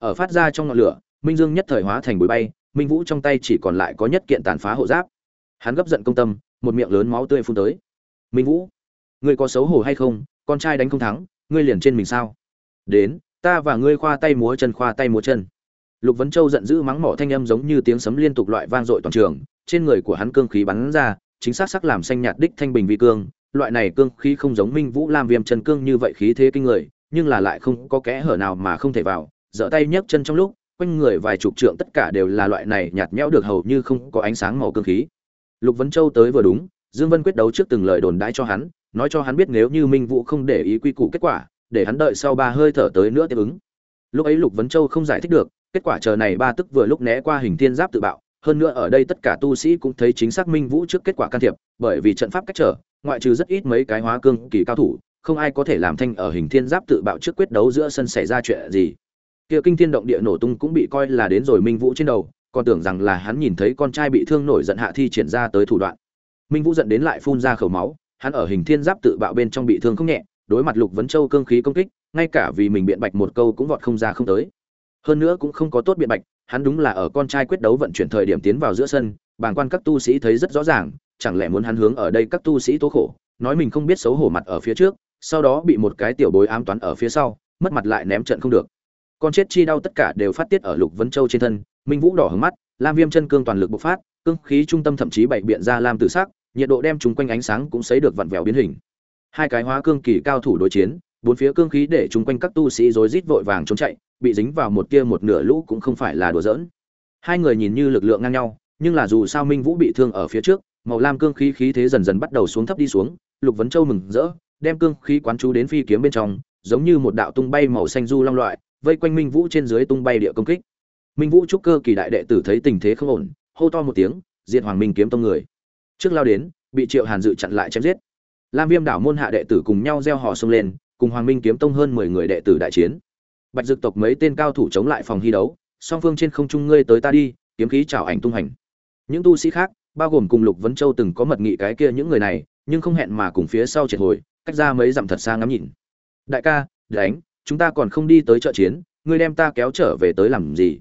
ở phát ra trong ngọn lửa, minh dương nhất thời hóa thành bụi bay, minh vũ trong tay chỉ còn lại có nhất kiện tàn phá hộ giáp. Hắn gấp giận công tâm, một miệng lớn máu tươi phun tới. Minh vũ, ngươi có xấu hổ hay không? Con trai đánh không thắng, ngươi liền trên mình sao? Đến, ta và ngươi khoa tay múa chân, khoa tay múa chân. Lục vấn châu giận dữ mắng mỏ thanh âm giống như tiếng sấm liên tục loại vang dội toàn trường, trên người của hắn cương khí bắn ra, chính xác sắc làm xanh nhạt đích thanh bình vi cương. Loại này cương khí không giống minh vũ làm viêm chân cương như vậy khí thế kinh người, nhưng là lại không có kẽ hở nào mà không thể vào giở tay nhấc chân trong lúc, quanh người vài chục trượng tất cả đều là loại này nhạt nhẽo được hầu như không có ánh sáng màu cương khí. Lục vấn châu tới vừa đúng, dương vân quyết đấu trước từng lời đồn đãi cho hắn, nói cho hắn biết nếu như minh vũ không để ý quy củ kết quả, để hắn đợi sau ba hơi thở tới nữa tiếp ứng. Lúc ấy lục vấn châu không giải thích được, kết quả chờ này ba tức vừa lúc né qua hình thiên giáp tự bạo, hơn nữa ở đây tất cả tu sĩ cũng thấy chính xác minh vũ trước kết quả can thiệp, bởi vì trận pháp cách trở, ngoại trừ rất ít mấy cái hóa cương kỳ cao thủ, không ai có thể làm thanh ở hình thiên giáp tự bạo trước quyết đấu giữa sân xảy ra chuyện gì kia kinh thiên động địa nổ tung cũng bị coi là đến rồi minh vũ trên đầu, còn tưởng rằng là hắn nhìn thấy con trai bị thương nổi giận hạ thi triển ra tới thủ đoạn. Minh vũ giận đến lại phun ra khẩu máu, hắn ở hình thiên giáp tự bạo bên trong bị thương không nhẹ, đối mặt lục vấn châu cương khí công kích, ngay cả vì mình biện bạch một câu cũng vọt không ra không tới. Hơn nữa cũng không có tốt biện bạch, hắn đúng là ở con trai quyết đấu vận chuyển thời điểm tiến vào giữa sân, bàng quan các tu sĩ thấy rất rõ ràng, chẳng lẽ muốn hắn hướng ở đây các tu sĩ tố khổ, nói mình không biết xấu hổ mặt ở phía trước, sau đó bị một cái tiểu bối ám toán ở phía sau, mất mặt lại ném trận không được con chết chi đau tất cả đều phát tiết ở lục vấn châu trên thân, minh vũ đỏ hứng mắt, lam viêm chân cương toàn lực bộc phát, cương khí trung tâm thậm chí bảy biện ra lam tử sắc, nhiệt độ đem chúng quanh ánh sáng cũng sấy được vặn vẹo biến hình. Hai cái hóa cương kỳ cao thủ đối chiến, bốn phía cương khí để chúng quanh các tu sĩ rối rít vội vàng trốn chạy, bị dính vào một kia một nửa lũ cũng không phải là đùa giỡn. Hai người nhìn như lực lượng ngang nhau, nhưng là dù sao minh vũ bị thương ở phía trước, màu lam cương khí khí thế dần dần bắt đầu xuống thấp đi xuống, lục vấn châu mừng rỡ, đem cương khí quán chú đến phi kiếm bên trong, giống như một đạo tung bay màu xanh du long loại vây quanh minh vũ trên dưới tung bay địa công kích. Minh vũ trúc cơ kỳ đại đệ tử thấy tình thế không ổn, hô to một tiếng, diệt hoàng minh kiếm tông người. Trước lao đến, bị triệu hàn dự chặn lại chém giết. Lam viêm đảo môn hạ đệ tử cùng nhau gieo hò xông lên, cùng hoàng minh kiếm tông hơn mười người đệ tử đại chiến. Bạch dực tộc mấy tên cao thủ chống lại phòng thi đấu, song phương trên không trung ngươi tới ta đi, kiếm khí chào ảnh tung hành. Những tu sĩ khác, bao gồm cùng lục vấn châu từng có mật nghị cái kia những người này, nhưng không hẹn mà cùng phía sau triệt hồi, cách ra mấy dặm thật xa ngắm nhìn. Đại ca, đánh chúng ta còn không đi tới trợ chiến, ngươi đem ta kéo trở về tới làm gì?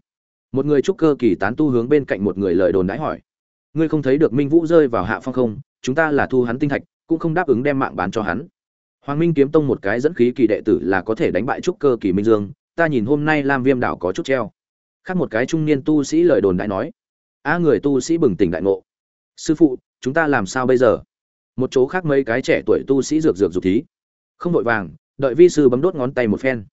Một người trúc cơ kỳ tán tu hướng bên cạnh một người lời đồn đãi hỏi. Ngươi không thấy được minh vũ rơi vào hạ phong không? Chúng ta là thu hắn tinh thạch, cũng không đáp ứng đem mạng bán cho hắn. Hoàng minh kiếm tông một cái dẫn khí kỳ đệ tử là có thể đánh bại trúc cơ kỳ minh dương, ta nhìn hôm nay lam viêm đảo có chút treo. Khác một cái trung niên tu sĩ lời đồn đại nói. A người tu sĩ bừng tỉnh đại ngộ. Sư phụ, chúng ta làm sao bây giờ? Một chỗ khác mấy cái trẻ tuổi tu sĩ dược dược dục thí. Không vội vàng đợi vi sư bấm đốt ngón tay một phen.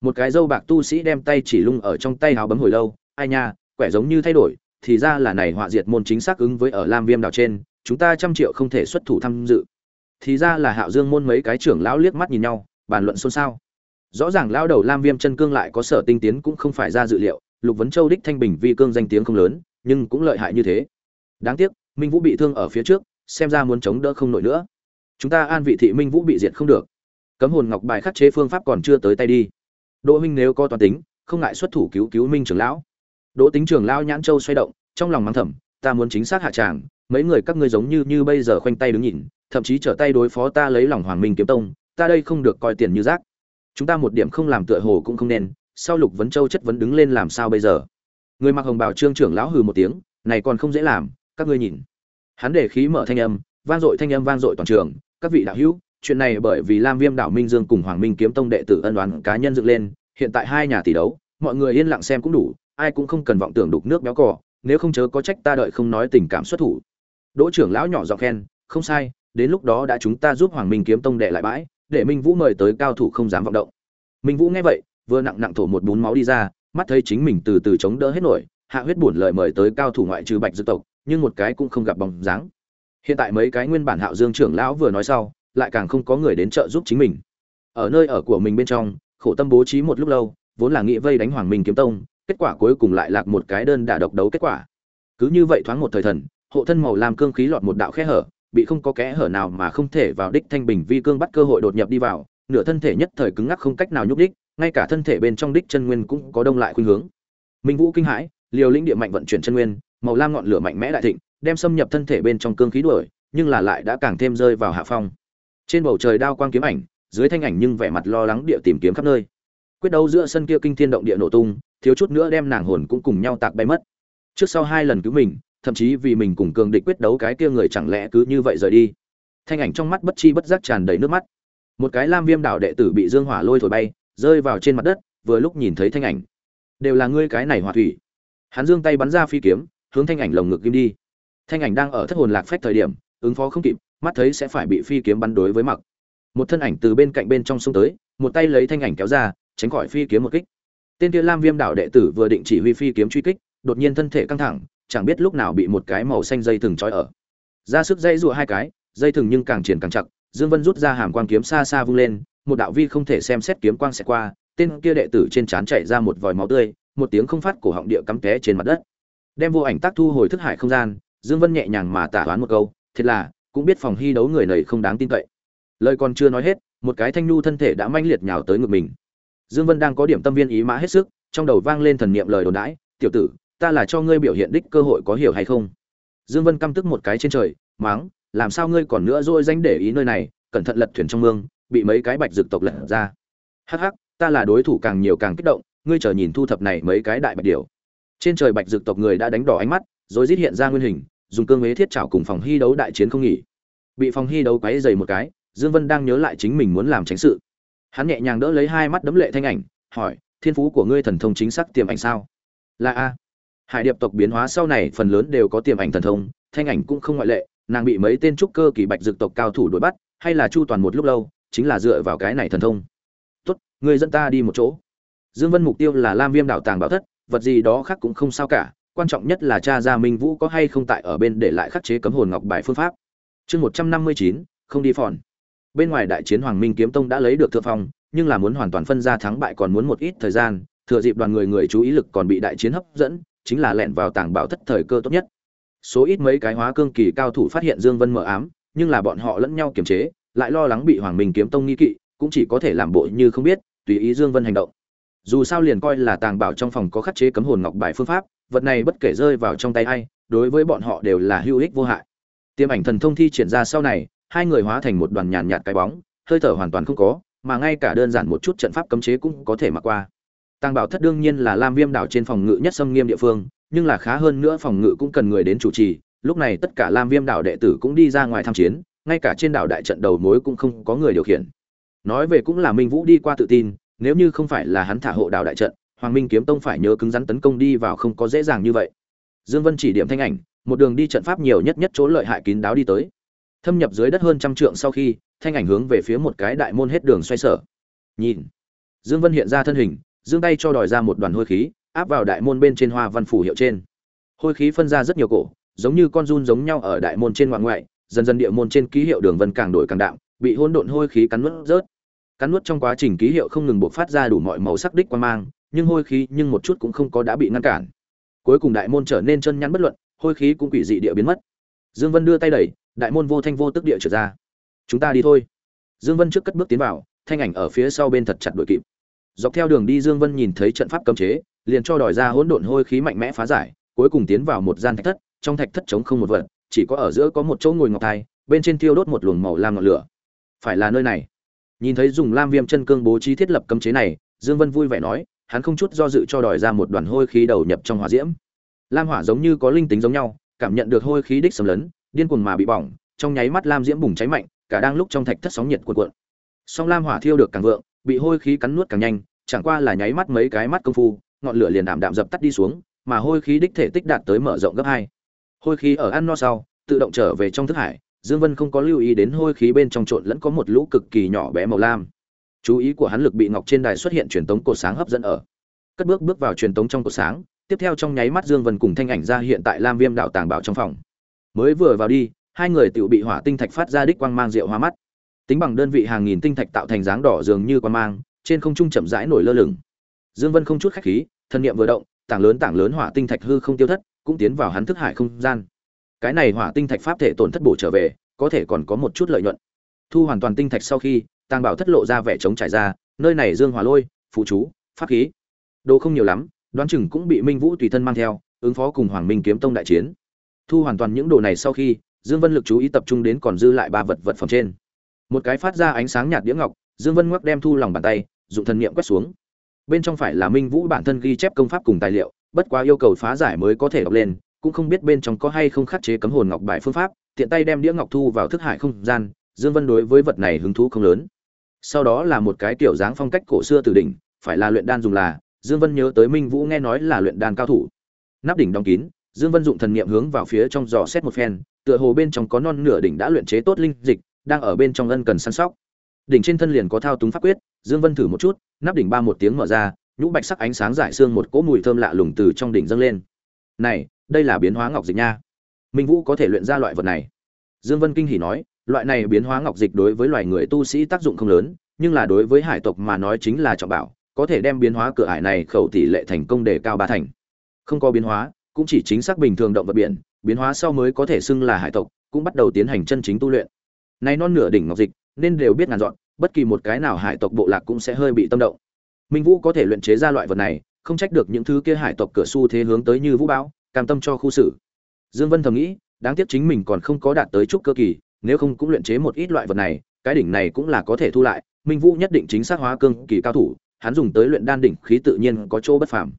Một cái dâu bạc tu sĩ đem tay chỉ lung ở trong tay háo bấm hồi lâu, ai nha, quẻ giống như thay đổi, thì ra là này họa diệt môn chính xác ứng với ở lam viêm đảo trên, chúng ta trăm triệu không thể xuất thủ tham dự. Thì ra là hạo dương môn mấy cái trưởng lão liếc mắt nhìn nhau, bàn luận xôn xao. Rõ ràng lão đầu lam viêm chân cương lại có sở tinh tiến cũng không phải ra dự liệu, lục vấn châu đích thanh bình vi cương danh tiếng không lớn, nhưng cũng lợi hại như thế. Đáng tiếc, minh vũ bị thương ở phía trước, xem ra muốn chống đỡ không nổi nữa. Chúng ta an vị thị minh vũ bị diệt không được cấm hồn ngọc bài khắc chế phương pháp còn chưa tới tay đi. Đỗ minh nếu có toàn tính, không ngại xuất thủ cứu cứu minh trưởng lão. Đỗ tính trưởng lão nhãn châu xoay động, trong lòng mắng thầm, ta muốn chính xác hạ tràng, mấy người các ngươi giống như như bây giờ khoanh tay đứng nhìn, thậm chí trở tay đối phó ta lấy lòng hoàng minh kiếm tông, ta đây không được coi tiền như rác. Chúng ta một điểm không làm tựa hồ cũng không nên, sau lục vấn châu chất vấn đứng lên làm sao bây giờ? Người mặc hồng bào trương trưởng lão hừ một tiếng, này còn không dễ làm, các ngươi nhìn. Hắn để khí mở thanh âm, vang dội thanh âm vang dội toàn trường, các vị đạo hữu chuyện này bởi vì lam viêm đảo minh dương cùng hoàng minh kiếm tông đệ tử ân oán cá nhân dựng lên, hiện tại hai nhà tỷ đấu, mọi người yên lặng xem cũng đủ, ai cũng không cần vọng tưởng đục nước béo cò, nếu không chớ có trách ta đợi không nói tình cảm xuất thủ. Đỗ trưởng lão nhỏ giọng khen, không sai, đến lúc đó đã chúng ta giúp hoàng minh kiếm tông đệ lại bãi, để minh vũ mời tới cao thủ không dám vọng động. Minh vũ nghe vậy, vừa nặng nặng thổ một bún máu đi ra, mắt thấy chính mình từ từ chống đỡ hết nổi, hạ huyết buồn lời mời tới cao thủ ngoại trừ bạch dư tộc, nhưng một cái cũng không gặp bóng dáng. Hiện tại mấy cái nguyên bản hạo dương trưởng lão vừa nói sau lại càng không có người đến trợ giúp chính mình. Ở nơi ở của mình bên trong, khổ tâm bố trí một lúc lâu, vốn là nghĩ vây đánh hoàng minh kiếm tông, kết quả cuối cùng lại lạc một cái đơn đả độc đấu kết quả. Cứ như vậy thoáng một thời thần, hộ thân màu làm cương khí lọt một đạo khe hở, bị không có kẽ hở nào mà không thể vào đích thanh bình vi cương bắt cơ hội đột nhập đi vào, nửa thân thể nhất thời cứng ngắc không cách nào nhúc đích, ngay cả thân thể bên trong đích chân nguyên cũng có đông lại khuynh hướng. Minh vũ kinh hãi, liều lĩnh địa mạnh vận chuyển chân nguyên, màu lam ngọn lửa mạnh mẽ đại thịnh, đem xâm nhập thân thể bên trong cương khí đuổi, nhưng là lại đã càng thêm rơi vào hạ phong trên bầu trời đao quang kiếm ảnh, dưới thanh ảnh nhưng vẻ mặt lo lắng địa tìm kiếm khắp nơi. Quyết đấu giữa sân kia kinh thiên động địa nổ tung, thiếu chút nữa đem nàng hồn cũng cùng nhau tạc bay mất. Trước sau hai lần cứu mình, thậm chí vì mình cùng cường địch quyết đấu cái kia người chẳng lẽ cứ như vậy rời đi. Thanh ảnh trong mắt bất chi bất giác tràn đầy nước mắt. Một cái lam viêm đảo đệ tử bị dương hỏa lôi thổi bay, rơi vào trên mặt đất, vừa lúc nhìn thấy thanh ảnh. Đều là ngươi cái này hỏa thủy. Hắn dương tay bắn ra phi kiếm, hướng thanh ảnh lồng ngực kim đi. Thanh ảnh đang ở thất hồn lạc phách thời điểm, ứng phó không kịp mắt thấy sẽ phải bị phi kiếm bắn đối với mặc. Một thân ảnh từ bên cạnh bên trong sông tới, một tay lấy thanh ảnh kéo ra, tránh khỏi phi kiếm một kích. Tên kia lam viêm đảo đệ tử vừa định chỉ huy phi kiếm truy kích, đột nhiên thân thể căng thẳng, chẳng biết lúc nào bị một cái màu xanh dây thừng trói ở. Ra sức dây rụa hai cái, dây thừng nhưng càng triển càng chặt, dương vân rút ra hàm quang kiếm xa xa vung lên, một đạo vi không thể xem xét kiếm quang sẽ qua, tên kia đệ tử trên trán chạy ra một vòi máu tươi, một tiếng không phát cổ họng địa cắm té trên mặt đất. Đem vô ảnh tác thu hồi thức hải không gian, dương vân nhẹ nhàng mà tả đoán một câu, thiệt là cũng biết phòng hy đấu người này không đáng tin cậy. Lời còn chưa nói hết, một cái thanh nhu thân thể đã manh liệt nhào tới ngực mình. Dương vân đang có điểm tâm viên ý mã hết sức, trong đầu vang lên thần niệm lời đồn đãi, tiểu tử, ta là cho ngươi biểu hiện đích cơ hội có hiểu hay không? Dương vân căm tức một cái trên trời, máng, làm sao ngươi còn nữa dôi danh để ý nơi này, cẩn thận lật thuyền trong mương, bị mấy cái bạch dược tộc lật ra. Hắc hắc, ta là đối thủ càng nhiều càng kích động, ngươi chờ nhìn thu thập này mấy cái đại bạch điều trên trời bạch dược tộc người đã đánh đỏ ánh mắt, rồi giết hiện ra nguyên hình dùng cương huế thiết trảo cùng phòng hy đấu đại chiến không nghỉ. Bị phòng hy đấu quấy dày một cái, dương vân đang nhớ lại chính mình muốn làm tránh sự. Hắn nhẹ nhàng đỡ lấy hai mắt đấm lệ thanh ảnh, hỏi, thiên phú của ngươi thần thông chính xác tiềm ảnh sao? Là a. Hải điệp tộc biến hóa sau này phần lớn đều có tiềm ảnh thần thông, thanh ảnh cũng không ngoại lệ, nàng bị mấy tên trúc cơ kỳ bạch dược tộc cao thủ đuổi bắt, hay là chu toàn một lúc lâu, chính là dựa vào cái này thần thông. Tốt, ngươi dẫn ta đi một chỗ. Dương vân mục tiêu là lam viêm đảo tàng bảo thất, vật gì đó khác cũng không sao cả quan trọng nhất là cha gia minh vũ có hay không tại ở bên để lại khắc chế cấm hồn ngọc bài phương pháp. Chương một trăm năm mươi chín, không đi phòn. Bên ngoài đại chiến hoàng minh kiếm tông đã lấy được thượng phong, nhưng là muốn hoàn toàn phân ra thắng bại còn muốn một ít thời gian, thừa dịp đoàn người người chú ý lực còn bị đại chiến hấp dẫn, chính là lẻn vào tàng bảo thất thời cơ tốt nhất. Số ít mấy cái hóa cương kỳ cao thủ phát hiện dương vân mở ám, nhưng là bọn họ lẫn nhau kiềm chế, lại lo lắng bị hoàng minh kiếm tông nghi kỵ, cũng chỉ có thể làm bộ như không biết, tùy ý dương vân hành động. Dù sao liền coi là tàng bảo trong phòng có khắc chế cấm hồn ngọc bài phương pháp vật này bất kể rơi vào trong tay ai, đối với bọn họ đều là hữu ích vô hại. Tiêm ảnh thần thông thi triển ra sau này, hai người hóa thành một đoàn nhàn nhạt cái bóng, hơi thở hoàn toàn không có, mà ngay cả đơn giản một chút trận pháp cấm chế cũng có thể mặc qua. Tàng bảo thất đương nhiên là lam viêm đảo trên phòng ngự nhất xâm nghiêm địa phương, nhưng là khá hơn nữa phòng ngự cũng cần người đến chủ trì, lúc này tất cả lam viêm đảo đệ tử cũng đi ra ngoài tham chiến, ngay cả trên đảo đại trận đầu mối cũng không có người điều khiển. Nói về cũng là minh vũ đi qua tự tin, nếu như không phải là hắn thả hộ đảo đại trận hoàng minh kiếm tông phải nhớ cứng rắn tấn công đi vào không có dễ dàng như vậy. Dương vân chỉ điểm thanh ảnh, một đường đi trận pháp nhiều nhất nhất chỗ lợi hại kín đáo đi tới. Thâm nhập dưới đất hơn trăm trượng sau khi, thanh ảnh hướng về phía một cái đại môn hết đường xoay sở. Nhìn. Dương vân hiện ra thân hình dương tay cho đòi ra một đoàn hôi khí, áp vào đại môn bên trên hoa văn phủ hiệu trên. Hôi khí phân ra rất nhiều cổ, giống như con run giống nhau ở đại môn trên ngoạn ngoại, dần dần địa môn trên ký hiệu đường vân càng đổi càng đạm, bị hỗn độn hôi khí cắn nuốt rớt. Cắn nuốt trong quá trình ký hiệu không ngừng bộc phát ra đủ mọi màu sắc đích quan mang nhưng hôi khí nhưng một chút cũng không có đã bị ngăn cản. Cuối cùng đại môn trở nên chân nhắn bất luận, hôi khí cũng quỷ dị địa biến mất. Dương vân đưa tay đẩy, đại môn vô thanh vô tức địa trở ra. Chúng ta đi thôi. Dương vân trước cất bước tiến vào, thanh ảnh ở phía sau bên thật chặt đuổi kịp. Dọc theo đường đi dương vân nhìn thấy trận pháp cấm chế, liền cho đòi ra hỗn độn hôi khí mạnh mẽ phá giải, cuối cùng tiến vào một gian thạch thất, trong thạch thất trống không một vật, chỉ có ở giữa có một chỗ ngồi ngọc thai, bên trên thiêu đốt một luồng màu lam ngọn lửa. Phải là nơi này. Nhìn thấy dùng lam viêm chân cương bố trí thiết lập cấm chế này, dương vân vui vẻ nói hắn không chút do dự cho đòi ra một đoàn hôi khí đầu nhập trong hỏa diễm. Lam hỏa giống như có linh tính giống nhau, cảm nhận được hôi khí đích xâm lấn, điên cuồng mà bị bỏng, trong nháy mắt lam diễm bùng cháy mạnh, cả đang lúc trong thạch thất sóng nhiệt cuộn cuộn. Song lam hỏa thiêu được càng vượng, bị hôi khí cắn nuốt càng nhanh, chẳng qua là nháy mắt mấy cái mắt công phu, ngọn lửa liền đạm đạm dập tắt đi xuống, mà hôi khí đích thể tích đạt tới mở rộng gấp hai. Hôi khí ở ăn no sau, tự động trở về trong thức hải, dương vân không có lưu ý đến hôi khí bên trong trộn lẫn có một lũ cực kỳ nhỏ bé màu lam chú ý của hắn lực bị ngọc trên đài xuất hiện truyền tống cột sáng hấp dẫn ở. Cất bước bước vào truyền tống trong cột sáng, tiếp theo trong nháy mắt dương vân cùng thanh ảnh ra hiện tại lam viêm đạo tàng bảo trong phòng. Mới vừa vào đi, hai người tự bị hỏa tinh thạch phát ra đích quang mang rượu hoa mắt. Tính bằng đơn vị hàng nghìn tinh thạch tạo thành dáng đỏ dường như quang mang, trên không trung chậm rãi nổi lơ lửng. Dương vân không chút khách khí, thân niệm vừa động, tảng lớn tảng lớn hỏa tinh thạch hư không tiêu thất, cũng tiến vào hắn thức hải không gian. Cái này hỏa tinh thạch pháp thể tổn thất bổ trở về, có thể còn có một chút lợi nhuận. Thu hoàn toàn tinh thạch sau khi tàng bảo thất lộ ra vẻ trống trải ra, nơi này dương hòa lôi phụ chú, pháp khí, đồ không nhiều lắm, đoán chừng cũng bị minh vũ tùy thân mang theo, ứng phó cùng hoàng minh kiếm tông đại chiến. Thu hoàn toàn những đồ này sau khi, dương vân lực chú ý tập trung đến còn dư lại ba vật vật phẩm trên. Một cái phát ra ánh sáng nhạt đĩa ngọc, dương vân ngoắc đem thu lòng bàn tay, dụng thần niệm quét xuống. Bên trong phải là minh vũ bản thân ghi chép công pháp cùng tài liệu, bất quá yêu cầu phá giải mới có thể đọc lên, cũng không biết bên trong có hay không khắc chế cấm hồn ngọc bài phương pháp, tiện tay đem đĩa ngọc thu vào thức hải không gian, dương vân đối với vật này hứng thú không lớn sau đó là một cái kiểu dáng phong cách cổ xưa từ đỉnh, phải là luyện đan dùng là, dương vân nhớ tới minh vũ nghe nói là luyện đan cao thủ. Nắp đỉnh đóng kín, dương vân dụng thần niệm hướng vào phía trong giò xét một phen, tựa hồ bên trong có non nửa đỉnh đã luyện chế tốt linh dịch, đang ở bên trong ân cần săn sóc. Đỉnh trên thân liền có thao túng pháp quyết, dương vân thử một chút, nắp đỉnh ba một tiếng mở ra, nhũ bạch sắc ánh sáng giải xương một cỗ mùi thơm lạ lùng từ trong đỉnh dâng lên. Này, đây là biến hóa ngọc dịch nha. Minh vũ có thể luyện ra loại vật này. Dương vân kinh hỉ nói loại này biến hóa ngọc dịch đối với loài người tu sĩ tác dụng không lớn, nhưng là đối với hải tộc mà nói chính là trọng bảo, có thể đem biến hóa cửa ải này khẩu tỷ lệ thành công đề cao ba thành. Không có biến hóa, cũng chỉ chính xác bình thường động vật biển, biến hóa sau mới có thể xưng là hải tộc, cũng bắt đầu tiến hành chân chính tu luyện. Này non nửa đỉnh ngọc dịch, nên đều biết ngàn dọn, bất kỳ một cái nào hải tộc bộ lạc cũng sẽ hơi bị tâm động. Minh vũ có thể luyện chế ra loại vật này, không trách được những thứ kia hải tộc cửa su thế hướng tới như vũ bão, cam tâm cho khu xử. Dương vân thầm nghĩ, đáng tiếc chính mình còn không có đạt tới chút cơ kỳ nếu không cũng luyện chế một ít loại vật này, cái đỉnh này cũng là có thể thu lại, minh vũ nhất định chính xác hóa cương kỳ cao thủ, hắn dùng tới luyện đan đỉnh khí tự nhiên có chỗ bất phàm.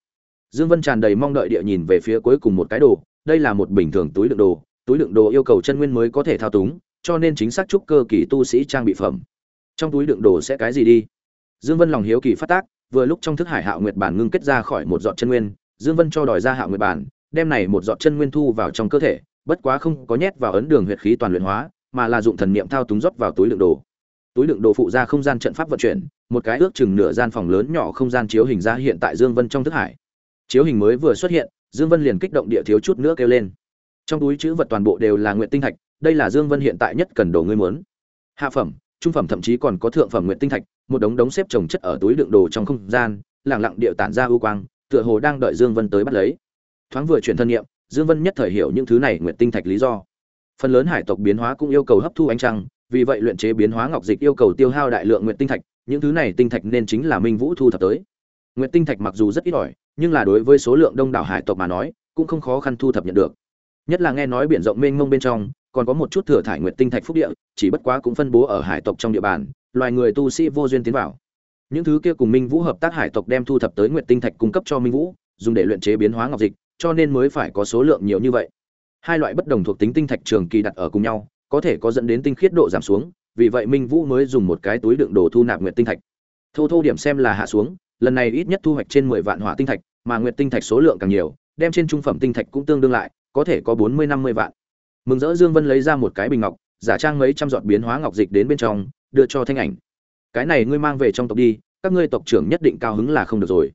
Dương vân tràn đầy mong đợi địa nhìn về phía cuối cùng một cái đồ, đây là một bình thường túi đựng đồ, túi đựng đồ yêu cầu chân nguyên mới có thể thao túng, cho nên chính xác trúc cơ kỳ tu sĩ trang bị phẩm. Trong túi đựng đồ sẽ cái gì đi? Dương vân lòng hiếu kỳ phát tác, vừa lúc trong thức hải hạo nguyệt bản ngưng kết ra khỏi một giọt chân nguyên, dương vân cho đòi ra hạo nguyệt bản, đem này một giọt chân nguyên thu vào trong cơ thể, bất quá không có nhét vào ấn đường huyệt khí toàn luyện hóa mà là dụng thần niệm thao túng rót vào túi đựng đồ. Túi đựng đồ phụ ra không gian trận pháp vận chuyển một cái ước chừng nửa gian phòng lớn nhỏ không gian chiếu hình ra hiện tại dương vân trong thức hải. Chiếu hình mới vừa xuất hiện dương vân liền kích động địa thiếu chút nữa kêu lên. Trong túi chữ vật toàn bộ đều là nguyện tinh thạch đây là dương vân hiện tại nhất cần đồ ngươi muốn. Hạ phẩm trung phẩm thậm chí còn có thượng phẩm nguyện tinh thạch một đống đống xếp chồng chất ở túi đựng đồ trong không gian lặng lặng địa tản ra u quang tựa hồ đang đợi dương vân tới bắt lấy. Thoáng vừa chuyển thân niệm, dương vân nhất thời hiểu những thứ này nguyện tinh thạch lý do phần lớn hải tộc biến hóa cũng yêu cầu hấp thu ánh trăng, vì vậy luyện chế biến hóa ngọc dịch yêu cầu tiêu hao đại lượng nguyện tinh thạch, những thứ này tinh thạch nên chính là minh vũ thu thập tới. Nguyện tinh thạch mặc dù rất ít ỏi, nhưng là đối với số lượng đông đảo hải tộc mà nói, cũng không khó khăn thu thập nhận được. Nhất là nghe nói biển rộng mênh mông bên trong, còn có một chút thừa thải nguyệt tinh thạch phúc địa, chỉ bất quá cũng phân bố ở hải tộc trong địa bàn, loài người tu sĩ vô duyên tiến vào. Những thứ kia cùng minh vũ hợp tác hải tộc đem thu thập tới nguyệt tinh thạch cung cấp cho minh vũ, dùng để luyện chế biến hóa ngọc dịch, cho nên mới phải có số lượng nhiều như vậy hai loại bất đồng thuộc tính tinh thạch trường kỳ đặt ở cùng nhau, có thể có dẫn đến tinh khiết độ giảm xuống, vì vậy minh vũ mới dùng một cái túi đựng đồ thu nạp nguyệt tinh thạch. Thô thô điểm xem là hạ xuống, lần này ít nhất thu hoạch trên mười vạn hỏa tinh thạch, mà nguyệt tinh thạch số lượng càng nhiều, đem trên trung phẩm tinh thạch cũng tương đương lại, có thể có bốn mươi, năm mươi vạn. Mừng rỡ dương vân lấy ra một cái bình ngọc, giả trang mấy trăm giọt biến hóa ngọc dịch đến bên trong, đưa cho thanh ảnh. Cái này ngươi mang về trong tộc đi, các ngươi tộc trưởng nhất định cao hứng là không được rồi.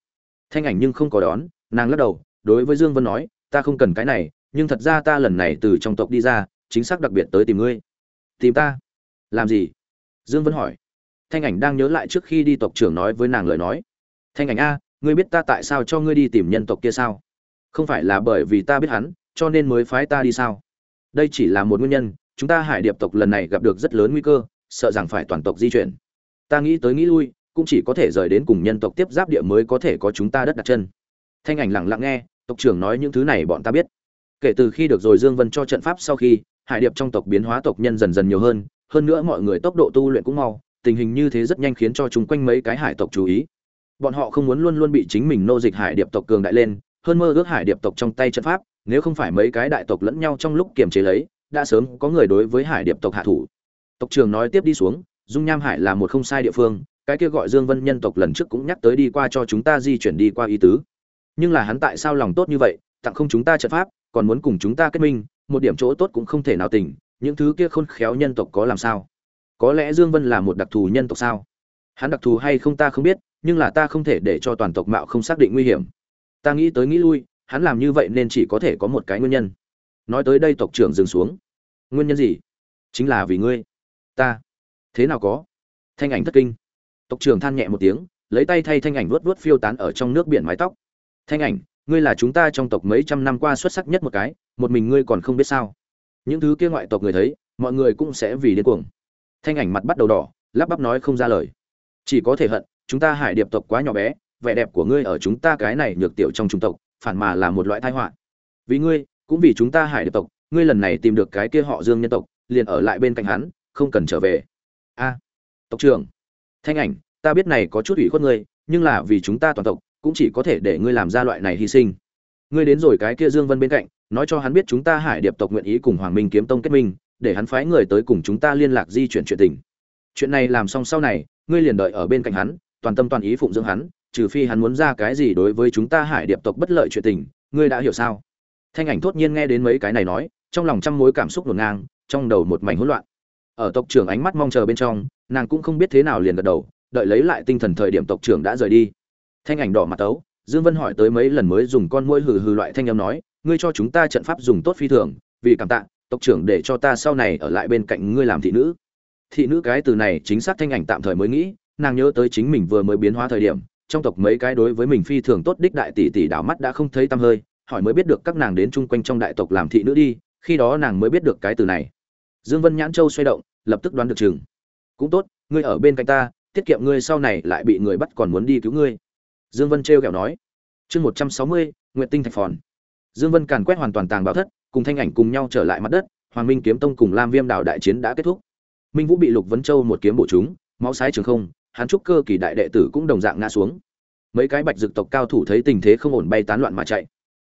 Thanh ảnh nhưng không có đón, nàng lắc đầu, đối với dương vân nói, ta không cần cái này nhưng thật ra ta lần này từ trong tộc đi ra, chính xác đặc biệt tới tìm ngươi. Tìm ta? Làm gì? Dương vân hỏi. Thanh ảnh đang nhớ lại trước khi đi tộc trưởng nói với nàng lời nói. Thanh ảnh a, ngươi biết ta tại sao cho ngươi đi tìm nhân tộc kia sao? Không phải là bởi vì ta biết hắn, cho nên mới phái ta đi sao? Đây chỉ là một nguyên nhân, chúng ta hải điệp tộc lần này gặp được rất lớn nguy cơ, sợ rằng phải toàn tộc di chuyển. Ta nghĩ tới nghĩ lui, cũng chỉ có thể rời đến cùng nhân tộc tiếp giáp địa mới có thể có chúng ta đất đặt chân. Thanh ảnh lặng lặng nghe, tộc trưởng nói những thứ này bọn ta biết kể từ khi được rồi dương vân cho trận pháp sau khi, hải điệp trong tộc biến hóa tộc nhân dần dần nhiều hơn hơn nữa mọi người tốc độ tu luyện cũng mau, tình hình như thế rất nhanh khiến cho chúng quanh mấy cái hải tộc chú ý. Bọn họ không muốn luôn luôn bị chính mình nô dịch hải điệp tộc cường đại lên, hơn mơ ước hải điệp tộc trong tay trận pháp, nếu không phải mấy cái đại tộc lẫn nhau trong lúc kiềm chế lấy, đã sớm có người đối với hải điệp tộc hạ thủ. Tộc trưởng nói tiếp đi xuống, dung nham hải là một không sai địa phương, cái kia gọi dương vân nhân tộc lần trước cũng nhắc tới đi qua cho chúng ta di chuyển đi qua ý tứ. Nhưng là hắn tại sao lòng tốt như vậy, tặng không chúng ta trận pháp còn muốn cùng chúng ta kết minh, một điểm chỗ tốt cũng không thể nào tỉnh, những thứ kia khôn khéo nhân tộc có làm sao? Có lẽ dương vân là một đặc thù nhân tộc sao? Hắn đặc thù hay không ta không biết, nhưng là ta không thể để cho toàn tộc mạo không xác định nguy hiểm. Ta nghĩ tới nghĩ lui, hắn làm như vậy nên chỉ có thể có một cái nguyên nhân. Nói tới đây tộc trưởng dừng xuống. Nguyên nhân gì? Chính là vì ngươi. Ta. Thế nào có? Thanh ảnh thất kinh. Tộc trưởng than nhẹ một tiếng, lấy tay thay thanh ảnh vuốt vuốt phiêu tán ở trong nước biển mái tóc. Thanh ảnh ngươi là chúng ta trong tộc mấy trăm năm qua xuất sắc nhất một cái, một mình ngươi còn không biết sao. Những thứ kia ngoại tộc người thấy, mọi người cũng sẽ vì điên cuồng. Thanh ảnh mặt bắt đầu đỏ, lắp bắp nói không ra lời. Chỉ có thể hận, chúng ta hải điệp tộc quá nhỏ bé, vẻ đẹp của ngươi ở chúng ta cái này nhược tiểu trong trung tộc, phản mà là một loại tai họa. Vì ngươi, cũng vì chúng ta hải điệp tộc, ngươi lần này tìm được cái kia họ dương nhân tộc, liền ở lại bên cạnh hắn, không cần trở về. A, tộc trưởng. Thanh ảnh, ta biết này có chút ủy khuất ngươi, nhưng là vì chúng ta toàn tộc cũng chỉ có thể để ngươi làm ra loại này hy sinh. Ngươi đến rồi cái kia dương vân bên cạnh, nói cho hắn biết chúng ta hải điệp tộc nguyện ý cùng hoàng minh kiếm tông kết minh, để hắn phái người tới cùng chúng ta liên lạc di chuyển chuyện tình. Chuyện này làm xong sau này, ngươi liền đợi ở bên cạnh hắn, toàn tâm toàn ý phụng dưỡng hắn, trừ phi hắn muốn ra cái gì đối với chúng ta hải điệp tộc bất lợi chuyện tình, ngươi đã hiểu sao? Thanh ảnh thốt nhiên nghe đến mấy cái này nói, trong lòng trăm mối cảm xúc ngổn ngang, trong đầu một mảnh hỗn loạn. Ở tộc trưởng ánh mắt mong chờ bên trong, nàng cũng không biết thế nào liền gật đầu, đợi lấy lại tinh thần thời điểm tộc trưởng đã rời đi thanh ảnh đỏ mặt tấu, dương vân hỏi tới mấy lần mới dùng con mũi hừ hừ loại thanh âm nói, ngươi cho chúng ta trận pháp dùng tốt phi thường, vì cảm tạ, tộc trưởng để cho ta sau này ở lại bên cạnh ngươi làm thị nữ. Thị nữ cái từ này chính xác thanh ảnh tạm thời mới nghĩ, nàng nhớ tới chính mình vừa mới biến hóa thời điểm, trong tộc mấy cái đối với mình phi thường tốt đích đại tỷ tỷ đảo mắt đã không thấy tăm hơi, hỏi mới biết được các nàng đến chung quanh trong đại tộc làm thị nữ đi, khi đó nàng mới biết được cái từ này. Dương vân nhãn châu xoay động, lập tức đoán được chừng. Cũng tốt, ngươi ở bên cạnh ta, tiết kiệm ngươi sau này lại bị người bắt còn muốn đi cứu ngươi dương vân trêu kẹo nói. Chương một trăm sáu mươi, nguyệt tinh thạch phòn. Dương vân càn quét hoàn toàn tàng bảo thất, cùng thanh ảnh cùng nhau trở lại mặt đất, hoàng minh kiếm tông cùng lam viêm đảo đại chiến đã kết thúc. Minh vũ bị lục Vân châu một kiếm bổ trúng, máu sái trường không, hắn trúc cơ kỳ đại đệ tử cũng đồng dạng ngã xuống. Mấy cái bạch dực tộc cao thủ thấy tình thế không ổn bay tán loạn mà chạy.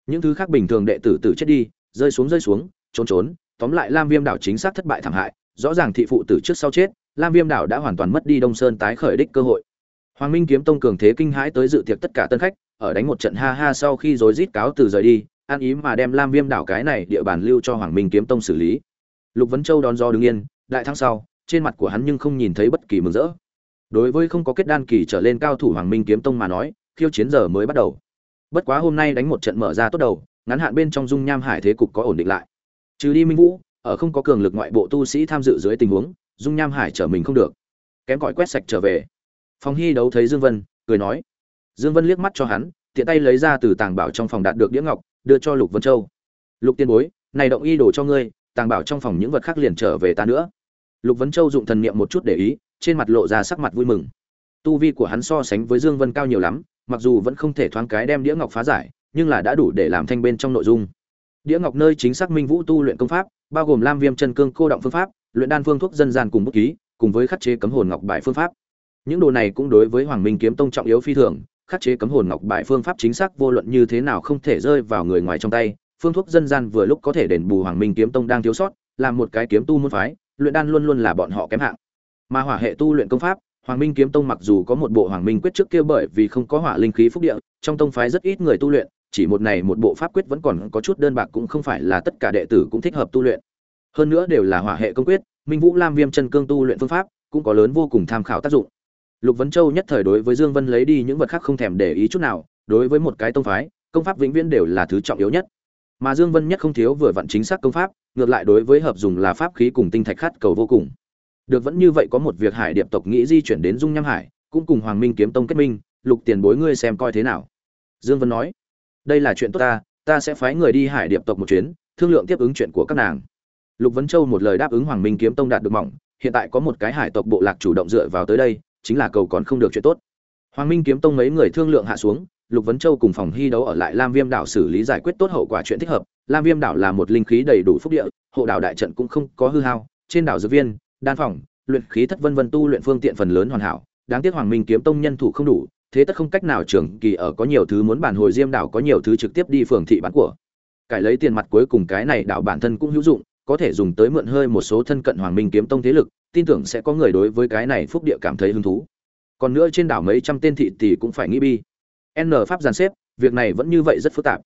Những thứ khác bình thường đệ tử tử chết đi, rơi xuống rơi xuống, trốn trốn, tóm lại lam viêm đảo chính xác thất bại thảm hại, rõ ràng thị phụ tử trước sau chết, lam viêm đảo đã hoàn toàn mất đi đông sơn tái khởi đích cơ hội hoàng minh kiếm tông cường thế kinh hãi tới dự tiệc tất cả tân khách, ở đánh một trận ha ha sau khi rối rít cáo từ rời đi, an ý mà đem lam viêm đảo cái này địa bàn lưu cho hoàng minh kiếm tông xử lý. Lục vấn châu đón do đứng yên, đại thắng sau, trên mặt của hắn nhưng không nhìn thấy bất kỳ mừng rỡ. Đối với không có kết đan kỳ trở lên cao thủ hoàng minh kiếm tông mà nói, khiêu chiến giờ mới bắt đầu. Bất quá hôm nay đánh một trận mở ra tốt đầu, ngắn hạn bên trong dung nham hải thế cục có ổn định lại. Trừ đi minh vũ, ở không có cường lực ngoại bộ tu sĩ tham dự dưới tình huống, dung nham hải trở mình không được. Kém cỏi quét sạch trở về phòng hy đấu thấy dương vân, cười nói. Dương vân liếc mắt cho hắn, tiện tay lấy ra từ tàng bảo trong phòng đạt được đĩa ngọc, đưa cho lục vân châu. Lục tiên bối, này động y đồ cho ngươi, tàng bảo trong phòng những vật khác liền trở về ta nữa. Lục vân châu dụng thần niệm một chút để ý, trên mặt lộ ra sắc mặt vui mừng. Tu vi của hắn so sánh với dương vân cao nhiều lắm, mặc dù vẫn không thể thoáng cái đem đĩa ngọc phá giải, nhưng là đã đủ để làm thanh bên trong nội dung. Đĩa ngọc nơi chính xác minh vũ tu luyện công pháp, bao gồm lam viêm chân cương cô động phương pháp, luyện đan phương thuốc dân gian cùng bút ký, cùng với khắc chế cấm hồn ngọc bài phương pháp những đồ này cũng đối với hoàng minh kiếm tông trọng yếu phi thường, khắc chế cấm hồn ngọc bài phương pháp chính xác vô luận như thế nào không thể rơi vào người ngoài trong tay. Phương thuốc dân gian vừa lúc có thể đền bù hoàng minh kiếm tông đang thiếu sót làm một cái kiếm tu môn phái, luyện đan luôn luôn là bọn họ kém hạng. Mà hỏa hệ tu luyện công pháp, hoàng minh kiếm tông mặc dù có một bộ hoàng minh quyết trước kia bởi vì không có hỏa linh khí phúc địa, trong tông phái rất ít người tu luyện, chỉ một này một bộ pháp quyết vẫn còn có chút đơn bạc cũng không phải là tất cả đệ tử cũng thích hợp tu luyện. Hơn nữa đều là hỏa hệ công quyết, minh vũ lam viêm chân cương tu luyện phương pháp cũng có lớn vô cùng tham khảo tác dụng lục vấn châu nhất thời đối với dương vân lấy đi những vật khác không thèm để ý chút nào, đối với một cái tông phái, công pháp vĩnh viễn đều là thứ trọng yếu nhất. Mà dương vân nhất không thiếu vừa vặn chính xác công pháp, ngược lại đối với hợp dùng là pháp khí cùng tinh thạch khát cầu vô cùng. Được vẫn như vậy có một việc hải điệp tộc nghĩ di chuyển đến dung nham hải, cũng cùng hoàng minh kiếm tông kết minh, lục tiền bối ngươi xem coi thế nào? Dương vân nói, đây là chuyện tốt ta ta sẽ phái người đi hải điệp tộc một chuyến, thương lượng tiếp ứng chuyện của các nàng. Lục vấn châu một lời đáp ứng hoàng minh kiếm tông đạt được mỏng, hiện tại có một cái hải tộc bộ lạc chủ động dựa vào tới đây chính là cầu còn không được chuyện tốt. Hoàng minh kiếm tông mấy người thương lượng hạ xuống, lục vấn châu cùng phòng hy đấu ở lại lam viêm đảo xử lý giải quyết tốt hậu quả chuyện thích hợp. Lam viêm đảo là một linh khí đầy đủ phúc địa, hộ đảo đại trận cũng không có hư hao, trên đảo dược viên, đan phòng, luyện khí thất vân vân tu luyện phương tiện phần lớn hoàn hảo, đáng tiếc hoàng minh kiếm tông nhân thủ không đủ, thế tất không cách nào trưởng kỳ ở có nhiều thứ muốn bản hồi diêm đảo có nhiều thứ trực tiếp đi phường thị bán của. Cải lấy tiền mặt cuối cùng cái này đảo bản thân cũng hữu dụng có thể dùng tới mượn hơi một số thân cận hoàng minh kiếm tông thế lực, tin tưởng sẽ có người đối với cái này phúc địa cảm thấy hứng thú. Còn nữa trên đảo mấy trăm tên thị thì cũng phải nghĩ bi. N pháp giàn xếp, việc này vẫn như vậy rất phức tạp.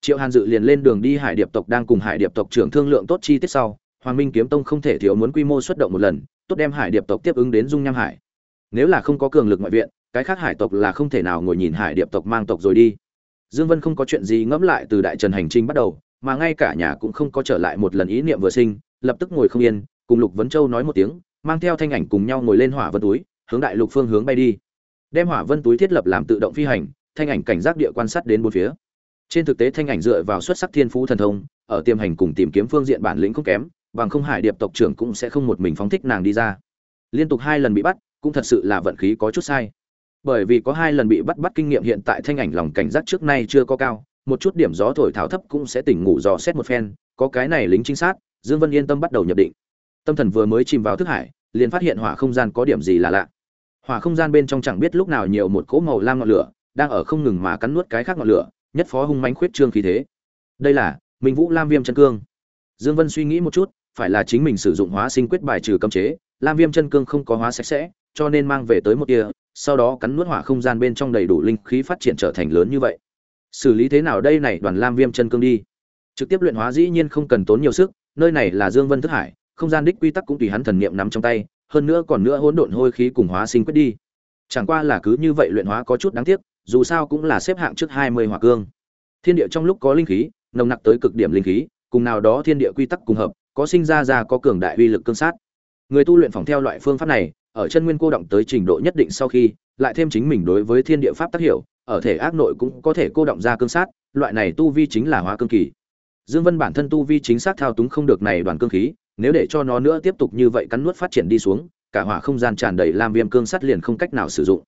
Triệu hàn dự liền lên đường đi hải điệp tộc đang cùng hải điệp tộc trưởng thương lượng tốt chi tiết sau, hoàng minh kiếm tông không thể thiếu muốn quy mô xuất động một lần, tốt đem hải điệp tộc tiếp ứng đến dung nham hải. Nếu là không có cường lực ngoại viện, cái khác hải tộc là không thể nào ngồi nhìn hải điệp tộc mang tộc rồi đi. Dương vân không có chuyện gì ngẫm lại từ đại trần hành trình bắt đầu mà ngay cả nhà cũng không có trở lại một lần ý niệm vừa sinh, lập tức ngồi không yên, cùng lục vấn châu nói một tiếng, mang theo thanh ảnh cùng nhau ngồi lên hỏa vân túi, hướng đại lục phương hướng bay đi. Đem hỏa vân túi thiết lập làm tự động phi hành, thanh ảnh cảnh giác địa quan sát đến bốn phía. Trên thực tế thanh ảnh dựa vào xuất sắc thiên phú thần thông, ở tiềm hành cùng tìm kiếm phương diện bản lĩnh không kém, bằng không hải điệp tộc trưởng cũng sẽ không một mình phóng thích nàng đi ra. Liên tục hai lần bị bắt, cũng thật sự là vận khí có chút sai. Bởi vì có hai lần bị bắt bắt kinh nghiệm hiện tại thanh ảnh lòng cảnh giác trước nay chưa có cao một chút điểm gió thổi thảo thấp cũng sẽ tỉnh ngủ dò xét một phen, có cái này lính trinh sát, dương vân yên tâm bắt đầu nhập định. Tâm thần vừa mới chìm vào thức hải, liền phát hiện hỏa không gian có điểm gì là lạ. Hỏa không gian bên trong chẳng biết lúc nào nhiều một cỗ màu lam ngọn lửa, đang ở không ngừng mà cắn nuốt cái khác ngọn lửa, nhất phó hung mãnh khuyết trương khí thế. Đây là minh vũ lam viêm chân cương. Dương vân suy nghĩ một chút, phải là chính mình sử dụng hóa sinh quyết bài trừ cấm chế, lam viêm chân cương không có hóa sạch sẽ, cho nên mang về tới một tia, sau đó cắn nuốt hỏa không gian bên trong đầy đủ linh khí phát triển trở thành lớn như vậy xử lý thế nào đây này, đoàn lam viêm chân cương đi. Trực tiếp luyện hóa dĩ nhiên không cần tốn nhiều sức, nơi này là dương vân thức hải, không gian đích quy tắc cũng tùy hắn thần niệm nắm trong tay, hơn nữa còn nữa hỗn độn hôi khí cùng hóa sinh quyết đi. Chẳng qua là cứ như vậy luyện hóa có chút đáng tiếc, dù sao cũng là xếp hạng trước 20 hỏa cương. Thiên địa trong lúc có linh khí, nồng nặc tới cực điểm linh khí, cùng nào đó thiên địa quy tắc cùng hợp, có sinh ra ra có cường đại uy lực cương sát. Người tu luyện phòng theo loại phương pháp này, ở chân nguyên cô động tới trình độ nhất định sau khi, lại thêm chính mình đối với thiên địa pháp tác hiểu ở thể ác nội cũng có thể cô động ra cương sát, loại này tu vi chính là hóa cương kỳ. Dương vân bản thân tu vi chính xác thao túng không được này đoàn cương khí, nếu để cho nó nữa tiếp tục như vậy cắn nuốt phát triển đi xuống, cả hỏa không gian tràn đầy lam viêm cương sắt liền không cách nào sử dụng.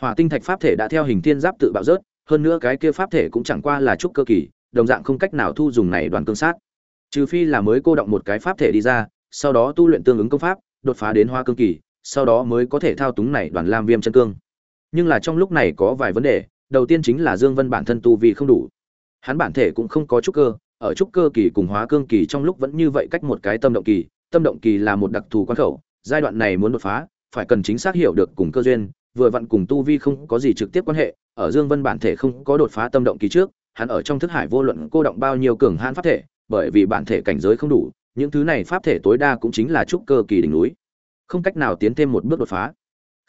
Hỏa tinh thạch pháp thể đã theo hình thiên giáp tự bạo rớt, hơn nữa cái kia pháp thể cũng chẳng qua là chút cơ kỳ, đồng dạng không cách nào thu dùng này đoàn cương sát. Trừ phi là mới cô động một cái pháp thể đi ra, sau đó tu luyện tương ứng công pháp, đột phá đến hoa cương kỳ, sau đó mới có thể thao túng này đoàn lam viêm chân cương. Nhưng là trong lúc này có vài vấn đề đầu tiên chính là dương vân bản thân tu vi không đủ. Hắn bản thể cũng không có trúc cơ, ở trúc cơ kỳ cùng hóa cương kỳ trong lúc vẫn như vậy cách một cái tâm động kỳ, tâm động kỳ là một đặc thù quan khẩu, giai đoạn này muốn đột phá, phải cần chính xác hiểu được cùng cơ duyên, vừa vặn cùng tu vi không có gì trực tiếp quan hệ, ở dương vân bản thể không có đột phá tâm động kỳ trước, hắn ở trong thức hải vô luận cô động bao nhiêu cường hãn pháp thể, bởi vì bản thể cảnh giới không đủ, những thứ này pháp thể tối đa cũng chính là trúc cơ kỳ đỉnh núi. Không cách nào tiến thêm một bước đột phá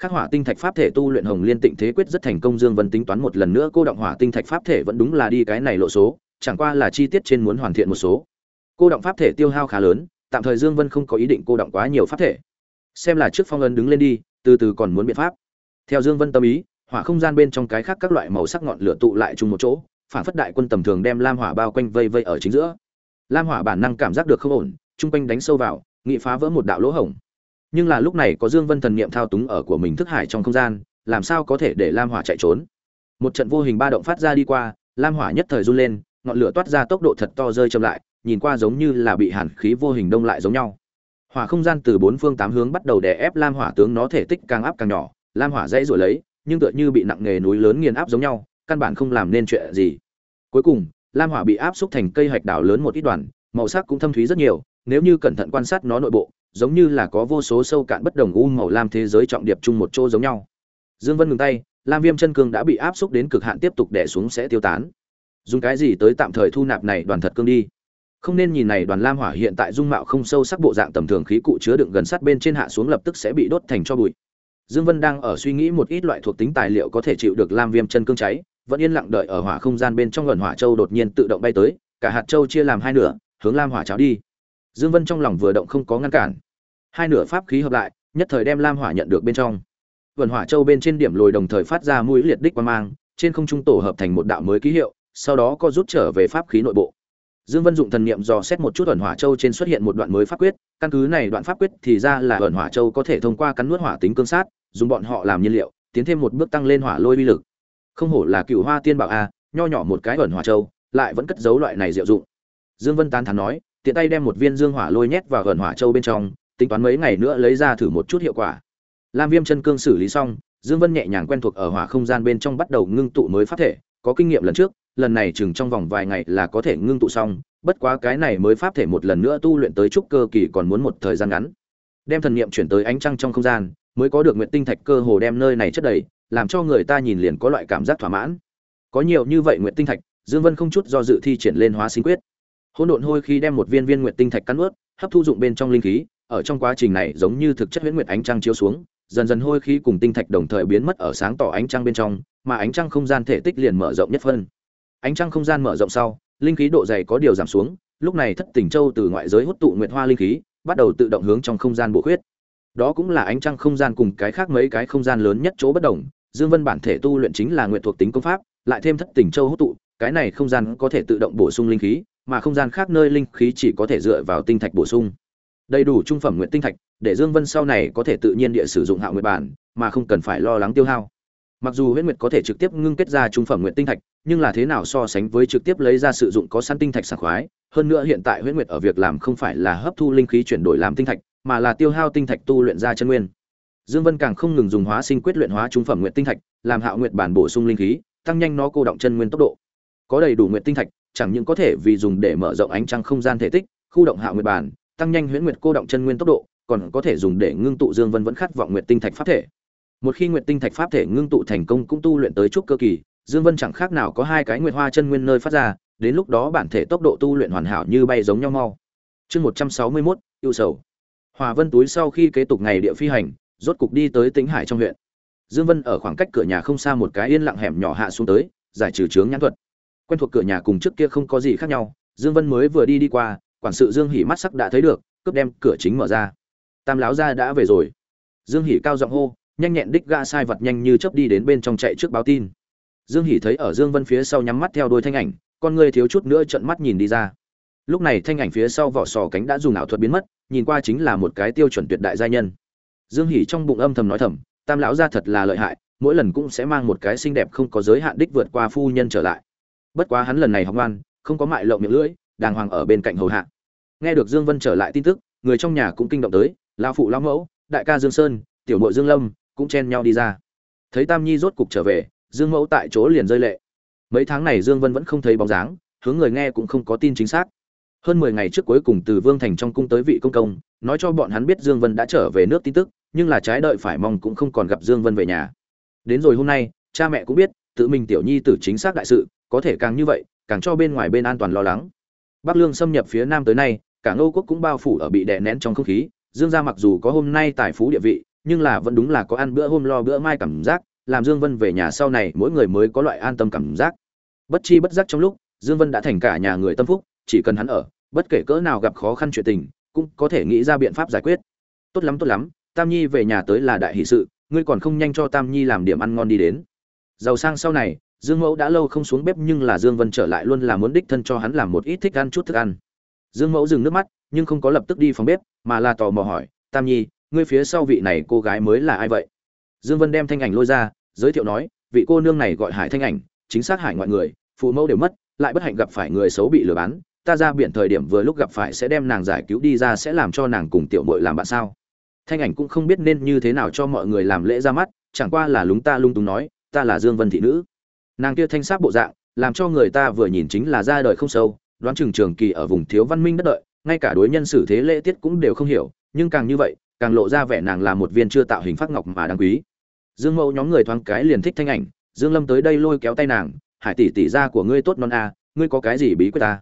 khắc hỏa tinh thạch pháp thể tu luyện hồng liên tịnh thế quyết rất thành công, dương vân tính toán một lần nữa cô động hỏa tinh thạch pháp thể vẫn đúng là đi cái này lộ số, chẳng qua là chi tiết trên muốn hoàn thiện một số. Cô động pháp thể tiêu hao khá lớn, tạm thời dương vân không có ý định cô động quá nhiều pháp thể. Xem là trước phong ấn đứng lên đi, từ từ còn muốn biện pháp. Theo dương vân tâm ý, hỏa không gian bên trong cái khác các loại màu sắc ngọn lửa tụ lại chung một chỗ, phản phất đại quân tầm thường đem lam hỏa bao quanh vây vây ở chính giữa. Lam hỏa bản năng cảm giác được không ổn trung quanh đánh sâu vào, nghị phá vỡ một đạo lỗ hổng nhưng là lúc này có dương vân thần niệm thao túng ở của mình thức hải trong không gian, làm sao có thể để lam hỏa chạy trốn? Một trận vô hình ba động phát ra đi qua, lam hỏa nhất thời run lên, ngọn lửa toát ra tốc độ thật to rơi chậm lại, nhìn qua giống như là bị hàn khí vô hình đông lại giống nhau. Hỏa không gian từ bốn phương tám hướng bắt đầu đè ép lam hỏa tướng nó thể tích càng áp càng nhỏ, lam hỏa dãy rồi lấy, nhưng tựa như bị nặng nghề núi lớn nghiền áp giống nhau, căn bản không làm nên chuyện gì. Cuối cùng, lam hỏa bị áp xúc thành cây hạch đảo lớn một ít đoàn, màu sắc cũng thâm thúy rất nhiều, nếu như cẩn thận quan sát nó nội bộ giống như là có vô số sâu cạn bất đồng u màu lam thế giới trọng điệp chung một chỗ giống nhau. Dương vân ngừng tay, lam viêm chân cương đã bị áp xúc đến cực hạn tiếp tục đè xuống sẽ tiêu tán. Dùng cái gì tới tạm thời thu nạp này đoàn thật cương đi? Không nên nhìn này đoàn lam hỏa hiện tại dung mạo không sâu sắc bộ dạng tầm thường khí cụ chứa đựng gần sát bên trên hạ xuống lập tức sẽ bị đốt thành cho bụi. Dương vân đang ở suy nghĩ một ít loại thuộc tính tài liệu có thể chịu được lam viêm chân cương cháy, vẫn yên lặng đợi ở hỏa không gian bên trong gần hỏa châu đột nhiên tự động bay tới, cả hạt châu chia làm hai nửa, hướng lam hỏa cháo đi dương vân trong lòng vừa động không có ngăn cản. Hai nửa pháp khí hợp lại, nhất thời đem lam hỏa nhận được bên trong. Vần hỏa châu bên trên điểm lồi đồng thời phát ra mũi liệt đích quan mang, trên không trung tổ hợp thành một đạo mới ký hiệu, sau đó co rút trở về pháp khí nội bộ. Dương vân dụng thần niệm dò xét một chút ẩn hỏa châu trên xuất hiện một đoạn mới pháp quyết, căn cứ này đoạn pháp quyết thì ra là ẩn hỏa châu có thể thông qua cắn nuốt hỏa tính cương sát, dùng bọn họ làm nhiên liệu, tiến thêm một bước tăng lên hỏa lôi uy lực. Không hổ là cựu hoa tiên bảo a, nho nhỏ một cái ẩn hỏa châu, lại vẫn cất giấu loại này diệu dụng. Dương vân tán thán nói tiện tay đem một viên dương hỏa lôi nhét vào gần hỏa châu bên trong, tính toán mấy ngày nữa lấy ra thử một chút hiệu quả. Lam viêm chân cương xử lý xong, dương vân nhẹ nhàng quen thuộc ở hỏa không gian bên trong bắt đầu ngưng tụ mới phát thể, có kinh nghiệm lần trước, lần này chừng trong vòng vài ngày là có thể ngưng tụ xong, bất quá cái này mới pháp thể một lần nữa tu luyện tới trúc cơ kỳ còn muốn một thời gian ngắn. Đem thần niệm chuyển tới ánh trăng trong không gian, mới có được nguyện tinh thạch cơ hồ đem nơi này chất đầy, làm cho người ta nhìn liền có loại cảm giác thỏa mãn. Có nhiều như vậy nguyện tinh thạch, dương vân không chút do dự thi triển lên hóa sinh quyết hỗn độn hôi khi đem một viên viên nguyệt tinh thạch cắn ướt, hấp thu dụng bên trong linh khí, ở trong quá trình này giống như thực chất huyễn nguyệt ánh trăng chiếu xuống, dần dần hôi khí cùng tinh thạch đồng thời biến mất ở sáng tỏ ánh trăng bên trong, mà ánh trăng không gian thể tích liền mở rộng nhất phân. Ánh trăng không gian mở rộng sau, linh khí độ dày có điều giảm xuống, lúc này thất tỉnh châu từ ngoại giới hút tụ nguyệt hoa linh khí, bắt đầu tự động hướng trong không gian bổ khuyết. Đó cũng là ánh trăng không gian cùng cái khác mấy cái không gian lớn nhất chỗ bất đồng, dương vân bản thể tu luyện chính là nguyện thuộc tính công pháp, lại thêm thất tỉnh châu hút tụ, cái này không gian có thể tự động bổ sung linh khí mà không gian khác nơi linh khí chỉ có thể dựa vào tinh thạch bổ sung. Đầy đủ trung phẩm nguyện tinh thạch, để dương vân sau này có thể tự nhiên địa sử dụng hạo nguyệt bản, mà không cần phải lo lắng tiêu hao. Mặc dù huyết nguyệt có thể trực tiếp ngưng kết ra trung phẩm nguyện tinh thạch, nhưng là thế nào so sánh với trực tiếp lấy ra sử dụng có sẵn tinh thạch sảng khoái, hơn nữa hiện tại huyết nguyệt ở việc làm không phải là hấp thu linh khí chuyển đổi làm tinh thạch, mà là tiêu hao tinh thạch tu luyện ra chân nguyên. Dương vân càng không ngừng dùng hóa sinh quyết luyện hóa trung phẩm nguyện tinh thạch, làm hạo nguyệt bản bổ sung linh khí, tăng nhanh nó cô động chân nguyên tốc độ. Có đầy đủ nguyện tinh thạch chẳng những có thể vì dùng để mở rộng ánh trăng không gian thể tích khu động hạ nguyệt bản tăng nhanh huyễn nguyệt cô động chân nguyên tốc độ còn có thể dùng để ngưng tụ dương vân vẫn khát vọng nguyệt tinh thạch pháp thể. Một khi nguyệt tinh thạch pháp thể ngưng tụ thành công cũng tu luyện tới trúc cơ kỳ dương vân chẳng khác nào có hai cái nguyệt hoa chân nguyên nơi phát ra đến lúc đó bản thể tốc độ tu luyện hoàn hảo như bay giống nhau mau. Chương một trăm sáu mươi 161, ưu sầu. Hòa vân túi sau khi kế tục ngày địa phi hành rốt cục đi tới tĩnh hải trong huyện. Dương vân ở khoảng cách cửa nhà không xa một cái yên lặng hẻm nhỏ hạ xuống tới giải trừ chướng nhãn thuật quen thuộc cửa nhà cùng trước kia không có gì khác nhau, dương vân mới vừa đi đi qua, quản sự dương hỉ mắt sắc đã thấy được, cướp đem cửa chính mở ra. Tam lão gia đã về rồi. Dương hỉ cao giọng hô, nhanh nhẹn đích ga sai vật nhanh như chớp đi đến bên trong chạy trước báo tin. Dương hỉ thấy ở dương vân phía sau nhắm mắt theo đôi thanh ảnh, con người thiếu chút nữa trợn mắt nhìn đi ra. Lúc này thanh ảnh phía sau vỏ sò cánh đã dùng ảo thuật biến mất, nhìn qua chính là một cái tiêu chuẩn tuyệt đại gia nhân. Dương hỉ trong bụng âm thầm nói thầm, tam lão gia thật là lợi hại, mỗi lần cũng sẽ mang một cái xinh đẹp không có giới hạn đích vượt qua phu nhân trở lại bất quá hắn lần này học ngoan, không có mại lộng miệng lưỡi, đàng hoàng ở bên cạnh hầu hạ. Nghe được dương vân trở lại tin tức, người trong nhà cũng kinh động tới, lão phụ lão mẫu, đại ca dương sơn, tiểu nội dương lâm cũng chen nhau đi ra. Thấy tam nhi rốt cục trở về, dương mẫu tại chỗ liền rơi lệ. Mấy tháng này dương vân vẫn không thấy bóng dáng, hướng người nghe cũng không có tin chính xác. Hơn mười ngày trước cuối cùng từ vương thành trong cung tới vị công công, nói cho bọn hắn biết dương vân đã trở về nước tin tức, nhưng là trái đợi phải mong cũng không còn gặp dương vân về nhà. Đến rồi hôm nay, cha mẹ cũng biết tự mình tiểu nhi tử chính xác đại sự, có thể càng như vậy, càng cho bên ngoài bên an toàn lo lắng. Bắc lương xâm nhập phía nam tới nay, cả ngô quốc cũng bao phủ ở bị đè nén trong không khí. Dương gia mặc dù có hôm nay tài phú địa vị, nhưng là vẫn đúng là có ăn bữa hôm lo bữa mai cảm giác, làm dương vân về nhà sau này mỗi người mới có loại an tâm cảm giác. Bất chi bất giác trong lúc, dương vân đã thành cả nhà người tâm phúc, chỉ cần hắn ở, bất kể cỡ nào gặp khó khăn chuyện tình, cũng có thể nghĩ ra biện pháp giải quyết. Tốt lắm tốt lắm, tam nhi về nhà tới là đại hỷ sự, ngươi còn không nhanh cho tam nhi làm điểm ăn ngon đi đến giàu sang sau này, dương mẫu đã lâu không xuống bếp nhưng là dương vân trở lại luôn là muốn đích thân cho hắn làm một ít thích ăn chút thức ăn. Dương mẫu dừng nước mắt, nhưng không có lập tức đi phòng bếp, mà là tò mò hỏi, tam nhi, ngươi phía sau vị này cô gái mới là ai vậy? Dương vân đem thanh ảnh lôi ra, giới thiệu nói, vị cô nương này gọi hải thanh ảnh, chính xác hải ngoại người, phụ mẫu đều mất, lại bất hạnh gặp phải người xấu bị lừa bán, ta ra biển thời điểm vừa lúc gặp phải sẽ đem nàng giải cứu đi ra sẽ làm cho nàng cùng tiểu muội làm bạn sao? Thanh ảnh cũng không biết nên như thế nào cho mọi người làm lễ ra mắt, chẳng qua là lúng ta lung tung nói ta là dương vân thị nữ. Nàng kia thanh sắc bộ dạng, làm cho người ta vừa nhìn chính là ra đời không sâu, đoán chừng trường kỳ ở vùng thiếu văn minh đất đợi, ngay cả đối nhân xử thế lễ tiết cũng đều không hiểu, nhưng càng như vậy, càng lộ ra vẻ nàng là một viên chưa tạo hình phát ngọc mà đáng quý. Dương mẫu nhóm người thoáng cái liền thích thanh ảnh, dương lâm tới đây lôi kéo tay nàng, hải tỷ tỷ ra của ngươi tốt non a, ngươi có cái gì bí quyết ta?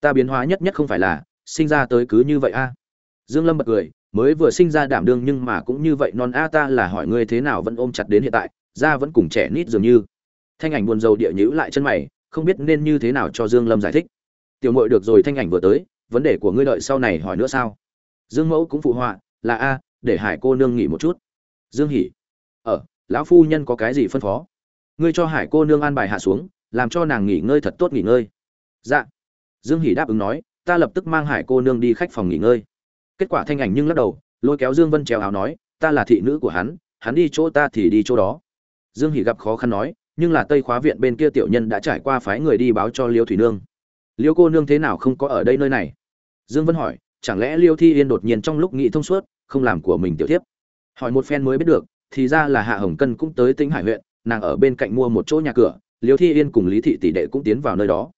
Ta biến hóa nhất nhất không phải là, sinh ra tới cứ như vậy a. Dương lâm bật cười, mới vừa sinh ra đảm đương nhưng mà cũng như vậy non a, ta là hỏi ngươi thế nào vẫn ôm chặt đến hiện tại da vẫn cùng trẻ nít dường như. Thanh ảnh buồn rầu địa nhữ lại chân mày, không biết nên như thế nào cho dương lâm giải thích. Tiểu muội được rồi, thanh ảnh vừa tới, vấn đề của ngươi đợi sau này hỏi nữa sao? Dương mẫu cũng phụ họa, là a, để hải cô nương nghỉ một chút. Dương hỉ ở ờ, lão phu nhân có cái gì phân phó? Ngươi cho hải cô nương an bài hạ xuống, làm cho nàng nghỉ ngơi thật tốt nghỉ ngơi. Dạ. Dương hỉ đáp ứng nói, ta lập tức mang hải cô nương đi khách phòng nghỉ ngơi. Kết quả thanh ảnh nhưng lắc đầu, lôi kéo dương vân trèo áo nói, ta là thị nữ của hắn hắn đi chỗ ta thì đi chỗ đó dương hỉ gặp khó khăn nói, nhưng là tây khóa viện bên kia tiểu nhân đã trải qua phái người đi báo cho liêu thủy nương. Liêu cô nương thế nào không có ở đây nơi này? Dương vân hỏi, chẳng lẽ liêu thi yên đột nhiên trong lúc nghĩ thông suốt, không làm của mình tiểu tiếp hỏi một phen mới biết được, thì ra là hạ hồng cân cũng tới tĩnh hải huyện, nàng ở bên cạnh mua một chỗ nhà cửa, liêu thi yên cùng lý thị tỷ đệ cũng tiến vào nơi đó.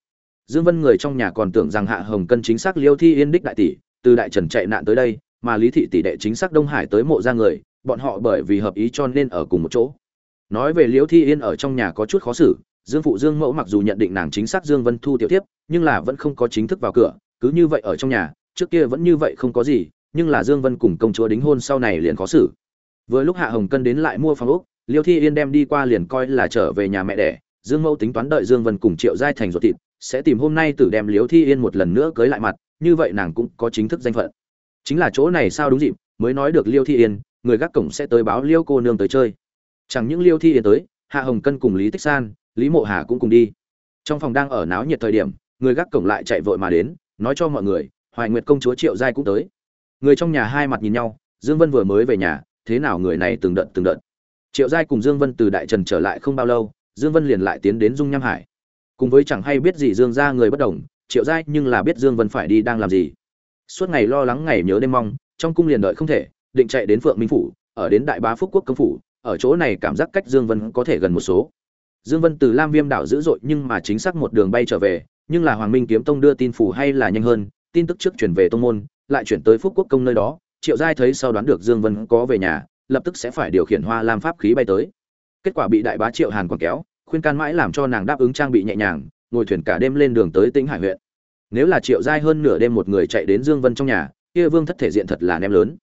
Dương vân người trong nhà còn tưởng rằng hạ hồng cân chính xác liêu thi yên đích đại tỷ, từ đại trần chạy nạn tới đây, mà lý thị tỷ đệ chính xác đông hải tới mộ ra người, bọn họ bởi vì hợp ý cho nên ở cùng một chỗ nói về Liễu thi yên ở trong nhà có chút khó xử, dương phụ dương mẫu mặc dù nhận định nàng chính xác dương vân thu tiểu tiếp nhưng là vẫn không có chính thức vào cửa, cứ như vậy ở trong nhà, trước kia vẫn như vậy không có gì, nhưng là dương vân cùng công chúa đính hôn sau này liền khó xử. Vừa lúc hạ hồng cân đến lại mua phòng úc liêu thi yên đem đi qua liền coi là trở về nhà mẹ đẻ, dương mẫu tính toán đợi dương vân cùng triệu giai thành ruột thịt, sẽ tìm hôm nay tử đem liêu thi yên một lần nữa cưới lại mặt, như vậy nàng cũng có chính thức danh phận. Chính là chỗ này sao đúng dịp, mới nói được liêu thi yên, người gác cổng sẽ tới báo liêu cô nương tới chơi chẳng những liêu thi yến tới, hạ hồng cân cùng lý tích san, lý mộ hà cũng cùng đi. Trong phòng đang ở náo nhiệt thời điểm, người gác cổng lại chạy vội mà đến, nói cho mọi người, hoài nguyệt công chúa triệu giai cũng tới. Người trong nhà hai mặt nhìn nhau, dương vân vừa mới về nhà, thế nào người này từng đợt từng đợt. Triệu giai cùng dương vân từ đại trần trở lại không bao lâu, dương vân liền lại tiến đến dung nham hải. Cùng với chẳng hay biết gì dương gia người bất đồng, triệu giai nhưng là biết dương vân phải đi đang làm gì. Suốt ngày lo lắng ngày nhớ đêm mong, trong cung liền đợi không thể, định chạy đến phượng minh phủ, ở đến đại bá phúc quốc công phủ ở chỗ này cảm giác cách dương vân có thể gần một số. Dương vân từ lam viêm đảo dữ dội nhưng mà chính xác một đường bay trở về, nhưng là hoàng minh kiếm tông đưa tin phủ hay là nhanh hơn, tin tức trước chuyển về tông môn, lại chuyển tới phúc quốc công nơi đó, triệu giai thấy sau đoán được dương vân có về nhà, lập tức sẽ phải điều khiển hoa lam pháp khí bay tới. Kết quả bị đại bá triệu hàn quan kéo, khuyên can mãi làm cho nàng đáp ứng trang bị nhẹ nhàng, ngồi thuyền cả đêm lên đường tới tĩnh hải huyện. Nếu là triệu giai hơn nửa đêm một người chạy đến dương vân trong nhà, kia vương thất thể diện thật là ném lớn.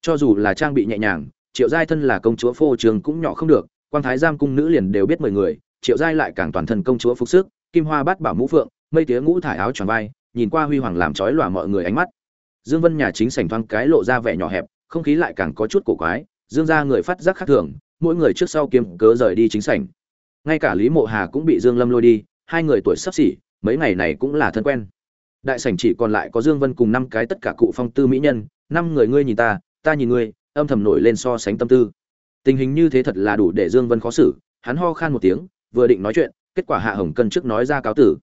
Cho dù là trang bị nhẹ nhàng triệu giai thân là công chúa phô trường cũng nhỏ không được quan thái giam cung nữ liền đều biết mười người, triệu giai lại càng toàn thân công chúa phục sức, kim hoa bát bảo mũ phượng, mây tía ngũ thải áo tròn vai, nhìn qua huy hoàng làm trói lòa mọi người ánh mắt. Dương vân nhà chính sảnh thoáng cái lộ ra vẻ nhỏ hẹp, không khí lại càng có chút cổ quái, dương gia người phát giác khác thường, mỗi người trước sau kiếm cớ rời đi chính sảnh. Ngay cả lý mộ hà cũng bị dương lâm lôi đi, hai người tuổi sắp xỉ, mấy ngày này cũng là thân quen. Đại sảnh chỉ còn lại có dương vân cùng năm cái tất cả cụ phong tư mỹ nhân, năm người ngươi nhìn ta ta nhìn ngươi âm thầm nổi lên so sánh tâm tư. Tình hình như thế thật là đủ để dương vân khó xử, hắn ho khan một tiếng, vừa định nói chuyện, kết quả hạ hồng cân trước nói ra cáo tử.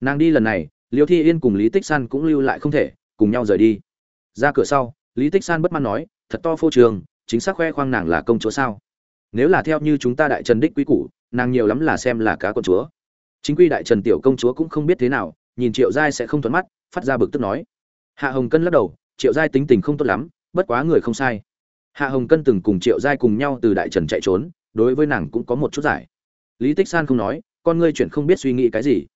Nàng đi lần này, liêu thi yên cùng lý tích san cũng lưu lại không thể, cùng nhau rời đi. Ra cửa sau, lý tích san bất mãn nói, thật to phô trường, chính xác khoe khoang nàng là công chúa sao? Nếu là theo như chúng ta đại trần đích quý củ, nàng nhiều lắm là xem là cá con chúa. Chính quy đại trần tiểu công chúa cũng không biết thế nào, nhìn triệu giai sẽ không thuận mắt, phát ra bực tức nói. Hạ hồng cân lắc đầu, triệu giai tính tình không tốt lắm, bất quá người không sai hạ hồng cân từng cùng triệu giai cùng nhau từ đại trần chạy trốn, đối với nàng cũng có một chút giải. Lý tích san không nói, con ngươi chuyển không biết suy nghĩ cái gì.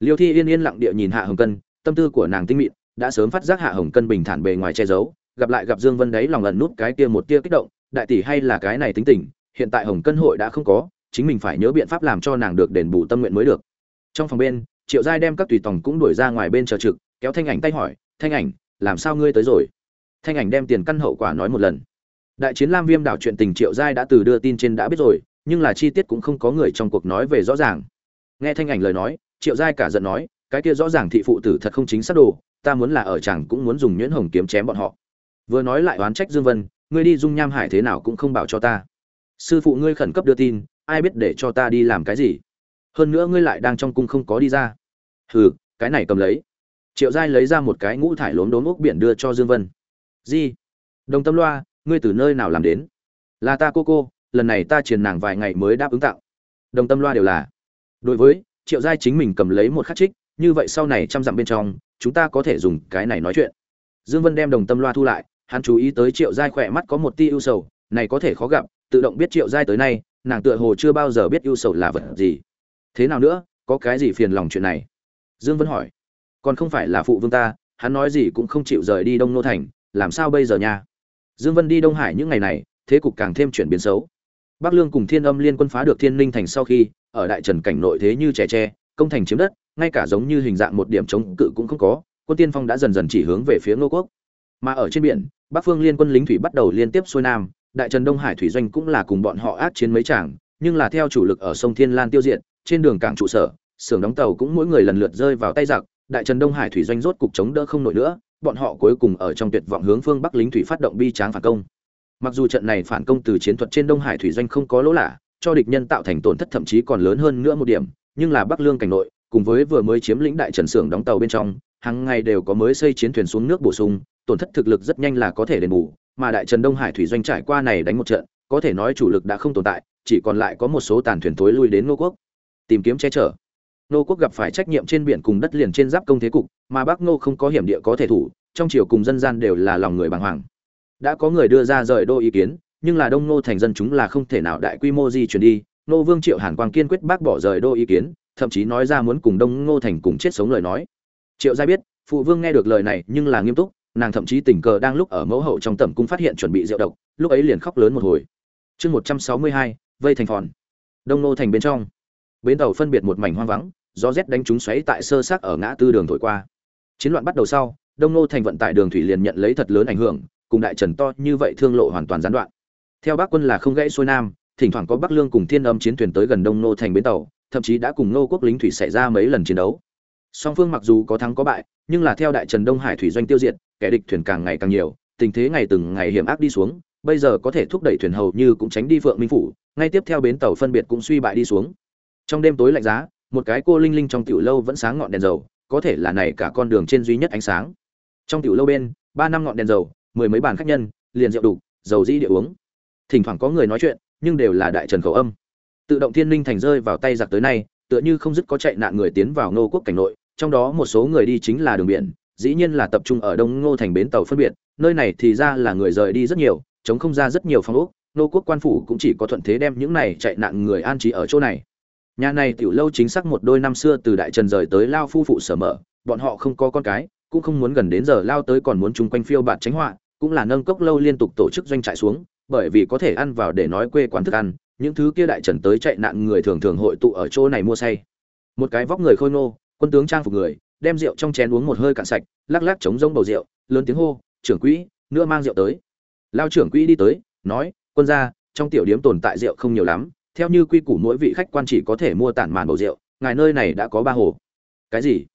Liêu thi yên yên lặng địa nhìn hạ hồng cân, tâm tư của nàng tinh mịn, đã sớm phát giác hạ hồng cân bình thản bề ngoài che giấu, gặp lại gặp dương vân đấy lòng ẩn nút cái kia một tia kích động, đại tỷ hay là cái này tính tình, hiện tại hồng cân hội đã không có, chính mình phải nhớ biện pháp làm cho nàng được đền bù tâm nguyện mới được. Trong phòng bên, triệu giai đem các tùy tòng cũng đuổi ra ngoài bên chờ trực, kéo thanh ảnh tay hỏi, thanh ảnh, làm sao ngươi tới rồi? Thanh ảnh đem tiền căn hậu quả nói một lần đại chiến lam viêm đảo chuyện tình triệu giai đã từ đưa tin trên đã biết rồi, nhưng là chi tiết cũng không có người trong cuộc nói về rõ ràng. Nghe thanh ảnh lời nói, triệu giai cả giận nói, cái kia rõ ràng thị phụ tử thật không chính xác đồ, ta muốn là ở chẳng cũng muốn dùng nhuyễn hồng kiếm chém bọn họ. Vừa nói lại oán trách dương vân, ngươi đi dung nham hải thế nào cũng không bảo cho ta. Sư phụ ngươi khẩn cấp đưa tin, ai biết để cho ta đi làm cái gì? Hơn nữa ngươi lại đang trong cung không có đi ra. Hừ, cái này cầm lấy. Triệu giai lấy ra một cái ngũ thải lốm đốm ốc biển đưa cho dương vân. Di, đồng tâm loa ngươi từ nơi nào làm đến? Là ta cô cô, lần này ta truyền nàng vài ngày mới đáp ứng tặng đồng tâm loa đều là. Đối với, triệu giai chính mình cầm lấy một khắc trích, như vậy sau này trăm dặm bên trong, chúng ta có thể dùng cái này nói chuyện. Dương vân đem đồng tâm loa thu lại, hắn chú ý tới triệu giai khỏe mắt có một tia ưu sầu, này có thể khó gặp, tự động biết triệu giai tới nay, nàng tựa hồ chưa bao giờ biết ưu sầu là vật gì. Thế nào nữa, có cái gì phiền lòng chuyện này? Dương vân hỏi. Còn không phải là phụ vương ta, hắn nói gì cũng không chịu rời đi đông nô thành, làm sao bây giờ nha? Dương vân đi đông hải những ngày này, thế cục càng thêm chuyển biến xấu. Bắc lương cùng thiên âm liên quân phá được thiên linh thành sau khi, ở đại trần cảnh nội thế như trẻ tre, công thành chiếm đất, ngay cả giống như hình dạng một điểm chống cự cũng không có, quân tiên phong đã dần dần chỉ hướng về phía ngô quốc. Mà ở trên biển, bắc phương liên quân lính thủy bắt đầu liên tiếp xuôi nam, đại trần đông hải thủy doanh cũng là cùng bọn họ ác chiến mấy tràng nhưng là theo chủ lực ở sông thiên lan tiêu diệt, trên đường cảng trụ sở, xưởng đóng tàu cũng mỗi người lần lượt rơi vào tay giặc, đại trần đông hải thủy doanh rốt cục chống đỡ không nổi nữa bọn họ cuối cùng ở trong tuyệt vọng hướng phương bắc lính thủy phát động bi tráng phản công. Mặc dù trận này phản công từ chiến thuật trên đông hải thủy doanh không có lỗ lạ, cho địch nhân tạo thành tổn thất thậm chí còn lớn hơn nữa một điểm, nhưng là bắc lương cảnh nội, cùng với vừa mới chiếm lĩnh đại trần xưởng đóng tàu bên trong, hàng ngày đều có mới xây chiến thuyền xuống nước bổ sung, tổn thất thực lực rất nhanh là có thể đền bù, mà đại trần đông hải thủy doanh trải qua này đánh một trận, có thể nói chủ lực đã không tồn tại, chỉ còn lại có một số tàn thuyền tối lui đến Ngô quốc. Tìm kiếm che chở nô quốc gặp phải trách nhiệm trên biển cùng đất liền trên giáp công thế cục, mà bắc nô không có hiểm địa có thể thủ, trong triều cùng dân gian đều là lòng người bàng hoàng. Đã có người đưa ra rời đô ý kiến, nhưng là đông nô thành dân chúng là không thể nào đại quy mô di chuyển đi. Nô vương triệu hàn quang kiên quyết bác bỏ rời đô ý kiến, thậm chí nói ra muốn cùng đông ngô thành cùng chết sống lời nói. Triệu gia biết, phụ vương nghe được lời này nhưng là nghiêm túc, nàng thậm chí tình cờ đang lúc ở mẫu hậu trong tẩm cung phát hiện chuẩn bị rượu độc, lúc ấy liền khóc lớn một hồi. Chương một trăm sáu mươi hai, vây thành phòn. Đông nô thành bên trong. Bến tàu phân biệt một mảnh hoang vắng gió rét đánh trúng xoáy tại sơ xác ở ngã tư đường thổi qua. Chiến loạn bắt đầu sau, đông nô thành vận tải đường thủy liền nhận lấy thật lớn ảnh hưởng, cùng đại trần to như vậy thương lộ hoàn toàn gián đoạn. Theo bác quân là không gãy xuôi nam, thỉnh thoảng có bắc lương cùng thiên âm chiến thuyền tới gần đông nô thành bến tàu, thậm chí đã cùng nô quốc lính thủy xảy ra mấy lần chiến đấu. Song phương mặc dù có thắng có bại, nhưng là theo đại trần đông hải thủy doanh tiêu diệt, kẻ địch thuyền càng ngày càng nhiều, tình thế ngày từng ngày hiểm ác đi xuống, bây giờ có thể thúc đẩy thuyền hầu như cũng tránh đi vượng minh phủ, ngay tiếp theo bến tàu phân biệt cũng suy bại đi xuống. Trong đêm tối lạnh giá một cái cô linh linh trong tiểu lâu vẫn sáng ngọn đèn dầu, có thể là này cả con đường trên duy nhất ánh sáng. Trong tiểu lâu bên, ba năm ngọn đèn dầu, mười mấy bàn khách nhân, liền rượu đủ, dầu dĩ địa uống. Thỉnh thoảng có người nói chuyện, nhưng đều là đại trần khẩu âm. Tự động thiên linh thành rơi vào tay giặc tới nay, tựa như không dứt có chạy nạn người tiến vào ngô quốc cảnh nội, trong đó một số người đi chính là đường biển, dĩ nhiên là tập trung ở đông ngô thành bến tàu phân biệt, nơi này thì ra là người rời đi rất nhiều, chống không ra rất nhiều phong ốc nô quốc quan phủ cũng chỉ có thuận thế đem những này chạy nạn người an trí ở chỗ này nhà này tiểu lâu chính xác một đôi năm xưa từ đại trần rời tới lao phu phụ sở mở, bọn họ không có con cái, cũng không muốn gần đến giờ lao tới còn muốn chung quanh phiêu bạt tránh họa, cũng là nâng cốc lâu liên tục tổ chức doanh trại xuống, bởi vì có thể ăn vào để nói quê quán thức ăn, những thứ kia đại trần tới chạy nạn người thường thường hội tụ ở chỗ này mua say. Một cái vóc người khôi nô quân tướng trang phục người, đem rượu trong chén uống một hơi cạn sạch, lắc lắc chống rông bầu rượu, lớn tiếng hô, trưởng quỹ, nữa mang rượu tới. Lao trưởng quỹ đi tới, nói, quân gia, trong tiểu điếm tồn tại rượu không nhiều lắm theo như quy củ mỗi vị khách quan chỉ có thể mua tản màn bầu rượu, ngài nơi này đã có ba hồ. Cái gì?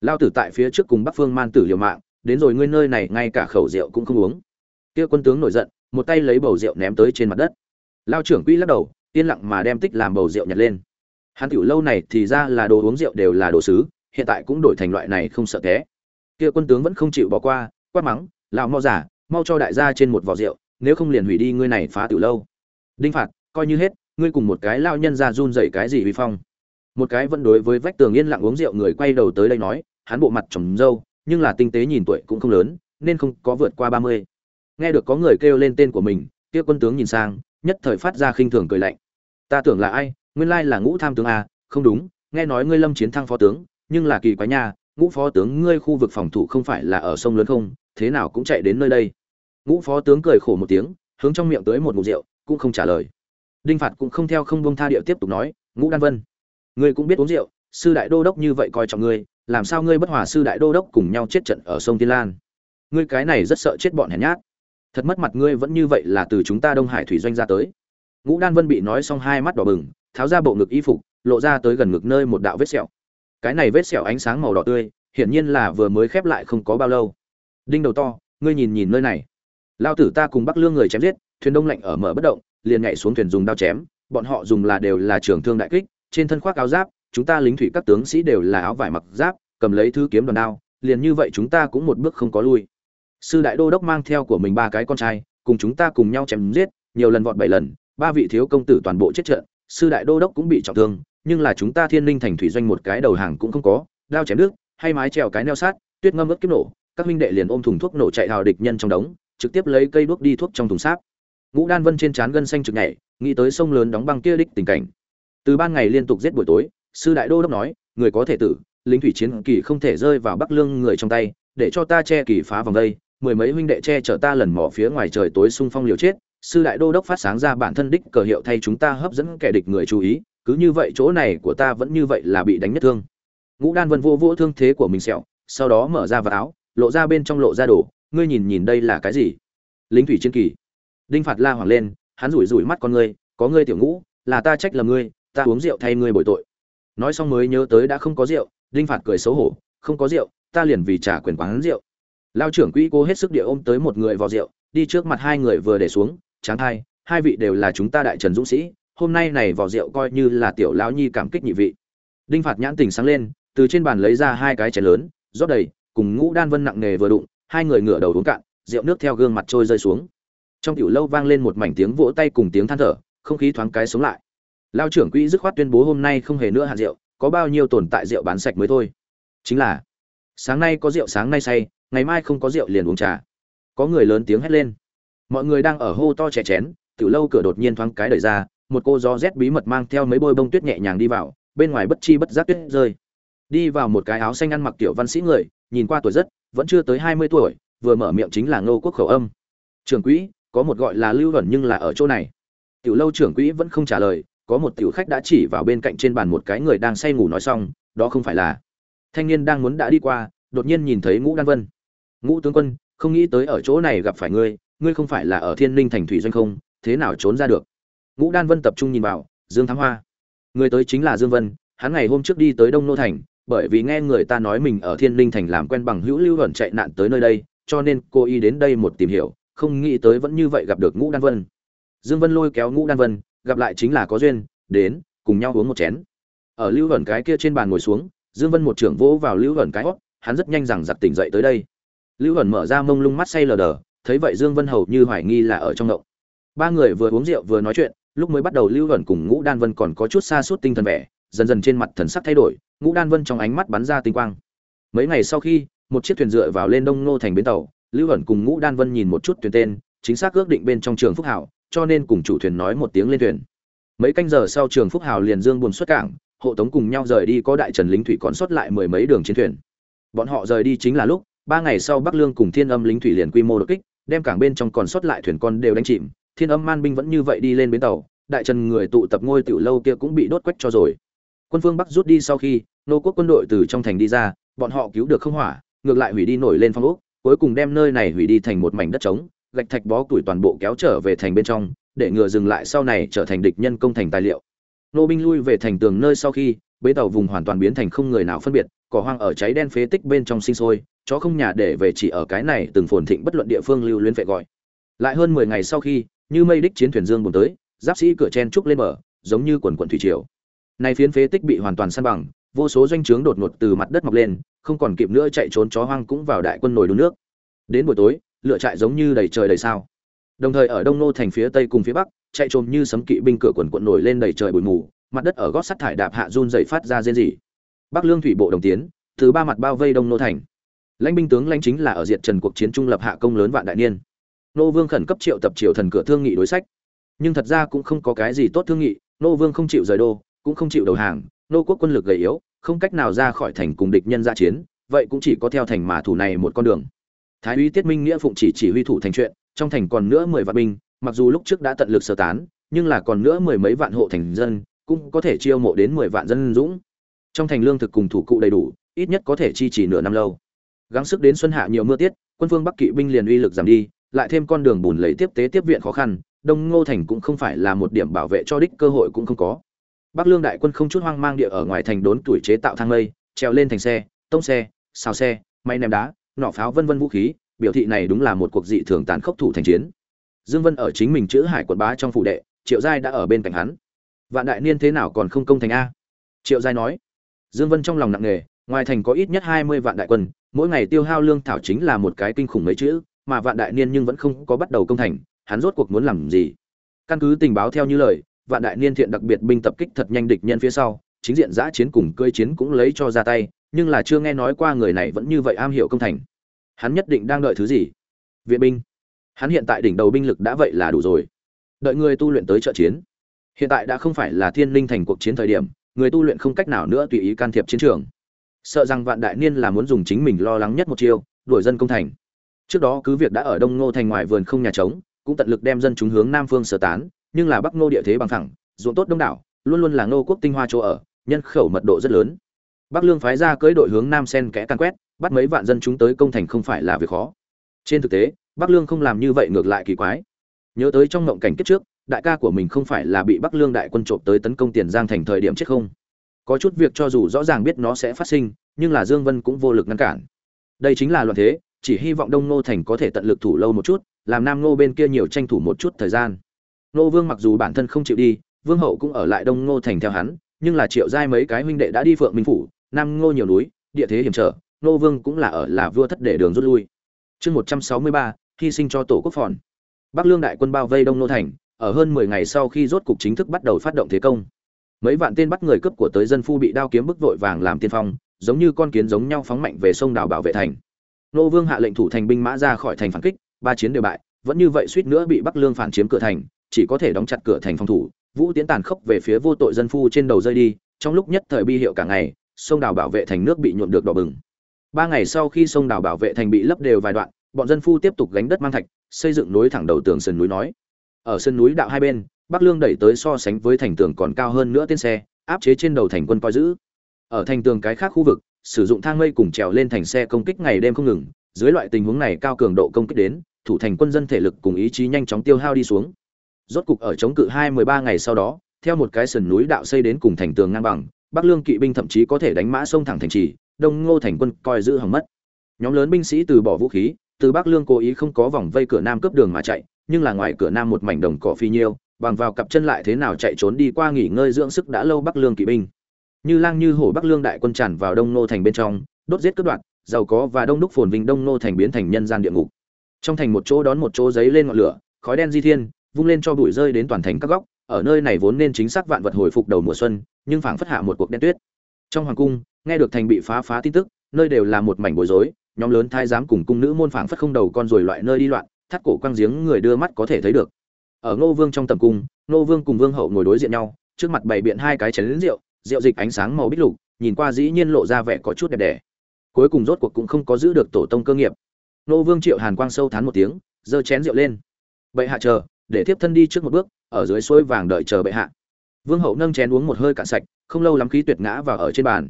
Lao tử tại phía trước cùng bắc phương man tử liều mạng, đến rồi ngươi nơi này ngay cả khẩu rượu cũng không uống. Kia quân tướng nổi giận, một tay lấy bầu rượu ném tới trên mặt đất. Lao trưởng quỹ lắc đầu, yên lặng mà đem tích làm bầu rượu nhặt lên. Hắn tiểu lâu này thì ra là đồ uống rượu đều là đồ sứ, hiện tại cũng đổi thành loại này không sợ té. Kia quân tướng vẫn không chịu bỏ qua, quát mắng, lão mau giả, mau cho đại gia trên một vò rượu, nếu không liền hủy đi ngươi này phá tiểu lâu. Đinh phạt, coi như hết ngươi cùng một cái lao nhân ra run dậy cái gì vi phong? Một cái vẫn đối với vách tường yên lặng uống rượu người quay đầu tới đây nói, hắn bộ mặt trồng râu, nhưng là tinh tế nhìn tuổi cũng không lớn, nên không có vượt qua ba mươi. Nghe được có người kêu lên tên của mình, kia quân tướng nhìn sang, nhất thời phát ra khinh thường cười lạnh. Ta tưởng là ai? Nguyên lai là ngũ tham tướng a, không đúng, nghe nói ngươi lâm chiến thăng phó tướng, nhưng là kỳ quái nha, ngũ phó tướng ngươi khu vực phòng thủ không phải là ở sông lớn không? Thế nào cũng chạy đến nơi đây. Ngũ phó tướng cười khổ một tiếng, hướng trong miệng tới một mục rượu, cũng không trả lời đinh phạt cũng không theo không bông tha điệu tiếp tục nói, ngũ đan vân, ngươi cũng biết uống rượu, sư đại đô đốc như vậy coi trọng ngươi, làm sao ngươi bất hòa sư đại đô đốc cùng nhau chết trận ở sông tiên lan? Ngươi cái này rất sợ chết bọn hèn nhát. Thật mất mặt ngươi vẫn như vậy là từ chúng ta đông hải thủy doanh ra tới. Ngũ đan vân bị nói xong hai mắt đỏ bừng, tháo ra bộ ngực y phục, lộ ra tới gần ngực nơi một đạo vết sẹo. Cái này vết sẹo ánh sáng màu đỏ tươi, hiển nhiên là vừa mới khép lại không có bao lâu. Đinh đầu to, ngươi nhìn nhìn nơi này. Lao tử ta cùng bắc lương người chém giết, thuyền đông lạnh ở mở bất động liền nhảy xuống thuyền dùng đao chém, bọn họ dùng là đều là trường thương đại kích, trên thân khoác áo giáp, chúng ta lính thủy các tướng sĩ đều là áo vải mặc giáp, cầm lấy thứ kiếm đòn đao, liền như vậy chúng ta cũng một bước không có lui. Sư đại đô đốc mang theo của mình ba cái con trai, cùng chúng ta cùng nhau chém giết, nhiều lần vọt bảy lần, ba vị thiếu công tử toàn bộ chết trận, sư đại đô đốc cũng bị trọng thương, nhưng là chúng ta thiên linh thành thủy doanh một cái đầu hàng cũng không có, đao chém nước, hay mái trèo cái neo sát, tuyết ngâm ướt kiếp nổ, các huynh đệ liền ôm thùng thuốc nổ chạy hào địch nhân trong đống, trực tiếp lấy cây đuốc đi thuốc trong thùng sáp ngũ đan vân trên trán gân xanh trực nhảy, nghĩ tới sông lớn đóng băng kia đích tình cảnh. Từ ban ngày liên tục giết buổi tối, sư đại đô đốc nói, người có thể tử, lính thủy chiến kỳ không thể rơi vào bắc lương người trong tay, để cho ta che kỳ phá vòng đây, mười mấy huynh đệ che chở ta lần mỏ phía ngoài trời tối xung phong liều chết, sư đại đô đốc phát sáng ra bản thân đích cờ hiệu thay chúng ta hấp dẫn kẻ địch người chú ý, cứ như vậy chỗ này của ta vẫn như vậy là bị đánh nhất thương. Ngũ đan vân vô vô thương thế của mình sẹo, sau đó mở ra vật áo, lộ ra bên trong lộ ra đồ, ngươi nhìn nhìn đây là cái gì? Lính thủy chiến kỳ đinh phạt la hoảng lên, hắn rủi rủi mắt con ngươi, có ngươi tiểu ngũ, là ta trách lầm ngươi, ta uống rượu thay ngươi bồi tội. Nói xong mới nhớ tới đã không có rượu, đinh phạt cười xấu hổ, không có rượu, ta liền vì trả quyền quán rượu. Lao trưởng quỹ cố hết sức địa ôm tới một người vào rượu, đi trước mặt hai người vừa để xuống, tráng hai hai vị đều là chúng ta đại trần dũng sĩ, hôm nay này vào rượu coi như là tiểu lão nhi cảm kích nhị vị. Đinh phạt nhãn tình sáng lên, từ trên bàn lấy ra hai cái chén lớn, rót đầy, cùng ngũ đan vân nặng nề vừa đụng, hai người ngửa đầu uống cạn, rượu nước theo gương mặt trôi rơi xuống trong tiểu lâu vang lên một mảnh tiếng vỗ tay cùng tiếng than thở, không khí thoáng cái sống lại. Lao trưởng quỹ dứt khoát tuyên bố hôm nay không hề nữa hạt rượu, có bao nhiêu tồn tại rượu bán sạch mới thôi. Chính là, sáng nay có rượu sáng nay say, ngày mai không có rượu liền uống trà. Có người lớn tiếng hét lên. Mọi người đang ở hô to chè chén, tiểu lâu cửa đột nhiên thoáng cái đẩy ra, một cô gió rét bí mật mang theo mấy bôi bông tuyết nhẹ nhàng đi vào, bên ngoài bất chi bất giác tuyết rơi. Đi vào một cái áo xanh ăn mặc tiểu văn sĩ người, nhìn qua tuổi rất, vẫn chưa tới hai mươi tuổi, vừa mở miệng chính là ngô quốc khẩu âm. Trưởng quỹ có một gọi là lưu ẩn nhưng là ở chỗ này. Tiểu lâu trưởng quỹ vẫn không trả lời, có một tiểu khách đã chỉ vào bên cạnh trên bàn một cái người đang say ngủ nói xong, đó không phải là thanh niên đang muốn đã đi qua, đột nhiên nhìn thấy ngũ đan vân. Ngũ tướng quân, không nghĩ tới ở chỗ này gặp phải ngươi ngươi không phải là ở thiên linh thành thủy doanh không? Thế nào trốn ra được? Ngũ đan vân tập trung nhìn vào, dương thám hoa. Người tới chính là dương vân, hắn ngày hôm trước đi tới đông nô thành, bởi vì nghe người ta nói mình ở thiên linh thành làm quen bằng hữu lưu ẩn chạy nạn tới nơi đây, cho nên cô y đến đây một tìm hiểu không nghĩ tới vẫn như vậy gặp được ngũ đan vân. Dương vân lôi kéo ngũ đan vân, gặp lại chính là có duyên, đến, cùng nhau uống một chén. Ở lưu vẩn cái kia trên bàn ngồi xuống, dương vân một trưởng vỗ vào lưu vẩn cái hót, hắn rất nhanh rằng giặc tỉnh dậy tới đây. Lưu vẩn mở ra mông lung mắt say lờ đờ, thấy vậy dương vân hầu như hoài nghi là ở trong động. Ba người vừa uống rượu vừa nói chuyện, lúc mới bắt đầu lưu vẩn cùng ngũ đan vân còn có chút xa suốt tinh thần vẻ, dần dần trên mặt thần sắc thay đổi, ngũ đan vân trong ánh mắt bắn ra tinh quang. Mấy ngày sau khi, một chiếc thuyền dựa vào lên đông ngô thành bến tàu lưu hẩn cùng ngũ đan vân nhìn một chút thuyền tên, chính xác ước định bên trong trường phúc hảo, cho nên cùng chủ thuyền nói một tiếng lên thuyền. Mấy canh giờ sau trường phúc hào liền dương buồn xuất cảng, hộ tống cùng nhau rời đi có đại trần lính thủy còn sót lại mười mấy đường trên thuyền. Bọn họ rời đi chính là lúc, ba ngày sau bắc lương cùng thiên âm lính thủy liền quy mô đột kích, đem cảng bên trong còn sót lại thuyền con đều đánh chìm, thiên âm man binh vẫn như vậy đi lên bến tàu, đại trần người tụ tập ngôi tiểu lâu kia cũng bị đốt quách cho rồi. Quân phương bắc rút đi sau khi, nô quốc quân đội từ trong thành đi ra, bọn họ cứu được không hỏa, ngược lại hủy đi nổi lên phong ốc cuối cùng đem nơi này hủy đi thành một mảnh đất trống, gạch thạch bó tuổi toàn bộ kéo trở về thành bên trong, để ngừa dừng lại sau này trở thành địch nhân công thành tài liệu. Nô binh lui về thành tường nơi sau khi, bế tàu vùng hoàn toàn biến thành không người nào phân biệt, cỏ hoang ở cháy đen phế tích bên trong sinh sôi, chó không nhà để về chỉ ở cái này từng phồn thịnh bất luận địa phương lưu luyến phệ gọi. Lại hơn mười ngày sau khi, như mây đích chiến thuyền dương buồn tới, giáp sĩ cửa chen trúc lên bờ, giống như quần quần thủy triều. Nay phiến phế tích bị hoàn toàn san bằng vô số doanh trướng đột ngột từ mặt đất mọc lên, không còn kịp nữa chạy trốn chó hoang cũng vào đại quân nổi đun nước. Đến buổi tối lựa trại giống như đầy trời đầy sao. Đồng thời ở đông nô thành phía tây cùng phía bắc, chạy trồm như sấm kỵ binh cửa quần quận nổi lên đầy trời bụi mù, mặt đất ở gót sắt thải đạp hạ run dày phát ra rên rỉ. Bắc lương thủy bộ đồng tiến từ ba mặt bao vây đông nô thành. Lãnh binh tướng lãnh chính là ở diện trần cuộc chiến trung lập hạ công lớn vạn đại niên. Nô vương khẩn cấp triệu tập triều thần cửa thương nghị đối sách. Nhưng thật ra cũng không có cái gì tốt thương nghị, nô vương không chịu rời đô, cũng không chịu đầu hàng nô quốc quân lực gầy yếu, không cách nào ra khỏi thành cùng địch nhân ra chiến, vậy cũng chỉ có theo thành mà thủ này một con đường. Thái úy tiết minh nghĩa phụng chỉ chỉ huy thủ thành chuyện, trong thành còn nữa mười vạn binh, mặc dù lúc trước đã tận lực sơ tán, nhưng là còn nữa mười mấy vạn hộ thành dân, cũng có thể chiêu mộ đến mười vạn dân dũng. Trong thành lương thực cùng thủ cụ đầy đủ, ít nhất có thể chi trì nửa năm lâu. Gắng sức đến xuân hạ nhiều mưa tiết, quân phương bắc kỵ binh liền uy lực giảm đi, lại thêm con đường bùn lấy tiếp tế tiếp viện khó khăn, đông ngô thành cũng không phải là một điểm bảo vệ cho đích cơ hội cũng không có bắc lương đại quân không chút hoang mang địa ở ngoài thành đốn tuổi chế tạo thang lây treo lên thành xe, tông xe, xào xe may ném đá, nỏ pháo vân vân vũ khí, biểu thị này đúng là một cuộc dị thường tàn khốc thủ thành chiến. Dương vân ở chính mình chữ hải quận bá trong phủ đệ, triệu giai đã ở bên cạnh hắn. Vạn đại niên thế nào còn không công thành a? Triệu giai nói. Dương vân trong lòng nặng nề, ngoài thành có ít nhất hai mươi vạn đại quân, mỗi ngày tiêu hao lương thảo chính là một cái kinh khủng mấy chữ, mà vạn đại niên nhưng vẫn không có bắt đầu công thành, hắn rốt cuộc muốn làm gì? Căn cứ tình báo theo như lời vạn đại niên thiện đặc biệt binh tập kích thật nhanh địch nhân phía sau, chính diện giã chiến cùng cơi chiến cũng lấy cho ra tay, nhưng là chưa nghe nói qua người này vẫn như vậy am hiểu công thành. Hắn nhất định đang đợi thứ gì? Viện binh. Hắn hiện tại đỉnh đầu binh lực đã vậy là đủ rồi. Đợi người tu luyện tới trợ chiến. Hiện tại đã không phải là thiên linh thành cuộc chiến thời điểm, người tu luyện không cách nào nữa tùy ý can thiệp chiến trường. Sợ rằng vạn đại niên là muốn dùng chính mình lo lắng nhất một chiêu, đuổi dân công thành. Trước đó cứ việc đã ở đông ngô thành ngoài vườn không nhà trống, cũng tận lực đem dân chúng hướng nam phương sơ tán nhưng là bắc ngô địa thế bằng thẳng ruộng tốt đông đảo, luôn luôn là ngô quốc tinh hoa chỗ ở, nhân khẩu mật độ rất lớn. Bắc lương phái ra cưỡi đội hướng nam sen kẽ căn quét, bắt mấy vạn dân chúng tới công thành không phải là việc khó. Trên thực tế, bắc lương không làm như vậy ngược lại kỳ quái. Nhớ tới trong mộng cảnh kết trước, đại ca của mình không phải là bị bắc lương đại quân trộm tới tấn công tiền giang thành thời điểm chết không? Có chút việc cho dù rõ ràng biết nó sẽ phát sinh, nhưng là dương vân cũng vô lực ngăn cản. Đây chính là loạn thế, chỉ hy vọng đông Ngô thành có thể tận lực thủ lâu một chút, làm nam Ngô bên kia nhiều tranh thủ một chút thời gian nô vương mặc dù bản thân không chịu đi, vương hậu cũng ở lại đông Ngô thành theo hắn, nhưng là triệu giai mấy cái huynh đệ đã đi phượng minh phủ, nam ngô nhiều núi, địa thế hiểm trở nô vương cũng là ở là vua thất để đường rút lui. Chương một trăm sáu mươi ba, hy sinh cho tổ quốc phòn. Bắc lương đại quân bao vây đông Ngô thành, ở hơn mười ngày sau khi rốt cục chính thức bắt đầu phát động thế công. Mấy vạn tên bắt người cướp của tới dân phu bị đao kiếm bức vội vàng làm tiên phong, giống như con kiến giống nhau phóng mạnh về sông đảo bảo vệ thành. Nô vương hạ lệnh thủ thành binh mã ra khỏi thành phản kích, ba chiến đều bại, vẫn như vậy suýt nữa bị bắc lương phản chiếm cửa thành chỉ có thể đóng chặt cửa thành phòng thủ, vũ tiến tàn khốc về phía vô tội dân phu trên đầu rơi đi, trong lúc nhất thời bi hiệu cả ngày, sông đảo bảo vệ thành nước bị nhuộm được đỏ bừng. Ba ngày sau khi sông đảo bảo vệ thành bị lấp đều vài đoạn, bọn dân phu tiếp tục gánh đất mang thạch, xây dựng núi thẳng đầu tường sườn núi nói. Ở sân núi đạo hai bên, bắc lương đẩy tới so sánh với thành tường còn cao hơn nữa tên xe, áp chế trên đầu thành quân coi giữ. Ở thành tường cái khác khu vực, sử dụng thang mây cùng trèo lên thành xe công kích ngày đêm không ngừng, dưới loại tình huống này cao cường độ công kích đến, thủ thành quân dân thể lực cùng ý chí nhanh chóng tiêu hao đi xuống rốt cục ở chống cự hai mười ba ngày sau đó, theo một cái sườn núi đạo xây đến cùng thành tường ngang bằng, bắc lương kỵ binh thậm chí có thể đánh mã sông thẳng thành trì, đông ngô thành quân coi giữ hỏng mất. Nhóm lớn binh sĩ từ bỏ vũ khí, từ bắc lương cố ý không có vòng vây cửa nam cướp đường mà chạy, nhưng là ngoài cửa nam một mảnh đồng cỏ phi nhiêu, bằng vào cặp chân lại thế nào chạy trốn đi qua nghỉ ngơi dưỡng sức đã lâu bắc lương kỵ binh. Như lang như hổ bắc lương đại quân tràn vào đông Ngô thành bên trong, đốt giết cướp đoạt, giàu có và đông đúc phồn vinh đông Ngô thành biến thành nhân gian địa ngục. Trong thành một chỗ đón một chỗ giấy lên ngọn lửa, khói đen di thiên vung lên cho bụi rơi đến toàn thành các góc, ở nơi này vốn nên chính xác vạn vật hồi phục đầu mùa xuân, nhưng phảng phất hạ một cuộc đen tuyết. Trong hoàng cung, nghe được thành bị phá phá tin tức, nơi đều là một mảnh bối rối, nhóm lớn thái giám cùng cung nữ môn phảng phất không đầu con rồi loại nơi đi loạn, thắt cổ quăng giếng người đưa mắt có thể thấy được. Ở ngô vương trong tầm cung, ngô vương cùng vương hậu ngồi đối diện nhau, trước mặt bày biện hai cái chén lính rượu rượu dịch ánh sáng màu bích lục, nhìn qua dĩ nhiên lộ ra vẻ có chút đẹp đẽ. Cuối cùng rốt cuộc cũng không có giữ được tổ tông cơ nghiệp. Ngô vương triệu hàn quang sâu thán một tiếng, giơ chén rượu lên. Vậy hạ chờ để tiếp thân đi trước một bước, ở dưới suối vàng đợi chờ bệ hạ. Vương hậu nâng chén uống một hơi cạn sạch, không lâu lắm khí tuyệt ngã vào ở trên bàn.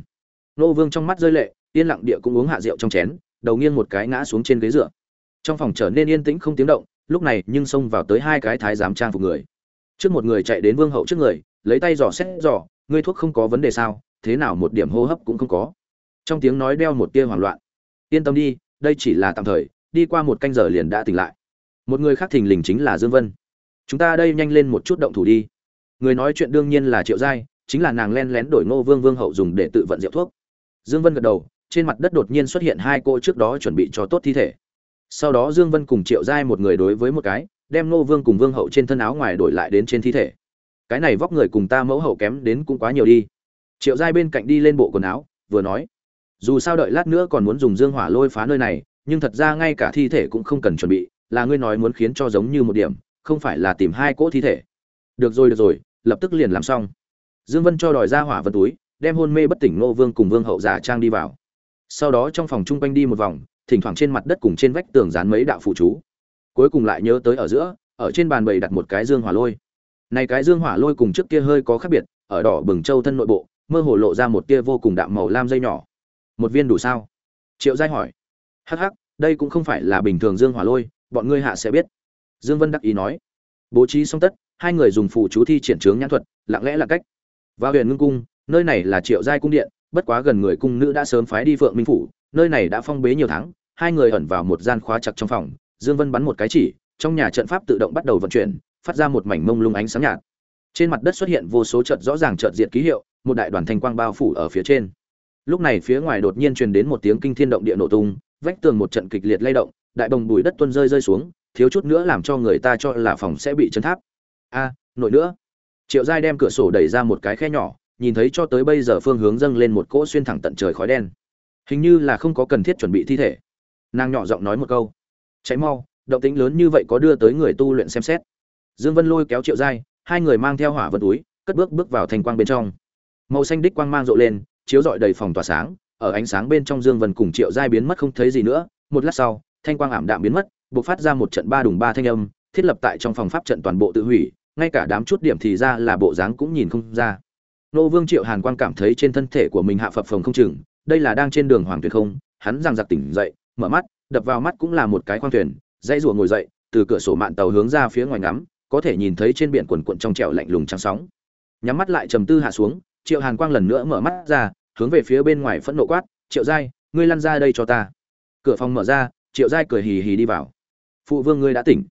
Nô vương trong mắt rơi lệ, yên lặng địa cũng uống hạ rượu trong chén, đầu nghiêng một cái ngã xuống trên ghế dựa. Trong phòng trở nên yên tĩnh không tiếng động, lúc này nhưng xông vào tới hai cái thái giám trang phục người. Trước một người chạy đến vương hậu trước người, lấy tay dò xét, dò, ngươi thuốc không có vấn đề sao? Thế nào một điểm hô hấp cũng không có? Trong tiếng nói đeo một tia hoảng loạn. Yên tâm đi, đây chỉ là tạm thời, đi qua một canh giờ liền đã tỉnh lại. Một người khác thình lình chính là dương vân chúng ta đây nhanh lên một chút động thủ đi. Người nói chuyện đương nhiên là triệu giai, chính là nàng len lén đổi ngô vương vương hậu dùng để tự vận rượu thuốc. Dương vân gật đầu, trên mặt đất đột nhiên xuất hiện hai cô trước đó chuẩn bị cho tốt thi thể. Sau đó dương vân cùng triệu giai một người đối với một cái, đem ngô vương cùng vương hậu trên thân áo ngoài đổi lại đến trên thi thể. Cái này vóc người cùng ta mẫu hậu kém đến cũng quá nhiều đi. Triệu giai bên cạnh đi lên bộ quần áo, vừa nói, dù sao đợi lát nữa còn muốn dùng dương hỏa lôi phá nơi này, nhưng thật ra ngay cả thi thể cũng không cần chuẩn bị, là ngươi nói muốn khiến cho giống như một điểm không phải là tìm hai cỗ thi thể. Được rồi được rồi, lập tức liền làm xong. Dương vân cho đòi ra hỏa vân túi, đem hôn mê bất tỉnh nô vương cùng vương hậu giả trang đi vào. Sau đó trong phòng trung quanh đi một vòng, thỉnh thoảng trên mặt đất cùng trên vách tường dán mấy đạo phụ chú. Cuối cùng lại nhớ tới ở giữa, ở trên bàn bày đặt một cái dương hỏa lôi. Này cái dương hỏa lôi cùng trước kia hơi có khác biệt, ở đỏ bừng châu thân nội bộ, mơ hồ lộ ra một tia vô cùng đạm màu lam dây nhỏ. Một viên đủ sao? Triệu giai hỏi. Hắc hắc, đây cũng không phải là bình thường dương hỏa lôi, bọn ngươi hạ sẽ biết dương vân đắc ý nói. Bố trí xong tất, hai người dùng phụ chú thi triển trướng nhãn thuật, lặng lẽ là cách. Vào huyền ngưng cung, nơi này là triệu giai cung điện, bất quá gần người cung nữ đã sớm phái đi phượng minh phủ, nơi này đã phong bế nhiều tháng, hai người ẩn vào một gian khóa chặt trong phòng, dương vân bắn một cái chỉ, trong nhà trận pháp tự động bắt đầu vận chuyển, phát ra một mảnh mông lung ánh sáng nhạt. Trên mặt đất xuất hiện vô số trận rõ ràng trận diệt ký hiệu, một đại đoàn thanh quang bao phủ ở phía trên. Lúc này phía ngoài đột nhiên truyền đến một tiếng kinh thiên động địa nổ tung, vách tường một trận kịch liệt lay động đại bồng bùi đất tuôn rơi rơi xuống thiếu chút nữa làm cho người ta cho là phòng sẽ bị chấn tháp. A à, nữa. Triệu giai đem cửa sổ đẩy ra một cái khe nhỏ nhìn thấy cho tới bây giờ phương hướng dâng lên một cỗ xuyên thẳng tận trời khói đen. Hình như là không có cần thiết chuẩn bị thi thể. Nàng nhỏ giọng nói một câu. Cháy mau động tính lớn như vậy có đưa tới người tu luyện xem xét. Dương vân lôi kéo triệu giai hai người mang theo hỏa vật túi cất bước bước vào thành quang bên trong. Màu xanh đích quang mang rộ lên chiếu rọi đầy phòng tỏa sáng ở ánh sáng bên trong dương vân cùng triệu giai biến mất không thấy gì nữa. Một lát sau thanh quang ảm đạm biến mất, bộc phát ra một trận ba đùng ba thanh âm, thiết lập tại trong phòng pháp trận toàn bộ tự hủy, ngay cả đám chút điểm thì ra là bộ dáng cũng nhìn không ra. Nô vương triệu hàn quang cảm thấy trên thân thể của mình hạ phập phồng không chừng, đây là đang trên đường hoàng tuyệt không, hắn rằng giặc tỉnh dậy, mở mắt, đập vào mắt cũng là một cái khoang thuyền, dãy rùa ngồi dậy, từ cửa sổ mạn tàu hướng ra phía ngoài ngắm, có thể nhìn thấy trên biển quần quận trong trẻo lạnh lùng trắng sóng. Nhắm mắt lại trầm tư hạ xuống, triệu hàn quang lần nữa mở mắt ra, hướng về phía bên ngoài phẫn nộ quát, triệu giai, ngươi lăn ra đây cho ta. Cửa phòng mở ra triệu giai cười hì hì đi vào. Phụ vương ngươi đã tỉnh.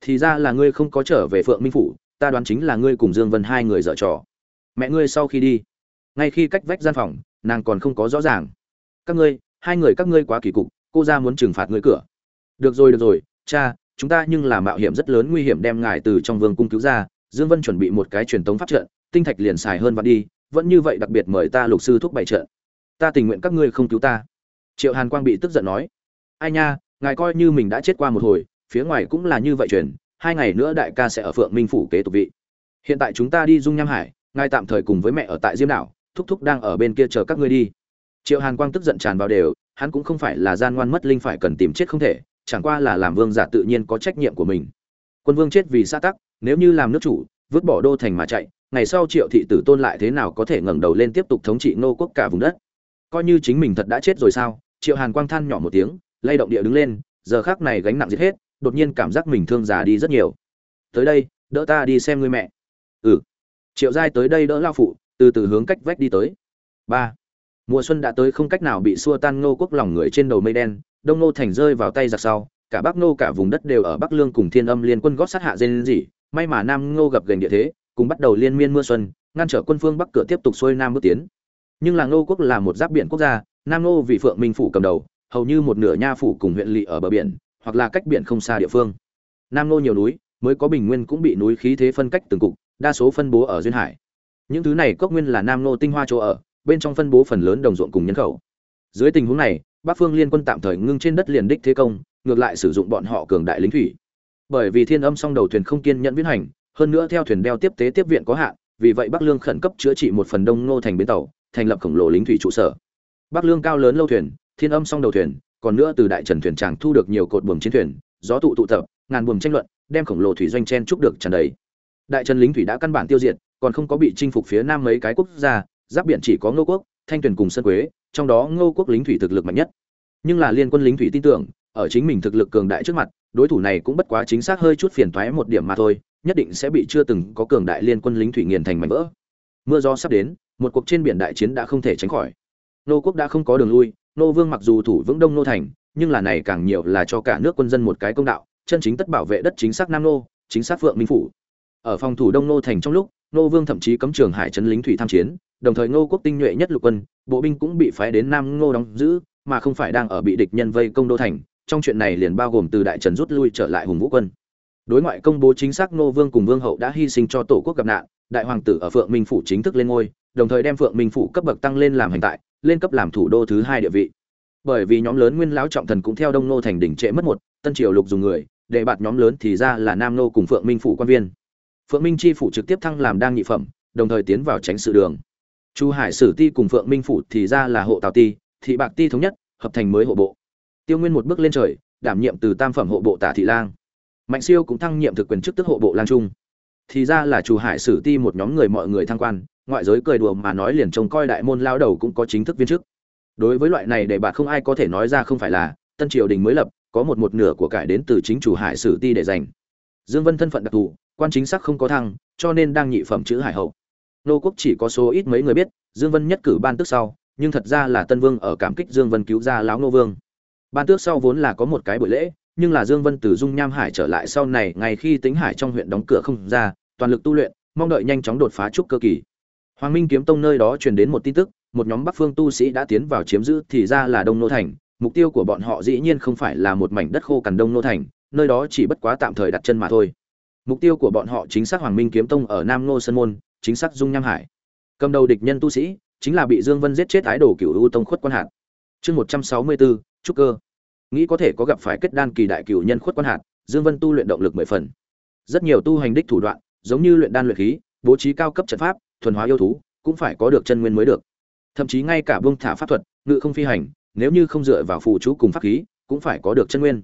Thì ra là ngươi không có trở về phượng minh phủ, ta đoán chính là ngươi cùng dương vân hai người dở trò. Mẹ ngươi sau khi đi. Ngay khi cách vách gian phòng, nàng còn không có rõ ràng. Các ngươi, hai người các ngươi quá kỳ cục, cô ra muốn trừng phạt ngươi cửa. Được rồi được rồi, cha, chúng ta nhưng là mạo hiểm rất lớn nguy hiểm đem ngài từ trong vương cung cứu ra. Dương vân chuẩn bị một cái truyền tống pháp trận, tinh thạch liền xài hơn và đi, vẫn như vậy đặc biệt mời ta lục sư thúc bảy trận. Ta tình nguyện các ngươi không cứu ta. Triệu hàn quang bị tức giận nói ai nha, ngài coi như mình đã chết qua một hồi, phía ngoài cũng là như vậy truyền, hai ngày nữa đại ca sẽ ở phượng minh phủ kế tục vị. Hiện tại chúng ta đi dung nham hải, ngài tạm thời cùng với mẹ ở tại diêm đảo, thúc thúc đang ở bên kia chờ các ngươi đi. Triệu hàn quang tức giận tràn vào đều, hắn cũng không phải là gian ngoan mất linh phải cần tìm chết không thể, chẳng qua là làm vương giả tự nhiên có trách nhiệm của mình. Quân vương chết vì xã tắc, nếu như làm nước chủ, vứt bỏ đô thành mà chạy, ngày sau triệu thị tử tôn lại thế nào có thể ngẩng đầu lên tiếp tục thống trị nô quốc cả vùng đất? Coi như chính mình thật đã chết rồi sao? Triệu hàn quang than nhỏ một tiếng lay động địa đứng lên, giờ khác này gánh nặng giết hết, đột nhiên cảm giác mình thương già đi rất nhiều. Tới đây, đỡ ta đi xem người mẹ. Ừ. Triệu giai tới đây đỡ lao phụ, từ từ hướng cách vách đi tới. Ba. Mùa xuân đã tới không cách nào bị xua tan ngô quốc lòng người trên đầu mây đen, đông Ngô thành rơi vào tay giặc sau, cả bắc Ngô cả vùng đất đều ở bắc lương cùng thiên âm liên quân gót sát hạ dên dỉ may mà nam ngô gặp gành địa thế, cùng bắt đầu liên miên mưa xuân, ngăn trở quân phương bắc cửa tiếp tục xuôi nam bước tiến. Nhưng là ngô quốc là một giáp biển quốc gia, nam ngô vì phượng minh phủ cầm đầu hầu như một nửa nha phủ cùng huyện lỵ ở bờ biển, hoặc là cách biển không xa địa phương. Nam nô nhiều núi, mới có bình nguyên cũng bị núi khí thế phân cách từng cục, đa số phân bố ở duyên hải. Những thứ này cốc nguyên là nam nô tinh hoa chỗ ở, bên trong phân bố phần lớn đồng ruộng cùng nhân khẩu. Dưới tình huống này, bắc phương liên quân tạm thời ngưng trên đất liền đích thế công, ngược lại sử dụng bọn họ cường đại lính thủy. Bởi vì thiên âm song đầu thuyền không kiên nhẫn viễn hành, hơn nữa theo thuyền đeo tiếp tế tiếp viện có hạn, vì vậy bắc lương khẩn cấp chữa trị một phần đông nô thành bến tàu, thành lập khổng lồ lính thủy trụ sở. Bắc lương cao lớn lâu thuyền thiên âm song đầu thuyền, còn nữa từ đại trần thuyền tràng thu được nhiều cột buồm chiến thuyền, gió tụ tụ tập, ngàn buồm tranh luận, đem khổng lồ thủy doanh chen trúc được tràn đầy. Đại trần lính thủy đã căn bản tiêu diệt, còn không có bị chinh phục phía nam mấy cái quốc gia, giáp biển chỉ có ngô quốc, thanh tuyền cùng sơn quế, trong đó ngô quốc lính thủy thực lực mạnh nhất. Nhưng là liên quân lính thủy tin tưởng, ở chính mình thực lực cường đại trước mặt, đối thủ này cũng bất quá chính xác hơi chút phiền toái một điểm mà thôi, nhất định sẽ bị chưa từng có cường đại liên quân lính thủy nghiền thành mảnh vỡ. Mưa gió sắp đến, một cuộc trên biển đại chiến đã không thể tránh khỏi. Nô quốc đã không có đường lui nô vương mặc dù thủ vững đông nô thành, nhưng là này càng nhiều là cho cả nước quân dân một cái công đạo, chân chính tất bảo vệ đất chính xác nam nô, chính xác phượng minh phủ. Ở phòng thủ đông nô thành trong lúc, nô vương thậm chí cấm trường hải trấn lính thủy tham chiến, đồng thời ngô quốc tinh nhuệ nhất lục quân, bộ binh cũng bị phái đến nam ngô đóng giữ, mà không phải đang ở bị địch nhân vây công đô thành, trong chuyện này liền bao gồm từ đại trần rút lui trở lại hùng vũ quân đối ngoại công bố chính xác nô vương cùng vương hậu đã hy sinh cho tổ quốc gặp nạn, đại hoàng tử ở phượng minh phủ chính thức lên ngôi, đồng thời đem phượng minh phủ cấp bậc tăng lên làm hành tại, lên cấp làm thủ đô thứ hai địa vị. Bởi vì nhóm lớn nguyên lão trọng thần cũng theo đông nô thành đỉnh trệ mất một, tân triều lục dùng người, để bạt nhóm lớn thì ra là nam nô cùng phượng minh phủ quan viên. Phượng minh chi phủ trực tiếp thăng làm đang nhị phẩm, đồng thời tiến vào tránh sự đường. Chu hải sử ti cùng phượng minh phủ thì ra là hộ tào ti, thị bạc ti thống nhất, hợp thành mới hộ bộ. Tiêu nguyên một bước lên trời, đảm nhiệm từ tam phẩm hộ bộ tả thị lang mạnh siêu cũng thăng nhiệm thực quyền chức tức hộ bộ lang trung. Thì ra là chủ hải sử ti một nhóm người mọi người thăng quan, ngoại giới cười đùa mà nói liền trông coi đại môn lao đầu cũng có chính thức viên chức. Đối với loại này để bạn không ai có thể nói ra không phải là, tân triều đình mới lập, có một một nửa của cải đến từ chính chủ hải sử ti để dành dương vân thân phận đặc thù, quan chính xác không có thăng, cho nên đang nhị phẩm chữ hải hậu. Nô quốc chỉ có số ít mấy người biết, dương vân nhất cử ban tước sau, nhưng thật ra là tân vương ở cảm kích dương vân cứu ra lão nô vương. Ban tước sau vốn là có một cái buổi lễ nhưng là dương vân từ dung nham hải trở lại sau này ngày khi tính hải trong huyện đóng cửa không ra, toàn lực tu luyện, mong đợi nhanh chóng đột phá trúc cơ kỳ. Hoàng minh kiếm tông nơi đó truyền đến một tin tức, một nhóm bắc phương tu sĩ đã tiến vào chiếm giữ, thì ra là đông nô thành, mục tiêu của bọn họ dĩ nhiên không phải là một mảnh đất khô cằn đông nô thành, nơi đó chỉ bất quá tạm thời đặt chân mà thôi. Mục tiêu của bọn họ chính xác hoàng minh kiếm tông ở nam nô sơn môn, chính xác dung nham hải. Cầm đầu địch nhân tu sĩ chính là bị dương vân giết chết ái đồ cửu u tông khuất quan hạt. Chương một trăm sáu mươi bốn, trúc cơ nghĩ có thể có gặp phải kết đan kỳ đại cửu nhân khuất quan hạt, dương vân tu luyện động lực mười phần. Rất nhiều tu hành đích thủ đoạn, giống như luyện đan luyện khí, bố trí cao cấp trận pháp, thuần hóa yêu thú, cũng phải có được chân nguyên mới được. Thậm chí ngay cả buông thả pháp thuật, ngự không phi hành, nếu như không dựa vào phù chú cùng pháp khí, cũng phải có được chân nguyên.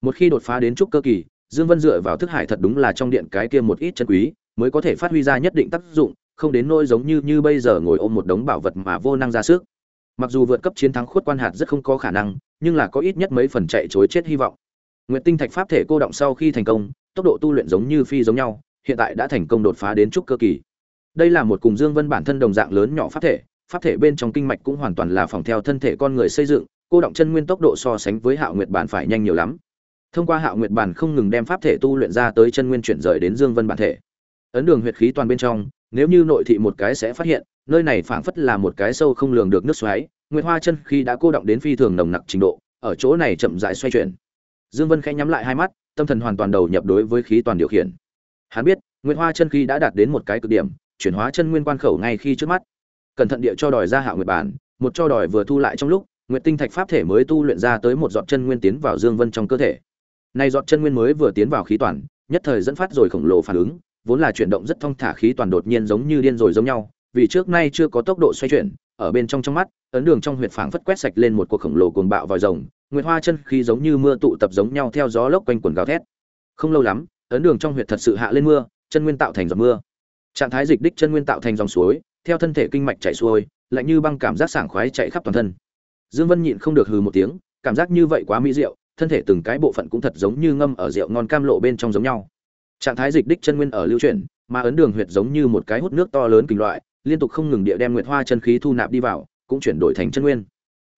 Một khi đột phá đến trúc cơ kỳ, dương vân dựa vào thức hải thật đúng là trong điện cái kia một ít chân quý, mới có thể phát huy ra nhất định tác dụng, không đến nỗi giống như như bây giờ ngồi ôm một đống bảo vật mà vô năng ra sức. Mặc dù vượt cấp chiến thắng khuất quan hạt rất không có khả năng nhưng là có ít nhất mấy phần chạy chối chết hy vọng. Nguyệt tinh thạch pháp thể cô động sau khi thành công, tốc độ tu luyện giống như phi giống nhau, hiện tại đã thành công đột phá đến trúc cơ kỳ. Đây là một cùng dương vân bản thân đồng dạng lớn nhỏ pháp thể pháp thể bên trong kinh mạch cũng hoàn toàn là phòng theo thân thể con người xây dựng, cô động chân nguyên tốc độ so sánh với hạo nguyệt bản phải nhanh nhiều lắm. Thông qua hạo nguyệt bản không ngừng đem pháp thể tu luyện ra tới chân nguyên chuyển rời đến dương vân bản thể. Ấn đường huyệt khí toàn bên trong, nếu như nội thị một cái sẽ phát hiện, nơi này phảng phất là một cái sâu không lường được nước xoáy nguyệt hoa chân khi đã cô động đến phi thường nồng nặc trình độ, ở chỗ này chậm rãi xoay chuyển. Dương vân khẽ nhắm lại hai mắt, tâm thần hoàn toàn đầu nhập đối với khí toàn điều khiển. Hắn biết, nguyệt hoa chân khi đã đạt đến một cái cực điểm, chuyển hóa chân nguyên quan khẩu ngay khi trước mắt. Cẩn thận địa cho đòi ra hạ nguyệt bản, một cho đòi vừa thu lại trong lúc, nguyệt tinh thạch pháp thể mới tu luyện ra tới một giọt chân nguyên tiến vào dương vân trong cơ thể. Nay giọt chân nguyên mới vừa tiến vào khí toàn, nhất thời dẫn phát rồi khổng lồ phản ứng, vốn là chuyển động rất thong thả khí toàn đột nhiên giống như điên rồi giống nhau, vì trước nay chưa có tốc độ xoay chuyển ở bên trong trong mắt, ấn đường trong huyệt phảng phất quét sạch lên một cuộc khổng lồ cuồng bạo vòi rồng, nguyệt hoa chân khí giống như mưa tụ tập giống nhau theo gió lốc quanh quần gào thét. Không lâu lắm, ấn đường trong huyệt thật sự hạ lên mưa, chân nguyên tạo thành giọt mưa. Trạng thái dịch đích chân nguyên tạo thành dòng suối, theo thân thể kinh mạch chảy xuôi, lạnh như băng cảm giác sảng khoái chạy khắp toàn thân. Dương vân nhịn không được hừ một tiếng, cảm giác như vậy quá mỹ diệu, thân thể từng cái bộ phận cũng thật giống như ngâm ở rượu ngon cam lộ bên trong giống nhau. Trạng thái dịch đích chân nguyên ở lưu chuyển, mà ấn đường huyệt giống như một cái hút nước to lớn kinh loại liên tục không ngừng địa đem nguyệt hoa chân khí thu nạp đi vào, cũng chuyển đổi thành chân nguyên.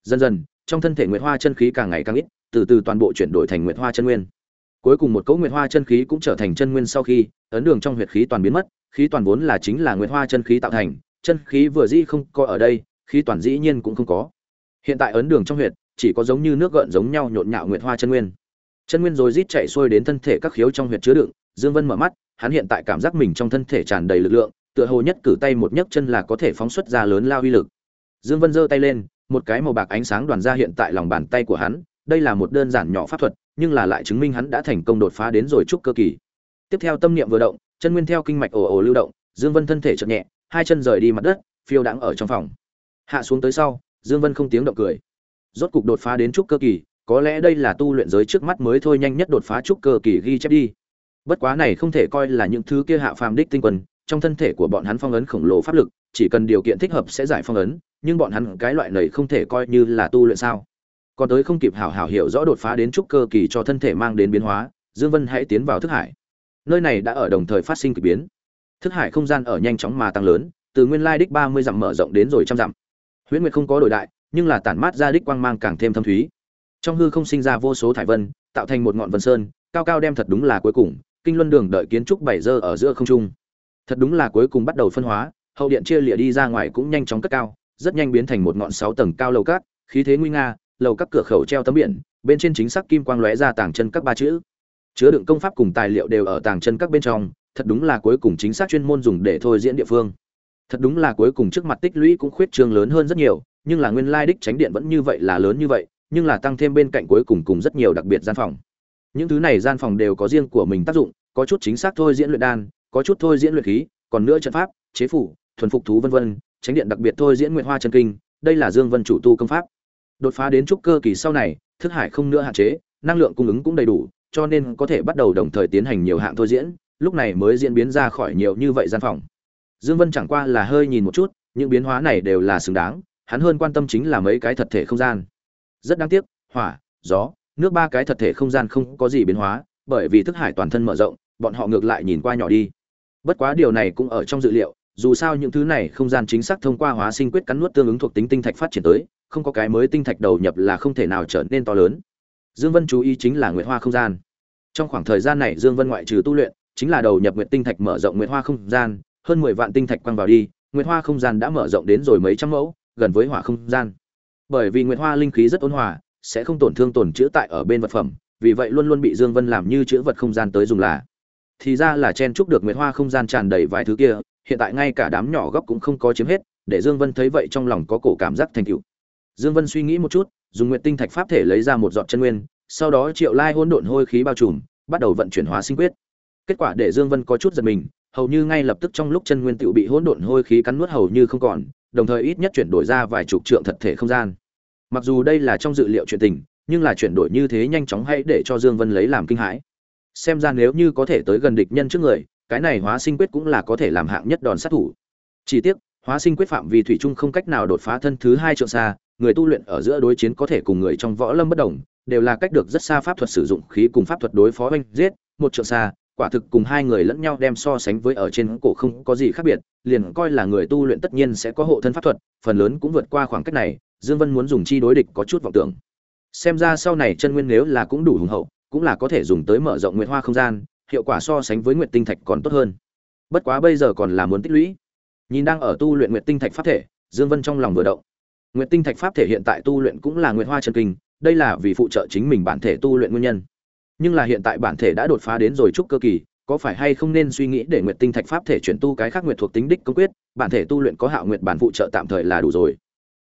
Dần dần, trong thân thể nguyệt hoa chân khí càng ngày càng ít, từ từ toàn bộ chuyển đổi thành nguyệt hoa chân nguyên. Cuối cùng một cỗ nguyệt hoa chân khí cũng trở thành chân nguyên sau khi, ấn đường trong huyệt khí toàn biến mất, khí toàn vốn là chính là nguyệt hoa chân khí tạo thành, chân khí vừa dĩ không có ở đây, khí toàn dĩ nhiên cũng không có. Hiện tại ấn đường trong huyệt, chỉ có giống như nước gợn giống nhau nhộn nhạo nguyệt hoa chân nguyên. Chân nguyên rồi rít chạy xuôi đến thân thể các khiếu trong huyệt chứa đựng, dương vân mở mắt, hắn hiện tại cảm giác mình trong thân thể tràn đầy lực lượng tựa hồ nhất cử tay một nhấc chân là có thể phóng xuất ra lớn lao uy lực. Dương vân giơ tay lên, một cái màu bạc ánh sáng đoàn ra hiện tại lòng bàn tay của hắn, đây là một đơn giản nhỏ pháp thuật, nhưng là lại chứng minh hắn đã thành công đột phá đến rồi trúc cơ kỳ. Tiếp theo tâm niệm vừa động, chân nguyên theo kinh mạch ồ ồ lưu động, dương vân thân thể chợt nhẹ, hai chân rời đi mặt đất, phiêu đãng ở trong phòng. Hạ xuống tới sau, dương vân không tiếng động cười. Rốt cục đột phá đến trúc cơ kỳ, có lẽ đây là tu luyện giới trước mắt mới thôi nhanh nhất đột phá trúc cơ kỳ ghi chép đi. Bất quá này không thể coi là những thứ kia hạ phàm đích tinh quân trong thân thể của bọn hắn phong ấn khổng lồ pháp lực, chỉ cần điều kiện thích hợp sẽ giải phong ấn, nhưng bọn hắn cái loại này không thể coi như là tu luyện sao? Còn tới không kịp hảo hảo hiểu rõ đột phá đến trúc cơ kỳ cho thân thể mang đến biến hóa, dương vân hãy tiến vào thức hải. Nơi này đã ở đồng thời phát sinh kỳ biến. Thức hải không gian ở nhanh chóng mà tăng lớn, từ nguyên lai đích ba mươi dặm mở rộng đến rồi trăm dặm. Huyễn nguyệt không có đổi đại, nhưng là tản mát ra đích quang mang càng thêm thâm thúy. Trong hư không sinh ra vô số thải vân, tạo thành một ngọn vân sơn, cao cao đem thật đúng là cuối cùng, kinh luân đường đợi kiến trúc bảy dơ ở giữa không trung thật đúng là cuối cùng bắt đầu phân hóa, hậu điện chia lịa đi ra ngoài cũng nhanh chóng cất cao, rất nhanh biến thành một ngọn sáu tầng cao lầu cát, khí thế nguy nga, lầu các cửa khẩu treo tấm biển, bên trên chính xác kim quang lóe ra tàng chân các ba chữ. Chứa đựng công pháp cùng tài liệu đều ở tàng chân các bên trong, thật đúng là cuối cùng chính xác chuyên môn dùng để thôi diễn địa phương. Thật đúng là cuối cùng trước mặt tích lũy cũng khuyết trương lớn hơn rất nhiều, nhưng là nguyên lai đích tránh điện vẫn như vậy là lớn như vậy, nhưng là tăng thêm bên cạnh cuối cùng cùng rất nhiều đặc biệt gian phòng. Những thứ này gian phòng đều có riêng của mình tác dụng, có chút chính xác thôi diễn luyện đan có chút thôi diễn luyện khí, còn nữa trận pháp, chế phủ, thuần phục thú vân vân, tránh điện đặc biệt thôi diễn nguyện hoa chân kinh, đây là dương vân chủ tu công pháp. Đột phá đến trúc cơ kỳ sau này, thức hải không nữa hạn chế, năng lượng cung ứng cũng đầy đủ, cho nên có thể bắt đầu đồng thời tiến hành nhiều hạng thôi diễn, lúc này mới diễn biến ra khỏi nhiều như vậy gian phòng. Dương vân chẳng qua là hơi nhìn một chút, những biến hóa này đều là xứng đáng, hắn hơn quan tâm chính là mấy cái thật thể không gian. Rất đáng tiếc, hỏa, gió, nước ba cái thật thể không gian không có gì biến hóa, bởi vì thức hải toàn thân mở rộng, bọn họ ngược lại nhìn qua nhỏ đi bất quá điều này cũng ở trong dự liệu, dù sao những thứ này không gian chính xác thông qua hóa sinh quyết cắn nuốt tương ứng thuộc tính tinh thạch phát triển tới, không có cái mới tinh thạch đầu nhập là không thể nào trở nên to lớn. Dương vân chú ý chính là nguyệt hoa không gian. Trong khoảng thời gian này dương vân ngoại trừ tu luyện, chính là đầu nhập nguyệt tinh thạch mở rộng nguyệt hoa không gian, hơn 10 vạn tinh thạch quăng vào đi, nguyệt hoa không gian đã mở rộng đến rồi mấy trăm mẫu, gần với hỏa không gian. Bởi vì nguyệt hoa linh khí rất ôn hòa, sẽ không tổn thương tổn chữa tại ở bên vật phẩm, vì vậy luôn luôn bị dương vân làm như chữa vật không gian tới dùng là thì ra là chen chúc được nguyệt hoa không gian tràn đầy vài thứ kia, hiện tại ngay cả đám nhỏ góc cũng không có chiếm hết, để dương vân thấy vậy trong lòng có cổ cảm giác thành cựu dương vân suy nghĩ một chút, dùng nguyệt tinh thạch pháp thể lấy ra một giọt chân nguyên, sau đó triệu lai hỗn độn hôi khí bao trùm, bắt đầu vận chuyển hóa sinh quyết. Kết quả để dương vân có chút giật mình, hầu như ngay lập tức trong lúc chân nguyên tựu bị hỗn độn hôi khí cắn nuốt hầu như không còn, đồng thời ít nhất chuyển đổi ra vài chục trượng thật thể không gian. Mặc dù đây là trong dự liệu chuyện tình, nhưng là chuyển đổi như thế nhanh chóng hay để cho dương vân lấy làm kinh hãi xem ra nếu như có thể tới gần địch nhân trước người, cái này hóa sinh quyết cũng là có thể làm hạng nhất đòn sát thủ. Chỉ tiếc, hóa sinh quyết phạm vì thủy trung không cách nào đột phá thân thứ hai trượng xa, người tu luyện ở giữa đối chiến có thể cùng người trong võ lâm bất đồng, đều là cách được rất xa pháp thuật sử dụng khí cùng pháp thuật đối phó oanh giết, một trượng xa, quả thực cùng hai người lẫn nhau đem so sánh với ở trên cổ không có gì khác biệt, liền coi là người tu luyện tất nhiên sẽ có hộ thân pháp thuật, phần lớn cũng vượt qua khoảng cách này, dương vân muốn dùng chi đối địch có chút vọng tưởng. Xem ra sau này chân nguyên nếu là cũng đủ hùng hậu cũng là có thể dùng tới mở rộng nguyệt hoa không gian, hiệu quả so sánh với nguyệt tinh thạch còn tốt hơn. Bất quá bây giờ còn là muốn tích lũy. Nhìn đang ở tu luyện nguyệt tinh thạch pháp thể, dương vân trong lòng vừa động. Nguyệt tinh thạch pháp thể hiện tại tu luyện cũng là nguyệt hoa chân kinh, đây là vì phụ trợ chính mình bản thể tu luyện nguyên nhân. Nhưng là hiện tại bản thể đã đột phá đến rồi trúc cơ kỳ, có phải hay không nên suy nghĩ để nguyệt tinh thạch pháp thể chuyển tu cái khác nguyệt thuộc tính đích công quyết, bản thể tu luyện có hạo nguyệt bản phụ trợ tạm thời là đủ rồi.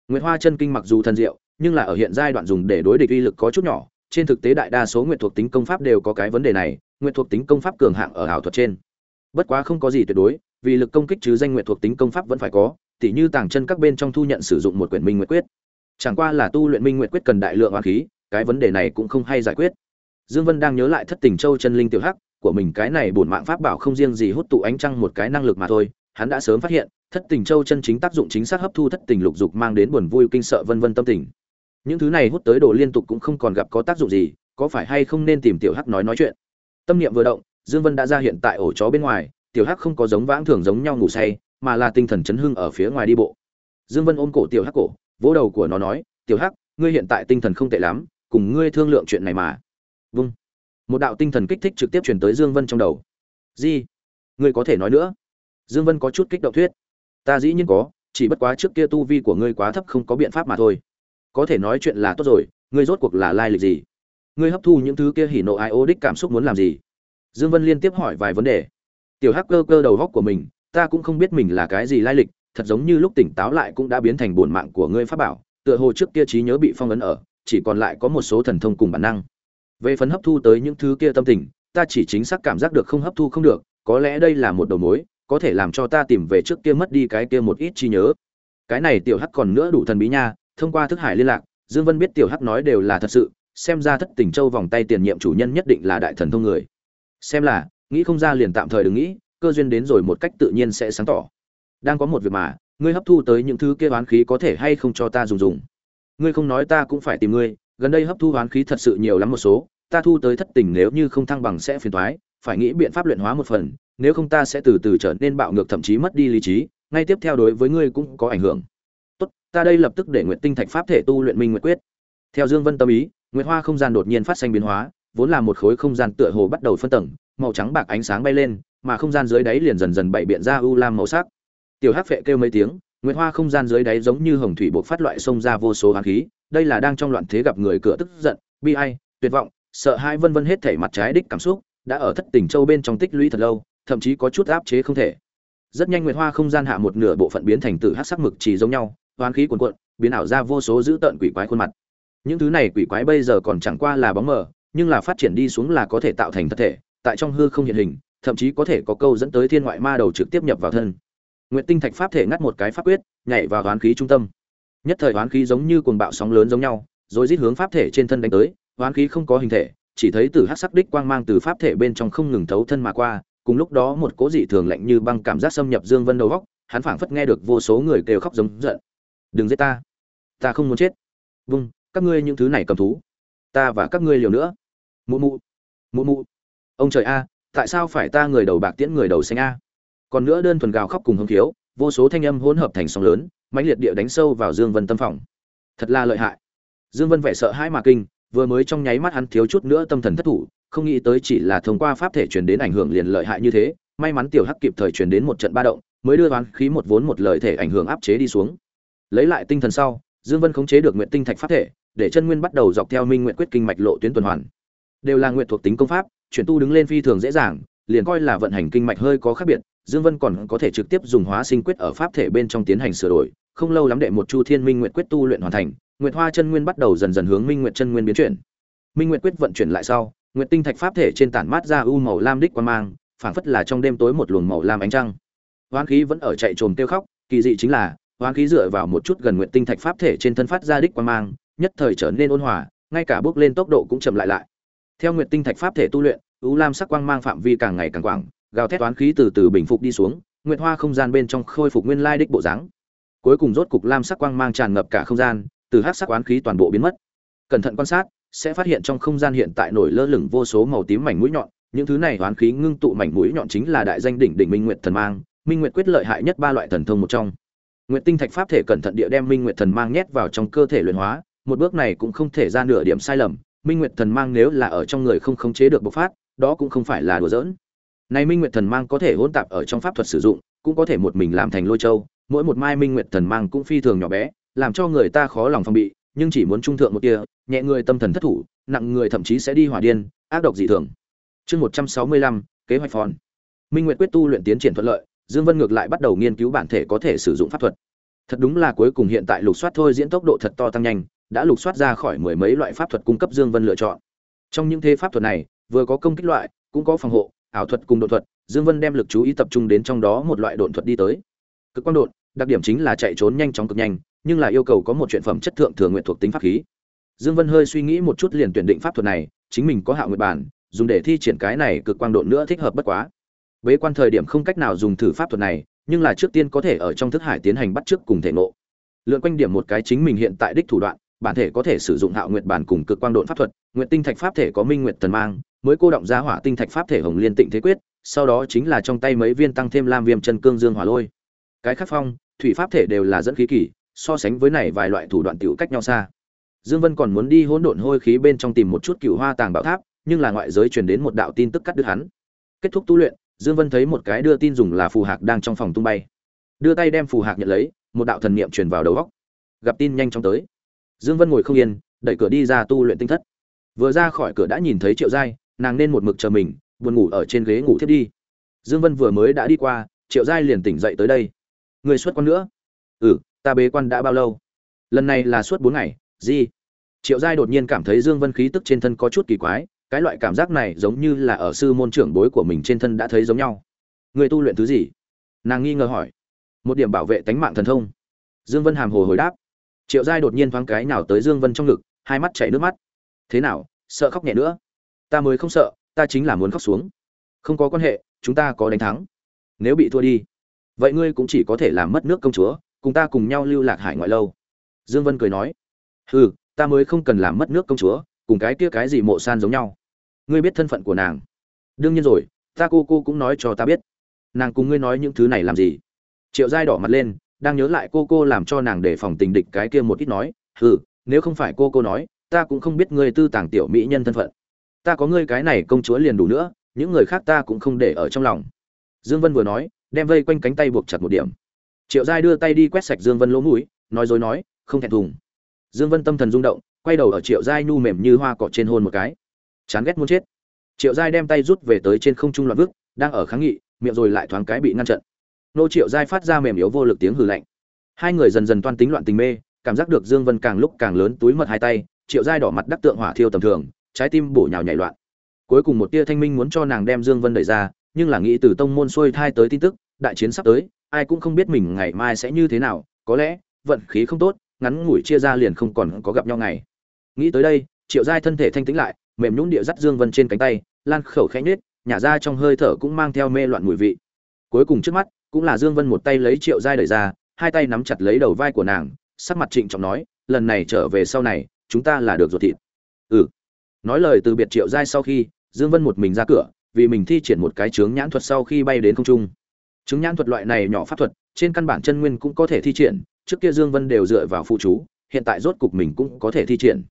Nguyệt hoa chân kinh mặc dù thần diệu, nhưng là ở hiện giai đoạn dùng để đối địch uy lực có chút nhỏ trên thực tế đại đa số nguyệt thuộc tính công pháp đều có cái vấn đề này nguyệt thuộc tính công pháp cường hạng ở ảo thuật trên. Bất quá không có gì tuyệt đối, vì lực công kích chứ danh nguyệt thuộc tính công pháp vẫn phải có, tỉ như tàng chân các bên trong thu nhận sử dụng một quyển minh nguyệt quyết. Chẳng qua là tu luyện minh nguyệt quyết cần đại lượng oán khí, cái vấn đề này cũng không hay giải quyết. Dương vân đang nhớ lại thất tình châu chân linh tiểu hắc, của mình cái này bổn mạng pháp bảo không riêng gì hút tụ ánh trăng một cái năng lực mà thôi, hắn đã sớm phát hiện, thất tình châu chân chính tác dụng chính xác hấp thu thất tình lục dục mang đến buồn vui kinh sợ vân vân tâm tình những thứ này hút tới đồ liên tục cũng không còn gặp có tác dụng gì, có phải hay không nên tìm tiểu hắc nói nói chuyện? Tâm niệm vừa động, dương vân đã ra hiện tại ổ chó bên ngoài, tiểu hắc không có giống vãng thường giống nhau ngủ say, mà là tinh thần chấn hưng ở phía ngoài đi bộ. Dương vân ôm cổ tiểu hắc cổ, vỗ đầu của nó nói, tiểu hắc, ngươi hiện tại tinh thần không tệ lắm, cùng ngươi thương lượng chuyện này mà. Vâng một đạo tinh thần kích thích trực tiếp truyền tới dương vân trong đầu. Di, ngươi có thể nói nữa. Dương vân có chút kích động thuyết. Ta dĩ nhiên có, chỉ bất quá trước kia tu vi của ngươi quá thấp không có biện pháp mà thôi có thể nói chuyện là tốt rồi, ngươi rốt cuộc là lai lịch gì? Ngươi hấp thu những thứ kia hỉ nộ ai ô đích cảm xúc muốn làm gì? Dương vân liên tiếp hỏi vài vấn đề. Tiểu hắc cơ cơ đầu góc của mình, ta cũng không biết mình là cái gì lai lịch, thật giống như lúc tỉnh táo lại cũng đã biến thành bổn mạng của ngươi pháp bảo, tựa hồ trước kia trí nhớ bị phong ấn ở, chỉ còn lại có một số thần thông cùng bản năng. Về phần hấp thu tới những thứ kia tâm tình, ta chỉ chính xác cảm giác được không hấp thu không được, có lẽ đây là một đầu mối, có thể làm cho ta tìm về trước kia mất đi cái kia một ít trí nhớ. Cái này tiểu hắc còn nữa đủ thần bí nha thông qua thức hải liên lạc, dương vân biết tiểu hắc nói đều là thật sự, xem ra thất tình châu vòng tay tiền nhiệm chủ nhân nhất định là đại thần thông người. Xem là, nghĩ không ra liền tạm thời đừng nghĩ, cơ duyên đến rồi một cách tự nhiên sẽ sáng tỏ. Đang có một việc mà, ngươi hấp thu tới những thứ kia oán khí có thể hay không cho ta dùng dùng. Ngươi không nói ta cũng phải tìm ngươi, gần đây hấp thu oán khí thật sự nhiều lắm một số, ta thu tới thất tình nếu như không thăng bằng sẽ phiền toái, phải nghĩ biện pháp luyện hóa một phần, nếu không ta sẽ từ từ trở nên bạo ngược thậm chí mất đi lý trí, ngay tiếp theo đối với ngươi cũng có ảnh hưởng ta đây lập tức để nguyện tinh thạch pháp thể tu luyện minh nguyện quyết. Theo dương vân tâm ý, nguyệt hoa không gian đột nhiên phát sinh biến hóa, vốn là một khối không gian tựa hồ bắt đầu phân tầng, màu trắng bạc ánh sáng bay lên, mà không gian dưới đáy liền dần dần bậy biện ra u lam màu sắc. Tiểu hắc phệ kêu mấy tiếng, nguyệt hoa không gian dưới đáy giống như hồng thủy bộc phát loại xông ra vô số hàn khí, đây là đang trong loạn thế gặp người cửa tức giận, bi ai, tuyệt vọng, sợ hãi vân vân hết thể mặt trái đích cảm xúc, đã ở thất tình châu bên trong tích lũy thật lâu, thậm chí có chút áp chế không thể. Rất nhanh nguyệt hoa không gian hạ một nửa bộ phận biến thành tử hắc sắc mực chỉ giống nhau hoán khí cuồn cuộn, biến ảo ra vô số dữ tợn quỷ quái khuôn mặt. Những thứ này quỷ quái bây giờ còn chẳng qua là bóng mờ, nhưng là phát triển đi xuống là có thể tạo thành thật thể, tại trong hư không hiện hình, thậm chí có thể có câu dẫn tới thiên ngoại ma đầu trực tiếp nhập vào thân. Nguyệt tinh thạch pháp thể ngắt một cái pháp quyết, nhảy vào hoán khí trung tâm. Nhất thời hoán khí giống như cuồng bạo sóng lớn giống nhau, rồi rít hướng pháp thể trên thân đánh tới hoán khí không có hình thể, chỉ thấy từ hắc sắc đích quang mang từ pháp thể bên trong không ngừng thấu thân mà qua, cùng lúc đó một cố dị thường lạnh như băng cảm giác xâm nhập dương vân đầu góc, hắn phảng phất nghe được vô số người kêu khóc giống giận đừng giết ta. Ta không muốn chết. Vung các ngươi những thứ này cầm thú. Ta và các ngươi liều nữa. Mụ mụ. Mụ mụ. Ông trời a, tại sao phải ta người đầu bạc tiễn người đầu xanh a? Còn nữa đơn thuần gào khóc cùng hưng thiếu vô số thanh âm hỗn hợp thành sóng lớn, mãnh liệt địa đánh sâu vào dương vân tâm phòng. Thật là lợi hại. Dương vân vẻ sợ hãi mà kinh, vừa mới trong nháy mắt hắn thiếu chút nữa tâm thần thất thủ, không nghĩ tới chỉ là thông qua pháp thể truyền đến ảnh hưởng liền lợi hại như thế, may mắn tiểu hắc kịp thời truyền đến một trận ba động, mới đưa đoán khí một vốn một lời thể ảnh hưởng áp chế đi xuống lấy lại tinh thần sau, dương vân khống chế được nguyện tinh thạch pháp thể, để chân nguyên bắt đầu dọc theo minh nguyện quyết kinh mạch lộ tuyến tuần hoàn. Đều là nguyện thuộc tính công pháp, chuyển tu đứng lên phi thường dễ dàng, liền coi là vận hành kinh mạch hơi có khác biệt, dương vân còn có thể trực tiếp dùng hóa sinh quyết ở pháp thể bên trong tiến hành sửa đổi, không lâu lắm đệ một chu thiên minh nguyện quyết tu luyện hoàn thành, nguyệt hoa chân nguyên bắt đầu dần dần hướng minh nguyện chân nguyên biến chuyển. Minh nguyện quyết vận chuyển lại sau, nguyện tinh thạch pháp thể trên tản mát ra u màu lam đích quan mang, phảng phất là trong đêm tối một luồng màu lam ánh trăng. Hoán khí vẫn ở chạy trồm tiêu khóc, kỳ dị chính là hoán khí dựa vào một chút gần nguyện tinh thạch pháp thể trên thân phát ra đích quan mang, nhất thời trở nên ôn hòa, ngay cả bước lên tốc độ cũng chậm lại lại. Theo nguyện tinh thạch pháp thể tu luyện, u lam sắc quang mang phạm vi càng ngày càng quảng, gào thét toán khí từ từ bình phục đi xuống, nguyệt hoa không gian bên trong khôi phục nguyên lai đích bộ dáng. Cuối cùng rốt cục lam sắc quang mang tràn ngập cả không gian, từ hắc sắc oán khí toàn bộ biến mất. Cẩn thận quan sát, sẽ phát hiện trong không gian hiện tại nổi lơ lửng vô số màu tím mảnh mũi nhọn, những thứ này oán khí ngưng tụ mảnh mũi nhọn chính là đại danh đỉnh đỉnh minh nguyệt thần mang, minh nguyệt quyết lợi hại nhất ba loại thần thông một trong nguyệt tinh thạch pháp thể cẩn thận địa đem minh nguyệt thần mang nhét vào trong cơ thể luyện hóa một bước này cũng không thể ra nửa điểm sai lầm. Minh nguyệt thần mang nếu là ở trong người không khống chế được bộc phát đó cũng không phải là đùa giỡn. Này minh nguyệt thần mang có thể hỗn tạp ở trong pháp thuật sử dụng cũng có thể một mình làm thành lôi châu. Mỗi một mai minh nguyệt thần mang cũng phi thường nhỏ bé làm cho người ta khó lòng phòng bị nhưng chỉ muốn trung thượng một tia, nhẹ người tâm thần thất thủ nặng người thậm chí sẽ đi hỏa điên ác độc dị thường. Chương một trăm sáu mươi lăm kế hoạch phòn. Minh nguyệt quyết tu luyện tiến triển thuận lợi dương vân ngược lại bắt đầu nghiên cứu bản thể có thể sử dụng pháp thuật. Thật đúng là cuối cùng hiện tại lục soát thôi diễn tốc độ thật to tăng nhanh, đã lục soát ra khỏi mười mấy loại pháp thuật cung cấp dương vân lựa chọn. Trong những thế pháp thuật này, vừa có công kích loại, cũng có phòng hộ, ảo thuật cùng độ thuật, dương vân đem lực chú ý tập trung đến trong đó một loại độn thuật đi tới. Cực quang độn, đặc điểm chính là chạy trốn nhanh chóng cực nhanh, nhưng là yêu cầu có một chuyện phẩm chất thượng thừa nguyện thuộc tính pháp khí. Dương vân hơi suy nghĩ một chút liền tuyển định pháp thuật này, chính mình có hạ nguyện bản, dùng để thi triển cái này cực quang độn nữa thích hợp bất quá bế quan thời điểm không cách nào dùng thử pháp thuật này, nhưng là trước tiên có thể ở trong thức hải tiến hành bắt trước cùng thể ngộ. Lượn quanh điểm một cái chính mình hiện tại đích thủ đoạn, bản thể có thể sử dụng hạo nguyệt bản cùng cực quang độn pháp thuật nguyện tinh thạch pháp thể có minh nguyện tần mang, mới cô động giá hỏa tinh thạch pháp thể hồng liên tịnh thế quyết, sau đó chính là trong tay mấy viên tăng thêm lam viêm chân cương dương hỏa lôi. Cái khắc phong, thủy pháp thể đều là dẫn khí kỷ so sánh với này vài loại thủ đoạn tiểu cách nhau xa. Dương vân còn muốn đi hỗn độn hôi khí bên trong tìm một chút cựu hoa tàng bảo tháp, nhưng là ngoại giới truyền đến một đạo tin tức cắt đứt hắn. Kết thúc tu luyện dương vân thấy một cái đưa tin dùng là phù hạc đang trong phòng tung bay. Đưa tay đem phù hạc nhận lấy, một đạo thần niệm truyền vào đầu óc. Gặp tin nhanh chóng tới. Dương vân ngồi không yên, đẩy cửa đi ra tu luyện tinh thất. Vừa ra khỏi cửa đã nhìn thấy triệu giai, nàng nên một mực chờ mình, buồn ngủ ở trên ghế ngủ thiết đi. Dương vân vừa mới đã đi qua, triệu giai liền tỉnh dậy tới đây. Người xuất quan nữa? Ừ ta bế quan đã bao lâu? Lần này là suốt bốn ngày, gì? Triệu giai đột nhiên cảm thấy dương vân khí tức trên thân có chút kỳ quái cái loại cảm giác này giống như là ở sư môn trưởng bối của mình trên thân đã thấy giống nhau. Người tu luyện thứ gì? Nàng nghi ngờ hỏi. Một điểm bảo vệ tánh mạng thần thông. Dương vân hàm hồ hồi đáp. Triệu giai đột nhiên thoáng cái nào tới dương vân trong ngực, hai mắt chảy nước mắt. Thế nào, sợ khóc nhẹ nữa? Ta mới không sợ, ta chính là muốn khóc xuống. Không có quan hệ, chúng ta có đánh thắng. Nếu bị thua đi, vậy ngươi cũng chỉ có thể làm mất nước công chúa, cùng ta cùng nhau lưu lạc hải ngoại lâu. Dương vân cười nói. Hừ, ta mới không cần làm mất nước công chúa, cùng cái kia cái gì mộ san giống nhau ngươi biết thân phận của nàng. Đương nhiên rồi, ta cô cô cũng nói cho ta biết. Nàng cùng ngươi nói những thứ này làm gì? Triệu giai đỏ mặt lên, đang nhớ lại cô cô làm cho nàng để phòng tình địch cái kia một ít nói, hừ, nếu không phải cô cô nói, ta cũng không biết ngươi tư tàng tiểu mỹ nhân thân phận. Ta có ngươi cái này công chúa liền đủ nữa, những người khác ta cũng không để ở trong lòng. Dương vân vừa nói, đem vây quanh cánh tay buộc chặt một điểm. Triệu giai đưa tay đi quét sạch dương vân lỗ mũi, nói dối nói, không thẹn thùng. Dương vân tâm thần rung động, quay đầu ở triệu giai nhu mềm như hoa cọ trên hôn một cái chán ghét muốn chết. Triệu giai đem tay rút về tới trên không trung loạn vức đang ở kháng nghị miệng rồi lại thoáng cái bị ngăn chặn, nô triệu giai phát ra mềm yếu vô lực tiếng hừ lạnh. Hai người dần dần toan tính loạn tình mê cảm giác được dương vân càng lúc càng lớn túi mật hai tay triệu giai đỏ mặt đắc tượng hỏa thiêu tầm thường trái tim bổ nhào nhảy loạn. Cuối cùng một tia thanh minh muốn cho nàng đem dương vân đẩy ra nhưng là nghĩ từ tông môn xuôi thai tới tin tức đại chiến sắp tới ai cũng không biết mình ngày mai sẽ như thế nào có lẽ vận khí không tốt ngắn ngủi chia ra liền không còn có gặp nhau ngày. Nghĩ tới đây triệu giai thân thể thanh tĩnh lại mềm nhũn địa dắt dương vân trên cánh tay, lan khẩu khẽ nhếch, nhả ra trong hơi thở cũng mang theo mê loạn mùi vị. Cuối cùng trước mắt, cũng là dương vân một tay lấy triệu giai đẩy ra, hai tay nắm chặt lấy đầu vai của nàng, sắc mặt trịnh trọng nói, lần này trở về sau này, chúng ta là được ruột thịt. Ừ. Nói lời từ biệt triệu giai sau khi, dương vân một mình ra cửa, vì mình thi triển một cái chướng nhãn thuật sau khi bay đến không trung. Chướng nhãn thuật loại này nhỏ pháp thuật, trên căn bản chân nguyên cũng có thể thi triển, trước kia dương vân đều dựa vào phụ chú, hiện tại rốt cục mình cũng có thể thi triển.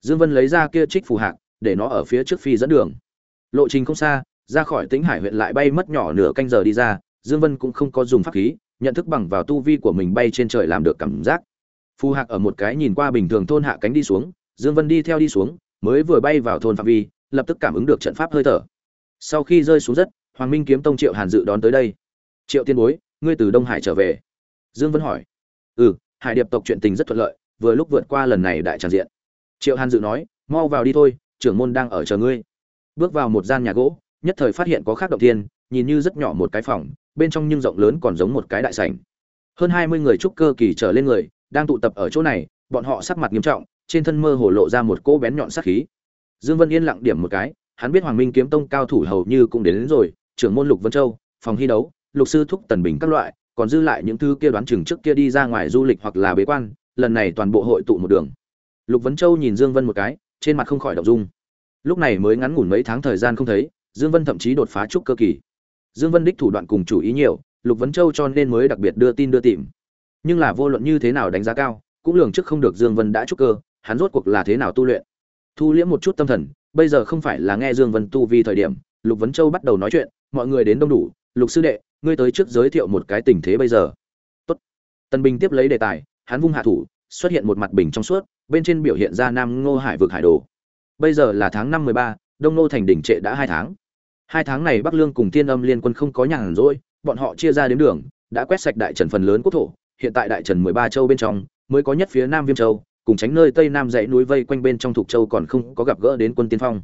Dương vân lấy ra kia trích phù hạc để nó ở phía trước phi dẫn đường. Lộ trình không xa, ra khỏi tĩnh hải huyện lại bay mất nhỏ nửa canh giờ đi ra, dương vân cũng không có dùng pháp khí, nhận thức bằng vào tu vi của mình bay trên trời làm được cảm giác. Phù hạc ở một cái nhìn qua bình thường thôn hạ cánh đi xuống, dương vân đi theo đi xuống, mới vừa bay vào thôn phạm vi, lập tức cảm ứng được trận pháp hơi thở. Sau khi rơi xuống đất hoàng minh kiếm tông triệu hàn dự đón tới đây. Triệu tiên bối, ngươi từ đông hải trở về? Dương vân hỏi. Ừ hải điệp tộc chuyện tình rất thuận lợi, vừa lúc vượt qua lần này đại tràn diện. Triệu hàn dự nói, mau vào đi thôi trưởng môn đang ở chờ ngươi. Bước vào một gian nhà gỗ nhất thời phát hiện có khác động thiên nhìn như rất nhỏ một cái phòng bên trong nhưng rộng lớn còn giống một cái đại sảnh. Hơn hai mươi người trúc cơ kỳ trở lên người đang tụ tập ở chỗ này bọn họ sắc mặt nghiêm trọng trên thân mơ hồ lộ ra một cỗ bén nhọn sát khí. Dương vân yên lặng điểm một cái hắn biết hoàng minh kiếm tông cao thủ hầu như cũng đến, đến rồi trưởng môn lục vân châu phòng thi đấu lục sư thúc tần bình các loại còn dư lại những thứ kia đoán chừng trước kia đi ra ngoài du lịch hoặc là bế quan lần này toàn bộ hội tụ một đường. Lục vấn châu nhìn dương vân một cái trên mặt không khỏi động dung. Lúc này mới ngắn ngủn mấy tháng thời gian không thấy, dương vân thậm chí đột phá trúc cơ kỳ. Dương vân đích thủ đoạn cùng chủ ý nhiều, lục vấn châu cho nên mới đặc biệt đưa tin đưa tìm. Nhưng là vô luận như thế nào đánh giá cao, cũng lường trước không được dương vân đã trúc cơ, hắn rốt cuộc là thế nào tu luyện. Thu liễm một chút tâm thần, bây giờ không phải là nghe dương vân tu vi thời điểm, lục vấn châu bắt đầu nói chuyện, mọi người đến đông đủ, lục sư đệ, ngươi tới trước giới thiệu một cái tình thế bây giờ. Tốt. Tân bình tiếp lấy đề tài, hắn vung hạ thủ, xuất hiện một mặt bình trong suốt bên trên biểu hiện ra nam ngô hải vực hải đồ. Bây giờ là tháng năm mười ba, đông Ngô thành đỉnh trệ đã hai tháng. Hai tháng này bắc lương cùng thiên âm liên quân không có nhàn rỗi, bọn họ chia ra đến đường, đã quét sạch đại trần phần lớn quốc thổ, hiện tại đại trần mười ba châu bên trong, mới có nhất phía nam viêm châu, cùng tránh nơi tây nam dãy núi vây quanh bên trong thuộc châu còn không có gặp gỡ đến quân tiên phong.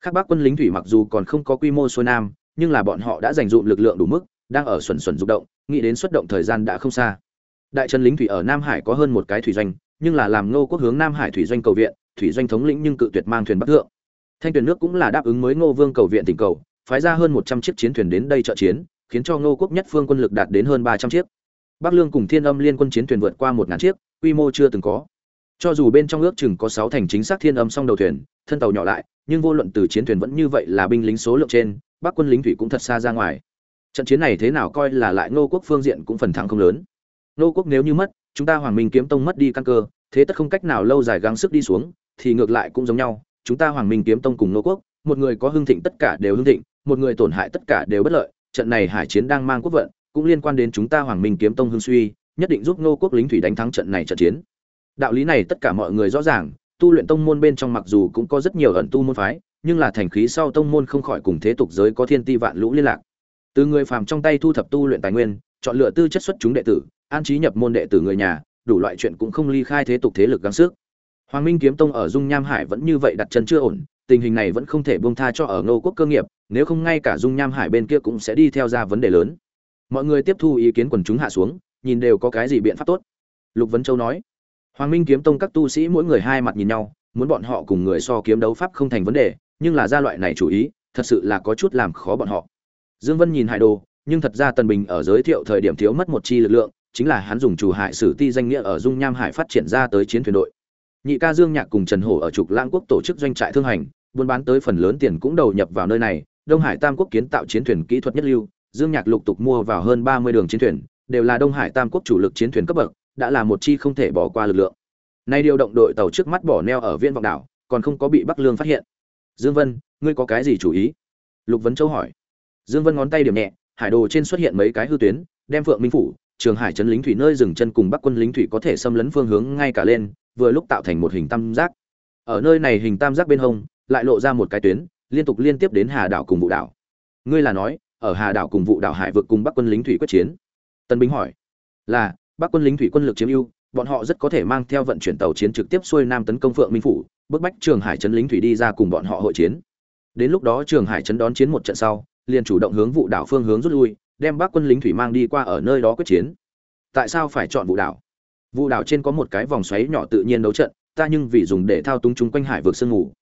Các bác quân lính thủy mặc dù còn không có quy mô xuôi nam, nhưng là bọn họ đã dành dụm lực lượng đủ mức, đang ở xuẩn xuẩn rụng động, nghĩ đến xuất động thời gian đã không xa. Đại trần lính thủy ở nam hải có hơn một cái thủy doanh nhưng là làm ngô quốc hướng nam hải thủy doanh cầu viện, thủy doanh thống lĩnh nhưng cự tuyệt mang thuyền bắc thượng. Thanh tuyển nước cũng là đáp ứng mới ngô vương cầu viện tỉnh cầu, phái ra hơn một trăm chiếc chiến thuyền đến đây trợ chiến, khiến cho ngô quốc nhất phương quân lực đạt đến hơn ba trăm chiếc. Bắc lương cùng thiên âm liên quân chiến thuyền vượt qua một ngàn chiếc, quy mô chưa từng có. Cho dù bên trong ước chừng có sáu thành chính xác thiên âm song đầu thuyền, thân tàu nhỏ lại, nhưng vô luận từ chiến thuyền vẫn như vậy là binh lính số lượng trên, bắc quân lính thủy cũng thật xa ra ngoài. Trận chiến này thế nào coi là lại ngô quốc phương diện cũng phần thắng không lớn. Ngô quốc nếu như mất, chúng ta hoàng minh kiếm tông mất đi căn cơ thế tất không cách nào lâu dài gắng sức đi xuống, thì ngược lại cũng giống nhau, chúng ta hoàng minh kiếm tông cùng nô quốc, một người có hưng thịnh tất cả đều hưng thịnh, một người tổn hại tất cả đều bất lợi, trận này hải chiến đang mang quốc vận, cũng liên quan đến chúng ta hoàng minh kiếm tông hưng suy, nhất định giúp nô quốc lính thủy đánh thắng trận này trận chiến. Đạo lý này tất cả mọi người rõ ràng, tu luyện tông môn bên trong mặc dù cũng có rất nhiều ẩn tu môn phái, nhưng là thành khí sau tông môn không khỏi cùng thế tục giới có thiên ti vạn lũ liên lạc. Từ người phàm trong tay thu thập tu luyện tài nguyên, chọn lựa tư chất xuất chúng đệ tử, an trí nhập môn đệ tử người nhà đủ loại chuyện cũng không ly khai thế tục thế lực gắng sức. Hoàng minh kiếm tông ở dung nham hải vẫn như vậy đặt chân chưa ổn, tình hình này vẫn không thể buông tha cho ở ngô quốc cơ nghiệp, nếu không ngay cả dung nham hải bên kia cũng sẽ đi theo ra vấn đề lớn. Mọi người tiếp thu ý kiến quần chúng hạ xuống, nhìn đều có cái gì biện pháp tốt. Lục vấn châu nói, hoàng minh kiếm tông các tu sĩ mỗi người hai mặt nhìn nhau, muốn bọn họ cùng người so kiếm đấu pháp không thành vấn đề, nhưng là gia loại này chủ ý, thật sự là có chút làm khó bọn họ. Dương vân nhìn hải đồ, nhưng thật ra tần bình ở giới thiệu thời điểm thiếu mất một chi lực lượng chính là hắn dùng chủ hại sử ti danh nghĩa ở dung nham hải phát triển ra tới chiến thuyền đội. Nhị ca dương nhạc cùng trần hổ ở trục lãng quốc tổ chức doanh trại thương hành, buôn bán tới phần lớn tiền cũng đầu nhập vào nơi này, đông hải tam quốc kiến tạo chiến thuyền kỹ thuật nhất lưu, dương nhạc lục tục mua vào hơn ba mươi đường chiến thuyền, đều là đông hải tam quốc chủ lực chiến thuyền cấp bậc, đã là một chi không thể bỏ qua lực lượng. Nay điều động đội tàu trước mắt bỏ neo ở viên vọng đảo, còn không có bị bắc lương phát hiện. Dương vân, ngươi có cái gì chủ ý? Lục vấn châu hỏi. Dương vân ngón tay điểm nhẹ, hải đồ trên xuất hiện mấy cái hư tuyến, đem phượng minh phủ trường hải trấn lính thủy nơi dừng chân cùng bắc quân lính thủy có thể xâm lấn phương hướng ngay cả lên, vừa lúc tạo thành một hình tam giác. Ở nơi này hình tam giác bên hông, lại lộ ra một cái tuyến, liên tục liên tiếp đến hà đảo cùng vụ đảo. Ngươi là nói, ở hà đảo cùng vụ đảo hải vực cùng bắc quân lính thủy quyết chiến? Tân binh hỏi. Là, bắc quân lính thủy quân lực chiếm ưu, bọn họ rất có thể mang theo vận chuyển tàu chiến trực tiếp xuôi nam tấn công phượng minh phủ, bức bách trường hải trấn lính thủy đi ra cùng bọn họ hội chiến. Đến lúc đó trường hải trấn đón chiến một trận sau, liền chủ động hướng vụ đảo phương hướng rút lui đem bắc quân lính thủy mang đi qua ở nơi đó quyết chiến. Tại sao phải chọn vụ đảo? Vụ đảo trên có một cái vòng xoáy nhỏ tự nhiên đấu trận, ta nhưng vì dùng để thao túng chúng quanh hải vực sương ngủ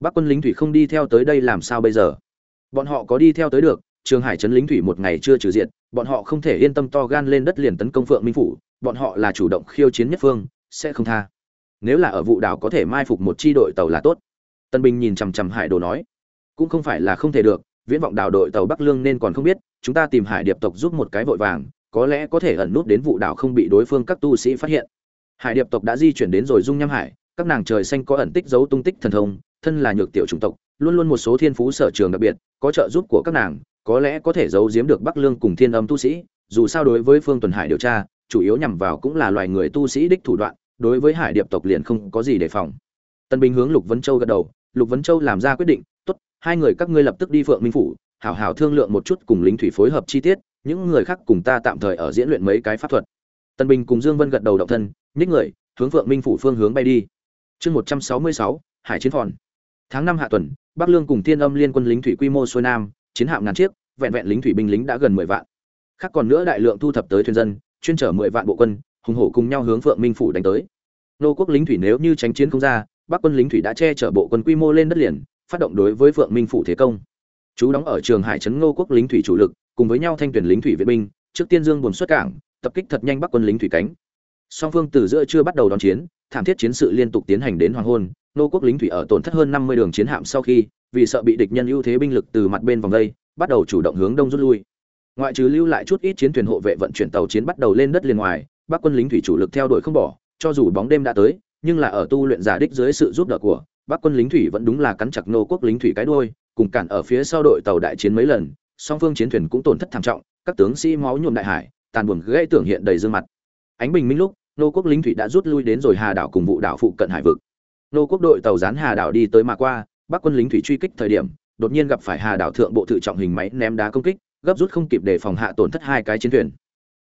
bắc quân lính thủy không đi theo tới đây làm sao bây giờ? Bọn họ có đi theo tới được, trường hải trấn lính thủy một ngày chưa trừ diện, bọn họ không thể yên tâm to gan lên đất liền tấn công phượng minh phủ, bọn họ là chủ động khiêu chiến nhất phương, sẽ không tha. Nếu là ở vụ đảo có thể mai phục một chi đội tàu là tốt. Tân bình nhìn chằm chằm hải đồ nói, cũng không phải là không thể được, viễn vọng đảo đội tàu bắc lương nên còn không biết chúng ta tìm hải điệp tộc giúp một cái vội vàng, có lẽ có thể ẩn nút đến vụ đảo không bị đối phương các tu sĩ phát hiện. Hải điệp tộc đã di chuyển đến rồi dung nham hải, các nàng trời xanh có ẩn tích giấu tung tích thần thông, thân là nhược tiểu chủng tộc, luôn luôn một số thiên phú sở trường đặc biệt, có trợ giúp của các nàng, có lẽ có thể giấu giếm được bắc lương cùng thiên âm tu sĩ, dù sao đối với phương tuần hải điều tra, chủ yếu nhằm vào cũng là loài người tu sĩ đích thủ đoạn, đối với hải điệp tộc liền không có gì đề phòng. Tân bình hướng lục vấn châu gật đầu, lục vấn châu làm ra quyết định, tốt, hai người các ngươi lập tức đi phượng minh phủ hảo hảo thương lượng một chút cùng lính thủy phối hợp chi tiết, những người khác cùng ta tạm thời ở diễn luyện mấy cái pháp thuật. Tân bình cùng dương vân gật đầu động thân, nhích người, hướng phượng minh phủ phương hướng bay đi. Chương một trăm sáu mươi sáu, hải chiến phòn. Tháng năm hạ tuần, bắc lương cùng thiên âm liên quân lính thủy quy mô xuôi nam, chiến hạm ngàn chiếc, vẹn vẹn lính thủy binh lính đã gần mười vạn. Khác còn nữa đại lượng thu thập tới thuyền dân, chuyên chở mười vạn bộ quân, hùng hổ cùng nhau hướng phượng minh phủ đánh tới. Nô quốc lính thủy nếu như tránh chiến không ra, bắc quân lính thủy đã che chở bộ quân quy mô lên đất liền, phát động đối với phượng minh phủ thế công chú đóng ở trường hải trấn ngô quốc lính thủy chủ lực, cùng với nhau thanh tuyển lính thủy viện binh, trước tiên dương buồn xuất cảng, tập kích thật nhanh bắc quân lính thủy cánh. Song phương từ giữa chưa bắt đầu đón chiến, thảm thiết chiến sự liên tục tiến hành đến hoàng hôn nô quốc lính thủy ở tổn thất hơn năm mươi đường chiến hạm sau khi, vì sợ bị địch nhân ưu thế binh lực từ mặt bên vòng đây, bắt đầu chủ động hướng đông rút lui. Ngoại trừ lưu lại chút ít chiến thuyền hộ vệ vận chuyển tàu chiến bắt đầu lên đất liền ngoài, bắc quân lính thủy chủ lực theo đuổi không bỏ, cho dù bóng đêm đã tới, nhưng là ở tu luyện giả đích dưới sự giúp đỡ của bắc quân lính thủy vẫn đúng là cắn chặt nô quốc lính thủy cái đuôi cùng cản ở phía sau đội tàu đại chiến mấy lần, song phương chiến thuyền cũng tổn thất thảm trọng, các tướng sĩ máu nhuộm đại hải, tàn buồn gãy tưởng hiện đầy dương mặt. Ánh bình minh lúc, nô quốc lính thủy đã rút lui đến rồi hà đảo cùng vụ đảo phụ cận hải vực. Nô quốc đội tàu dán hà đảo đi tới mà qua, bắc quân lính thủy truy kích thời điểm, đột nhiên gặp phải hà đảo thượng bộ tự trọng hình máy ném đá công kích, gấp rút không kịp để phòng hạ tổn thất hai cái chiến thuyền.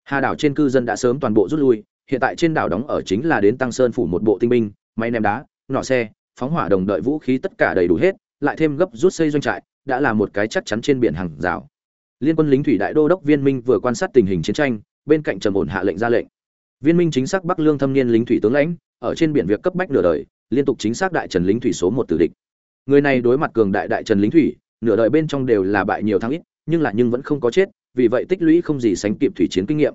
Hà đảo trên cư dân đã sớm toàn bộ rút lui, hiện tại trên đảo đóng ở chính là đến tăng sơn phủ một bộ tinh binh, máy ném đá, nỏ xe, phóng hỏa đồng đợi vũ khí tất cả đầy đủ hết lại thêm gấp rút xây doanh trại, đã là một cái chắc chắn trên biển hàng rào. Liên quân lính thủy đại đô đốc viên minh vừa quan sát tình hình chiến tranh, bên cạnh trầm ổn hạ lệnh ra lệnh. Viên minh chính xác bắc lương thâm niên lính thủy tướng lãnh, ở trên biển việc cấp bách nửa đời, liên tục chính xác đại trần lính thủy số một tử địch. Người này đối mặt cường đại đại trần lính thủy, nửa đời bên trong đều là bại nhiều thắng ít, nhưng là nhưng vẫn không có chết, vì vậy tích lũy không gì sánh kịp thủy chiến kinh nghiệm.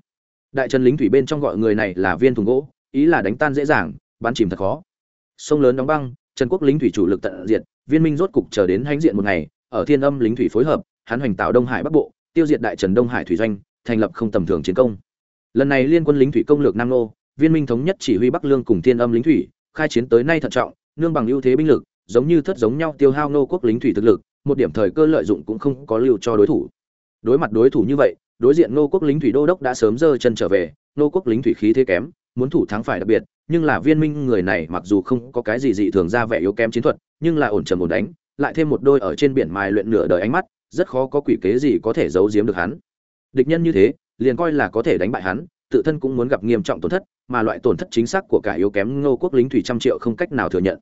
Đại trần lính thủy bên trong gọi người này là viên thùng gỗ, ý là đánh tan dễ dàng, bắn chìm thật khó. Sông lớn đóng băng trần quốc lính thủy chủ lực tận diệt, viên minh rốt cục chờ đến hánh diện một ngày, ở thiên âm lính thủy phối hợp, hắn hoành tạo đông hải bắc bộ, tiêu diệt đại trần đông hải thủy doanh, thành lập không tầm thường chiến công. Lần này liên quân lính thủy công lược nam nô, viên minh thống nhất chỉ huy bắc lương cùng thiên âm lính thủy, khai chiến tới nay thận trọng, nương bằng ưu thế binh lực, giống như thất giống nhau tiêu hao nô quốc lính thủy thực lực, một điểm thời cơ lợi dụng cũng không có lưu cho đối thủ. Đối mặt đối thủ như vậy, đối diện nô quốc lính thủy đô đốc đã sớm giơ chân trở về, nô quốc lính thủy khí thế kém muốn thủ thắng phải đặc biệt, nhưng là viên minh người này mặc dù không có cái gì dị thường ra vẻ yếu kém chiến thuật, nhưng là ổn trầm ổn đánh, lại thêm một đôi ở trên biển mài luyện nửa đời ánh mắt, rất khó có quỷ kế gì có thể giấu giếm được hắn. Địch nhân như thế, liền coi là có thể đánh bại hắn, tự thân cũng muốn gặp nghiêm trọng tổn thất, mà loại tổn thất chính xác của cả yếu kém ngô quốc lính thủy trăm triệu không cách nào thừa nhận.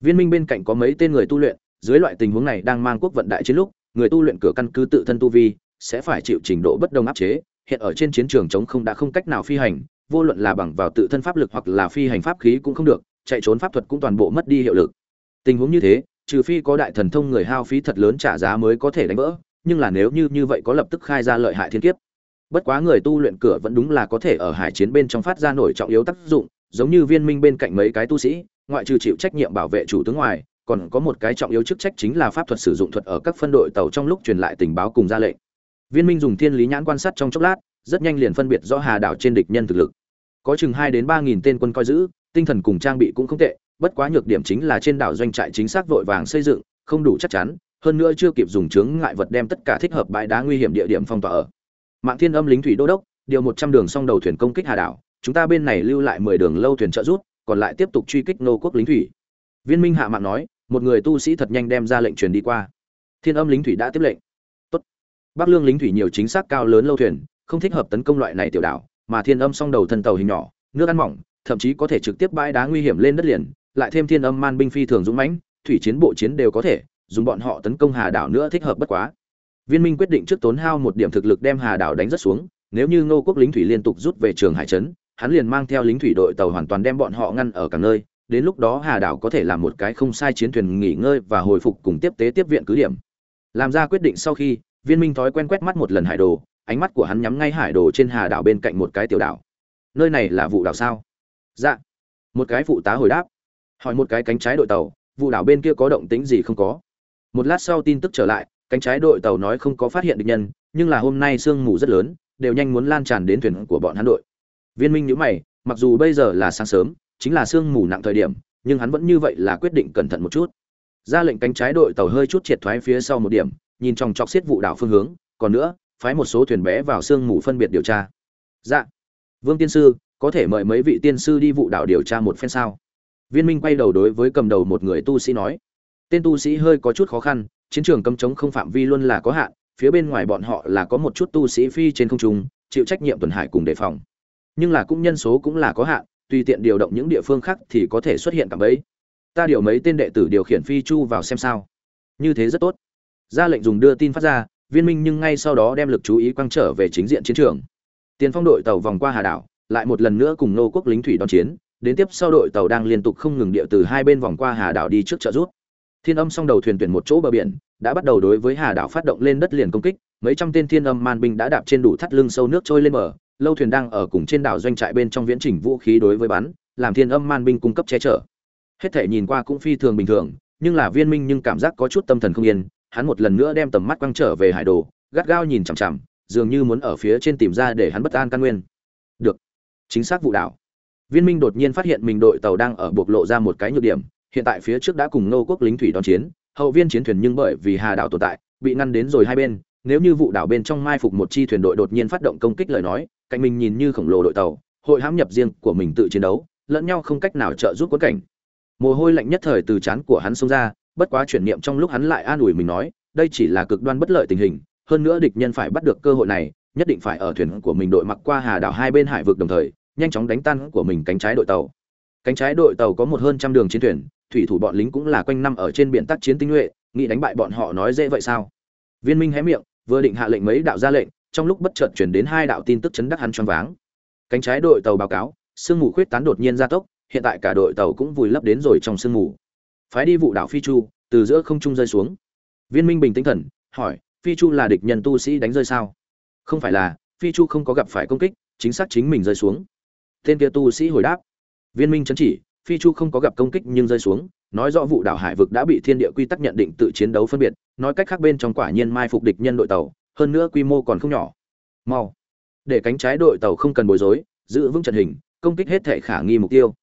Viên minh bên cạnh có mấy tên người tu luyện, dưới loại tình huống này đang mang quốc vận đại chiến lúc, người tu luyện cửa căn cứ tự thân tu vi, sẽ phải chịu trình độ bất đồng áp chế, hiện ở trên chiến trường chống không đã không cách nào phi hành vô luận là bằng vào tự thân pháp lực hoặc là phi hành pháp khí cũng không được, chạy trốn pháp thuật cũng toàn bộ mất đi hiệu lực. Tình huống như thế, trừ phi có đại thần thông người hao phí thật lớn trả giá mới có thể đánh vỡ, nhưng là nếu như như vậy có lập tức khai ra lợi hại thiên kiếp. Bất quá người tu luyện cửa vẫn đúng là có thể ở hải chiến bên trong phát ra nổi trọng yếu tác dụng, giống như viên minh bên cạnh mấy cái tu sĩ, ngoại trừ chịu trách nhiệm bảo vệ chủ tướng ngoài, còn có một cái trọng yếu chức trách chính là pháp thuật sử dụng thuật ở các phân đội tàu trong lúc truyền lại tình báo cùng ra lệnh. Viên minh dùng thiên lý nhãn quan sát trong chốc lát, rất nhanh liền phân biệt rõ hà đảo trên địch nhân thực lực có chừng hai đến ba nghìn tên quân coi giữ, tinh thần cùng trang bị cũng không tệ, bất quá nhược điểm chính là trên đảo doanh trại chính xác vội vàng xây dựng, không đủ chắc chắn, hơn nữa chưa kịp dùng chướng ngại vật đem tất cả thích hợp bãi đá nguy hiểm địa điểm phong tỏa ở. Mạng thiên âm lính thủy đô đốc, điều một trăm đường song đầu thuyền công kích hà đảo, chúng ta bên này lưu lại mười đường lâu thuyền trợ rút còn lại tiếp tục truy kích nô quốc lính thủy. Viên minh hạ mạng nói, một người tu sĩ thật nhanh đem ra lệnh truyền đi qua. Thiên âm lính thủy đã tiếp lệnh. Tốt. bắc lương lính thủy nhiều chính xác cao lớn lâu thuyền, không thích hợp tấn công loại này tiểu đảo mà thiên âm song đầu thân tàu hình nhỏ, nước ăn mỏng, thậm chí có thể trực tiếp bãi đá nguy hiểm lên đất liền, lại thêm thiên âm man binh phi thường dũng mãnh, thủy chiến bộ chiến đều có thể, dùng bọn họ tấn công hà đảo nữa thích hợp bất quá. Viên minh quyết định trước tốn hao một điểm thực lực đem hà đảo đánh rất xuống, nếu như ngô quốc lính thủy liên tục rút về trường hải trấn, hắn liền mang theo lính thủy đội tàu hoàn toàn đem bọn họ ngăn ở cả nơi, đến lúc đó hà đảo có thể làm một cái không sai chiến thuyền nghỉ ngơi và hồi phục cùng tiếp tế tiếp viện cứ điểm. Làm ra quyết định sau khi, viên minh thói quen quét mắt một lần hải đồ ánh mắt của hắn nhắm ngay hải đồ trên hà đảo bên cạnh một cái tiểu đảo. Nơi này là vụ đảo sao? Dạ. Một cái phụ tá hồi đáp. Hỏi một cái cánh trái đội tàu, vụ đảo bên kia có động tĩnh gì không có? Một lát sau tin tức trở lại, cánh trái đội tàu nói không có phát hiện địch nhân, nhưng là hôm nay sương mù rất lớn, đều nhanh muốn lan tràn đến thuyền của bọn hắn đội. Viên minh nhữ mày, mặc dù bây giờ là sáng sớm, chính là sương mù nặng thời điểm, nhưng hắn vẫn như vậy là quyết định cẩn thận một chút. Ra lệnh cánh trái đội tàu hơi chút triệt thoái phía sau một điểm, nhìn trong chọc xiết vụ đảo phương hướng, còn nữa phái một số thuyền bé vào sương mù phân biệt điều tra. Dạ. Vương tiên sư, có thể mời mấy vị tiên sư đi vụ đảo điều tra một phen sao? Viên minh quay đầu đối với cầm đầu một người tu sĩ nói. Tên tu sĩ hơi có chút khó khăn, chiến trường cấm chống không phạm vi luôn là có hạn, phía bên ngoài bọn họ là có một chút tu sĩ phi trên không trung, chịu trách nhiệm tuần hải cùng đề phòng. Nhưng là cũng nhân số cũng là có hạn, tùy tiện điều động những địa phương khác thì có thể xuất hiện cả bấy. Ta điều mấy tên đệ tử điều khiển phi chu vào xem sao. Như thế rất tốt. Ra lệnh dùng đưa tin phát ra viên minh nhưng ngay sau đó đem lực chú ý quăng trở về chính diện chiến trường. Tiền phong đội tàu vòng qua hà đảo, lại một lần nữa cùng nô quốc lính thủy đón chiến, đến tiếp sau đội tàu đang liên tục không ngừng địa từ hai bên vòng qua hà đảo đi trước trợ rút thiên âm song đầu thuyền tuyển một chỗ bờ biển, đã bắt đầu đối với hà đảo phát động lên đất liền công kích, mấy trăm tên thiên âm man binh đã đạp trên đủ thắt lưng sâu nước trôi lên bờ, lâu thuyền đang ở cùng trên đảo doanh trại bên trong viễn trình vũ khí đối với bắn, làm thiên âm man binh cung cấp che chở. Hết thể nhìn qua cũng phi thường bình thường, nhưng là viên minh nhưng cảm giác có chút tâm thần không yên hắn một lần nữa đem tầm mắt quăng trở về hải đồ, gắt gao nhìn chằm chằm, dường như muốn ở phía trên tìm ra để hắn bất an căn nguyên. Được, chính xác vụ đảo viên minh đột nhiên phát hiện mình đội tàu đang ở bộc lộ ra một cái nhược điểm, hiện tại phía trước đã cùng nô quốc lính thủy đón chiến, hậu viên chiến thuyền nhưng bởi vì hà đảo tồn tại, bị ngăn đến rồi hai bên, nếu như vụ đảo bên trong mai phục một chi thuyền đội đột nhiên phát động công kích lời nói, cạnh mình nhìn như khổng lồ đội tàu, hội hãm nhập riêng của mình tự chiến đấu, lẫn nhau không cách nào trợ giúp quất cảnh. Mồ hôi lạnh nhất thời từ trán của hắn xông ra bất quá chuyển niệm trong lúc hắn lại an ủi mình nói, đây chỉ là cực đoan bất lợi tình hình, hơn nữa địch nhân phải bắt được cơ hội này, nhất định phải ở thuyền của mình đội mặc qua hà đảo hai bên hải vực đồng thời, nhanh chóng đánh tan của mình cánh trái đội tàu. Cánh trái đội tàu có một hơn trăm đường chiến thuyền, thủy thủ bọn lính cũng là quanh năm ở trên biển tác chiến tinh nhuệ, nghĩ đánh bại bọn họ nói dễ vậy sao? Viên minh hé miệng, vừa định hạ lệnh mấy đạo ra lệnh, trong lúc bất chợt chuyển đến hai đạo tin tức chấn đắc hắn choáng váng. Cánh trái đội tàu báo cáo, sương mù khuyết tán đột nhiên gia tốc, hiện tại cả đội tàu cũng vùi lấp đến rồi trong sương mù phái đi vụ đảo phi chu, từ giữa không trung rơi xuống. Viên minh bình tĩnh thần, hỏi, phi chu là địch nhân tu sĩ đánh rơi sao? Không phải là, phi chu không có gặp phải công kích, chính xác chính mình rơi xuống. Tên kia tu sĩ hồi đáp. Viên minh chấn chỉ, phi chu không có gặp công kích nhưng rơi xuống, nói rõ vụ đảo hải vực đã bị thiên địa quy tắc nhận định tự chiến đấu phân biệt, nói cách khác bên trong quả nhiên mai phục địch nhân đội tàu, hơn nữa quy mô còn không nhỏ. Mau, để cánh trái đội tàu không cần bối rối, giữ vững trận hình, công kích hết thể khả nghi mục tiêu.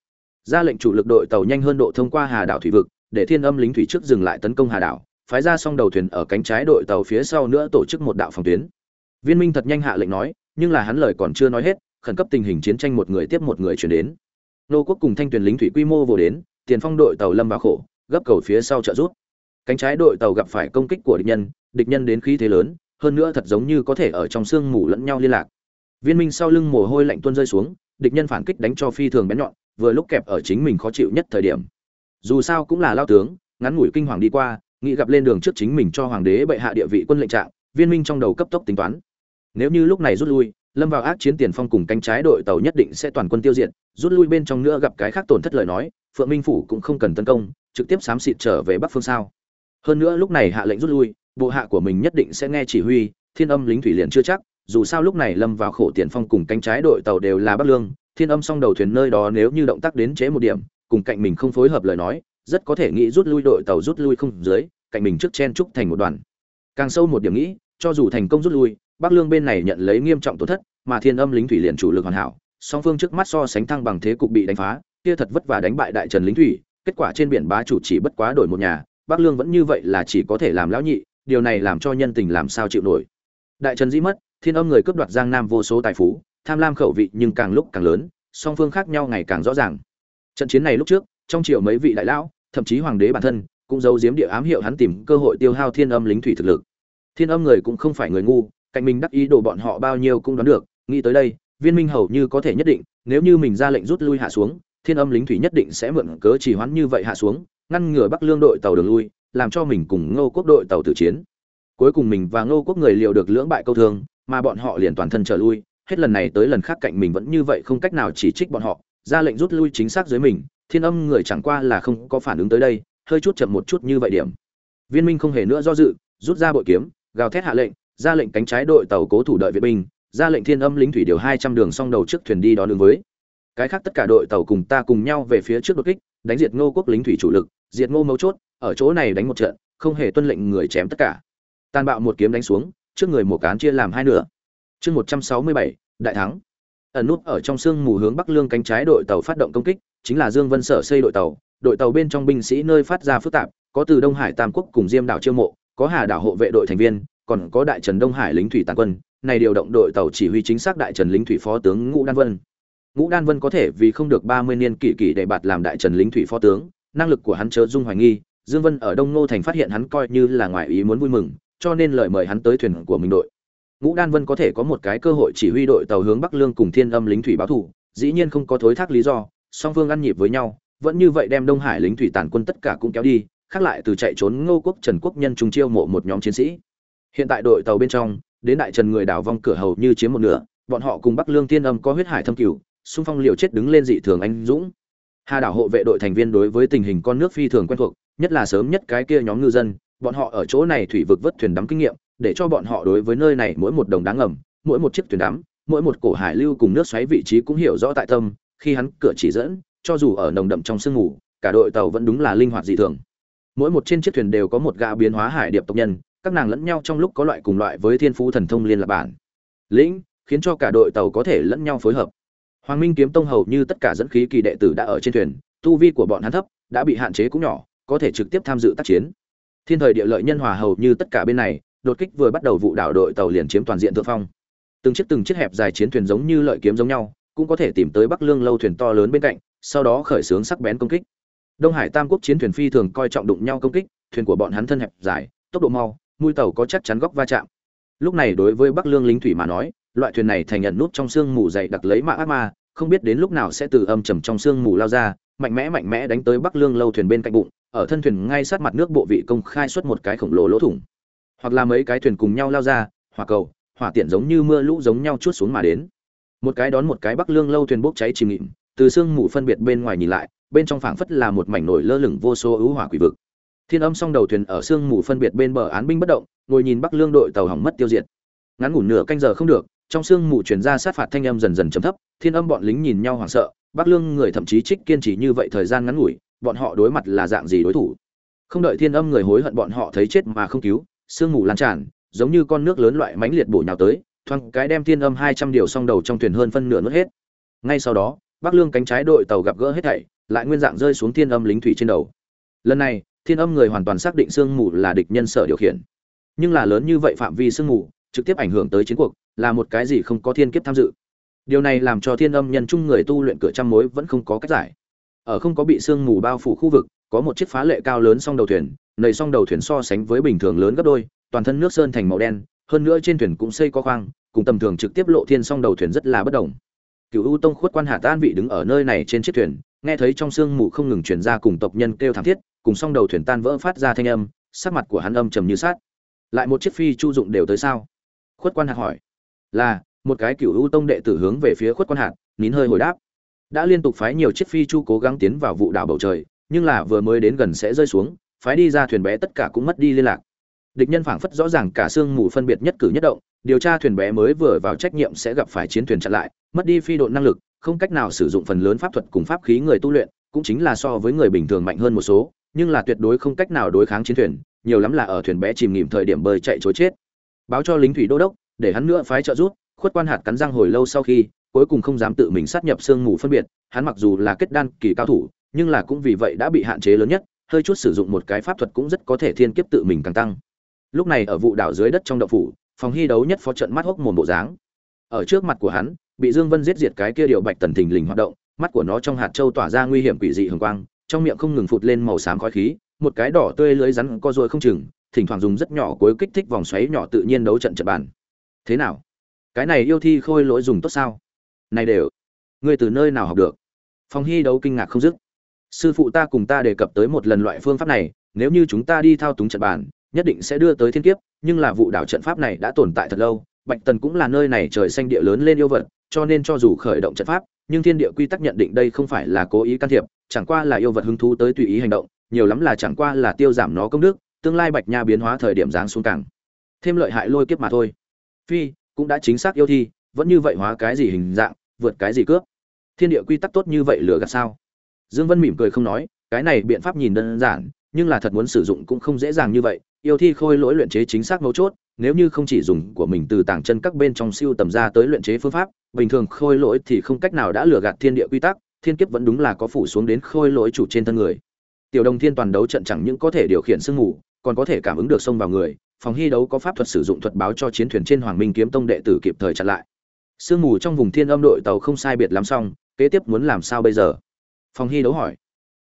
Ra lệnh chủ lực đội tàu nhanh hơn độ thông qua hà đảo thủy vực để thiên âm lính thủy trước dừng lại tấn công hà đảo, phái ra xong đầu thuyền ở cánh trái đội tàu phía sau nữa tổ chức một đạo phòng tuyến. Viên minh thật nhanh hạ lệnh nói, nhưng là hắn lời còn chưa nói hết, khẩn cấp tình hình chiến tranh một người tiếp một người chuyển đến. Nô quốc cùng thanh tuyển lính thủy quy mô vô đến, tiền phong đội tàu lâm vào khổ, gấp cầu phía sau trợ rút cánh trái đội tàu gặp phải công kích của địch nhân địch nhân đến khí thế lớn, hơn nữa thật giống như có thể ở trong sương mù lẫn nhau liên lạc. Viên minh sau lưng mồ hôi lạnh tuôn rơi xuống, địch nhân phản kích đánh cho phi thường bén nhọn, vừa lúc kẹp ở chính mình khó chịu nhất thời điểm dù sao cũng là lao tướng, ngắn ngủi kinh hoàng đi qua, nghĩ gặp lên đường trước chính mình cho hoàng đế bệ hạ địa vị quân lệnh trạng, viên minh trong đầu cấp tốc tính toán. Nếu như lúc này rút lui, lâm vào ác chiến tiền phong cùng cánh trái đội tàu nhất định sẽ toàn quân tiêu diệt, rút lui bên trong nữa gặp cái khác tổn thất lời nói, phượng minh phủ cũng không cần tấn công, trực tiếp xám xịt trở về bắc phương sao. Hơn nữa lúc này hạ lệnh rút lui, bộ hạ của mình nhất định sẽ nghe chỉ huy, thiên âm lính thủy liền chưa chắc, dù sao lúc này lâm vào khổ tiền phong cùng cánh trái đội tàu đều là bắc lương, thiên âm song đầu thuyền nơi đó nếu như động tác đến chế một điểm cùng cạnh mình không phối hợp lời nói, rất có thể nghĩ rút lui đội tàu rút lui không dưới, cạnh mình trước chen trúc thành một đoàn. Càng sâu một điểm nghĩ, cho dù thành công rút lui, bắc lương bên này nhận lấy nghiêm trọng tổn thất, mà thiên âm lính thủy liền chủ lực hoàn hảo, song phương trước mắt so sánh thăng bằng thế cục bị đánh phá, kia thật vất vả đánh bại đại trần lính thủy, kết quả trên biển bá chủ chỉ bất quá đổi một nhà, bắc lương vẫn như vậy là chỉ có thể làm lão nhị, điều này làm cho nhân tình làm sao chịu nổi. Đại trần dĩ mất, thiên âm người cướp đoạt giang nam vô số tài phú, tham lam khẩu vị nhưng càng lúc càng lớn, song phương khác nhau ngày càng rõ ràng trận chiến này lúc trước, trong triều mấy vị đại lão, thậm chí hoàng đế bản thân, cũng giấu giếm địa ám hiệu hắn tìm cơ hội tiêu hao thiên âm lính thủy thực lực. Thiên âm người cũng không phải người ngu, cạnh mình đắc ý đồ bọn họ bao nhiêu cũng đoán được, nghĩ tới đây, viên minh hầu như có thể nhất định, nếu như mình ra lệnh rút lui hạ xuống, thiên âm lính thủy nhất định sẽ mượn cớ chỉ hoãn như vậy hạ xuống, ngăn ngừa bắc lương đội tàu đường lui, làm cho mình cùng ngô quốc đội tàu tử chiến. Cuối cùng mình và ngô quốc người liệu được lưỡng bại câu thương, mà bọn họ liền toàn thân trở lui, hết lần này tới lần khác cạnh mình vẫn như vậy không cách nào chỉ trích bọn họ ra lệnh rút lui chính xác dưới mình, thiên âm người chẳng qua là không có phản ứng tới đây, hơi chút chậm một chút như vậy điểm. Viên minh không hề nữa do dự, rút ra bội kiếm, gào thét hạ lệnh, ra lệnh cánh trái đội tàu cố thủ đợi viện binh, ra lệnh thiên âm lính thủy điều hai trăm đường song đầu trước thuyền đi đón đường với. Cái khác tất cả đội tàu cùng ta cùng nhau về phía trước đột kích, đánh diệt ngô quốc lính thủy chủ lực, diệt ngô mấu chốt, ở chỗ này đánh một trận, không hề tuân lệnh người chém tất cả. Tàn bạo một kiếm đánh xuống, trước người một cán chia làm hai nửa. Chương một trăm sáu mươi bảy, đại thắng ẩn nút ở trong sương mù hướng bắc lương cánh trái đội tàu phát động công kích, chính là dương vân sở xây đội tàu. Đội tàu bên trong binh sĩ nơi phát ra phức tạp, có từ đông hải tam quốc cùng diêm đảo chiêu mộ, có hà đảo hộ vệ đội thành viên, còn có đại trần đông hải lính thủy tàn quân. Này điều động đội tàu chỉ huy chính xác đại trần lính thủy phó tướng ngũ đan vân. Ngũ đan vân có thể vì không được ba mươi niên kỷ kỷ để bạt làm đại trần lính thủy phó tướng, năng lực của hắn chớ dung hoài nghi. Dương vân ở đông ngô thành phát hiện hắn coi như là ngoại ý muốn vui mừng, cho nên lời mời hắn tới thuyền của mình đội ngũ đan vân có thể có một cái cơ hội chỉ huy đội tàu hướng bắc lương cùng thiên âm lính thủy báo thủ, dĩ nhiên không có thối thác lý do, song phương ăn nhịp với nhau, vẫn như vậy đem đông hải lính thủy tàn quân tất cả cũng kéo đi, khác lại từ chạy trốn ngô quốc trần quốc nhân trung chiêu mộ một nhóm chiến sĩ. Hiện tại đội tàu bên trong, đến đại trần người đảo vong cửa hầu như chiếm một nửa, bọn họ cùng bắc lương Thiên âm có huyết hải thâm cửu, xung phong liều chết đứng lên dị thường anh dũng. Hà đảo hộ vệ đội thành viên đối với tình hình con nước phi thường quen thuộc, nhất là sớm nhất cái kia nhóm ngư dân, bọn họ ở chỗ này thủy vực vớt thuyền đắm kinh nghiệm để cho bọn họ đối với nơi này mỗi một đồng đáng ngầm, mỗi một chiếc thuyền đắm, mỗi một cổ hải lưu cùng nước xoáy vị trí cũng hiểu rõ tại tâm, khi hắn cửa chỉ dẫn, cho dù ở nồng đậm trong sương ngủ, cả đội tàu vẫn đúng là linh hoạt dị thường. Mỗi một trên chiếc thuyền đều có một gã biến hóa hải điệp tộc nhân, các nàng lẫn nhau trong lúc có loại cùng loại với thiên phú thần thông liên lạc bản. Lĩnh, khiến cho cả đội tàu có thể lẫn nhau phối hợp. Hoàng minh kiếm tông hầu như tất cả dẫn khí kỳ đệ tử đã ở trên thuyền, tu vi của bọn hắn thấp, đã bị hạn chế cũng nhỏ, có thể trực tiếp tham dự tác chiến. Thiên thời địa lợi nhân hòa hầu như tất cả bên này đột kích vừa bắt đầu vụ đảo đội tàu liền chiếm toàn diện thượng phong. Từng chiếc từng chiếc hẹp dài chiến thuyền giống như lợi kiếm giống nhau, cũng có thể tìm tới bắc lương lâu thuyền to lớn bên cạnh, sau đó khởi xướng sắc bén công kích. Đông hải tam quốc chiến thuyền phi thường coi trọng đụng nhau công kích, thuyền của bọn hắn thân hẹp dài, tốc độ mau, mũi tàu có chắc chắn góc va chạm. Lúc này đối với bắc lương lính thủy mà nói, loại thuyền này thành nhận nút trong sương mù dày đặc lấy mạng ác ma, không biết đến lúc nào sẽ từ âm trầm trong sương mù lao ra, mạnh mẽ mạnh mẽ đánh tới bắc lương lâu thuyền bên cạnh bụng, ở thân thuyền ngay sát mặt nước bộ vị công khai xuất một cái khổng lồ lỗ thủng hoặc là mấy cái thuyền cùng nhau lao ra, hỏa cầu, hỏa tiện giống như mưa lũ giống nhau chút xuống mà đến. Một cái đón một cái bắc lương lâu thuyền bốc cháy chìm nghịm, từ sương mù phân biệt bên ngoài nhìn lại, bên trong phảng phất là một mảnh nổi lơ lửng vô số ưu hỏa quỷ vực. Thiên âm song đầu thuyền ở sương mù phân biệt bên bờ án binh bất động, ngồi nhìn bắc lương đội tàu hỏng mất tiêu diệt. Ngắn ngủ nửa canh giờ không được, trong sương mù truyền ra sát phạt thanh âm dần dần trầm thấp, thiên âm bọn lính nhìn nhau hoảng sợ, bắc lương người thậm chí trích kiên trì như vậy thời gian ngắn ngủi, bọn họ đối mặt là dạng gì đối thủ? Không đợi thiên âm người hối hận bọn họ thấy chết mà không cứu sương mù lan tràn, giống như con nước lớn loại mãnh liệt bổ nhào tới, thoáng cái đem thiên âm hai trăm điều song đầu trong thuyền hơn phân nửa nuốt hết. Ngay sau đó, bắc lương cánh trái đội tàu gặp gỡ hết thảy, lại nguyên dạng rơi xuống thiên âm lính thủy trên đầu. Lần này, thiên âm người hoàn toàn xác định sương mù là địch nhân sở điều khiển. Nhưng là lớn như vậy phạm vi sương mù, trực tiếp ảnh hưởng tới chiến cuộc, là một cái gì không có thiên kiếp tham dự. Điều này làm cho thiên âm nhân chung người tu luyện cửa trăm mối vẫn không có cách giải. Ở không có bị sương mù bao phủ khu vực, có một chiếc phá lệ cao lớn song đầu thuyền nầy song đầu thuyền so sánh với bình thường lớn gấp đôi, toàn thân nước sơn thành màu đen, hơn nữa trên thuyền cũng xây có khoang, cùng tầm thường trực tiếp lộ thiên song đầu thuyền rất là bất đồng. Cựu u tông khuất quan hạ tan vị đứng ở nơi này trên chiếc thuyền, nghe thấy trong sương mù không ngừng truyền ra cùng tộc nhân kêu thảm thiết, cùng song đầu thuyền tan vỡ phát ra thanh âm, sắc mặt của hắn âm trầm như sát lại một chiếc phi chu dụng đều tới sao? Khuất quan hạt hỏi. Là, một cái cựu u tông đệ tử hướng về phía khuất quan hạt nín hơi hồi đáp. Đã liên tục phái nhiều chiếc phi chu cố gắng tiến vào vụ đảo bầu trời, nhưng là vừa mới đến gần sẽ rơi xuống phái đi ra thuyền bé tất cả cũng mất đi liên lạc. Địch nhân phảng phất rõ ràng cả sương mù phân biệt nhất cử nhất động, điều tra thuyền bé mới vừa vào trách nhiệm sẽ gặp phải chiến thuyền chặn lại, mất đi phi độn năng lực, không cách nào sử dụng phần lớn pháp thuật cùng pháp khí người tu luyện, cũng chính là so với người bình thường mạnh hơn một số, nhưng là tuyệt đối không cách nào đối kháng chiến thuyền, nhiều lắm là ở thuyền bé chìm nghỉm thời điểm bơi chạy chối chết. Báo cho lính thủy đô đốc, để hắn nữa phái trợ rút khuất quan hạt cắn răng hồi lâu sau khi, cuối cùng không dám tự mình sát nhập sương mù phân biệt, hắn mặc dù là kết đan kỳ cao thủ, nhưng là cũng vì vậy đã bị hạn chế lớn nhất hơi chút sử dụng một cái pháp thuật cũng rất có thể thiên kiếp tự mình càng tăng. Lúc này ở vụ đảo dưới đất trong động phủ, phòng hy đấu nhất phó trận mắt hốc mồm bộ dáng. Ở trước mặt của hắn, bị dương vân giết diệt cái kia điều bạch tần thình lình hoạt động, mắt của nó trong hạt châu tỏa ra nguy hiểm quỷ dị hường quang, trong miệng không ngừng phụt lên màu xám khói khí, một cái đỏ tươi lưới rắn co ruồi không chừng, thỉnh thoảng dùng rất nhỏ cuối kích thích vòng xoáy nhỏ tự nhiên đấu trận trận bàn. Thế nào? Cái này yêu thi khôi lỗi dùng tốt sao? Này đều, ngươi từ nơi nào học được? Phòng hy đấu kinh ngạc không dứt sư phụ ta cùng ta đề cập tới một lần loại phương pháp này, nếu như chúng ta đi thao túng trận bàn, nhất định sẽ đưa tới thiên kiếp, nhưng là vụ đảo trận pháp này đã tồn tại thật lâu, bạch tần cũng là nơi này trời xanh địa lớn lên yêu vật, cho nên cho dù khởi động trận pháp, nhưng thiên địa quy tắc nhận định đây không phải là cố ý can thiệp, chẳng qua là yêu vật hứng thú tới tùy ý hành động, nhiều lắm là chẳng qua là tiêu giảm nó công đức, tương lai bạch nha biến hóa thời điểm giáng xuống càng thêm lợi hại lôi kiếp mà thôi. Phi, cũng đã chính xác yêu thi, vẫn như vậy hóa cái gì hình dạng, vượt cái gì cướp? Thiên địa quy tắc tốt như vậy lừa gạt sao? Dương vân mỉm cười không nói, cái này biện pháp nhìn đơn giản, nhưng là thật muốn sử dụng cũng không dễ dàng như vậy, yêu thi khôi lỗi luyện chế chính xác mấu chốt, nếu như không chỉ dùng của mình từ tảng chân các bên trong siêu tầm ra tới luyện chế phương pháp, bình thường khôi lỗi thì không cách nào đã lừa gạt thiên địa quy tắc, thiên kiếp vẫn đúng là có phủ xuống đến khôi lỗi chủ trên thân người. Tiểu đồng thiên toàn đấu trận chẳng những có thể điều khiển sương mù, còn có thể cảm ứng được sông vào người, phòng hy đấu có pháp thuật sử dụng thuật báo cho chiến thuyền trên hoàng minh kiếm tông đệ tử kịp thời chặn lại. Sương mù trong vùng thiên âm đội tàu không sai biệt lắm xong, kế tiếp muốn làm sao bây giờ? Phòng hy đấu hỏi.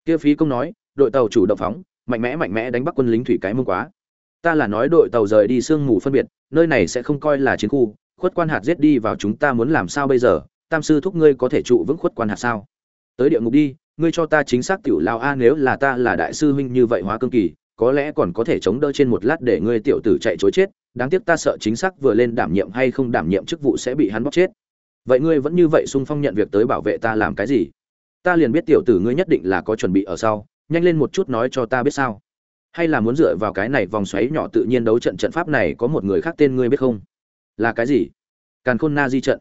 Kia phí công nói, đội tàu chủ động phóng, mạnh mẽ mạnh mẽ đánh bắt quân lính thủy cái mông quá. Ta là nói đội tàu rời đi sương mù phân biệt, nơi này sẽ không coi là chiến khu, khuất quan hạt giết đi vào chúng ta muốn làm sao bây giờ? Tam sư thúc ngươi có thể trụ vững khuất quan hạt sao? Tới địa ngục đi, ngươi cho ta chính xác tiểu lao a nếu là ta là đại sư huynh như vậy hóa cương kỳ, có lẽ còn có thể chống đỡ trên một lát để ngươi tiểu tử chạy chối chết. Đáng tiếc ta sợ chính xác vừa lên đảm nhiệm hay không đảm nhiệm chức vụ sẽ bị hắn bóc chết. Vậy ngươi vẫn như vậy sung phong nhận việc tới bảo vệ ta làm cái gì? Ta liền biết tiểu tử ngươi nhất định là có chuẩn bị ở sau, nhanh lên một chút nói cho ta biết sao. Hay là muốn dựa vào cái này vòng xoáy nhỏ tự nhiên đấu trận trận pháp này có một người khác tên ngươi biết không? Là cái gì? Càn khôn na di trận.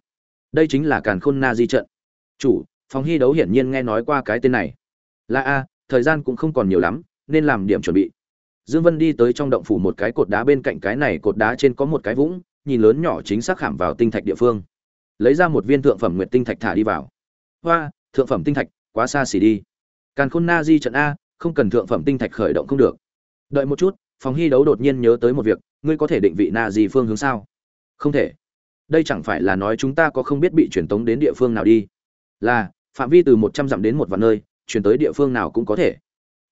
Đây chính là càn khôn na di trận. Chủ phòng hy đấu hiển nhiên nghe nói qua cái tên này. Là a, thời gian cũng không còn nhiều lắm, nên làm điểm chuẩn bị. Dương vân đi tới trong động phủ một cái cột đá bên cạnh cái này cột đá trên có một cái vũng, nhìn lớn nhỏ chính xác khảm vào tinh thạch địa phương. Lấy ra một viên thượng phẩm nguyệt tinh thạch thả đi vào. Hoa thượng phẩm tinh thạch, quá xa xỉ đi. Càn khôn na di trận a, không cần thượng phẩm tinh thạch khởi động không được. Đợi một chút, phòng hy đấu đột nhiên nhớ tới một việc, ngươi có thể định vị na di phương hướng sao? Không thể. Đây chẳng phải là nói chúng ta có không biết bị truyền tống đến địa phương nào đi. Là, phạm vi từ một trăm dặm đến một vạn nơi chuyển tới địa phương nào cũng có thể.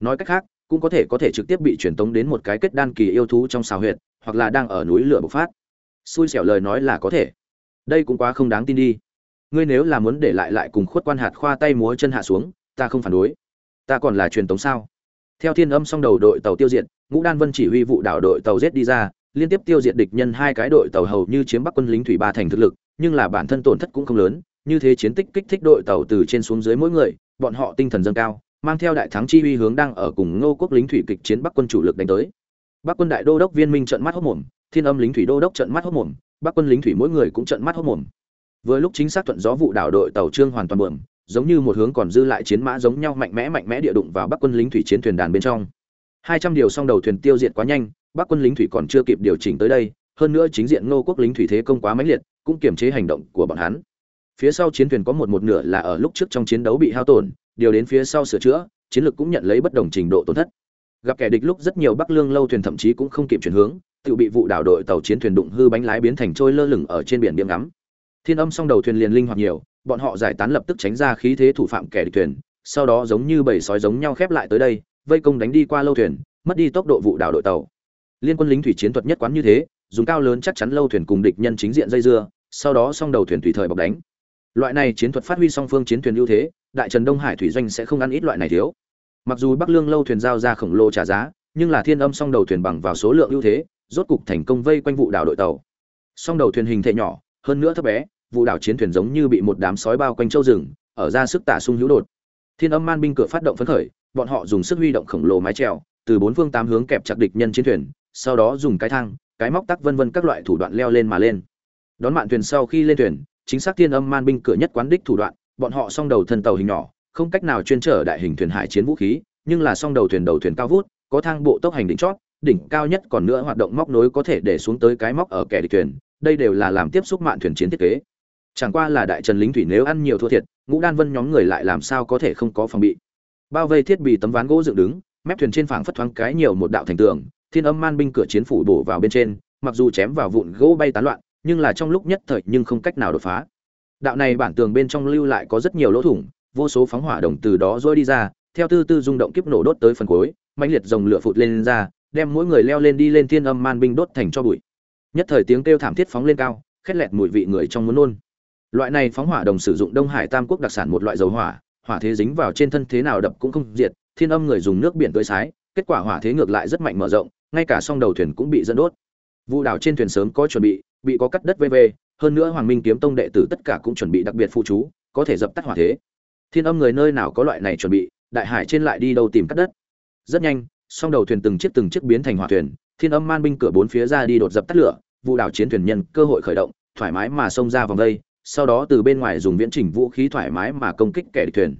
Nói cách khác, cũng có thể có thể trực tiếp bị truyền tống đến một cái kết đan kỳ yêu thú trong xào huyệt, hoặc là đang ở núi lửa bộc phát. Xui xẻo lời nói là có thể. Đây cũng quá không đáng tin đi ngươi nếu là muốn để lại lại cùng khuất quan hạt khoa tay múa chân hạ xuống, ta không phản đối. Ta còn là truyền tống sao? Theo thiên âm xong đầu đội tàu tiêu diệt, ngũ đan vân chỉ huy vụ đảo đội tàu giết đi ra, liên tiếp tiêu diệt địch nhân hai cái đội tàu hầu như chiếm bắc quân lính thủy ba thành thực lực, nhưng là bản thân tổn thất cũng không lớn, như thế chiến tích kích thích đội tàu từ trên xuống dưới mỗi người, bọn họ tinh thần dâng cao, mang theo đại thắng chi uy hướng đang ở cùng ngô quốc lính thủy kịch chiến bắc quân chủ lực đánh tới. Bắc quân đại đô đốc viên minh trận mắt hốc mồm, thiên âm lính thủy đô đốc trận mắt hốc mồm, bắc quân lính thủy mỗi người cũng trận mắt hốc mồm vừa lúc chính xác thuận gió vụ đảo đội tàu trương hoàn toàn bượm giống như một hướng còn dư lại chiến mã giống nhau mạnh mẽ mạnh mẽ địa đụng vào bắc quân lính thủy chiến thuyền đàn bên trong. Hai trăm điều song đầu thuyền tiêu diệt quá nhanh, bắc quân lính thủy còn chưa kịp điều chỉnh tới đây, hơn nữa chính diện ngô quốc lính thủy thế công quá mãnh liệt, cũng kiềm chế hành động của bọn hắn. Phía sau chiến thuyền có một một nửa là ở lúc trước trong chiến đấu bị hao tổn, điều đến phía sau sửa chữa, chiến lược cũng nhận lấy bất đồng trình độ tổn thất. Gặp kẻ địch lúc rất nhiều bắc lương lâu thuyền thậm chí cũng không kịp chuyển hướng, tự bị vụ đảo đội tàu chiến thuyền đụng hư bánh lái biến thành trôi lơ lửng ở trên biển biếng ngắm thiên âm song đầu thuyền liền linh hoạt nhiều, bọn họ giải tán lập tức tránh ra khí thế thủ phạm kẻ địch thuyền, sau đó giống như bầy sói giống nhau khép lại tới đây, vây công đánh đi qua lâu thuyền, mất đi tốc độ vụ đảo đội tàu. Liên quân lính thủy chiến thuật nhất quán như thế, dùng cao lớn chắc chắn lâu thuyền cùng địch nhân chính diện dây dưa, sau đó song đầu thuyền tùy thời bọc đánh. Loại này chiến thuật phát huy song phương chiến thuyền ưu thế, đại trần đông hải thủy doanh sẽ không ăn ít loại này thiếu. Mặc dù bắc lương lâu thuyền giao ra khổng lồ trả giá, nhưng là thiên âm song đầu thuyền bằng vào số lượng ưu thế, rốt cục thành công vây quanh vụ đảo đội tàu. Song đầu thuyền hình thể nhỏ hơn nữa thấp bé, vụ đảo chiến thuyền giống như bị một đám sói bao quanh châu rừng, ở ra sức tả sung hữu đột. Thiên âm man binh cửa phát động phấn khởi, bọn họ dùng sức huy động khổng lồ mái trèo từ bốn phương tám hướng kẹp chặt địch nhân chiến thuyền, sau đó dùng cái thang, cái móc tắc vân vân các loại thủ đoạn leo lên mà lên. Đón mạn thuyền sau khi lên thuyền, chính xác thiên âm man binh cửa nhất quán đích thủ đoạn, bọn họ song đầu thân tàu hình nhỏ, không cách nào chuyên trở đại hình thuyền hải chiến vũ khí, nhưng là song đầu thuyền đầu thuyền cao vút, có thang bộ tốc hành đỉnh chót, đỉnh cao nhất còn nữa hoạt động móc nối có thể để xuống tới cái móc ở kẻ địch thuyền đây đều là làm tiếp xúc mạn thuyền chiến thiết kế. Chẳng qua là đại trần lính thủy nếu ăn nhiều thua thiệt, ngũ đan vân nhóm người lại làm sao có thể không có phòng bị. Bao vây thiết bị tấm ván gỗ dựng đứng, mép thuyền trên phảng phất thoáng cái nhiều một đạo thành tường, thiên âm man binh cửa chiến phủ đổ vào bên trên, mặc dù chém vào vụn gỗ bay tán loạn, nhưng là trong lúc nhất thời nhưng không cách nào đột phá. Đạo này bản tường bên trong lưu lại có rất nhiều lỗ thủng, vô số phóng hỏa đồng từ đó rơi đi ra, theo tư tư rung động kiếp nổ đốt tới phần cuối, mãnh liệt dòng lửa phụt lên ra, đem mỗi người leo lên đi lên thiên âm man binh đốt thành cho bụi nhất thời tiếng kêu thảm thiết phóng lên cao, khét lẹt mùi vị người trong muốn nôn. Loại này phóng hỏa đồng sử dụng đông hải tam quốc đặc sản một loại dầu hỏa hỏa thế dính vào trên thân thế nào đập cũng không diệt, thiên âm người dùng nước biển tưới sái, kết quả hỏa thế ngược lại rất mạnh mở rộng, ngay cả song đầu thuyền cũng bị dẫn đốt. Vụ đảo trên thuyền sớm có chuẩn bị bị có cắt đất vv hơn nữa hoàng minh kiếm tông đệ tử tất cả cũng chuẩn bị đặc biệt phụ chú, có thể dập tắt hỏa thế. Thiên âm người nơi nào có loại này chuẩn bị, đại hải trên lại đi đâu tìm cắt đất? Rất nhanh, song đầu thuyền từng chiếc từng chiếc biến thành hỏa thuyền, thiên âm man binh cửa bốn phía ra đi đột dập tắt lửa vụ đảo chiến thuyền nhân cơ hội khởi động, thoải mái mà xông ra vòng đây, sau đó từ bên ngoài dùng viễn trình vũ khí thoải mái mà công kích kẻ địch thuyền.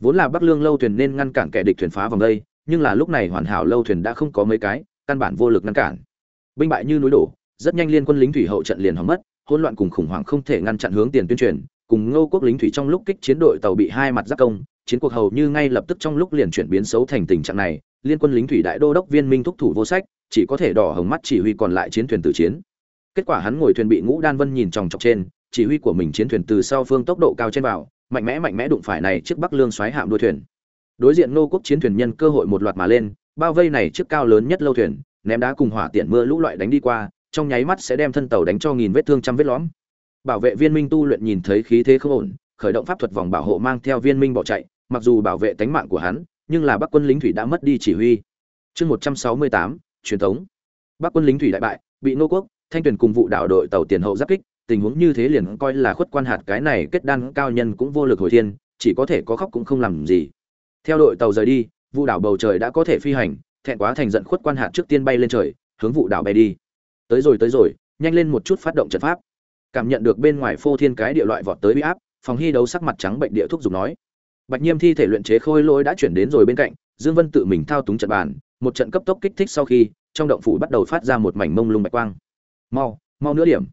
Vốn là bắc lương lâu thuyền nên ngăn cản kẻ địch thuyền phá vòng đây, nhưng là lúc này hoàn hảo lâu thuyền đã không có mấy cái, căn bản vô lực ngăn cản. Binh bại như núi đổ, rất nhanh liên quân lính thủy hậu trận liền hỏng mất, hỗn loạn cùng khủng hoảng không thể ngăn chặn hướng tiền tuyên truyền, cùng ngô quốc lính thủy trong lúc kích chiến đội tàu bị hai mặt giáp công, chiến cuộc hầu như ngay lập tức trong lúc liền chuyển biến xấu thành tình trạng này, liên quân lính thủy đại đô đốc viên minh thúc thủ vô sách, chỉ có thể đỏ hồng mắt chỉ huy còn lại chiến thuyền tử chiến kết quả hắn ngồi thuyền bị ngũ đan vân nhìn chòng chọc trên, chỉ huy của mình chiến thuyền từ sau phương tốc độ cao trên vào, mạnh mẽ mạnh mẽ đụng phải này chiếc bắc lương xoáy hạm đuôi thuyền. Đối diện ngô quốc chiến thuyền nhân cơ hội một loạt mà lên, bao vây này chiếc cao lớn nhất lâu thuyền, ném đá cùng hỏa tiện mưa lũ loại đánh đi qua, trong nháy mắt sẽ đem thân tàu đánh cho nghìn vết thương trăm vết lõm. Bảo vệ viên minh tu luyện nhìn thấy khí thế không ổn, khởi động pháp thuật vòng bảo hộ mang theo viên minh bỏ chạy, mặc dù bảo vệ tánh mạng của hắn, nhưng là bắc quân lính thủy đã mất đi chỉ huy. Chương một trăm sáu mươi tám, truyền thống. Bắc quân lính thủy đại bại, bị nô quốc thanh tuyển cùng vụ đảo đội tàu tiền hậu giáp kích, tình huống như thế liền coi là khuất quan hạt cái này kết đan cao nhân cũng vô lực hồi thiên, chỉ có thể có khóc cũng không làm gì. Theo đội tàu rời đi, vụ đảo bầu trời đã có thể phi hành, thẹn quá thành giận khuất quan hạt trước tiên bay lên trời, hướng vụ đảo bay đi. Tới rồi tới rồi, nhanh lên một chút phát động trận pháp. Cảm nhận được bên ngoài phô thiên cái địa loại vọt tới bị áp, phòng hy đấu sắc mặt trắng bệnh địa thuốc dùng nói. Bạch nhiêm thi thể luyện chế khôi lỗi đã chuyển đến rồi bên cạnh, dương vân tự mình thao túng trận bàn, một trận cấp tốc kích thích sau khi, trong động phủ bắt đầu phát ra một mảnh mông lung bạch quang mau mau nữa điểm.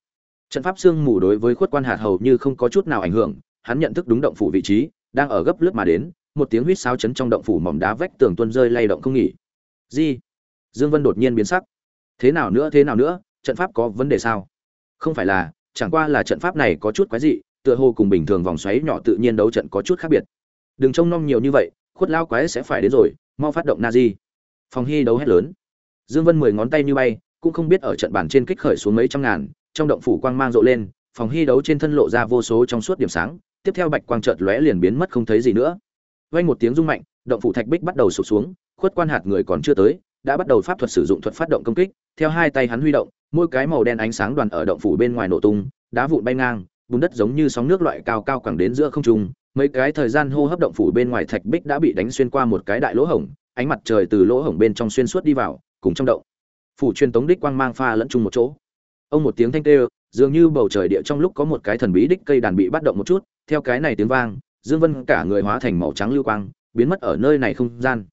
Trận pháp xương mù đối với khuất quan hạt hầu như không có chút nào ảnh hưởng, hắn nhận thức đúng động phủ vị trí, đang ở gấp lướt mà đến, một tiếng huýt sáo chấn trong động phủ mỏm đá vách tường tuôn rơi lay động không nghỉ. Gì dương vân đột nhiên biến sắc. Thế nào nữa, thế nào nữa, trận pháp có vấn đề sao? Không phải là, chẳng qua là trận pháp này có chút quái dị, tựa hồ cùng bình thường vòng xoáy nhỏ tự nhiên đấu trận có chút khác biệt. Đừng trông nom nhiều như vậy, khuất lao quái sẽ phải đến rồi, mau phát động na di phòng hy đấu hét lớn. Dương vân mười ngón tay như bay cũng không biết ở trận bàn trên kích khởi xuống mấy trăm ngàn, trong động phủ quang mang rộ lên, phòng hy đấu trên thân lộ ra vô số trong suốt điểm sáng, tiếp theo bạch quang chợt lóe liền biến mất không thấy gì nữa. Vang một tiếng rung mạnh, động phủ thạch bích bắt đầu sụp xuống, khuất quan hạt người còn chưa tới, đã bắt đầu pháp thuật sử dụng thuật phát động công kích, theo hai tay hắn huy động, mỗi cái màu đen ánh sáng đoàn ở động phủ bên ngoài nổ tung, đá vụn bay ngang, bùn đất giống như sóng nước loại cao cao quẳng đến giữa không trung, mấy cái thời gian hô hấp động phủ bên ngoài thạch bích đã bị đánh xuyên qua một cái đại lỗ hổng, ánh mặt trời từ lỗ hổng bên trong xuyên suốt đi vào, cùng trong động phủ truyền tống đích quang mang pha lẫn chung một chỗ. Ông một tiếng thanh tê dường như bầu trời địa trong lúc có một cái thần bí đích cây đàn bị bắt động một chút, theo cái này tiếng vang, dương vân cả người hóa thành màu trắng lưu quang, biến mất ở nơi này không gian.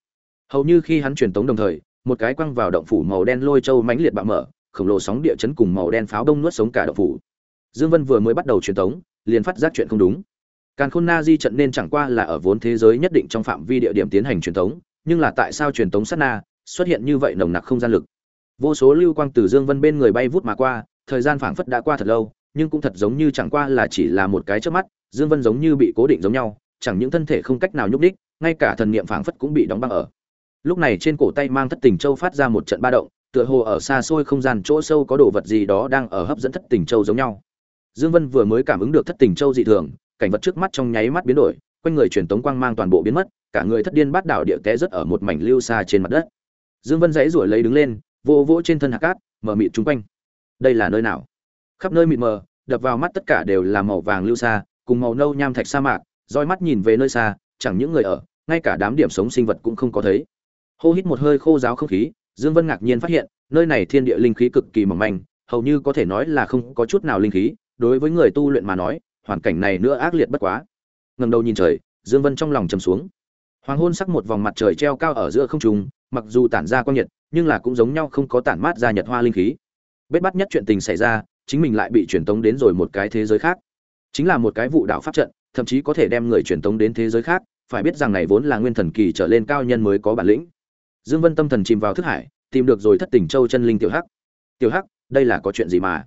Hầu như khi hắn truyền tống đồng thời, một cái quăng vào động phủ màu đen lôi châu mãnh liệt bạo mở, khổng lồ sóng địa chấn cùng màu đen pháo đông nuốt sống cả động phủ. Dương vân vừa mới bắt đầu truyền tống, liền phát giác chuyện không đúng. Càn khôn na di trận nên chẳng qua là ở vốn thế giới nhất định trong phạm vi địa điểm tiến hành truyền tống, nhưng là tại sao truyền tống sát na, xuất hiện như vậy nồng nặc không gian lực? Vô số lưu quang từ dương vân bên người bay vút mà qua, thời gian phảng phất đã qua thật lâu, nhưng cũng thật giống như chẳng qua là chỉ là một cái chớp mắt, dương vân giống như bị cố định giống nhau, chẳng những thân thể không cách nào nhúc đích ngay cả thần niệm phảng phất cũng bị đóng băng ở. Lúc này trên cổ tay mang thất tình châu phát ra một trận ba động, tựa hồ ở xa xôi không gian chỗ sâu có đồ vật gì đó đang ở hấp dẫn thất tình châu giống nhau. Dương vân vừa mới cảm ứng được thất tình châu dị thường, cảnh vật trước mắt trong nháy mắt biến đổi, quanh người truyền tống quang mang toàn bộ biến mất, cả người thất điên bát đảo địa té rất ở một mảnh lưu xa trên mặt đất. Dương vân dãy ruổi lấy đứng lên vô vỗ trên thân hạt cát, mở mịt chung quanh. Đây là nơi nào? Khắp nơi mịt mờ, đập vào mắt tất cả đều là màu vàng lưu xa, cùng màu nâu nham thạch sa mạc, roi mắt nhìn về nơi xa, chẳng những người ở, ngay cả đám điểm sống sinh vật cũng không có thấy. Hô hít một hơi khô giáo không khí, dương vân ngạc nhiên phát hiện, nơi này thiên địa linh khí cực kỳ mỏng manh, hầu như có thể nói là không có chút nào linh khí, đối với người tu luyện mà nói, hoàn cảnh này nữa ác liệt bất quá. Ngẩng đầu nhìn trời, dương vân trong lòng trầm xuống. Hoàng hôn sắc một vòng mặt trời treo cao ở giữa không trung, mặc dù tản ra quang nhiệt nhưng là cũng giống nhau không có tản mát ra nhật hoa linh khí. Bết bắt nhất chuyện tình xảy ra, chính mình lại bị truyền tống đến rồi một cái thế giới khác. Chính là một cái vụ đạo pháp trận, thậm chí có thể đem người truyền tống đến thế giới khác, phải biết rằng này vốn là nguyên thần kỳ trở lên cao nhân mới có bản lĩnh. Dương vân tâm thần chìm vào thức hải, tìm được rồi thất tình châu chân linh tiểu hắc. Tiểu hắc, đây là có chuyện gì mà?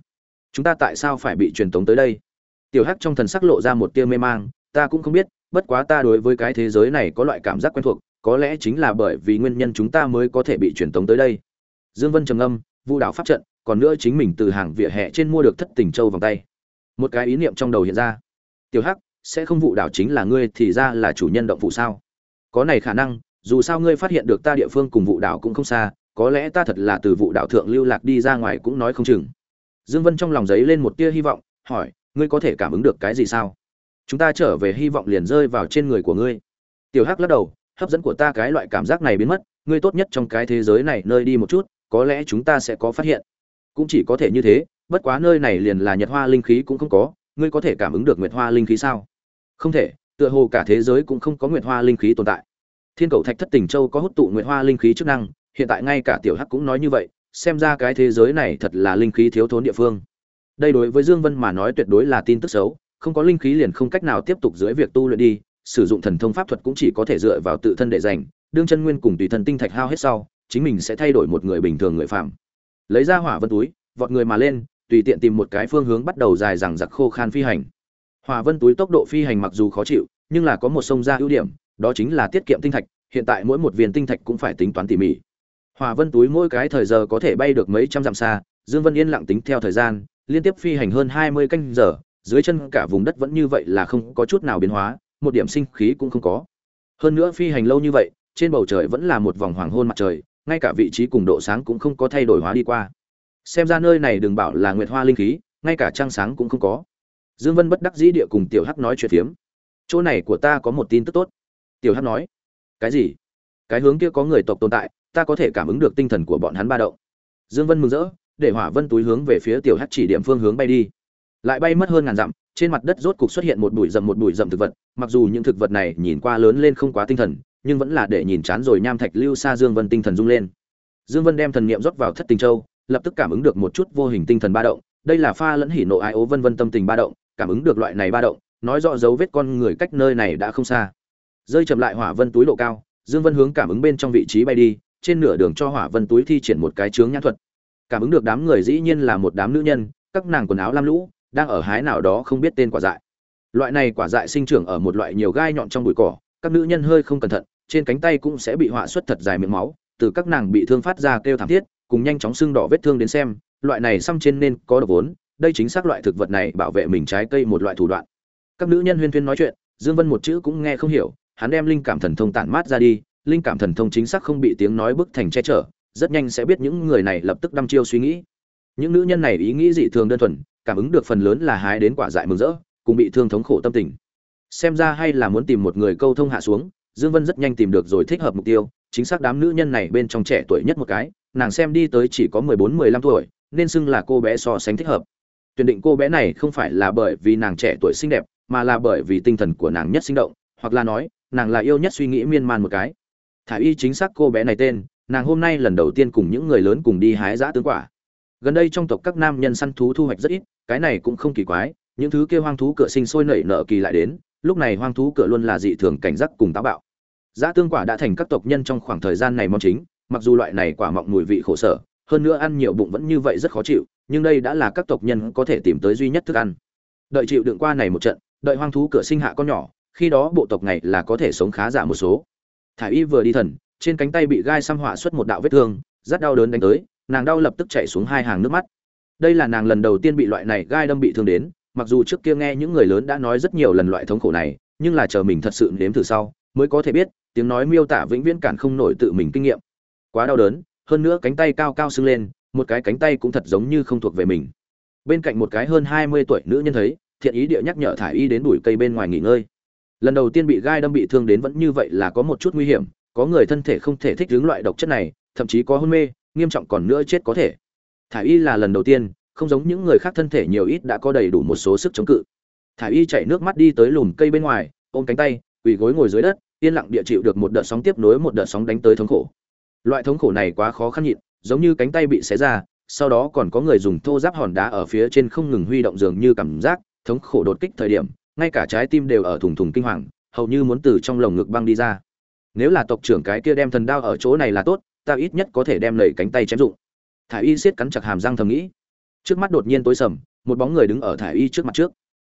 Chúng ta tại sao phải bị truyền tống tới đây? Tiểu hắc trong thần sắc lộ ra một tia mê mang, ta cũng không biết, bất quá ta đối với cái thế giới này có loại cảm giác quen thuộc có lẽ chính là bởi vì nguyên nhân chúng ta mới có thể bị truyền tống tới đây. Dương vân trầm ngâm, vu đạo pháp trận, còn nữa chính mình từ hàng vỉa hè trên mua được thất tình châu vòng tay. Một cái ý niệm trong đầu hiện ra. Tiểu hắc, sẽ không vụ đảo chính là ngươi thì ra là chủ nhân động vụ sao? Có này khả năng, dù sao ngươi phát hiện được ta địa phương cùng vụ đảo cũng không xa, có lẽ ta thật là từ vụ đảo thượng lưu lạc đi ra ngoài cũng nói không chừng. Dương vân trong lòng giấy lên một tia hy vọng, hỏi, ngươi có thể cảm ứng được cái gì sao? Chúng ta trở về hy vọng liền rơi vào trên người của ngươi. Tiểu hắc lắc đầu hấp dẫn của ta cái loại cảm giác này biến mất, ngươi tốt nhất trong cái thế giới này nơi đi một chút, có lẽ chúng ta sẽ có phát hiện. Cũng chỉ có thể như thế, bất quá nơi này liền là nhật hoa linh khí cũng không có, ngươi có thể cảm ứng được nguyệt hoa linh khí sao? Không thể, tựa hồ cả thế giới cũng không có nguyệt hoa linh khí tồn tại. Thiên cầu thạch thất tỉnh châu có hút tụ nguyệt hoa linh khí chức năng, hiện tại ngay cả tiểu hắc cũng nói như vậy, xem ra cái thế giới này thật là linh khí thiếu thốn địa phương. Đây đối với dương vân mà nói tuyệt đối là tin tức xấu, không có linh khí liền không cách nào tiếp tục dưới việc tu luyện đi sử dụng thần thông pháp thuật cũng chỉ có thể dựa vào tự thân để dành đương chân nguyên cùng tùy thân tinh thạch hao hết sau, chính mình sẽ thay đổi một người bình thường người phạm lấy ra hỏa vân túi, vọt người mà lên, tùy tiện tìm một cái phương hướng bắt đầu dài rằng giặc khô khan phi hành. Hỏa vân túi tốc độ phi hành mặc dù khó chịu, nhưng là có một sông ra ưu điểm, đó chính là tiết kiệm tinh thạch, hiện tại mỗi một viên tinh thạch cũng phải tính toán tỉ mỉ. Hỏa vân túi mỗi cái thời giờ có thể bay được mấy trăm dặm xa, dương vân yên lặng tính theo thời gian, liên tiếp phi hành hơn hai mươi canh giờ, dưới chân cả vùng đất vẫn như vậy là không có chút nào biến hóa một điểm sinh khí cũng không có. Hơn nữa phi hành lâu như vậy, trên bầu trời vẫn là một vòng hoàng hôn mặt trời, ngay cả vị trí cùng độ sáng cũng không có thay đổi hóa đi qua. Xem ra nơi này đừng bảo là nguyệt hoa linh khí, ngay cả trăng sáng cũng không có. Dương vân bất đắc dĩ địa cùng tiểu hắc nói chuyện phiếm. Chỗ này của ta có một tin tức tốt. Tiểu hắc nói. Cái gì? Cái hướng kia có người tộc tồn tại, ta có thể cảm ứng được tinh thần của bọn hắn ba động. Dương vân mừng rỡ, để hỏa vân túi hướng về phía tiểu hắc chỉ điểm phương hướng bay đi. Lại bay mất hơn ngàn dặm trên mặt đất rốt cục xuất hiện một bụi rậm một bụi rậm thực vật, mặc dù những thực vật này nhìn qua lớn lên không quá tinh thần, nhưng vẫn là để nhìn chán rồi nham thạch lưu xa dương vân tinh thần rung lên. Dương vân đem thần niệm rót vào thất tình châu, lập tức cảm ứng được một chút vô hình tinh thần ba động, đây là pha lẫn hỉ nộ ai ố vân vân tâm tình ba động, cảm ứng được loại này ba động, nói rõ dấu vết con người cách nơi này đã không xa. Rơi chậm lại hỏa vân túi độ cao, dương vân hướng cảm ứng bên trong vị trí bay đi, trên nửa đường cho hỏa vân túi thi triển một cái chướng nhãn thuật. Cảm ứng được đám người dĩ nhiên là một đám nữ nhân, các nàng quần áo lam lũ đang ở hái nào đó không biết tên quả dại. Loại này quả dại sinh trưởng ở một loại nhiều gai nhọn trong bụi cỏ, các nữ nhân hơi không cẩn thận, trên cánh tay cũng sẽ bị họa xuất thật dài miệng máu, từ các nàng bị thương phát ra kêu thảm thiết, cùng nhanh chóng sưng đỏ vết thương đến xem, loại này xăm trên nên có độc vốn, đây chính xác loại thực vật này bảo vệ mình trái cây một loại thủ đoạn. Các nữ nhân huyên thuyên nói chuyện, dương vân một chữ cũng nghe không hiểu, hắn đem linh cảm thần thông tản mát ra đi, linh cảm thần thông chính xác không bị tiếng nói bức thành che chở, rất nhanh sẽ biết những người này lập tức đăm chiêu suy nghĩ. Những nữ nhân này ý nghĩ dị thường đơn thuần cảm ứng được phần lớn là hái đến quả dại mừng rỡ, cùng bị thương thống khổ tâm tình. Xem ra hay là muốn tìm một người câu thông hạ xuống, dương vân rất nhanh tìm được rồi thích hợp mục tiêu, chính xác đám nữ nhân này bên trong trẻ tuổi nhất một cái, nàng xem đi tới chỉ có mười bốn, mười lăm tuổi, nên xưng là cô bé so sánh thích hợp. Tuyển định cô bé này không phải là bởi vì nàng trẻ tuổi xinh đẹp, mà là bởi vì tinh thần của nàng nhất sinh động, hoặc là nói, nàng là yêu nhất suy nghĩ miên man một cái. Thả y chính xác cô bé này tên, nàng hôm nay lần đầu tiên cùng những người lớn cùng đi hái giã tướng quả gần đây trong tộc các nam nhân săn thú thu hoạch rất ít, cái này cũng không kỳ quái, những thứ kia hoang thú cửa sinh sôi nảy nở kỳ lại đến, lúc này hoang thú cửa luôn là dị thường cảnh giác cùng táo bạo. Giá tương quả đã thành các tộc nhân trong khoảng thời gian này mong chính, mặc dù loại này quả mọng mùi vị khổ sở, hơn nữa ăn nhiều bụng vẫn như vậy rất khó chịu, nhưng đây đã là các tộc nhân có thể tìm tới duy nhất thức ăn. Đợi chịu đựng qua này một trận, đợi hoang thú cửa sinh hạ con nhỏ, khi đó bộ tộc này là có thể sống khá giả một số. Thả y vừa đi thần, trên cánh tay bị gai xăm họa xuất một đạo vết thương rất đau đớn đánh tới nàng đau lập tức chạy xuống hai hàng nước mắt. Đây là nàng lần đầu tiên bị loại này gai đâm bị thương đến, mặc dù trước kia nghe những người lớn đã nói rất nhiều lần loại thống khổ này, nhưng là chờ mình thật sự nếm thử sau, mới có thể biết, tiếng nói miêu tả vĩnh viễn cản không nổi tự mình kinh nghiệm. Quá đau đớn, hơn nữa cánh tay cao cao sưng lên, một cái cánh tay cũng thật giống như không thuộc về mình. Bên cạnh một cái hơn hai mươi tuổi nữ nhân thấy, thiện ý địa nhắc nhở thải y đến bụi cây bên ngoài nghỉ ngơi. Lần đầu tiên bị gai đâm bị thương đến vẫn như vậy là có một chút nguy hiểm, có người thân thể không thể thích ứng loại độc chất này, thậm chí có hôn mê nghiêm trọng còn nữa chết có thể. Thải y là lần đầu tiên, không giống những người khác thân thể nhiều ít đã có đầy đủ một số sức chống cự. Thải y chạy nước mắt đi tới lùm cây bên ngoài, ôm cánh tay, quỳ gối ngồi dưới đất, yên lặng địa chịu được một đợt sóng tiếp nối một đợt sóng đánh tới thống khổ. Loại thống khổ này quá khó khăn nhịn, giống như cánh tay bị xé ra, sau đó còn có người dùng thô giáp hòn đá ở phía trên không ngừng huy động dường như cảm giác thống khổ đột kích thời điểm, ngay cả trái tim đều ở thùng thùng kinh hoàng, hầu như muốn từ trong lồng ngực băng đi ra. Nếu là tộc trưởng cái kia đem thần đao ở chỗ này là tốt ta ít nhất có thể đem lầy cánh tay chém dụng. Thải y siết cắn chặt hàm răng thầm nghĩ. Trước mắt đột nhiên tối sầm, một bóng người đứng ở thải y trước mặt trước.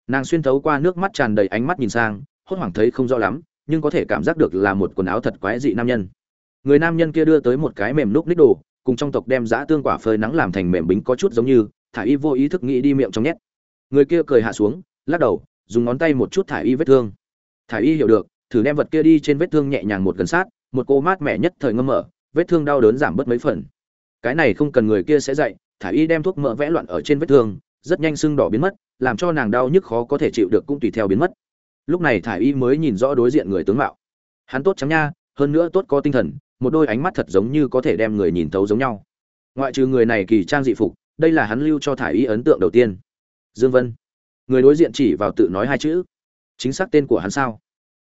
Nàng xuyên thấu qua nước mắt tràn đầy ánh mắt nhìn sang, hốt hoảng thấy không rõ lắm, nhưng có thể cảm giác được là một quần áo thật quái dị nam nhân. Người nam nhân kia đưa tới một cái mềm núc ních đồ, cùng trong tộc đem giã tương quả phơi nắng làm thành mềm bính có chút giống như, thải y vô ý thức nghĩ đi miệng trong nhét. Người kia cười hạ xuống, lắc đầu, dùng ngón tay một chút thải y vết thương. Thải y hiểu được, thử đem vật kia đi trên vết thương nhẹ nhàng một gần sát, một cô mát mẻ nhất thời ngâm mở vết thương đau đớn giảm bớt mấy phần. Cái này không cần người kia sẽ dạy thải y đem thuốc mỡ vẽ loạn ở trên vết thương, rất nhanh sưng đỏ biến mất, làm cho nàng đau nhức khó có thể chịu được cũng tùy theo biến mất. Lúc này thải y mới nhìn rõ đối diện người tướng mạo. Hắn tốt trắng nha, hơn nữa tốt có tinh thần, một đôi ánh mắt thật giống như có thể đem người nhìn thấu giống nhau. Ngoại trừ người này kỳ trang dị phục, đây là hắn lưu cho thải y ấn tượng đầu tiên. Dương vân. Người đối diện chỉ vào tự nói hai chữ. Chính xác tên của hắn sao?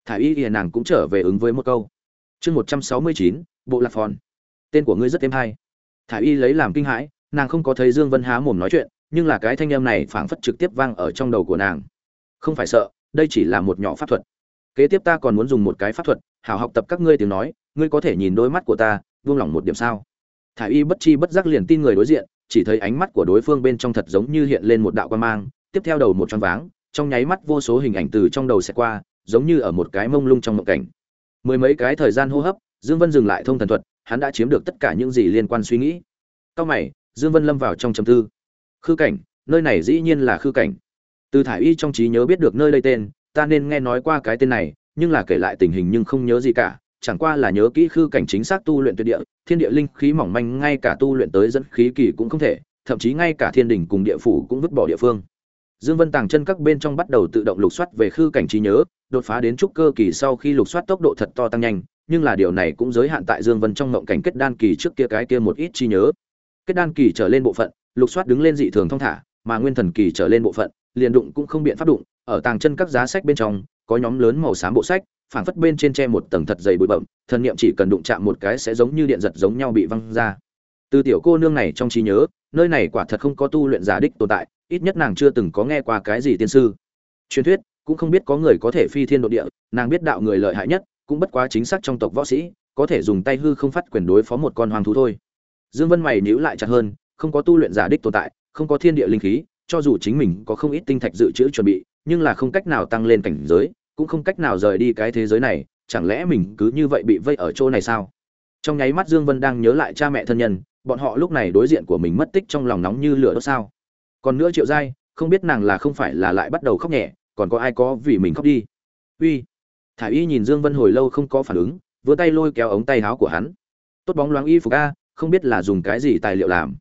Thải y hiền nàng cũng trở về ứng với một câu. Chương một trăm sáu mươi chín bộ lạc phòn. Tên của ngươi rất êm hay. Thải y lấy làm kinh hãi, nàng không có thấy dương vân há mồm nói chuyện, nhưng là cái thanh âm này phảng phất trực tiếp vang ở trong đầu của nàng. Không phải sợ, đây chỉ là một nhỏ pháp thuật. Kế tiếp ta còn muốn dùng một cái pháp thuật, hảo học tập các ngươi tiếng nói, ngươi có thể nhìn đôi mắt của ta buông lòng một điểm sao? Thải y bất chi bất giác liền tin người đối diện, chỉ thấy ánh mắt của đối phương bên trong thật giống như hiện lên một đạo quan mang, tiếp theo đầu một choáng váng, trong nháy mắt vô số hình ảnh từ trong đầu sẽ qua, giống như ở một cái mông lung trong mộng cảnh. Mười mấy cái thời gian hô hấp dương vân dừng lại thông thần thuật, hắn đã chiếm được tất cả những gì liên quan suy nghĩ. Cao mày, dương vân lâm vào trong trầm tư. Khư cảnh, nơi này dĩ nhiên là khư cảnh. Từ thải y trong trí nhớ biết được nơi đây tên, ta nên nghe nói qua cái tên này, nhưng là kể lại tình hình nhưng không nhớ gì cả. Chẳng qua là nhớ kỹ khư cảnh chính xác tu luyện tuyệt địa, thiên địa linh khí mỏng manh ngay cả tu luyện tới dẫn khí kỳ cũng không thể, thậm chí ngay cả thiên đỉnh cùng địa phủ cũng vứt bỏ địa phương. Dương vân tàng chân các bên trong bắt đầu tự động lục soát về khư cảnh trí nhớ, đột phá đến trúc cơ kỳ sau khi lục soát tốc độ thật to tăng nhanh nhưng là điều này cũng giới hạn tại dương vân trong ngộng cảnh kết đan kỳ trước kia cái kia một ít chi nhớ. Kết đan kỳ trở lên bộ phận, lục soát đứng lên dị thường thông thả, mà nguyên thần kỳ trở lên bộ phận, liền đụng cũng không biện pháp đụng, ở tàng chân các giá sách bên trong, có nhóm lớn màu xám bộ sách, phảng phất bên trên che một tầng thật dày bụi bậm thần niệm chỉ cần đụng chạm một cái sẽ giống như điện giật giống nhau bị văng ra. Từ tiểu cô nương này trong trí nhớ, nơi này quả thật không có tu luyện giả đích tồn tại, ít nhất nàng chưa từng có nghe qua cái gì tiên sư. Truyền thuyết, cũng không biết có người có thể phi thiên độ địa, nàng biết đạo người lợi hại nhất cũng bất quá chính xác trong tộc võ sĩ, có thể dùng tay hư không phát quyền đối phó một con hoàng thú thôi. Dương vân mày nhíu lại chặt hơn, không có tu luyện giả đích tồn tại, không có thiên địa linh khí, cho dù chính mình có không ít tinh thạch dự trữ chuẩn bị, nhưng là không cách nào tăng lên cảnh giới, cũng không cách nào rời đi cái thế giới này, chẳng lẽ mình cứ như vậy bị vây ở chỗ này sao? Trong nháy mắt dương vân đang nhớ lại cha mẹ thân nhân, bọn họ lúc này đối diện của mình mất tích trong lòng nóng như lửa đốt sao. Còn nữa triệu giai, không biết nàng là không phải là lại bắt đầu khóc nhẹ, còn có ai có vì mình khóc đi? Uy! Thả y nhìn dương vân hồi lâu không có phản ứng vừa tay lôi kéo ống tay áo của hắn. Tốt bóng loáng y phục a, không biết là dùng cái gì tài liệu làm.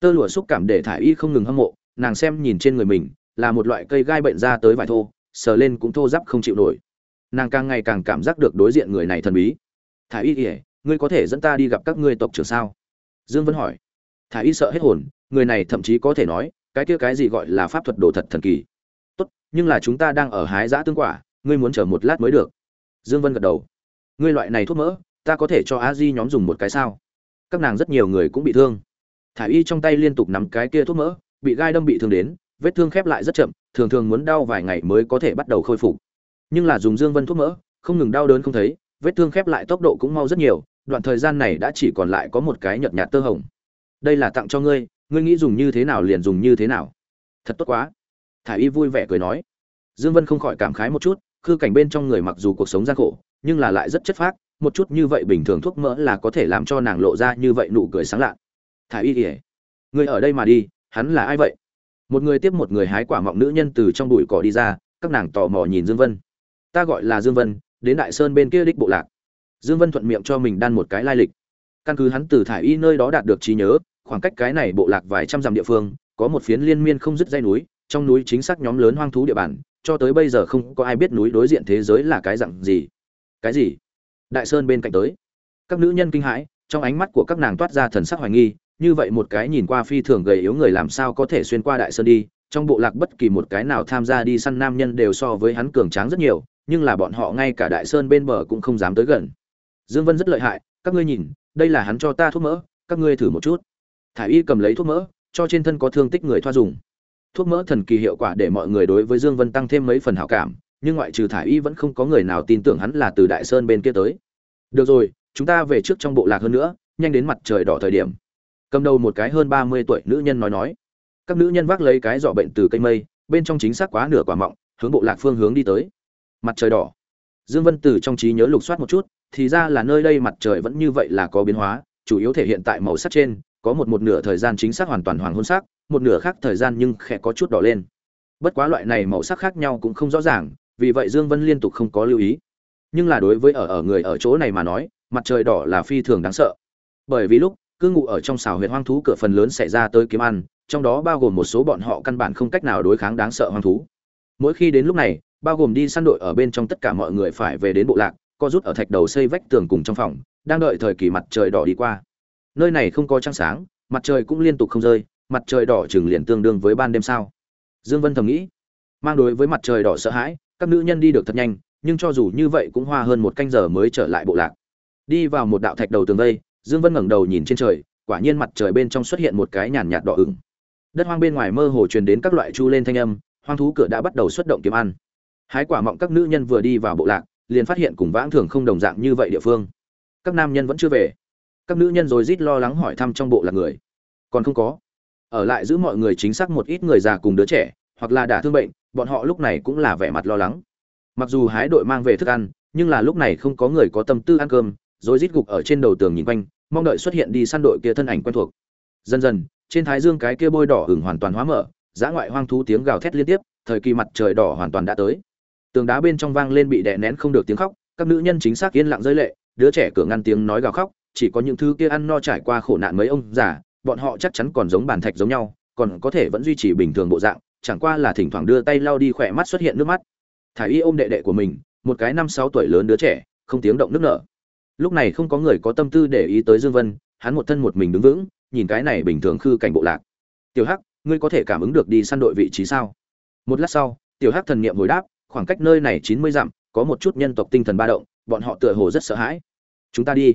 Tơ lụa xúc cảm để thả y không ngừng hâm mộ, nàng xem nhìn trên người mình, là một loại cây gai bệnh ra tới vải thô, sờ lên cũng thô giáp không chịu nổi. Nàng càng ngày càng cảm giác được đối diện người này thần bí. Thả y ỉa ngươi có thể dẫn ta đi gặp các ngươi tộc trưởng sao? Dương vân hỏi. Thả y sợ hết hồn, người này thậm chí có thể nói, cái kia cái gì gọi là pháp thuật đồ thật thần kỳ? Tốt, nhưng là chúng ta đang ở hái giã tương quả, ngươi muốn chờ một lát mới được dương vân gật đầu. Ngươi loại này thuốc mỡ, ta có thể cho a di nhóm dùng một cái sao? Các nàng rất nhiều người cũng bị thương. Thả y trong tay liên tục nắm cái kia thuốc mỡ, bị gai đâm bị thương đến, vết thương khép lại rất chậm, thường thường muốn đau vài ngày mới có thể bắt đầu khôi phục. Nhưng là dùng dương vân thuốc mỡ, không ngừng đau đớn không thấy, vết thương khép lại tốc độ cũng mau rất nhiều, đoạn thời gian này đã chỉ còn lại có một cái nhợt nhạt tơ hồng. Đây là tặng cho ngươi ngươi nghĩ dùng như thế nào liền dùng như thế nào. Thật tốt quá. Thả y vui vẻ cười nói. Dương vân không khỏi cảm khái một chút khư cảnh bên trong người mặc dù cuộc sống gian khổ, nhưng là lại rất chất phác, một chút như vậy bình thường thuốc mỡ là có thể làm cho nàng lộ ra như vậy nụ cười sáng lạ thả y ỉa người ở đây mà đi, hắn là ai vậy? Một người tiếp một người hái quả mọng nữ nhân từ trong bụi cỏ đi ra, các nàng tò mò nhìn dương vân. Ta gọi là dương vân, đến đại sơn bên kia đích bộ lạc. Dương vân thuận miệng cho mình đan một cái lai lịch. Căn cứ hắn từ thải y nơi đó đạt được trí nhớ, khoảng cách cái này bộ lạc vài trăm dặm địa phương, có một phiến liên miên không dứt dây núi, trong núi chính xác nhóm lớn hoang thú địa bàn cho tới bây giờ không có ai biết núi đối diện thế giới là cái dạng gì. Cái gì? Đại sơn bên cạnh tới. Các nữ nhân kinh hãi, trong ánh mắt của các nàng toát ra thần sắc hoài nghi, như vậy một cái nhìn qua phi thường gầy yếu người làm sao có thể xuyên qua đại sơn đi, trong bộ lạc bất kỳ một cái nào tham gia đi săn nam nhân đều so với hắn cường tráng rất nhiều, nhưng là bọn họ ngay cả đại sơn bên bờ cũng không dám tới gần. Dương vân rất lợi hại, các ngươi nhìn, đây là hắn cho ta thuốc mỡ, các ngươi thử một chút. Thải y cầm lấy thuốc mỡ, cho trên thân có thương tích người thoa dùng thuốc mỡ thần kỳ hiệu quả để mọi người đối với dương vân tăng thêm mấy phần hảo cảm, nhưng ngoại trừ thải y vẫn không có người nào tin tưởng hắn là từ đại sơn bên kia tới. Được rồi, chúng ta về trước trong bộ lạc hơn nữa, nhanh đến mặt trời đỏ thời điểm. Cầm đầu một cái hơn ba mươi tuổi nữ nhân nói nói. Các nữ nhân vác lấy cái giỏ bệnh từ cây mây, bên trong chính xác quá nửa quả mọng, hướng bộ lạc phương hướng đi tới. Mặt trời đỏ. Dương vân từ trong trí nhớ lục soát một chút, thì ra là nơi đây mặt trời vẫn như vậy là có biến hóa, chủ yếu thể hiện tại màu sắc trên có một một nửa thời gian chính xác hoàn toàn hoàng hôn sắc, một nửa khác thời gian nhưng khẽ có chút đỏ lên. Bất quá loại này màu sắc khác nhau cũng không rõ ràng, vì vậy dương vân liên tục không có lưu ý. Nhưng là đối với ở ở người ở chỗ này mà nói, mặt trời đỏ là phi thường đáng sợ. Bởi vì lúc, cư ngụ ở trong xào huyệt hoang thú cửa phần lớn xảy ra tới kiếm ăn, trong đó bao gồm một số bọn họ căn bản không cách nào đối kháng đáng sợ hoang thú. Mỗi khi đến lúc này, bao gồm đi săn đội ở bên trong tất cả mọi người phải về đến bộ lạc, co rút ở thạch đầu xây vách tường cùng trong phòng, đang đợi thời kỳ mặt trời đỏ đi qua nơi này không có trăng sáng, mặt trời cũng liên tục không rơi, mặt trời đỏ chừng liền tương đương với ban đêm sao. Dương vân thầm nghĩ. Mang đối với mặt trời đỏ sợ hãi, các nữ nhân đi được thật nhanh, nhưng cho dù như vậy cũng hoa hơn một canh giờ mới trở lại bộ lạc. Đi vào một đạo thạch đầu tường vây, dương vân ngẩng đầu nhìn trên trời, quả nhiên mặt trời bên trong xuất hiện một cái nhàn nhạt đỏ ửng. Đất hoang bên ngoài mơ hồ truyền đến các loại chu lên thanh âm, hoang thú cửa đã bắt đầu xuất động kiếm ăn. Hái quả mọng các nữ nhân vừa đi vào bộ lạc, liền phát hiện cùng vãng thường không đồng dạng như vậy địa phương. Các nam nhân vẫn chưa về các nữ nhân rồi rít lo lắng hỏi thăm trong bộ lạc người. Còn không có. Ở lại giữ mọi người chính xác một ít người già cùng đứa trẻ, hoặc là đả thương bệnh, bọn họ lúc này cũng là vẻ mặt lo lắng. Mặc dù hái đội mang về thức ăn, nhưng là lúc này không có người có tâm tư ăn cơm, rồi rít gục ở trên đầu tường nhìn quanh, mong đợi xuất hiện đi săn đội kia thân ảnh quen thuộc. Dần dần, trên thái dương cái kia bôi đỏ hừng hoàn toàn hóa mở giã ngoại hoang thú tiếng gào thét liên tiếp, thời kỳ mặt trời đỏ hoàn toàn đã tới. Tường đá bên trong vang lên bị đè nén không được tiếng khóc, các nữ nhân chính xác yên lặng rơi lệ, đứa trẻ cửa ngăn tiếng nói gào khóc chỉ có những thứ kia ăn no trải qua khổ nạn mấy ông già, bọn họ chắc chắn còn giống bàn thạch giống nhau, còn có thể vẫn duy trì bình thường bộ dạng, chẳng qua là thỉnh thoảng đưa tay lau đi khỏe mắt xuất hiện nước mắt. Thả y ôm đệ đệ của mình, một cái năm sáu tuổi lớn đứa trẻ, không tiếng động nước nở. Lúc này không có người có tâm tư để ý tới dương vân, hắn một thân một mình đứng vững, nhìn cái này bình thường khư cảnh bộ lạc. Tiểu hắc, ngươi có thể cảm ứng được đi săn đội vị trí sao? Một lát sau, tiểu hắc thần niệm hồi đáp, khoảng cách nơi này chín mươi dặm, có một chút nhân tộc tinh thần ba động, bọn họ tựa hồ rất sợ hãi. Chúng ta đi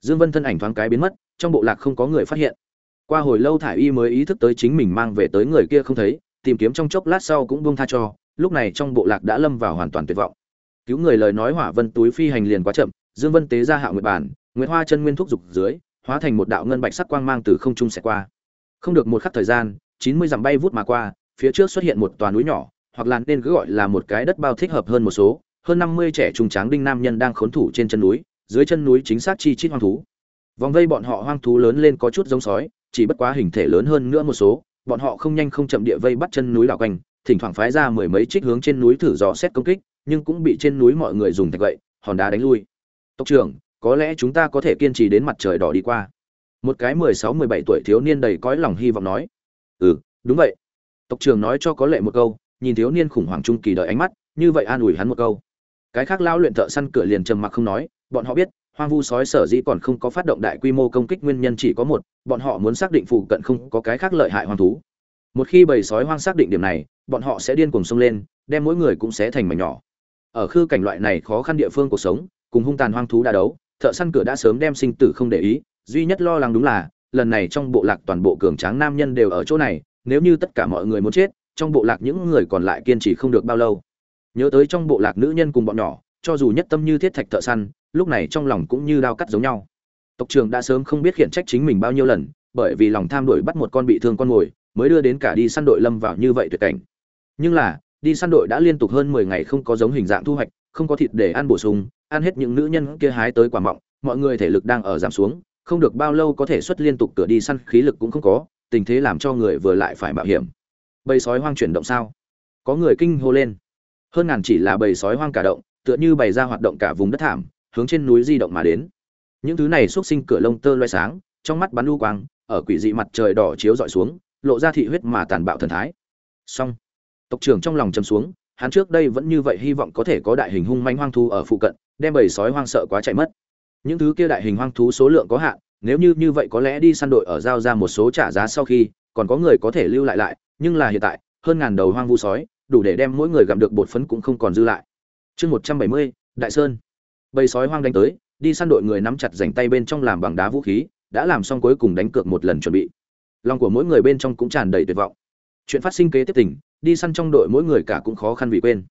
dương vân thân ảnh thoáng cái biến mất, trong bộ lạc không có người phát hiện. Qua hồi lâu thải y mới ý thức tới chính mình mang về tới người kia không thấy, tìm kiếm trong chốc lát sau cũng buông tha cho, lúc này trong bộ lạc đã lâm vào hoàn toàn tuyệt vọng. Cứu người lời nói hỏa vân túi phi hành liền quá chậm, dương vân tế ra hạ nguyệt bản, nguyệt hoa chân nguyên thúc dục dưới, hóa thành một đạo ngân bạch sắc quang mang từ không trung sẽ qua. Không được một khắc thời gian, chín mươi dặm bay vút mà qua, phía trước xuất hiện một tòa núi nhỏ, hoặc là nên cứ gọi là một cái đất bao thích hợp hơn một số. Hơn năm mươi trẻ trung tráng đinh nam nhân đang khốn thủ trên chân núi dưới chân núi chính xác chi chít hoang thú. Vòng vây bọn họ hoang thú lớn lên có chút giống sói, chỉ bất quá hình thể lớn hơn nữa một số, bọn họ không nhanh không chậm địa vây bắt chân núi đảo quanh, thỉnh thoảng phái ra mười mấy trích hướng trên núi thử dò xét công kích, nhưng cũng bị trên núi mọi người dùng thạch gậy, hòn đá đánh lui. Tộc trưởng, có lẽ chúng ta có thể kiên trì đến mặt trời đỏ đi qua. Một cái mười sáu, mười bảy tuổi thiếu niên đầy cõi lòng hy vọng nói. Ừ đúng vậy. Tộc trưởng nói cho có lệ một câu, nhìn thiếu niên khủng hoảng trung kỳ đợi ánh mắt, như vậy an ủi hắn một câu cái khác lao luyện thợ săn cửa liền trầm mặc không nói, bọn họ biết, hoang vu sói sở dĩ còn không có phát động đại quy mô công kích nguyên nhân chỉ có một, bọn họ muốn xác định phụ cận không có cái khác lợi hại hoang thú. Một khi bầy sói hoang xác định điểm này, bọn họ sẽ điên cuồng xông lên, đem mỗi người cũng sẽ thành mảnh nhỏ. Ở khư cảnh loại này khó khăn địa phương cuộc sống, cùng hung tàn hoang thú đã đấu, thợ săn cửa đã sớm đem sinh tử không để ý, duy nhất lo lắng đúng là, lần này trong bộ lạc toàn bộ cường tráng nam nhân đều ở chỗ này, nếu như tất cả mọi người muốn chết, trong bộ lạc những người còn lại kiên trì không được bao lâu nhớ tới trong bộ lạc nữ nhân cùng bọn nhỏ, cho dù nhất tâm như thiết thạch thợ săn, lúc này trong lòng cũng như đao cắt giống nhau. Tộc trưởng đã sớm không biết khiển trách chính mình bao nhiêu lần, bởi vì lòng tham đuổi bắt một con bị thương con mồi mới đưa đến cả đi săn đội lâm vào như vậy tuyệt cảnh. Nhưng là, đi săn đội đã liên tục hơn mười ngày không có giống hình dạng thu hoạch, không có thịt để ăn bổ sung, ăn hết những nữ nhân kia hái tới quả mọng, mọi người thể lực đang ở giảm xuống, không được bao lâu có thể xuất liên tục cửa đi săn, khí lực cũng không có, tình thế làm cho người vừa lại phải mạo hiểm. Bầy sói hoang chuyển động sao? Có người kinh hô lên hơn ngàn chỉ là bầy sói hoang cả động, tựa như bày ra hoạt động cả vùng đất thảm, hướng trên núi di động mà đến. Những thứ này xuất sinh cửa lông tơ loe sáng, trong mắt bắn lưu quang, ở quỷ dị mặt trời đỏ chiếu dọi xuống, lộ ra thị huyết mà tàn bạo thần thái. Song tộc trưởng trong lòng chầm xuống, hắn trước đây vẫn như vậy hy vọng có thể có đại hình hung manh hoang thú ở phụ cận, đem bầy sói hoang sợ quá chạy mất. Những thứ kia đại hình hoang thú số lượng có hạn, nếu như như vậy có lẽ đi săn đội ở giao ra một số trả giá sau khi, còn có người có thể lưu lại lại, nhưng là hiện tại, hơn ngàn đầu hoang vu sói đủ để đem mỗi người gặm được bột phấn cũng không còn dư lại. Chương một trăm bảy mươi, đại sơn. Bầy sói hoang đánh tới, đi săn đội người nắm chặt dành tay bên trong làm bằng đá vũ khí, đã làm xong cuối cùng đánh cược một lần chuẩn bị. Lòng của mỗi người bên trong cũng tràn đầy tuyệt vọng. Chuyện phát sinh kế tiếp tỉnh đi săn trong đội mỗi người cả cũng khó khăn vì quên.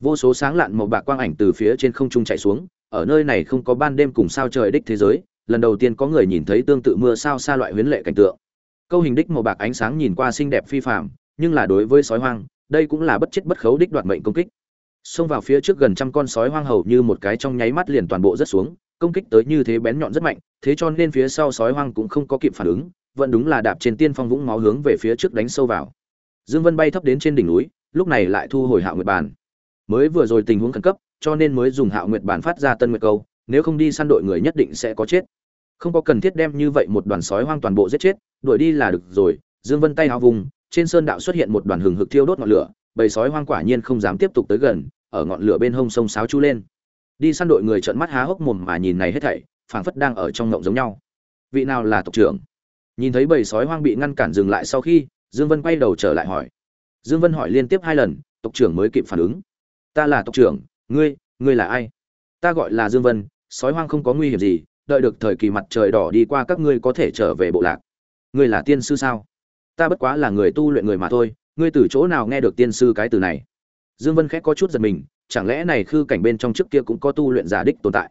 Vô số sáng lạn màu bạc quang ảnh từ phía trên không trung chạy xuống, ở nơi này không có ban đêm cùng sao trời đích thế giới, lần đầu tiên có người nhìn thấy tương tự mưa sao xa loại huyến lệ cảnh tượng. Câu hình đích màu bạc ánh sáng nhìn qua xinh đẹp phi phàm, nhưng là đối với sói hoang đây cũng là bất chết bất khấu đích đoạt mệnh công kích. Xông vào phía trước gần trăm con sói hoang hầu như một cái trong nháy mắt liền toàn bộ rất xuống, công kích tới như thế bén nhọn rất mạnh, thế cho nên phía sau sói hoang cũng không có kịp phản ứng, vẫn đúng là đạp trên tiên phong vũng máu hướng về phía trước đánh sâu vào. Dương vân bay thấp đến trên đỉnh núi, lúc này lại thu hồi hạo nguyệt bàn. Mới vừa rồi tình huống khẩn cấp, cho nên mới dùng hạo nguyệt bàn phát ra tân nguyệt câu, nếu không đi săn đội người nhất định sẽ có chết. Không có cần thiết đem như vậy một đoàn sói hoang toàn bộ giết chết, đuổi đi là được rồi, dương vân tay hào vùng trên sơn đạo xuất hiện một đoàn hừng hực thiêu đốt ngọn lửa, bầy sói hoang quả nhiên không dám tiếp tục tới gần, ở ngọn lửa bên hông sông sáo chu lên. Đi săn đội người trợn mắt há hốc mồm mà nhìn này hết thảy, phảng phất đang ở trong ngộng giống nhau. Vị nào là tộc trưởng? Nhìn thấy bầy sói hoang bị ngăn cản dừng lại sau khi, dương vân quay đầu trở lại hỏi. Dương vân hỏi liên tiếp hai lần, tộc trưởng mới kịp phản ứng. Ta là tộc trưởng, ngươi ngươi là ai? Ta gọi là dương vân, sói hoang không có nguy hiểm gì, đợi được thời kỳ mặt trời đỏ đi qua các ngươi có thể trở về bộ lạc. Ngươi là tiên sư sao? Ta bất quá là người tu luyện người mà thôi, ngươi từ chỗ nào nghe được tiên sư cái từ này? Dương vân khẽ có chút giật mình, chẳng lẽ này khư cảnh bên trong trước kia cũng có tu luyện giả đích tồn tại?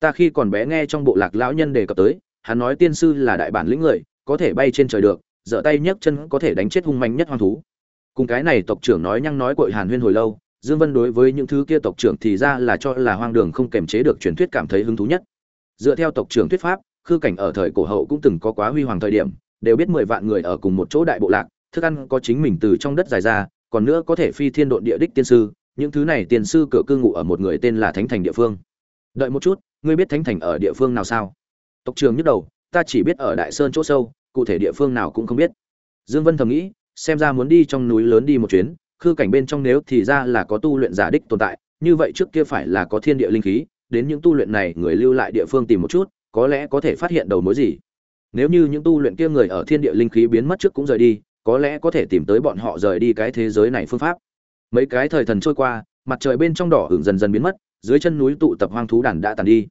Ta khi còn bé nghe trong bộ lạc lão nhân đề cập tới, hắn nói tiên sư là đại bản lĩnh người, có thể bay trên trời được giở tay nhấc chân có thể đánh chết hung mạnh nhất hoang thú. Cùng cái này tộc trưởng nói nhăng nói cội hàn huyên hồi lâu, dương vân đối với những thứ kia tộc trưởng thì ra là cho là hoang đường không kềm chế được truyền thuyết cảm thấy hứng thú nhất. Dựa theo tộc trưởng thuyết pháp, khư cảnh ở thời cổ hậu cũng từng có quá huy hoàng thời điểm đều biết mười vạn người ở cùng một chỗ đại bộ lạc, thức ăn có chính mình từ trong đất dài ra, còn nữa có thể phi thiên độn địa đích tiên sư, những thứ này tiên sư cửa cư ngụ ở một người tên là thánh thành địa phương. Đợi một chút, ngươi biết thánh thành ở địa phương nào sao? Tộc trưởng nhức đầu, ta chỉ biết ở đại sơn chỗ sâu, cụ thể địa phương nào cũng không biết. Dương vân thầm nghĩ, xem ra muốn đi trong núi lớn đi một chuyến, khư cảnh bên trong nếu thì ra là có tu luyện giả đích tồn tại, như vậy trước kia phải là có thiên địa linh khí, đến những tu luyện này người lưu lại địa phương tìm một chút, có lẽ có thể phát hiện đầu mối gì nếu như những tu luyện kia người ở thiên địa linh khí biến mất trước cũng rời đi, có lẽ có thể tìm tới bọn họ rời đi cái thế giới này phương pháp. Mấy cái thời thần trôi qua, mặt trời bên trong đỏ hưởng dần dần biến mất, dưới chân núi tụ tập hoang thú đàn đã tàn đi.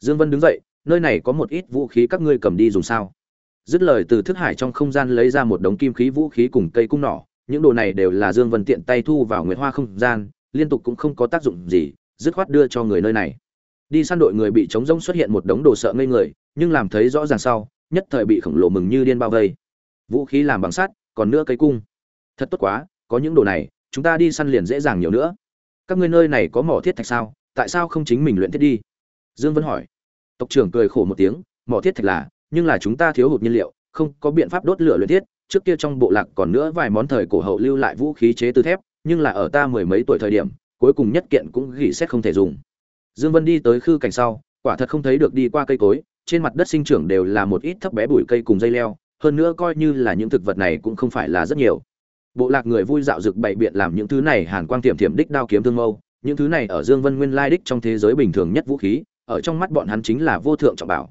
Dương vân đứng dậy, nơi này có một ít vũ khí các ngươi cầm đi dùng sao? Dứt lời từ thức hải trong không gian lấy ra một đống kim khí vũ khí cùng cây cung nỏ, những đồ này đều là dương vân tiện tay thu vào nguyễn hoa không gian, liên tục cũng không có tác dụng gì, dứt khoát đưa cho người nơi này. Đi săn đội người bị trống rông xuất hiện một đống đồ sợ ngây người, nhưng làm thấy rõ ràng sau nhất thời bị khổng lồ mừng như điên bao vây. Vũ khí làm bằng sắt, còn nữa cây cung. Thật tốt quá, có những đồ này, chúng ta đi săn liền dễ dàng nhiều nữa. Các ngươi nơi này có mỏ thiết thạch sao? Tại sao không chính mình luyện thiết đi? Dương vân hỏi. Tộc trưởng cười khổ một tiếng, mỏ thiết thạch là, nhưng là chúng ta thiếu hụt nhiên liệu, không có biện pháp đốt lửa luyện thiết. Trước kia trong bộ lạc còn nữa vài món thời cổ hậu lưu lại vũ khí chế từ thép, nhưng là ở ta mười mấy tuổi thời điểm, cuối cùng nhất kiện cũng gỉ xét không thể dùng. Dương vân đi tới khư cảnh sau, quả thật không thấy được đi qua cây cối trên mặt đất sinh trưởng đều là một ít thấp bé bụi cây cùng dây leo, hơn nữa coi như là những thực vật này cũng không phải là rất nhiều. Bộ lạc người vui dạo rực bày biện làm những thứ này hàn quang tiềm tiềm đích đao kiếm thương mâu, những thứ này ở dương vân nguyên lai đích trong thế giới bình thường nhất vũ khí, ở trong mắt bọn hắn chính là vô thượng trọng bảo.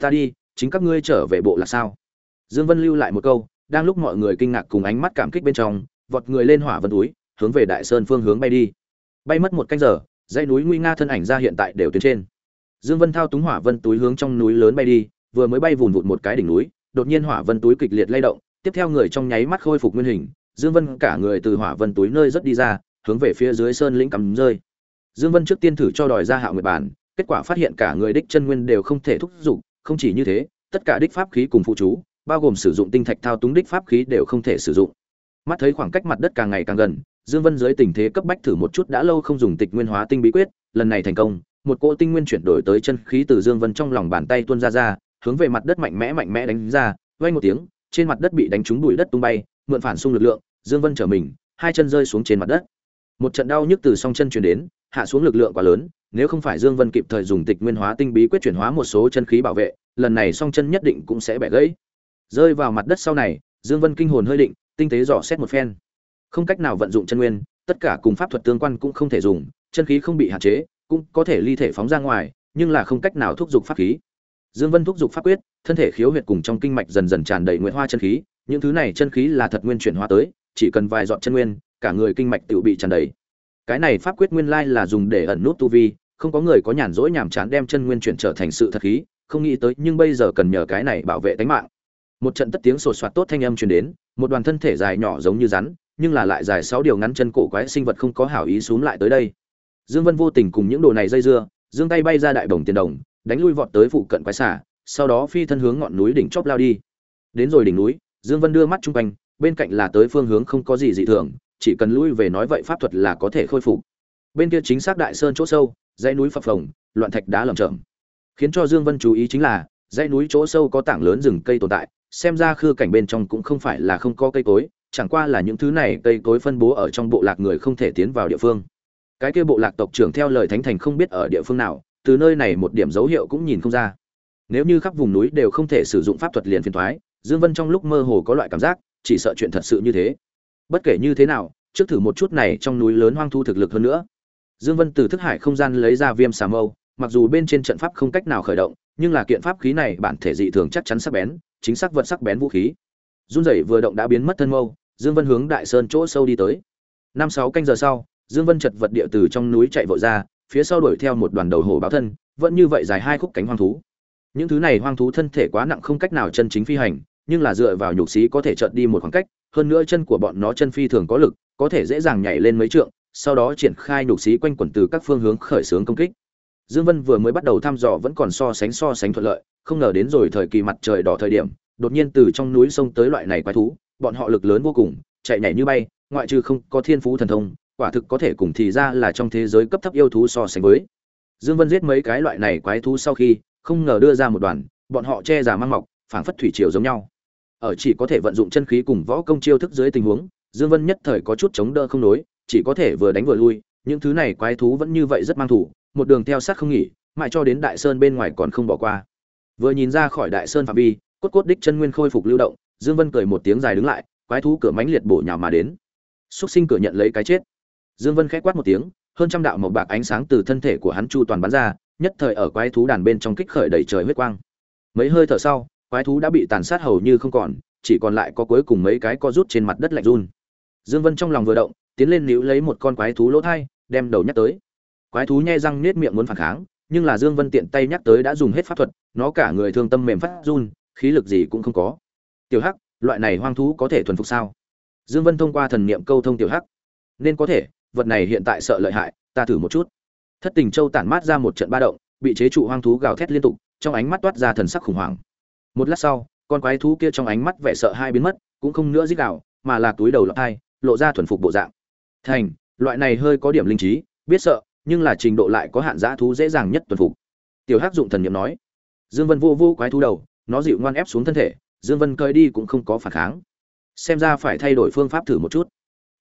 Ta đi, chính các ngươi trở về bộ lạc sao? Dương vân lưu lại một câu, đang lúc mọi người kinh ngạc cùng ánh mắt cảm kích bên trong, vọt người lên hỏa vân túi, hướng về đại sơn phương hướng bay đi. Bay mất một canh giờ, dãy núi nguy nga thân ảnh ra hiện tại đều tuyến trên dương vân thao túng hỏa vân túi hướng trong núi lớn bay đi vừa mới bay vùn vụt một cái đỉnh núi đột nhiên hỏa vân túi kịch liệt lay động tiếp theo người trong nháy mắt khôi phục nguyên hình dương vân cả người từ hỏa vân túi nơi rất đi ra hướng về phía dưới sơn lĩnh cắm rơi. Dương vân trước tiên thử cho đòi ra hạo nguyệt bản kết quả phát hiện cả người đích chân nguyên đều không thể thúc dục, không chỉ như thế tất cả đích pháp khí cùng phụ chú bao gồm sử dụng tinh thạch thao túng đích pháp khí đều không thể sử dụng. Mắt thấy khoảng cách mặt đất càng ngày càng gần dương vân dưới tình thế cấp bách thử một chút đã lâu không dùng tịch nguyên hóa tinh bí quyết lần này thành công một cỗ tinh nguyên chuyển đổi tới chân khí từ dương vân trong lòng bàn tay tuôn ra ra, hướng về mặt đất mạnh mẽ mạnh mẽ đánh ra, vang một tiếng, trên mặt đất bị đánh trúng bụi đất tung bay, mượn phản xung lực lượng, dương vân trở mình, hai chân rơi xuống trên mặt đất. Một trận đau nhức từ song chân truyền đến, hạ xuống lực lượng quá lớn, nếu không phải dương vân kịp thời dùng tịch nguyên hóa tinh bí quyết chuyển hóa một số chân khí bảo vệ, lần này song chân nhất định cũng sẽ bẻ gãy. Rơi vào mặt đất sau này, dương vân kinh hồn hơi định, tinh tế dò xét một phen. Không cách nào vận dụng chân nguyên, tất cả cùng pháp thuật tương quan cũng không thể dùng, chân khí không bị hạn chế cũng có thể ly thể phóng ra ngoài, nhưng là không cách nào thúc dục pháp khí. Dương vân thúc dục pháp quyết, thân thể khiếu huyệt cùng trong kinh mạch dần dần tràn đầy nguyện hoa chân khí, những thứ này chân khí là thật nguyên chuyển hóa tới, chỉ cần vài giọt chân nguyên, cả người kinh mạch tự bị tràn đầy. Cái này pháp quyết nguyên lai là dùng để ẩn nút tu vi, không có người có nhàn rỗi nhàm chán đem chân nguyên chuyển trở thành sự thật khí, không nghĩ tới nhưng bây giờ cần nhờ cái này bảo vệ tính mạng. Một trận tất tiếng sột soạt tốt thanh âm truyền đến, một đoàn thân thể dài nhỏ giống như rắn, nhưng là lại dài sáu điều ngắn chân cổ quái sinh vật không có hảo ý xuống lại tới đây dương vân vô tình cùng những đồ này dây dưa dương tay bay ra đại đồng tiền đồng, đánh lui vọt tới phụ cận quái xả sau đó phi thân hướng ngọn núi đỉnh chóp lao đi. Đến rồi đỉnh núi, dương vân đưa mắt chung quanh, bên cạnh là tới phương hướng không có gì dị thường, chỉ cần lui về nói vậy pháp thuật là có thể khôi phục. Bên kia chính xác đại sơn chỗ sâu, dãy núi phập phồng, loạn thạch đá lởm chởm. Khiến cho dương vân chú ý chính là, dãy núi chỗ sâu có tảng lớn rừng cây tồn tại, xem ra khư cảnh bên trong cũng không phải là không có cây cối, chẳng qua là những thứ này cây cối phân bố ở trong bộ lạc người không thể tiến vào địa phương cái kia bộ lạc tộc trưởng theo lời thánh thành không biết ở địa phương nào, từ nơi này một điểm dấu hiệu cũng nhìn không ra. Nếu như khắp vùng núi đều không thể sử dụng pháp thuật liền phiền thoái dương vân trong lúc mơ hồ có loại cảm giác, chỉ sợ chuyện thật sự như thế. Bất kể như thế nào, trước thử một chút này trong núi lớn hoang thu thực lực hơn nữa. Dương vân từ thức hải không gian lấy ra viêm xà mâu, mặc dù bên trên trận pháp không cách nào khởi động, nhưng là kiện pháp khí này bản thể dị thường chắc chắn sắc bén, chính xác vật sắc bén vũ khí. Run rẩy vừa động đã biến mất thân mâu, dương vân hướng đại sơn chỗ sâu đi tới. Năm sáu canh giờ sau dương vân chật vật địa từ trong núi chạy vội ra, phía sau đuổi theo một đoàn đầu hổ báo thân, vẫn như vậy dài hai khúc cánh hoang thú. Những thứ này hoang thú thân thể quá nặng không cách nào chân chính phi hành, nhưng là dựa vào nhục xí có thể chợt đi một khoảng cách, hơn nữa chân của bọn nó chân phi thường có lực, có thể dễ dàng nhảy lên mấy trượng, sau đó triển khai nhục xí quanh quẩn từ các phương hướng khởi xướng công kích. Dương vân vừa mới bắt đầu thăm dò vẫn còn so sánh so sánh thuận lợi, không ngờ đến rồi thời kỳ mặt trời đỏ thời điểm, đột nhiên từ trong núi sông tới loại này quái thú, bọn họ lực lớn vô cùng, chạy nhảy như bay, ngoại trừ không có thiên phú thần thông quả thực có thể cùng thì ra là trong thế giới cấp thấp yêu thú so sánh với. Dương vân giết mấy cái loại này quái thú sau khi, không ngờ đưa ra một đoàn, bọn họ che giả mang mọc, phảng phất thủy triều giống nhau. Ở chỉ có thể vận dụng chân khí cùng võ công chiêu thức dưới tình huống, dương vân nhất thời có chút chống đỡ không nối chỉ có thể vừa đánh vừa lui, những thứ này quái thú vẫn như vậy rất mang thủ, một đường theo sát không nghỉ, mãi cho đến đại sơn bên ngoài còn không bỏ qua. Vừa nhìn ra khỏi đại sơn phạm vi, cốt cốt đích chân nguyên khôi phục lưu động, dương vân cười một tiếng dài đứng lại, quái thú cửa mãnh liệt bổ nhào mà đến. Xuất sinh cửa nhận lấy cái chết dương vân khẽ quát một tiếng, hơn trăm đạo màu bạc ánh sáng từ thân thể của hắn chu toàn bắn ra, nhất thời ở quái thú đàn bên trong kích khởi đầy trời huyết quang. Mấy hơi thở sau, quái thú đã bị tàn sát hầu như không còn, chỉ còn lại có cuối cùng mấy cái co rút trên mặt đất lạnh run. Dương vân trong lòng vừa động, tiến lên níu lấy một con quái thú lỗ thai, đem đầu nhắc tới. Quái thú nhe răng nết miệng muốn phản kháng, nhưng là dương vân tiện tay nhắc tới đã dùng hết pháp thuật, nó cả người thương tâm mềm phát run, khí lực gì cũng không có. Tiểu hắc, loại này hoang thú có thể thuần phục sao? Dương vân thông qua thần niệm câu thông tiểu hắc. Nên có thể vật này hiện tại sợ lợi hại, ta thử một chút. Thất tình châu tản mát ra một trận ba động, bị chế trụ hoang thú gào thét liên tục, trong ánh mắt toát ra thần sắc khủng hoảng. Một lát sau, con quái thú kia trong ánh mắt vẻ sợ hai biến mất, cũng không nữa dích đạo mà là túi đầu lọt hai lộ ra thuần phục bộ dạng. Thành, loại này hơi có điểm linh trí, biết sợ, nhưng là trình độ lại có hạn dã thú dễ dàng nhất thuần phục. Tiểu hắc dụng thần niệm nói. Dương vân vô vô quái thú đầu, nó dịu ngoan ép xuống thân thể, dương vân cơi đi cũng không có phản kháng. Xem ra phải thay đổi phương pháp thử một chút.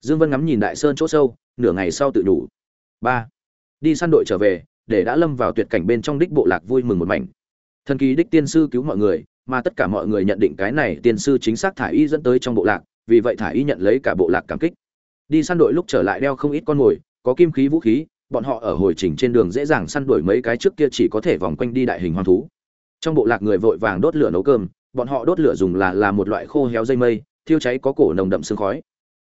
Dương vân ngắm nhìn đại sơn chỗ sâu nửa ngày sau tự đủ ba, đi săn đội trở về, để đã lâm vào tuyệt cảnh bên trong đích bộ lạc vui mừng một mảnh. Thần kỳ đích tiên sư cứu mọi người, mà tất cả mọi người nhận định cái này tiên sư chính xác thả y dẫn tới trong bộ lạc, vì vậy thả y nhận lấy cả bộ lạc cảm kích. Đi săn đội lúc trở lại đeo không ít con mồi, có kim khí vũ khí, bọn họ ở hồi trình trên đường dễ dàng săn đuổi mấy cái trước kia chỉ có thể vòng quanh đi đại hình hoang thú. Trong bộ lạc người vội vàng đốt lửa nấu cơm, bọn họ đốt lửa dùng là là một loại khô héo dây mây, thiêu cháy có cổ nồng đậm sương khói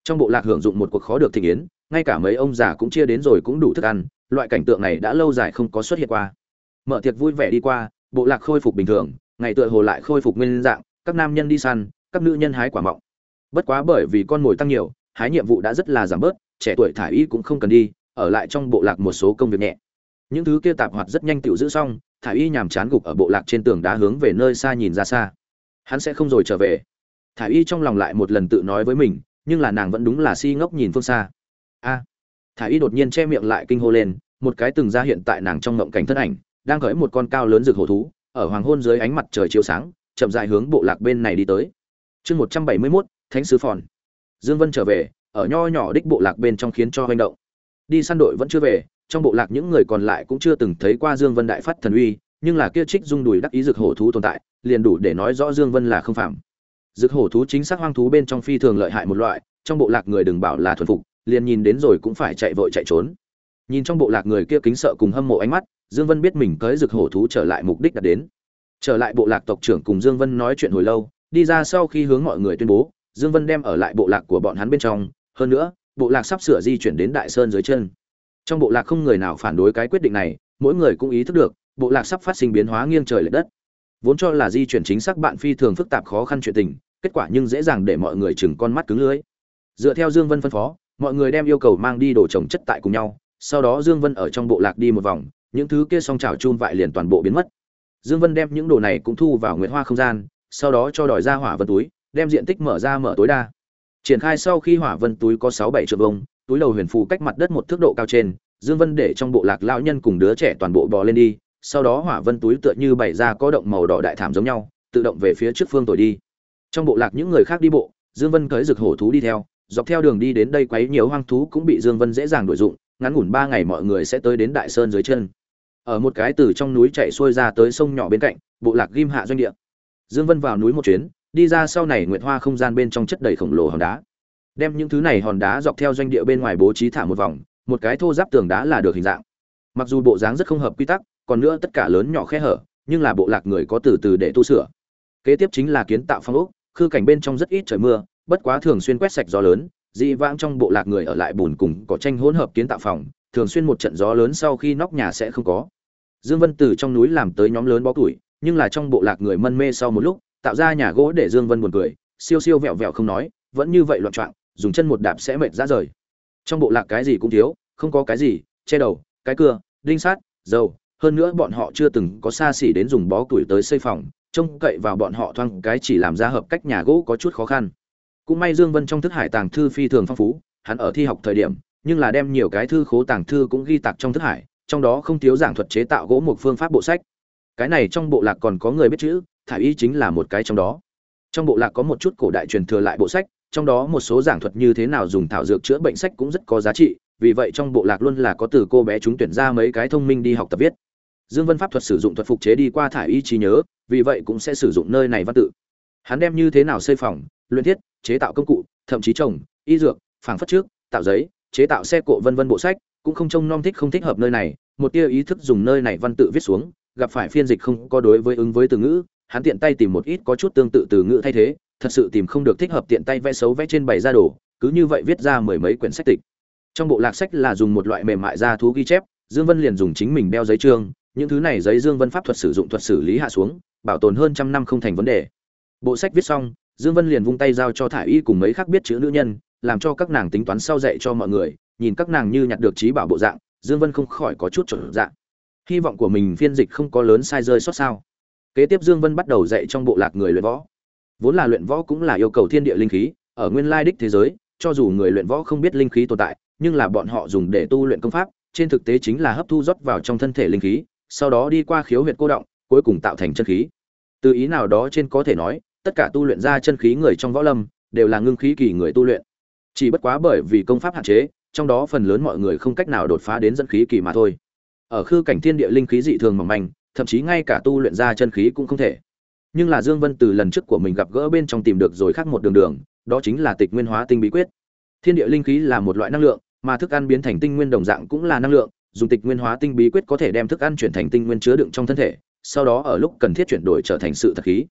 trong bộ lạc hưởng dụng một cuộc khó được thịnh yến, ngay cả mấy ông già cũng chia đến rồi cũng đủ thức ăn, loại cảnh tượng này đã lâu dài không có xuất hiện qua. Mở tiệc vui vẻ đi qua, bộ lạc khôi phục bình thường, ngày tựa hồ lại khôi phục nguyên dạng, các nam nhân đi săn, các nữ nhân hái quả mọng. Bất quá bởi vì con mồi tăng nhiều, hái nhiệm vụ đã rất là giảm bớt, trẻ tuổi thả y cũng không cần đi, ở lại trong bộ lạc một số công việc nhẹ. Những thứ kia tạp hoạt rất nhanh tựu giữ xong, thả y nhàm chán gục ở bộ lạc trên tường đá hướng về nơi xa nhìn ra xa. Hắn sẽ không rồi trở về. Thả y trong lòng lại một lần tự nói với mình nhưng là nàng vẫn đúng là si ngốc nhìn phương xa. A thả y đột nhiên che miệng lại kinh hô lên, một cái từng ra hiện tại nàng trong ngộng cảnh thân ảnh, đang khởi một con cao lớn rực hổ thú, ở hoàng hôn dưới ánh mặt trời chiếu sáng, chậm rãi hướng bộ lạc bên này đi tới. Chương một trăm bảy mươi mốt, thánh sứ phòn. Dương vân trở về, ở nho nhỏ đích bộ lạc bên trong khiến cho hoành động. Đi săn đội vẫn chưa về, trong bộ lạc những người còn lại cũng chưa từng thấy qua dương vân đại phát thần uy, nhưng là kia trích dung đùi đắc ý rực hổ thú tồn tại, liền đủ để nói rõ dương vân là không phạm rực hổ thú chính xác hoang thú bên trong phi thường lợi hại một loại, trong bộ lạc người đừng bảo là thuần phục, liền nhìn đến rồi cũng phải chạy vội chạy trốn. Nhìn trong bộ lạc người kia kính sợ cùng hâm mộ ánh mắt, dương vân biết mình tới rực hổ thú trở lại mục đích đạt đến. Trở lại bộ lạc tộc trưởng cùng dương vân nói chuyện hồi lâu, đi ra sau khi hướng mọi người tuyên bố, dương vân đem ở lại bộ lạc của bọn hắn bên trong. Hơn nữa, bộ lạc sắp sửa di chuyển đến đại sơn dưới chân. Trong bộ lạc không người nào phản đối cái quyết định này, mỗi người cũng ý thức được, bộ lạc sắp phát sinh biến hóa nghiêng trời lệch đất vốn cho là di chuyển chính xác bạn phi thường phức tạp khó khăn chuyện tình, kết quả nhưng dễ dàng để mọi người chừng con mắt cứng lưới. Dựa theo dương vân phân phó, mọi người đem yêu cầu mang đi đồ trồng chất tại cùng nhau, sau đó dương vân ở trong bộ lạc đi một vòng, những thứ kia song trào chun vại liền toàn bộ biến mất. Dương vân đem những đồ này cũng thu vào nguyệt hoa không gian, sau đó cho đòi ra hỏa vân túi, đem diện tích mở ra mở tối đa. Triển khai sau khi hỏa vân túi có sáu bảy triệu vông túi đầu huyền phù cách mặt đất một thước độ cao trên, dương vân để trong bộ lạc lão nhân cùng đứa trẻ toàn bộ bò lên đi sau đó hỏa vân túi tựa như bày ra có động màu đỏ đại thảm giống nhau, tự động về phía trước phương tối đi. Trong bộ lạc những người khác đi bộ, dương vân cưỡi rực hổ thú đi theo, dọc theo đường đi đến đây quấy nhiều hoang thú cũng bị dương vân dễ dàng đuổi dụng, ngắn ngủn ba ngày mọi người sẽ tới đến đại sơn dưới chân. Ở một cái từ trong núi chạy xuôi ra tới sông nhỏ bên cạnh, bộ lạc ghim hạ doanh địa. Dương vân vào núi một chuyến, đi ra sau này nguyệt hoa không gian bên trong chất đầy khổng lồ hòn đá. Đem những thứ này hòn đá dọc theo doanh địa bên ngoài bố trí thả một vòng, một cái thô giáp tường đá là được hình dạng. Mặc dù bộ dáng rất không hợp quy tắc còn nữa tất cả lớn nhỏ khe hở, nhưng là bộ lạc người có từ từ để tu sửa. Kế tiếp chính là kiến tạo phong ốc, khư cảnh bên trong rất ít trời mưa, bất quá thường xuyên quét sạch gió lớn, dị vãng trong bộ lạc người ở lại bùn cùng có tranh hỗn hợp kiến tạo phòng, thường xuyên một trận gió lớn sau khi nóc nhà sẽ không có. Dương vân từ trong núi làm tới nhóm lớn bó tuổi nhưng là trong bộ lạc người mân mê sau một lúc, tạo ra nhà gỗ để dương vân buồn cười, siêu siêu vẹo vẹo không nói, vẫn như vậy loạn trọng dùng chân một đạp sẽ mệt ra rời. Trong bộ lạc cái gì cũng thiếu, không có cái gì, che đầu, cái cưa, đinh sát, dầu hơn nữa bọn họ chưa từng có xa xỉ đến dùng bó củi tới xây phòng, trông cậy vào bọn họ thoang cái chỉ làm ra hợp cách nhà gỗ có chút khó khăn. Cũng may dương vân trong thức hải tàng thư phi thường phong phú, hắn ở thi học thời điểm, nhưng là đem nhiều cái thư khố tàng thư cũng ghi tạc trong thức hải, trong đó không thiếu giảng thuật chế tạo gỗ một phương pháp bộ sách. Cái này trong bộ lạc còn có người biết chữ, thả y chính là một cái trong đó. Trong bộ lạc có một chút cổ đại truyền thừa lại bộ sách, trong đó một số giảng thuật như thế nào dùng thảo dược chữa bệnh sách cũng rất có giá trị, vì vậy trong bộ lạc luôn là có từ cô bé chúng tuyển ra mấy cái thông minh đi học tập viết dương vân pháp thuật sử dụng thuật phục chế đi qua thải y trí nhớ, vì vậy cũng sẽ sử dụng nơi này văn tự. Hắn đem như thế nào xây phòng, luyện thiết, chế tạo công cụ, thậm chí trồng, y dược, phảng phất trước, tạo giấy, chế tạo xe cộ vân vân bộ sách, cũng không trông nom thích không thích hợp nơi này, một tia ý thức dùng nơi này văn tự viết xuống, gặp phải phiên dịch không có đối với ứng với từ ngữ, hắn tiện tay tìm một ít có chút tương tự từ ngữ thay thế, thật sự tìm không được thích hợp tiện tay vẽ xấu vẽ trên bảy ra đồ, cứ như vậy viết ra mười mấy quyển sách tịch. Trong bộ lạc sách là dùng một loại mềm mại da thú ghi chép, dương vân liền dùng chính mình đeo giấy trương những thứ này giấy dương vân pháp thuật sử dụng thuật xử lý hạ xuống, bảo tồn hơn trăm năm không thành vấn đề. Bộ sách viết xong, dương vân liền vung tay giao cho thả y cùng mấy khác biết chữ nữ nhân, làm cho các nàng tính toán sau dạy cho mọi người, nhìn các nàng như nhặt được trí bảo bộ dạng, dương vân không khỏi có chút trở dạng. Hy vọng của mình phiên dịch không có lớn sai rơi sót sao. Kế tiếp dương vân bắt đầu dạy trong bộ lạc người luyện võ. Vốn là luyện võ cũng là yêu cầu thiên địa linh khí, ở nguyên lai đích thế giới, cho dù người luyện võ không biết linh khí tồn tại, nhưng là bọn họ dùng để tu luyện công pháp, trên thực tế chính là hấp thu rót vào trong thân thể linh khí sau đó đi qua khiếu huyệt cô động, cuối cùng tạo thành chân khí. Từ ý nào đó trên có thể nói, tất cả tu luyện ra chân khí người trong võ lâm, đều là ngưng khí kỳ người tu luyện. Chỉ bất quá bởi vì công pháp hạn chế, trong đó phần lớn mọi người không cách nào đột phá đến dẫn khí kỳ mà thôi. Ở khư cảnh thiên địa linh khí dị thường mỏng manh, thậm chí ngay cả tu luyện ra chân khí cũng không thể. Nhưng là dương vân từ lần trước của mình gặp gỡ bên trong tìm được rồi khác một đường đường, đó chính là tịch nguyên hóa tinh bí quyết. Thiên địa linh khí là một loại năng lượng, mà thức ăn biến thành tinh nguyên đồng dạng cũng là năng lượng dùng tịch nguyên hóa tinh bí quyết có thể đem thức ăn chuyển thành tinh nguyên chứa đựng trong thân thể, sau đó ở lúc cần thiết chuyển đổi trở thành sự thật khí.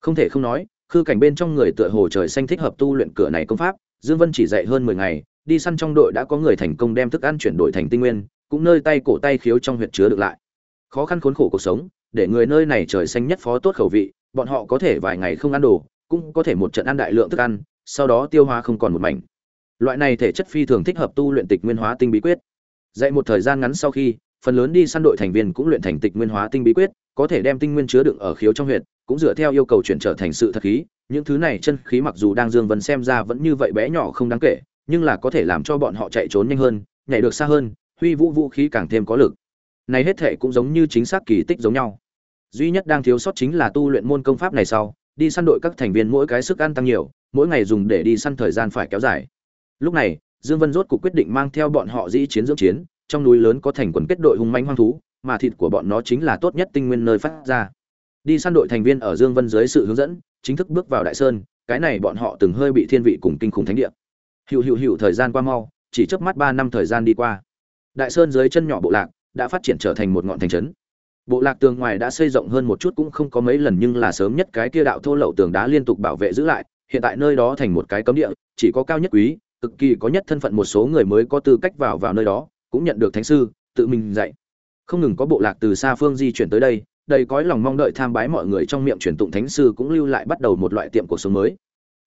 Không thể không nói, khư cảnh bên trong người tựa hồ trời xanh thích hợp tu luyện cửa này công pháp, dương vân chỉ dạy hơn 10 ngày, đi săn trong đội đã có người thành công đem thức ăn chuyển đổi thành tinh nguyên, cũng nơi tay cổ tay khiếu trong huyệt chứa được lại. Khó khăn khốn khổ cuộc sống, để người nơi này trời xanh nhất phó tốt khẩu vị, bọn họ có thể vài ngày không ăn đồ, cũng có thể một trận ăn đại lượng thức ăn, sau đó tiêu hóa không còn một mảnh. Loại này thể chất phi thường thích hợp tu luyện tịch nguyên hóa tinh bí quyết dạy một thời gian ngắn sau khi, phần lớn đi săn đội thành viên cũng luyện thành tịch nguyên hóa tinh bí quyết, có thể đem tinh nguyên chứa đựng ở khiếu trong huyệt, cũng dựa theo yêu cầu chuyển trở thành sự thật khí. Những thứ này chân khí mặc dù đang dương vân xem ra vẫn như vậy bé nhỏ không đáng kể, nhưng là có thể làm cho bọn họ chạy trốn nhanh hơn, nhảy được xa hơn, huy vũ vũ khí càng thêm có lực. Này hết thể cũng giống như chính xác kỳ tích giống nhau. Duy nhất đang thiếu sót chính là tu luyện môn công pháp này sau, đi săn đội các thành viên mỗi cái sức ăn tăng nhiều, mỗi ngày dùng để đi săn thời gian phải kéo dài. Lúc này dương vân rốt cuộc quyết định mang theo bọn họ dĩ chiến dưỡng chiến, trong núi lớn có thành quần kết đội hung manh hoang thú, mà thịt của bọn nó chính là tốt nhất tinh nguyên nơi phát ra. Đi săn đội thành viên ở dương vân dưới sự hướng dẫn, chính thức bước vào đại sơn, cái này bọn họ từng hơi bị thiên vị cùng kinh khủng thánh địa. Hữu hữu hữu, thời gian qua mau, chỉ chớp mắt ba năm thời gian đi qua. Đại sơn dưới chân nhỏ bộ lạc đã phát triển trở thành một ngọn thành trấn. Bộ lạc tường ngoài đã xây rộng hơn một chút cũng không có mấy lần nhưng là sớm nhất cái kia đạo thô lậu tường đá liên tục bảo vệ giữ lại, hiện tại nơi đó thành một cái cấm địa, chỉ có cao nhất quý cực kỳ có nhất thân phận một số người mới có tư cách vào vào nơi đó, cũng nhận được thánh sư, tự mình dạy. Không ngừng có bộ lạc từ xa phương di chuyển tới đây, đầy cõi lòng mong đợi tham bái mọi người trong miệng truyền tụng thánh sư cũng lưu lại bắt đầu một loại tiệm cuộc sống mới.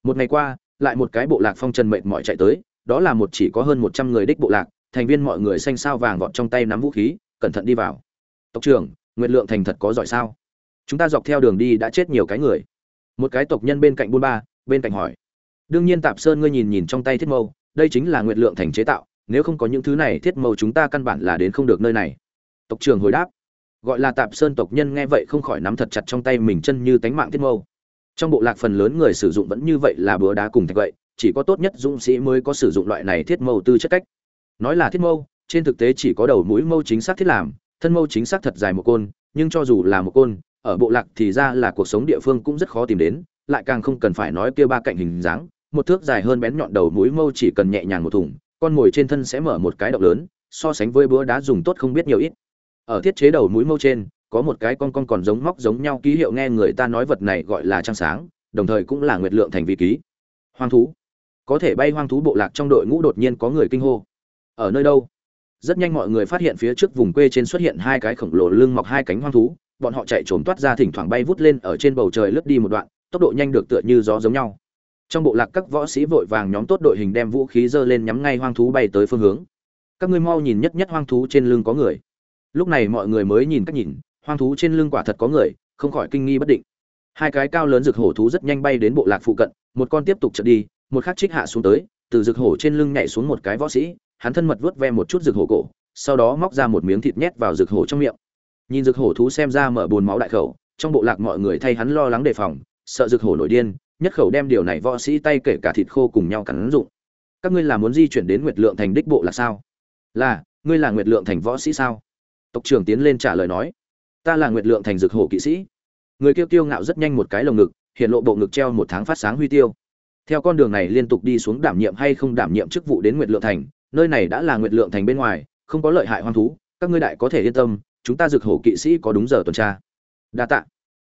Một ngày qua, lại một cái bộ lạc phong trần mệt mỏi chạy tới, đó là một chỉ có hơn một trăm người đích bộ lạc, thành viên mọi người xanh sao vàng vọt trong tay nắm vũ khí, cẩn thận đi vào. Tộc trưởng nguyện lượng thành thật có giỏi sao? Chúng ta dọc theo đường đi đã chết nhiều cái người. Một cái tộc nhân bên cạnh buôn ba, bên cạnh hỏi đương nhiên tạp sơn ngươi nhìn nhìn trong tay thiết mâu, đây chính là nguyện lượng thành chế tạo, nếu không có những thứ này, thiết mâu chúng ta căn bản là đến không được nơi này. Tộc trưởng hồi đáp. Gọi là tạp sơn tộc nhân nghe vậy không khỏi nắm thật chặt trong tay mình chân như tánh mạng thiết mâu. Trong bộ lạc phần lớn người sử dụng vẫn như vậy là búa đá cùng thạch vậy chỉ có tốt nhất dũng sĩ mới có sử dụng loại này thiết mâu tư chất cách. Nói là thiết mâu, trên thực tế chỉ có đầu mũi mâu chính xác thiết làm, thân mâu chính xác thật dài một côn, nhưng cho dù là một côn, ở bộ lạc thì ra là cuộc sống địa phương cũng rất khó tìm đến, lại càng không cần phải nói kia ba cạnh hình dáng một thước dài hơn bén nhọn đầu mũi mâu chỉ cần nhẹ nhàng một thùng, con mồi trên thân sẽ mở một cái động lớn, so sánh với búa đá dùng tốt không biết nhiều ít. Ở thiết chế đầu mũi mâu trên, có một cái con con còn giống móc giống nhau ký hiệu nghe người ta nói vật này gọi là trăng sáng, đồng thời cũng là nguyệt lượng thành vị ký. Hoang thú. Có thể bay hoang thú bộ lạc trong đội ngũ đột nhiên có người kinh hô. Ở nơi đâu? Rất nhanh mọi người phát hiện phía trước vùng quê trên xuất hiện hai cái khổng lồ lưng mọc hai cánh hoang thú, bọn họ chạy trốn toát ra thỉnh thoảng bay vút lên ở trên bầu trời lướt đi một đoạn, tốc độ nhanh được tựa như gió giống nhau trong bộ lạc các võ sĩ vội vàng nhóm tốt đội hình đem vũ khí dơ lên nhắm ngay hoang thú bay tới phương hướng. Các ngươi mau nhìn nhất nhất hoang thú trên lưng có người. Lúc này mọi người mới nhìn cách nhìn, hoang thú trên lưng quả thật có người, không khỏi kinh nghi bất định. Hai cái cao lớn rực hổ thú rất nhanh bay đến bộ lạc phụ cận, một con tiếp tục trượt đi, một khắc trích hạ xuống tới, từ rực hổ trên lưng nhảy xuống một cái võ sĩ, hắn thân mật vuốt ve một chút rực hổ cổ, sau đó móc ra một miếng thịt nhét vào rực hổ trong miệng. Nhìn rực hổ thú xem ra mở bồn máu đại khẩu, trong bộ lạc mọi người thay hắn lo lắng đề phòng, sợ rực hổ nổi điên nhất khẩu đem điều này võ sĩ tay kể cả thịt khô cùng nhau cắn dụng các ngươi là muốn di chuyển đến nguyệt lượng thành đích bộ là sao? Là, ngươi là nguyệt lượng thành võ sĩ sao? Tộc trưởng tiến lên trả lời nói. Ta là nguyệt lượng thành dược hổ kỵ sĩ. Người kêu tiêu ngạo rất nhanh một cái lồng ngực, hiện lộ bộ ngực treo một tháng phát sáng huy tiêu. Theo con đường này liên tục đi xuống đảm nhiệm hay không đảm nhiệm chức vụ đến nguyệt lượng thành, nơi này đã là nguyệt lượng thành bên ngoài, không có lợi hại hoang thú, các ngươi đại có thể yên tâm, chúng ta dược hổ kỵ sĩ có đúng giờ tuần tra. Đa tạ.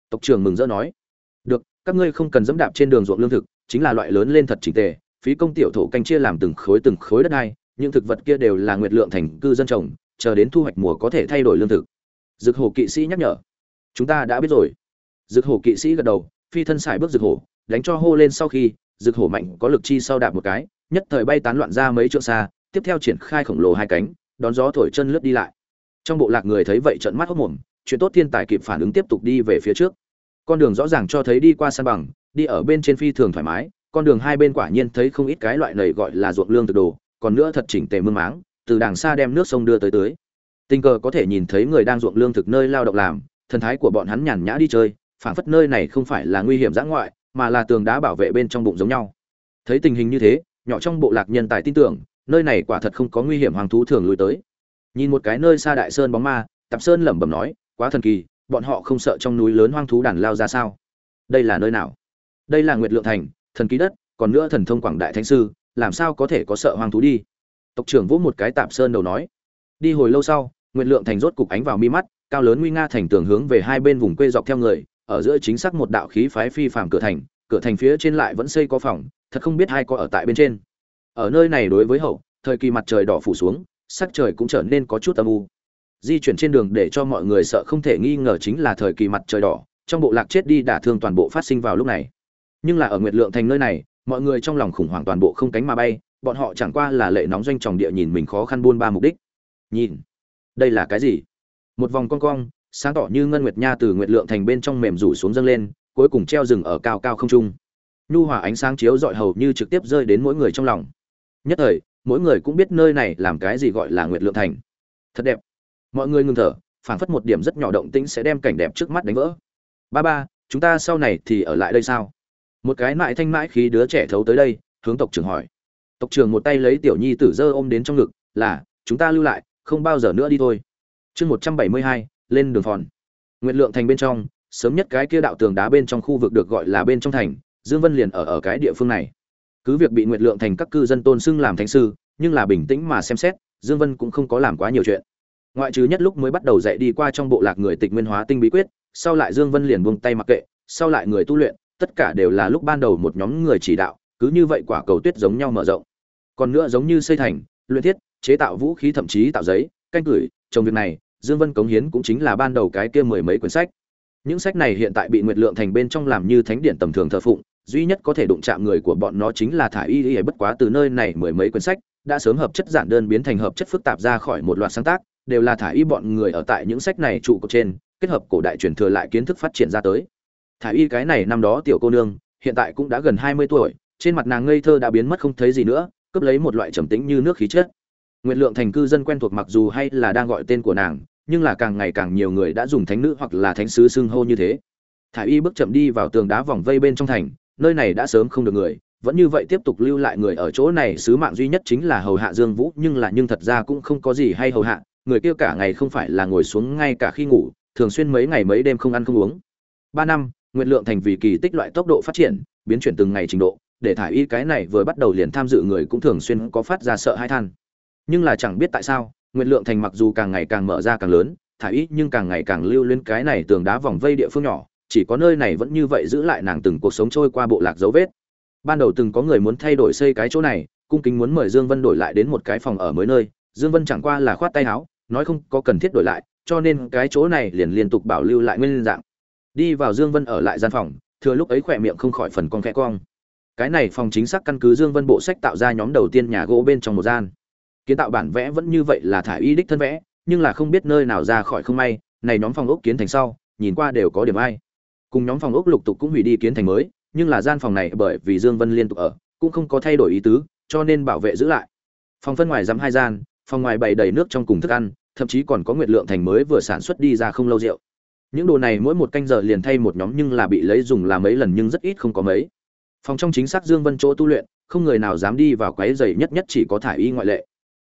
Tộc trưởng mừng rỡ nói. Được các ngươi không cần dẫm đạp trên đường ruộng lương thực, chính là loại lớn lên thật chỉnh tề, phí công tiểu thổ canh chia làm từng khối từng khối đất đai, những thực vật kia đều là nguyệt lượng thành cư dân trồng, chờ đến thu hoạch mùa có thể thay đổi lương thực. Dược hổ kỵ sĩ nhắc nhở. Chúng ta đã biết rồi. Dược hổ kỵ sĩ gật đầu, phi thân xài bước dược hổ, đánh cho hô lên sau khi dược hổ mạnh có lực chi sau đạp một cái, nhất thời bay tán loạn ra mấy trượng xa, tiếp theo triển khai khổng lồ hai cánh, đón gió thổi chân lướt đi lại. Trong bộ lạc người thấy vậy trận mắt hốc mồm, chuyện tốt thiên tài kịp phản ứng tiếp tục đi về phía trước con đường rõ ràng cho thấy đi qua san bằng, đi ở bên trên phi thường thoải mái, con đường hai bên quả nhiên thấy không ít cái loại này gọi là ruộng lương thực đồ, còn nữa thật chỉnh tề mương máng, từ đàng xa đem nước sông đưa tới tới tình cờ có thể nhìn thấy người đang ruộng lương thực nơi lao động làm, thần thái của bọn hắn nhàn nhã đi chơi, phảng phất nơi này không phải là nguy hiểm dã ngoại, mà là tường đá bảo vệ bên trong bụng giống nhau. Thấy tình hình như thế, nhỏ trong bộ lạc nhân tài tin tưởng, nơi này quả thật không có nguy hiểm, hoàng thú thường lui tới. Nhìn một cái nơi xa đại sơn bóng ma, tạp sơn lẩm bẩm nói, quá thần kỳ bọn họ không sợ trong núi lớn hoang thú đàn lao ra sao? Đây là nơi nào? Đây là nguyệt lượng thành, thần ký đất, còn nữa thần thông quảng đại thánh sư, làm sao có thể có sợ hoang thú đi? Tộc trưởng vỗ một cái tạp sơn đầu nói. Đi hồi lâu sau, nguyệt lượng thành rốt cục ánh vào mi mắt, cao lớn nguy nga thành tường hướng về hai bên vùng quê dọc theo người, ở giữa chính xác một đạo khí phái phi phàm cửa thành cửa thành phía trên lại vẫn xây có phòng, thật không biết hai có ở tại bên trên. Ở nơi này đối với hậu, thời kỳ mặt trời đỏ phủ xuống, sắc trời cũng trở nên có chút âm u di chuyển trên đường để cho mọi người sợ không thể nghi ngờ chính là thời kỳ mặt trời đỏ, trong bộ lạc chết đi đả thương toàn bộ phát sinh vào lúc này. Nhưng là ở nguyệt lượng thành nơi này, mọi người trong lòng khủng hoảng toàn bộ không cánh mà bay, bọn họ chẳng qua là lệ nóng doanh tròng địa nhìn mình khó khăn buôn ba mục đích. Nhìn, đây là cái gì? Một vòng con cong, sáng tỏ như ngân nguyệt nha từ nguyệt lượng thành bên trong mềm rủ xuống dâng lên, cuối cùng treo rừng ở cao cao không trung. Nhu hòa ánh sáng chiếu rọi hầu như trực tiếp rơi đến mỗi người trong lòng. Nhất thời, mỗi người cũng biết nơi này làm cái gì gọi là nguyệt lượng thành. Thật đẹp mọi người ngừng thở, phảng phất một điểm rất nhỏ động tĩnh sẽ đem cảnh đẹp trước mắt đánh vỡ. Ba ba, chúng ta sau này thì ở lại đây sao? Một cái mại thanh mãi khí đứa trẻ thấu tới đây, hướng tộc trưởng hỏi. Tộc trưởng một tay lấy tiểu nhi tử dơ ôm đến trong ngực, là, chúng ta lưu lại, không bao giờ nữa đi thôi. Chương một trăm bảy mươi hai, lên đường phòn. Nguyệt lượng thành bên trong, sớm nhất cái kia đạo tường đá bên trong khu vực được gọi là bên trong thành, dương vân liền ở ở cái địa phương này. Cứ việc bị nguyệt lượng thành các cư dân tôn xưng làm thánh sư, nhưng là bình tĩnh mà xem xét, dương vân cũng không có làm quá nhiều chuyện ngoại trừ nhất lúc mới bắt đầu dạy đi qua trong bộ lạc người tịch nguyên hóa tinh bí quyết, sau lại dương vân liền buông tay mặc kệ, sau lại người tu luyện, tất cả đều là lúc ban đầu một nhóm người chỉ đạo, cứ như vậy quả cầu tuyết giống nhau mở rộng. Còn nữa giống như xây thành, luyện thiết, chế tạo vũ khí thậm chí tạo giấy, canh cửi trong việc này, dương vân cống hiến cũng chính là ban đầu cái kia mười mấy quyển sách. Những sách này hiện tại bị nguyệt lượng thành bên trong làm như thánh điển tầm thường thờ phụng, duy nhất có thể đụng chạm người của bọn nó chính là thả y y, bất quá từ nơi này mười mấy quyển sách, đã sớm hợp chất giản đơn biến thành hợp chất phức tạp ra khỏi một loạt sáng tác đều là thả y bọn người ở tại những sách này trụ cột trên, kết hợp cổ đại truyền thừa lại kiến thức phát triển ra tới. Thả y cái này năm đó tiểu cô nương, hiện tại cũng đã gần hai mươi tuổi, trên mặt nàng ngây thơ đã biến mất không thấy gì nữa, cướp lấy một loại trầm tĩnh như nước khí chết nguyệt lượng thành cư dân quen thuộc mặc dù hay là đang gọi tên của nàng, nhưng là càng ngày càng nhiều người đã dùng thánh nữ hoặc là thánh sứ xưng hô như thế. Thả y bước chậm đi vào tường đá vòng vây bên trong thành, nơi này đã sớm không được người, vẫn như vậy tiếp tục lưu lại người ở chỗ này, sứ mạng duy nhất chính là hầu hạ dương vũ, nhưng là nhưng thật ra cũng không có gì hay hầu hạ người kia cả ngày không phải là ngồi xuống ngay cả khi ngủ, thường xuyên mấy ngày mấy đêm không ăn không uống. Ba năm, nguyện lượng thành vì kỳ tích loại tốc độ phát triển, biến chuyển từng ngày trình độ, để thả y cái này vừa bắt đầu liền tham dự người cũng thường xuyên có phát ra sợ hai than. Nhưng là chẳng biết tại sao, nguyện lượng thành mặc dù càng ngày càng mở ra càng lớn thả y nhưng càng ngày càng lưu lên cái này tường đá vòng vây địa phương nhỏ, chỉ có nơi này vẫn như vậy giữ lại nàng từng cuộc sống trôi qua bộ lạc dấu vết. Ban đầu từng có người muốn thay đổi xây cái chỗ này, cung kính muốn mời dương vân đổi lại đến một cái phòng ở mới nơi dương vân chẳng qua là khoát tay áo, nói không có cần thiết đổi lại, cho nên cái chỗ này liền liên tục bảo lưu lại nguyên dạng. Đi vào dương vân ở lại gian phòng, thừa lúc ấy khỏe miệng không khỏi phần con khẽ cong. Cái này phòng chính xác căn cứ dương vân bộ sách tạo ra nhóm đầu tiên nhà gỗ bên trong một gian. Kiến tạo bản vẽ vẫn như vậy là thải y đích thân vẽ, nhưng là không biết nơi nào ra khỏi không may, này nhóm phòng ốc kiến thành sau, nhìn qua đều có điểm ai. Cùng nhóm phòng ốc lục tục cũng hủy đi kiến thành mới, nhưng là gian phòng này bởi vì dương vân liên tục ở, cũng không có thay đổi ý tứ, cho nên bảo vệ giữ lại. Phòng phân ngoài dám hai gian phòng ngoài bày đầy nước trong cùng thức ăn, thậm chí còn có nguyệt lượng thành mới vừa sản xuất đi ra không lâu rượu. Những đồ này mỗi một canh giờ liền thay một nhóm nhưng là bị lấy dùng là mấy lần nhưng rất ít không có mấy. Phòng trong chính xác dương vân chỗ tu luyện, không người nào dám đi vào quấy dày nhất nhất chỉ có thải y ngoại lệ.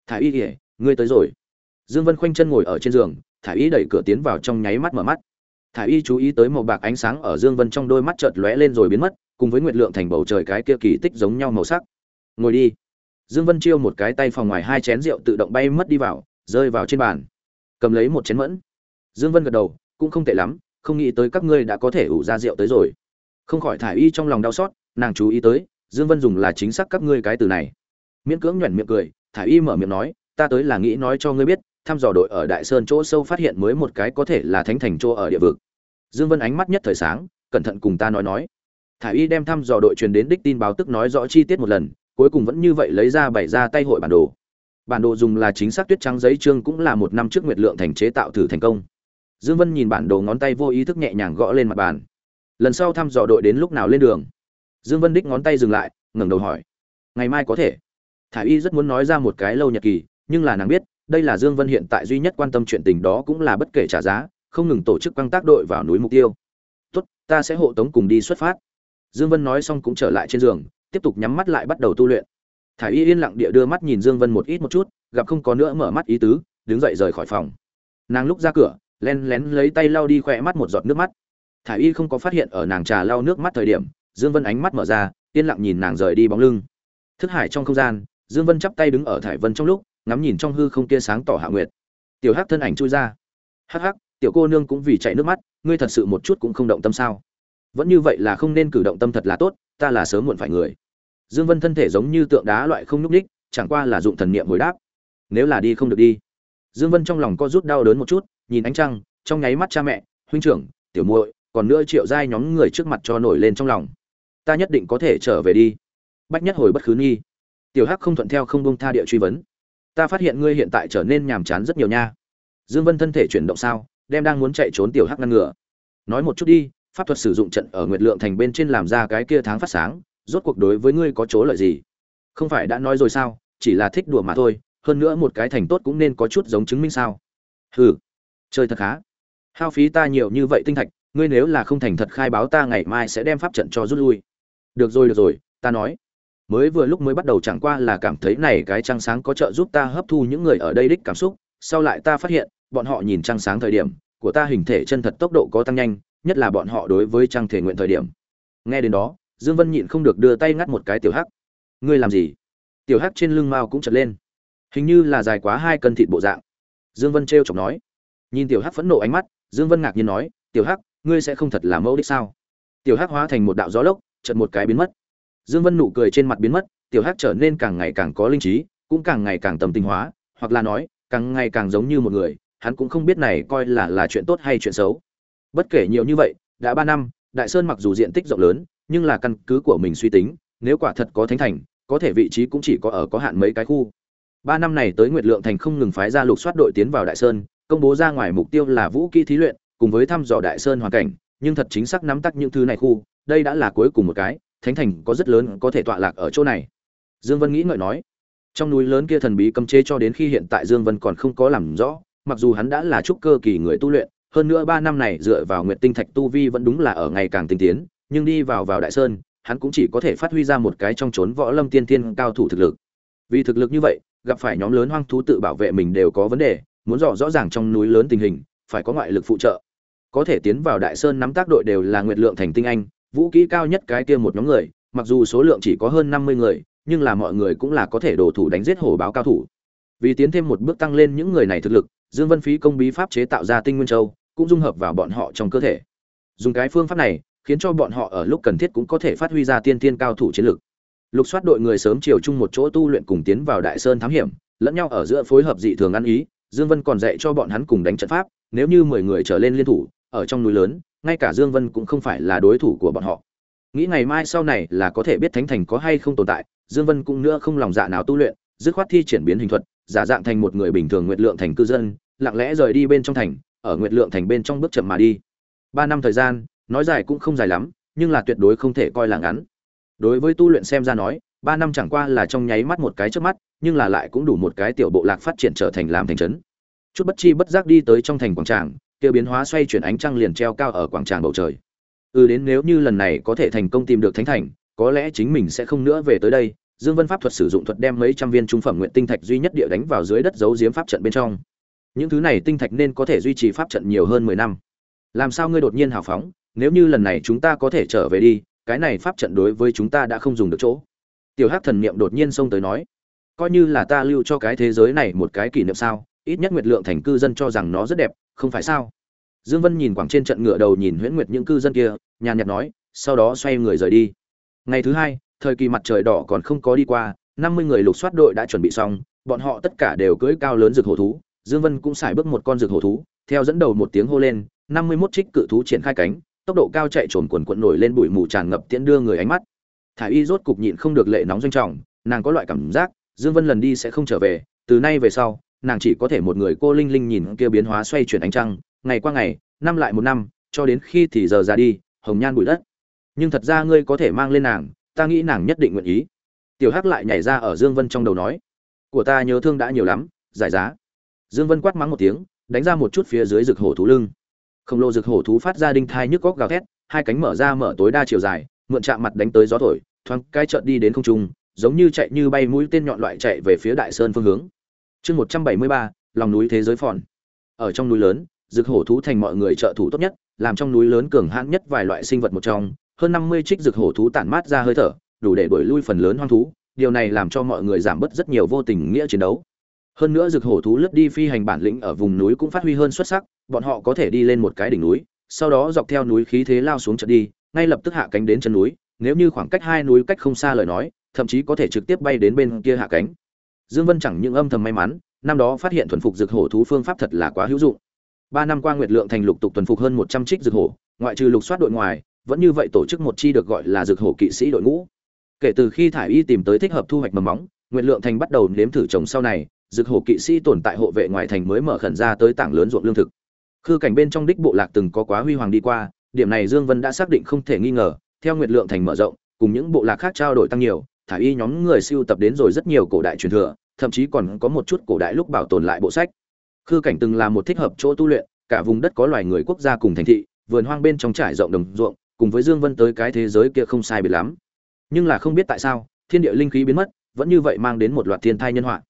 Thải y kể ngươi tới rồi. Dương vân khoanh chân ngồi ở trên giường, thải y đẩy cửa tiến vào trong nháy mắt mở mắt. Thải y chú ý tới màu bạc ánh sáng ở dương vân trong đôi mắt chợt lóe lên rồi biến mất, cùng với nguyệt lượng thành bầu trời cái kia kỳ tích giống nhau màu sắc. Ngồi đi dương vân chiêu một cái tay phòng ngoài hai chén rượu tự động bay mất đi vào, rơi vào trên bàn. Cầm lấy một chén mẫn. Dương vân gật đầu, cũng không tệ lắm, không nghĩ tới các ngươi đã có thể ủ ra rượu tới rồi. Không khỏi thải y trong lòng đau xót, nàng chú ý tới, dương vân dùng là chính xác các ngươi cái từ này. Miễn cưỡng nhuyễn miệng cười thải y mở miệng nói, ta tới là nghĩ nói cho ngươi biết, thăm dò đội ở đại sơn chỗ sâu phát hiện mới một cái có thể là thánh thành chỗ ở địa vực. Dương vân ánh mắt nhất thời sáng, cẩn thận cùng ta nói nói. Thải y đem thăm dò đội truyền đến đích tin báo tức nói rõ chi tiết một lần cuối cùng vẫn như vậy lấy ra bày ra tay hội bản đồ. Bản đồ dùng là chính xác tuyết trắng giấy trương cũng là một năm trước nguyệt lượng thành chế tạo thử thành công. Dương vân nhìn bản đồ ngón tay vô ý thức nhẹ nhàng gõ lên mặt bàn. Lần sau thăm dò đội đến lúc nào lên đường? Dương vân đích ngón tay dừng lại, ngẩng đầu hỏi. Ngày mai có thể. Thả y rất muốn nói ra một cái lâu nhật kỳ, nhưng là nàng biết, đây là dương vân hiện tại duy nhất quan tâm chuyện tình đó cũng là bất kể trả giá, không ngừng tổ chức quăng tác đội vào núi mục tiêu. Tốt, ta sẽ hộ tống cùng đi xuất phát. Dương vân nói xong cũng trở lại trên giường tiếp tục nhắm mắt lại bắt đầu tu luyện. Thả y yên lặng địa đưa mắt nhìn dương vân một ít một chút, gặp không có nữa mở mắt ý tứ, đứng dậy rời khỏi phòng. Nàng lúc ra cửa len lén lấy tay lau đi khỏe mắt một giọt nước mắt. Thả y không có phát hiện ở nàng trà lau nước mắt thời điểm, dương vân ánh mắt mở ra, yên lặng nhìn nàng rời đi bóng lưng. Thức hải trong không gian, dương vân chắp tay đứng ở thải vân trong lúc, ngắm nhìn trong hư không kia sáng tỏ hạ nguyệt. Tiểu hắc thân ảnh chui ra. Hắc hắc, tiểu cô nương cũng vì chạy nước mắt, ngươi thật sự một chút cũng không động tâm sao? Vẫn như vậy là không nên cử động tâm thật là tốt, ta là sớm muộn phải người. Dương vân thân thể giống như tượng đá loại không nhúc ních chẳng qua là dụng thần niệm hồi đáp. Nếu là đi không được đi. Dương vân trong lòng có rút đau đớn một chút, nhìn ánh trăng, trong nháy mắt cha mẹ, huynh trưởng, tiểu muội, còn nữa triệu giai nhóm người trước mặt cho nổi lên trong lòng. Ta nhất định có thể trở về đi. Bách nhất hồi bất khứ nghi. Tiểu hắc không thuận theo không bông tha địa truy vấn. Ta phát hiện ngươi hiện tại trở nên nhàm chán rất nhiều nha. Dương vân thân thể chuyển động sao, đem đang muốn chạy trốn tiểu hắc ngăn ngừa. Nói một chút đi pháp thuật sử dụng trận ở nguyệt lượng thành bên trên làm ra cái kia tháng phát sáng, rốt cuộc đối với ngươi có chỗ lợi gì? Không phải đã nói rồi sao, chỉ là thích đùa mà thôi, hơn nữa một cái thành tốt cũng nên có chút giống chứng minh sao? Hừ, chơi thật khá. Hao phí ta nhiều như vậy tinh thạch, ngươi nếu là không thành thật khai báo ta ngày mai sẽ đem pháp trận cho rút lui. Được rồi được rồi, ta nói. Mới vừa lúc mới bắt đầu chẳng qua là cảm thấy này cái trăng sáng có trợ giúp ta hấp thu những người ở đây đích cảm xúc, sau lại ta phát hiện, bọn họ nhìn trăng sáng thời điểm, của ta hình thể chân thật tốc độ có tăng nhanh nhất là bọn họ đối với trang thể nguyện thời điểm. Nghe đến đó, dương vân nhịn không được đưa tay ngắt một cái tiểu hắc. Ngươi làm gì? Tiểu hắc trên lưng mao cũng chật lên. Hình như là dài quá hai cân thịt bộ dạng. Dương vân treo chọc nói. Nhìn tiểu hắc phẫn nộ ánh mắt, dương vân ngạc nhiên nói, tiểu hắc, ngươi sẽ không thật là mẫu đích sao? Tiểu hắc hóa thành một đạo gió lốc, chợt một cái biến mất. Dương vân nụ cười trên mặt biến mất, tiểu hắc trở nên càng ngày càng có linh trí, cũng càng ngày càng tầm tình hóa, hoặc là nói, càng ngày càng giống như một người, hắn cũng không biết này coi là là chuyện tốt hay chuyện xấu bất kể nhiều như vậy, đã ba năm, đại sơn mặc dù diện tích rộng lớn, nhưng là căn cứ của mình suy tính, nếu quả thật có thánh thành, có thể vị trí cũng chỉ có ở có hạn mấy cái khu. Ba năm này tới nguyệt lượng thành không ngừng phái ra lục soát đội tiến vào đại sơn, công bố ra ngoài mục tiêu là vũ kỹ thí luyện, cùng với thăm dò đại sơn hoàn cảnh, nhưng thật chính xác nắm tắc những thứ này khu, đây đã là cuối cùng một cái, thánh thành có rất lớn có thể tọa lạc ở chỗ này. Dương vân nghĩ ngợi nói, trong núi lớn kia thần bí cấm chế cho đến khi hiện tại dương vân còn không có làm rõ, mặc dù hắn đã là trúc cơ kỳ người tu luyện hơn nữa ba năm này dựa vào nguyệt tinh thạch tu vi vẫn đúng là ở ngày càng tinh tiến, nhưng đi vào vào đại sơn, hắn cũng chỉ có thể phát huy ra một cái trong chốn võ lâm tiên tiên cao thủ thực lực. Vì thực lực như vậy, gặp phải nhóm lớn hoang thú tự bảo vệ mình đều có vấn đề, muốn rõ rõ ràng trong núi lớn tình hình, phải có ngoại lực phụ trợ. Có thể tiến vào đại sơn nắm tác đội đều là nguyệt lượng thành tinh anh, vũ kỹ cao nhất cái kia một nhóm người, mặc dù số lượng chỉ có hơn năm mươi người, nhưng là mọi người cũng là có thể đổ thủ đánh giết hổ báo cao thủ. Vì tiến thêm một bước tăng lên những người này thực lực, dương vân phí công bí pháp chế tạo ra tinh nguyên châu cũng dung hợp vào bọn họ trong cơ thể. Dùng cái phương pháp này, khiến cho bọn họ ở lúc cần thiết cũng có thể phát huy ra tiên tiên cao thủ chiến lực. Lục soát đội người sớm chiều chung một chỗ tu luyện cùng tiến vào đại sơn thám hiểm, lẫn nhau ở giữa phối hợp dị thường ăn ý, dương vân còn dạy cho bọn hắn cùng đánh trận pháp, nếu như mười người trở lên liên thủ, ở trong núi lớn, ngay cả dương vân cũng không phải là đối thủ của bọn họ. Nghĩ ngày mai sau này là có thể biết thánh thành có hay không tồn tại, dương vân cũng nữa không lòng dạ nào tu luyện, dứt khoát thi triển biến hình thuật, giả dạng thành một người bình thường nguyệt lượng thành cư dân, lặng lẽ rời đi bên trong thành ở nguyệt lượng thành bên trong bước chậm mà đi. Ba năm thời gian, nói dài cũng không dài lắm, nhưng là tuyệt đối không thể coi là ngắn. Đối với tu luyện xem ra nói, ba năm chẳng qua là trong nháy mắt một cái trước mắt, nhưng là lại cũng đủ một cái tiểu bộ lạc phát triển trở thành làm thành trấn. Chút bất chi bất giác đi tới trong thành quảng tràng, kia biến hóa xoay chuyển ánh trăng liền treo cao ở quảng tràng bầu trời. Ừ đến nếu như lần này có thể thành công tìm được thánh thành, có lẽ chính mình sẽ không nữa về tới đây. Dương vân pháp thuật sử dụng thuật đem mấy trăm viên trung phẩm nguyện tinh thạch duy nhất địa đánh vào dưới đất giấu giếm pháp trận bên trong những thứ này tinh thạch nên có thể duy trì pháp trận nhiều hơn mười năm. Làm sao ngươi đột nhiên hào phóng? Nếu như lần này chúng ta có thể trở về đi, cái này pháp trận đối với chúng ta đã không dùng được chỗ. Tiểu hắc thần niệm đột nhiên xông tới nói, coi như là ta lưu cho cái thế giới này một cái kỷ niệm sao, ít nhất nguyệt lượng thành cư dân cho rằng nó rất đẹp, không phải sao? Dương vân nhìn quảng trên trận ngựa đầu nhìn huyễn nguyệt những cư dân kia, nhàn nhạt nói, sau đó xoay người rời đi. Ngày thứ hai, thời kỳ mặt trời đỏ còn không có đi qua, năm mươi người lục soát đội đã chuẩn bị xong, bọn họ tất cả đều cưỡi cao lớn rực hổ thú dương vân cũng xài bước một con rực hổ thú, theo dẫn đầu một tiếng hô lên, năm mươi 51 trích cự thú triển khai cánh, tốc độ cao chạy trồn cuộn cuộn nổi lên bụi mù tràn ngập tiễn đưa người ánh mắt. Thải y rốt cục nhịn không được lệ nóng doanh trọng, nàng có loại cảm giác, dương vân lần đi sẽ không trở về, từ nay về sau, nàng chỉ có thể một người cô linh linh nhìn kia biến hóa xoay chuyển ánh trăng, ngày qua ngày, năm lại một năm, cho đến khi thì giờ ra đi, hồng nhan bụi đất. Nhưng thật ra ngươi có thể mang lên nàng, ta nghĩ nàng nhất định nguyện ý. Tiểu hắc lại nhảy ra ở dương vân trong đầu nói, của ta nhớ thương đã nhiều lắm, giải giá dương vân quát mắng một tiếng, đánh ra một chút phía dưới rực hổ thú lưng. Khổng lồ rực hổ thú phát ra đinh thai nhức góc gào thét, hai cánh mở ra mở tối đa chiều dài, mượn chạm mặt đánh tới gió thổi, thoáng cái trợn đi đến không trung, giống như chạy như bay mũi tên nhọn loại chạy về phía đại sơn phương hướng. Chương một trăm bảy mươi ba, lòng núi thế giới phòn. Ở trong núi lớn, rực hổ thú thành mọi người trợ thủ tốt nhất, làm trong núi lớn cường hãn nhất vài loại sinh vật một trong, hơn năm mươi trích rực hổ thú tản mát ra hơi thở, đủ để đuổi lui phần lớn hoang thú, điều này làm cho mọi người giảm bớt rất nhiều vô tình nghĩa chiến đấu hơn nữa rực hổ thú lướt đi phi hành bản lĩnh ở vùng núi cũng phát huy hơn xuất sắc, bọn họ có thể đi lên một cái đỉnh núi, sau đó dọc theo núi khí thế lao xuống trận đi, ngay lập tức hạ cánh đến chân núi, nếu như khoảng cách hai núi cách không xa lời nói, thậm chí có thể trực tiếp bay đến bên kia hạ cánh. Dương vân chẳng những âm thầm may mắn, năm đó phát hiện thuần phục rực hổ thú phương pháp thật là quá hữu dụng. Ba năm qua nguyệt lượng thành lục tục thuần phục hơn một trăm trích rực hổ, ngoại trừ lục soát đội ngoài, vẫn như vậy tổ chức một chi được gọi là rực hổ kỵ sĩ đội ngũ. Kể từ khi thải y tìm tới thích hợp thu hoạch mầm móng, nguyệt lượng thành bắt đầu nếm thử trồng sau này rực hổ kỵ sĩ tồn tại hộ vệ ngoài thành mới mở khẩn ra tới tảng lớn ruộng lương thực khư cảnh bên trong đích bộ lạc từng có quá huy hoàng đi qua điểm này Dương Vân đã xác định không thể nghi ngờ, theo nguyệt lượng thành mở rộng, cùng những bộ lạc khác trao đổi tăng nhiều, thả y nhóm người siêu tập đến rồi rất nhiều cổ đại truyền thừa, thậm chí còn có một chút cổ đại lúc bảo tồn lại bộ sách. Khư cảnh từng là một thích hợp chỗ tu luyện, cả vùng đất có loài người quốc gia cùng thành thị, vườn hoang bên trong trải rộng đồng ruộng, cùng với Dương Vân tới cái thế giới kia không sai biệt lắm. Nhưng là không biết tại sao, thiên địa linh khí biến mất, vẫn như vậy mang đến một loạt thiên thai nhân họa.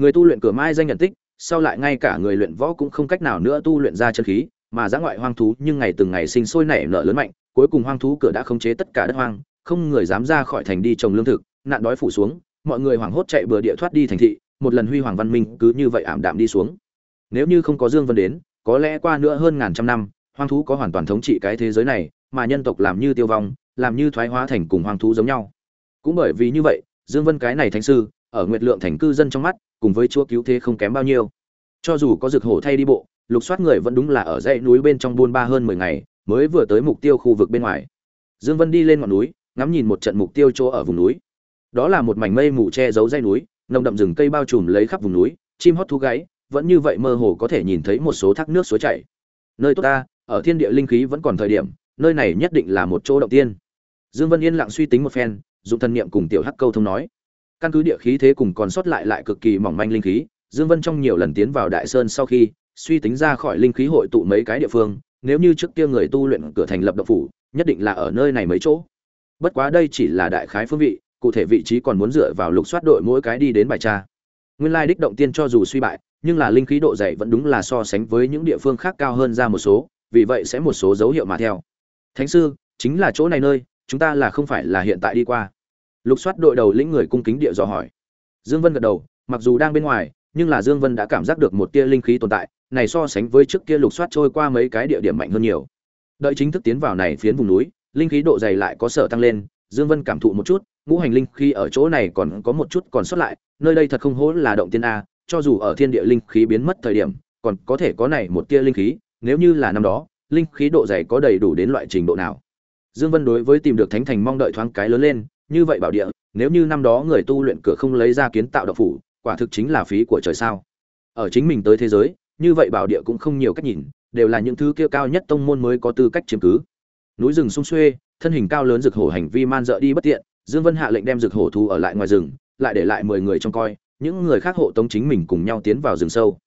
Người tu luyện cửa mai danh nhận tích, sau lại ngay cả người luyện võ cũng không cách nào nữa tu luyện ra chân khí, mà giã ngoại hoang thú nhưng ngày từng ngày sinh sôi nảy nở lớn mạnh, cuối cùng hoang thú cửa đã khống chế tất cả đất hoang, không người dám ra khỏi thành đi trồng lương thực, nạn đói phủ xuống, mọi người hoảng hốt chạy bừa địa thoát đi thành thị, một lần huy hoàng văn minh cứ như vậy ảm đạm đi xuống. Nếu như không có Dương Vân đến, có lẽ qua nữa hơn ngàn trăm năm, hoang thú có hoàn toàn thống trị cái thế giới này, mà nhân tộc làm như tiêu vong, làm như thoái hóa thành cùng hoang thú giống nhau. Cũng bởi vì như vậy, Dương Vân cái này thánh sư, ở Nguyệt Lượng thành cư dân trong mắt, cùng với Chúa cứu thế không kém bao nhiêu. Cho dù có dược hổ thay đi bộ, lục soát người vẫn đúng là ở dãy núi bên trong buôn ba hơn 10 ngày, mới vừa tới mục tiêu khu vực bên ngoài. Dương Vân đi lên ngọn núi, ngắm nhìn một trận mục tiêu chỗ ở vùng núi. Đó là một mảnh mây mù che giấu dãy núi, nồng đậm rừng cây bao trùm lấy khắp vùng núi, chim hót thú gáy, vẫn như vậy mơ hồ có thể nhìn thấy một số thác nước suối chảy. Nơi tốt ta, ở thiên địa linh khí vẫn còn thời điểm, nơi này nhất định là một chỗ động tiên. Dương Vân yên lặng suy tính một phen, dùng thần niệm cùng tiểu hắc câu thông nói. Căn cứ địa khí thế cùng còn sót lại lại cực kỳ mỏng manh linh khí, Dương Vân trong nhiều lần tiến vào Đại Sơn sau khi suy tính ra khỏi linh khí hội tụ mấy cái địa phương, nếu như trước kia người tu luyện cửa thành lập động phủ, nhất định là ở nơi này mấy chỗ. Bất quá đây chỉ là đại khái phương vị, cụ thể vị trí còn muốn dựa vào lục soát đội mỗi cái đi đến bài tra. Nguyên lai đích động tiên cho dù suy bại, nhưng là linh khí độ dày vẫn đúng là so sánh với những địa phương khác cao hơn ra một số, vì vậy sẽ một số dấu hiệu mà theo. Thánh sư, chính là chỗ này nơi, chúng ta là không phải là hiện tại đi qua. Lục soát đội đầu lĩnh người cung kính địa dò hỏi. Dương Vân gật đầu, mặc dù đang bên ngoài, nhưng là Dương Vân đã cảm giác được một tia linh khí tồn tại, này so sánh với trước kia lục soát trôi qua mấy cái địa điểm mạnh hơn nhiều. Đợi chính thức tiến vào này phiến vùng núi, linh khí độ dày lại có sở tăng lên, Dương Vân cảm thụ một chút, ngũ hành linh khí ở chỗ này còn có một chút còn sót lại, nơi đây thật không hổ là động tiên a, cho dù ở thiên địa linh khí biến mất thời điểm, còn có thể có này một tia linh khí, nếu như là năm đó, linh khí độ dày có đầy đủ đến loại trình độ nào. Dương Vân đối với tìm được thánh thành mong đợi thoáng cái lớn lên, như vậy bảo địa, nếu như năm đó người tu luyện cửa không lấy ra kiến tạo độc phủ, quả thực chính là phí của trời sao? Ở chính mình tới thế giới như vậy bảo địa cũng không nhiều cách nhìn đều là những thứ kia cao nhất tông môn mới có tư cách chiếm cứ. Núi rừng sung xuê thân hình cao lớn rực hổ hành vi man dợ đi bất tiện dương vân hạ lệnh đem rực hổ thu ở lại ngoài rừng lại để lại mười người trông coi những người khác hộ tống chính mình cùng nhau tiến vào rừng sâu.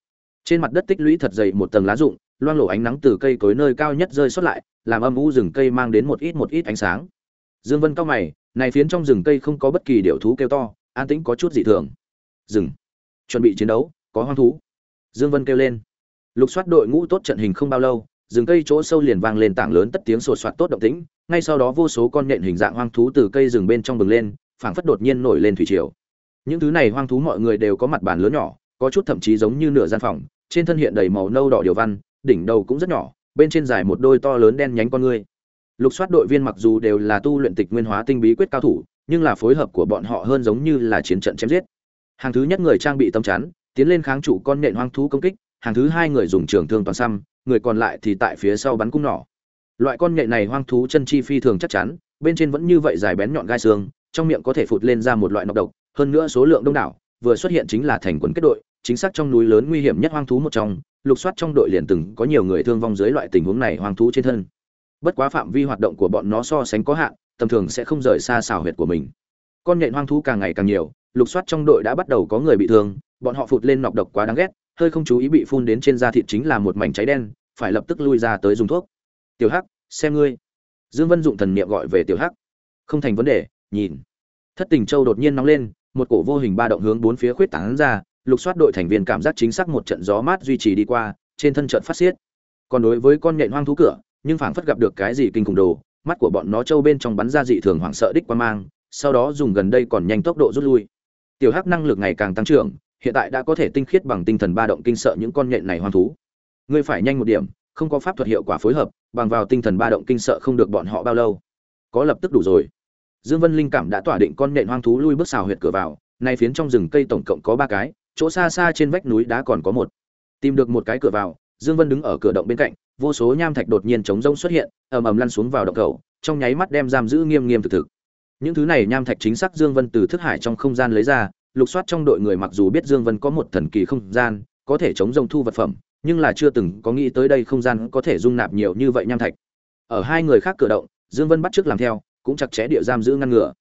Trên mặt đất tích lũy thật dày một tầng lá rụng loang lổ ánh nắng từ cây cối nơi cao nhất rơi xuất lại làm âm u rừng cây mang đến một ít một ít ánh sáng. Dương vân cao mày này phiến trong rừng cây không có bất kỳ điểu thú kêu to, an tĩnh có chút dị thường. Dừng chuẩn bị chiến đấu, có hoang thú. Dương vân kêu lên. Lục soát đội ngũ tốt trận hình không bao lâu, rừng cây chỗ sâu liền vang lên tảng lớn tất tiếng sột soạt tốt động tĩnh, ngay sau đó vô số con nhện hình dạng hoang thú từ cây rừng bên trong bừng lên, phảng phất đột nhiên nổi lên thủy triều. Những thứ này hoang thú mọi người đều có mặt bàn lớn nhỏ, có chút thậm chí giống như nửa gian phòng, trên thân hiện đầy màu nâu đỏ điều văn, đỉnh đầu cũng rất nhỏ, bên trên dài một đôi to lớn đen nhánh con ngươi lục soát đội viên mặc dù đều là tu luyện tịch nguyên hóa tinh bí quyết cao thủ, nhưng là phối hợp của bọn họ hơn giống như là chiến trận chém giết. Hàng thứ nhất người trang bị tâm chắn, tiến lên kháng trụ con nện hoang thú công kích, hàng thứ hai người dùng trường thương toàn xăm, người còn lại thì tại phía sau bắn cung nỏ. Loại con nhện này hoang thú chân chi phi thường chắc chắn, bên trên vẫn như vậy dài bén nhọn gai xương, trong miệng có thể phụt lên ra một loại nọc độc, hơn nữa số lượng đông đảo, vừa xuất hiện chính là thành quần kết đội, chính xác trong núi lớn nguy hiểm nhất hoang thú một trong, lục soát trong đội liền từng có nhiều người thương vong dưới loại tình huống này hoang thú trên thân bất quá phạm vi hoạt động của bọn nó so sánh có hạn, tầm thường sẽ không rời xa xào huyệt của mình. Con nhện hoang thú càng ngày càng nhiều, lục soát trong đội đã bắt đầu có người bị thương, bọn họ phụt lên nọc độc quá đáng ghét, hơi không chú ý bị phun đến trên da thịt chính là một mảnh cháy đen, phải lập tức lui ra tới dùng thuốc. Tiểu hắc, xem ngươi. Dương vân dụng thần niệm gọi về tiểu hắc. Không thành vấn đề, nhìn. Thất tình châu đột nhiên nóng lên, một cổ vô hình ba động hướng bốn phía khuyết tán ra, lục soát đội thành viên cảm giác chính xác một trận gió mát duy trì đi qua, trên thân trận phát xiết. Còn đối với con nhện hoang thú cửa nhưng phảng phất gặp được cái gì kinh khủng đồ, mắt của bọn nó trâu bên trong bắn ra dị thường hoảng sợ đích qua mang, sau đó dùng gần đây còn nhanh tốc độ rút lui. Tiểu hắc năng lực ngày càng tăng trưởng, hiện tại đã có thể tinh khiết bằng tinh thần ba động kinh sợ những con nhện này hoang thú. Ngươi phải nhanh một điểm, không có pháp thuật hiệu quả phối hợp, bằng vào tinh thần ba động kinh sợ không được bọn họ bao lâu. Có lập tức đủ rồi. Dương vân linh cảm đã tỏa định con nhện hoang thú lui bước xào huyệt cửa vào, nay phiến trong rừng cây tổng cộng có ba cái, chỗ xa xa trên vách núi đá còn có một. Tìm được một cái cửa vào dương vân đứng ở cửa động bên cạnh, vô số nham thạch đột nhiên chống rông xuất hiện, ầm ầm lăn xuống vào động cầu, trong nháy mắt đem giam giữ nghiêm nghiêm thực thực. Những thứ này nham thạch chính xác dương vân từ thức hải trong không gian lấy ra, lục soát trong đội người mặc dù biết dương vân có một thần kỳ không gian, có thể chống rông thu vật phẩm, nhưng là chưa từng có nghĩ tới đây không gian có thể dung nạp nhiều như vậy nham thạch. Ở hai người khác cử động, dương vân bắt trước làm theo, cũng chặt chẽ địa giam giữ ngăn ngừa.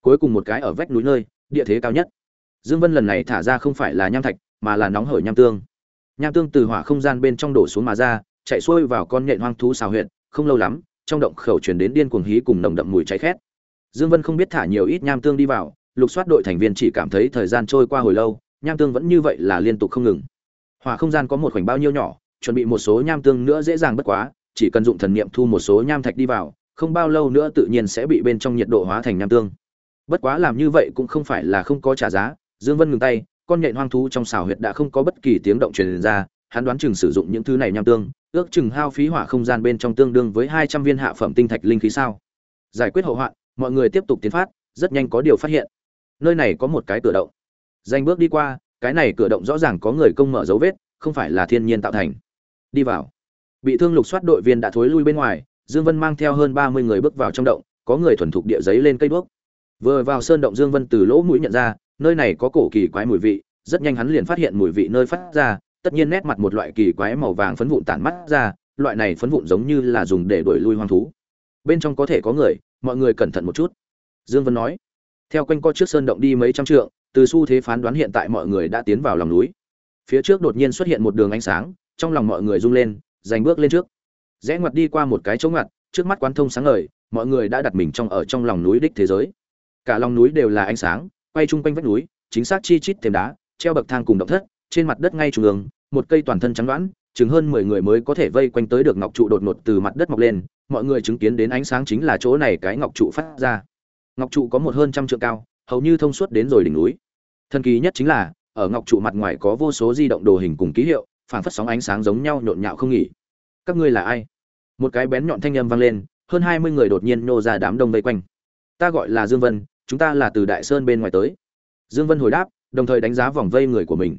Cuối cùng một cái ở vách núi nơi, địa thế cao nhất. Dương vân lần này thả ra không phải là nham thạch, mà là nóng hổi nham tương nham tương từ hỏa không gian bên trong đổ xuống mà ra, chạy xuôi vào con nhện hoang thú xào huyện không lâu lắm, trong động khẩu truyền đến điên cuồng hí cùng nồng đậm mùi cháy khét. Dương vân không biết thả nhiều ít nham tương đi vào, lục soát đội thành viên chỉ cảm thấy thời gian trôi qua hồi lâu, nham tương vẫn như vậy là liên tục không ngừng. Hỏa không gian có một khoảnh bao nhiêu nhỏ, chuẩn bị một số nham tương nữa dễ dàng bất quá, chỉ cần dụng thần niệm thu một số nham thạch đi vào, không bao lâu nữa tự nhiên sẽ bị bên trong nhiệt độ hóa thành nham tương. Bất quá làm như vậy cũng không phải là không có trả giá, dương vân ngừng tay con nhện hoang thú trong xào huyệt đã không có bất kỳ tiếng động truyền ra, hắn đoán chừng sử dụng những thứ này nham tương, ước chừng hao phí hỏa không gian bên trong tương đương với hai trăm viên hạ phẩm tinh thạch linh khí sao. Giải quyết hậu hoạn, mọi người tiếp tục tiến phát, rất nhanh có điều phát hiện. Nơi này có một cái cửa động. Danh bước đi qua, cái này cửa động rõ ràng có người công mở dấu vết, không phải là thiên nhiên tạo thành. Đi vào. Bị thương lục soát đội viên đã thối lui bên ngoài, dương vân mang theo hơn ba mươi người bước vào trong động, có người thuần thục địa giấy lên cây đuốc. Vừa vào sơn động dương vân từ lỗ mũi nhận ra nơi này có cổ kỳ quái mùi vị, rất nhanh hắn liền phát hiện mùi vị nơi phát ra, tất nhiên nét mặt một loại kỳ quái màu vàng phấn vụn tản mắt ra, loại này phấn vụn giống như là dùng để đuổi lui hoang thú. Bên trong có thể có người, mọi người cẩn thận một chút. Dương vân nói, theo quanh co trước sơn động đi mấy trăm trượng, từ xu thế phán đoán hiện tại mọi người đã tiến vào lòng núi. Phía trước đột nhiên xuất hiện một đường ánh sáng, trong lòng mọi người rung lên, giành bước lên trước. Rẽ ngoặt đi qua một cái chỗ ngặt trước mắt quán thông sáng ngời, mọi người đã đặt mình trong ở trong lòng núi đích thế giới. Cả lòng núi đều là ánh sáng quay chung quanh vách núi, chính xác chi chít thêm đá, treo bậc thang cùng động thất, trên mặt đất ngay trung ương, một cây toàn thân trắng đoán, chừng hơn mười người mới có thể vây quanh tới được ngọc trụ đột ngột từ mặt đất mọc lên, mọi người chứng kiến đến ánh sáng chính là chỗ này cái ngọc trụ phát ra. Ngọc trụ có một hơn trăm trượng cao, hầu như thông suốt đến rồi đỉnh núi. Thần kỳ nhất chính là, ở ngọc trụ mặt ngoài có vô số di động đồ hình cùng ký hiệu phản phất sóng ánh sáng giống nhau nhộn nhạo không nghỉ. Các ngươi là ai? Một cái bén nhọn thanh âm vang lên, hơn hai mươi người đột nhiên nô ra đám đông vây quanh. Ta gọi là dương vân chúng ta là từ đại sơn bên ngoài tới. Dương vân hồi đáp, đồng thời đánh giá vòng vây người của mình.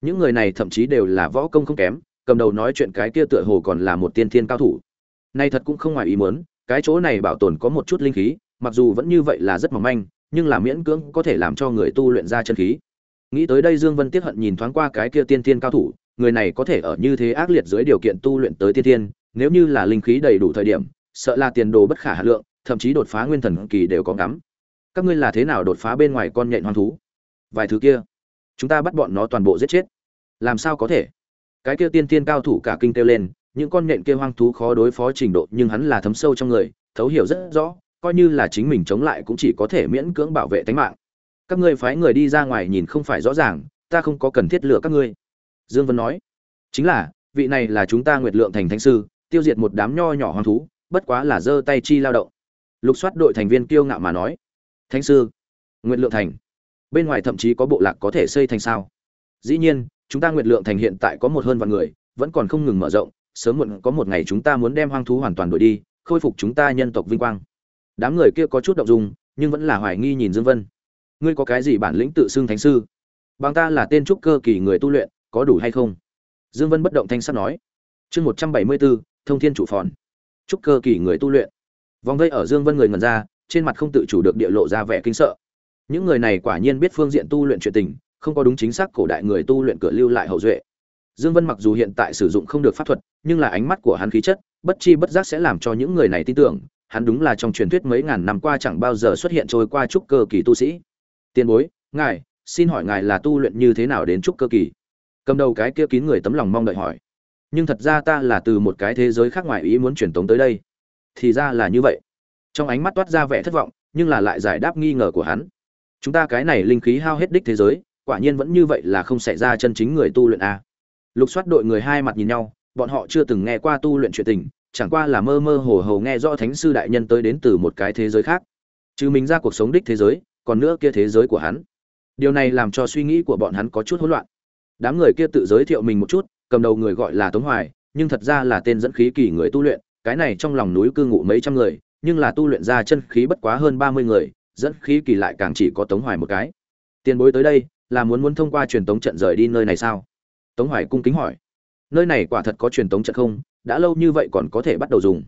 Những người này thậm chí đều là võ công không kém, cầm đầu nói chuyện cái kia tựa hồ còn là một tiên thiên cao thủ. Nay thật cũng không ngoài ý muốn, cái chỗ này bảo tồn có một chút linh khí, mặc dù vẫn như vậy là rất mỏng manh, nhưng là miễn cưỡng có thể làm cho người tu luyện ra chân khí. Nghĩ tới đây dương vân tiếc hận nhìn thoáng qua cái kia tiên thiên cao thủ, người này có thể ở như thế ác liệt dưới điều kiện tu luyện tới tiên thiên, nếu như là linh khí đầy đủ thời điểm, sợ là tiền đồ bất khả hà lượng, thậm chí đột phá nguyên thần kỳ đều có ngắm các ngươi là thế nào đột phá bên ngoài con nhện hoang thú? Vài thứ kia, chúng ta bắt bọn nó toàn bộ giết chết. Làm sao có thể? Cái kia tiên tiên cao thủ cả kinh kêu lên, những con nhện kia hoang thú khó đối phó trình độ, nhưng hắn là thấm sâu trong người, thấu hiểu rất rõ, coi như là chính mình chống lại cũng chỉ có thể miễn cưỡng bảo vệ tính mạng. Các ngươi phái người đi ra ngoài nhìn không phải rõ ràng, ta không có cần thiết lựa các ngươi. Dương vân nói. Chính là, vị này là chúng ta nguyệt lượng thành thánh sư, tiêu diệt một đám nho nhỏ hoang thú, bất quá là giơ tay chi lao động. Lục soát đội thành viên kiêu ngạo mà nói thánh sư, nguyệt lượng thành. Bên ngoài thậm chí có bộ lạc có thể xây thành sao? Dĩ nhiên, chúng ta nguyệt lượng thành hiện tại có một hơn vạn người, vẫn còn không ngừng mở rộng, sớm muộn có một ngày chúng ta muốn đem hoang thú hoàn toàn đuổi đi, khôi phục chúng ta nhân tộc vinh quang. Đám người kia có chút động dung, nhưng vẫn là hoài nghi nhìn dương vân. Ngươi có cái gì bản lĩnh tự xưng thánh sư? Bằng ta là tên trúc cơ kỳ người tu luyện, có đủ hay không? Dương vân bất động thanh sắc nói. Chương một trăm bảy mươi bốn, thông thiên chủ phòn. Trúc cơ kỳ người tu luyện. Vòng vây ở dương vân người ngần ra trên mặt không tự chủ được địa lộ ra vẻ kinh sợ. Những người này quả nhiên biết phương diện tu luyện chuyện tình, không có đúng chính xác cổ đại người tu luyện cửa lưu lại hậu duệ. Dương vân mặc dù hiện tại sử dụng không được pháp thuật, nhưng là ánh mắt của hắn khí chất, bất chi bất giác sẽ làm cho những người này tin tưởng, hắn đúng là trong truyền thuyết mấy ngàn năm qua chẳng bao giờ xuất hiện trôi qua trúc cơ kỳ tu sĩ. Tiên bối, ngài, xin hỏi ngài là tu luyện như thế nào đến trúc cơ kỳ? Cầm đầu cái kia kín người tấm lòng mong đợi hỏi. Nhưng thật ra ta là từ một cái thế giới khác ngoài ý muốn truyền tống tới đây. Thì ra là như vậy trong ánh mắt toát ra vẻ thất vọng, nhưng là lại giải đáp nghi ngờ của hắn. Chúng ta cái này linh khí hao hết đích thế giới, quả nhiên vẫn như vậy là không xảy ra chân chính người tu luyện a lục soát đội người hai mặt nhìn nhau, bọn họ chưa từng nghe qua tu luyện chuyện tình, chẳng qua là mơ mơ hồ hồ nghe rõ thánh sư đại nhân tới đến từ một cái thế giới khác. Chứ mình ra cuộc sống đích thế giới, còn nữa kia thế giới của hắn. Điều này làm cho suy nghĩ của bọn hắn có chút hỗn loạn. Đám người kia tự giới thiệu mình một chút, cầm đầu người gọi là tống hoài, nhưng thật ra là tên dẫn khí kỳ người tu luyện, cái này trong lòng núi cư ngụ mấy trăm người nhưng là tu luyện ra chân khí bất quá hơn ba mươi người, dẫn khí kỳ lại càng chỉ có tống hoài một cái. Tiền bối tới đây, là muốn muốn thông qua truyền tống trận rời đi nơi này sao? Tống hoài cung kính hỏi. Nơi này quả thật có truyền tống trận không? Đã lâu như vậy còn có thể bắt đầu dùng.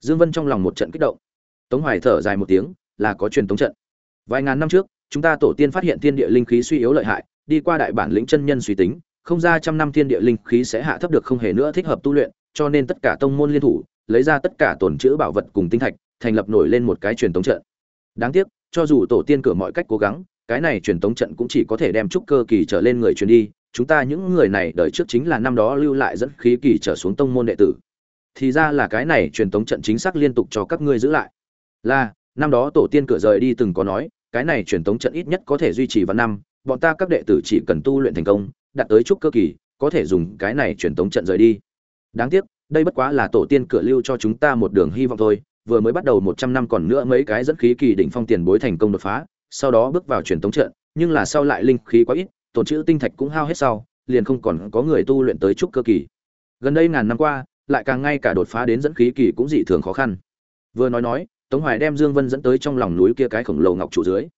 Dương vân trong lòng một trận kích động. Tống hoài thở dài một tiếng, là có truyền tống trận. Vài ngàn năm trước, chúng ta tổ tiên phát hiện thiên địa linh khí suy yếu lợi hại, đi qua đại bản lĩnh chân nhân suy tính, không ra trăm năm thiên địa linh khí sẽ hạ thấp được không hề nữa thích hợp tu luyện, cho nên tất cả tông môn liên thủ, lấy ra tất cả tổn chữ bảo vật cùng tinh thạch thành lập nổi lên một cái truyền tống trận. Đáng tiếc, cho dù tổ tiên cửa mọi cách cố gắng, cái này truyền tống trận cũng chỉ có thể đem trúc cơ kỳ trở lên người truyền đi, chúng ta những người này đợi trước chính là năm đó lưu lại dẫn khí kỳ trở xuống tông môn đệ tử. Thì ra là cái này truyền tống trận chính xác liên tục cho các ngươi giữ lại. Là, năm đó tổ tiên cửa rời đi từng có nói, cái này truyền tống trận ít nhất có thể duy trì vào năm, bọn ta các đệ tử chỉ cần tu luyện thành công, đạt tới trúc cơ kỳ, có thể dùng cái này truyền tống trận rời đi. Đáng tiếc, đây bất quá là tổ tiên cửa lưu cho chúng ta một đường hy vọng thôi vừa mới bắt đầu một trăm năm còn nữa mấy cái dẫn khí kỳ đỉnh phong tiền bối thành công đột phá, sau đó bước vào truyền tống trận, nhưng là sau lại linh khí quá ít, tổn trữ tinh thạch cũng hao hết sau, liền không còn có người tu luyện tới trúc cơ kỳ. Gần đây ngàn năm qua, lại càng ngay cả đột phá đến dẫn khí kỳ cũng dị thường khó khăn. Vừa nói nói, tống hoài đem dương vân dẫn tới trong lòng núi kia cái khổng lồ ngọc trụ dưới.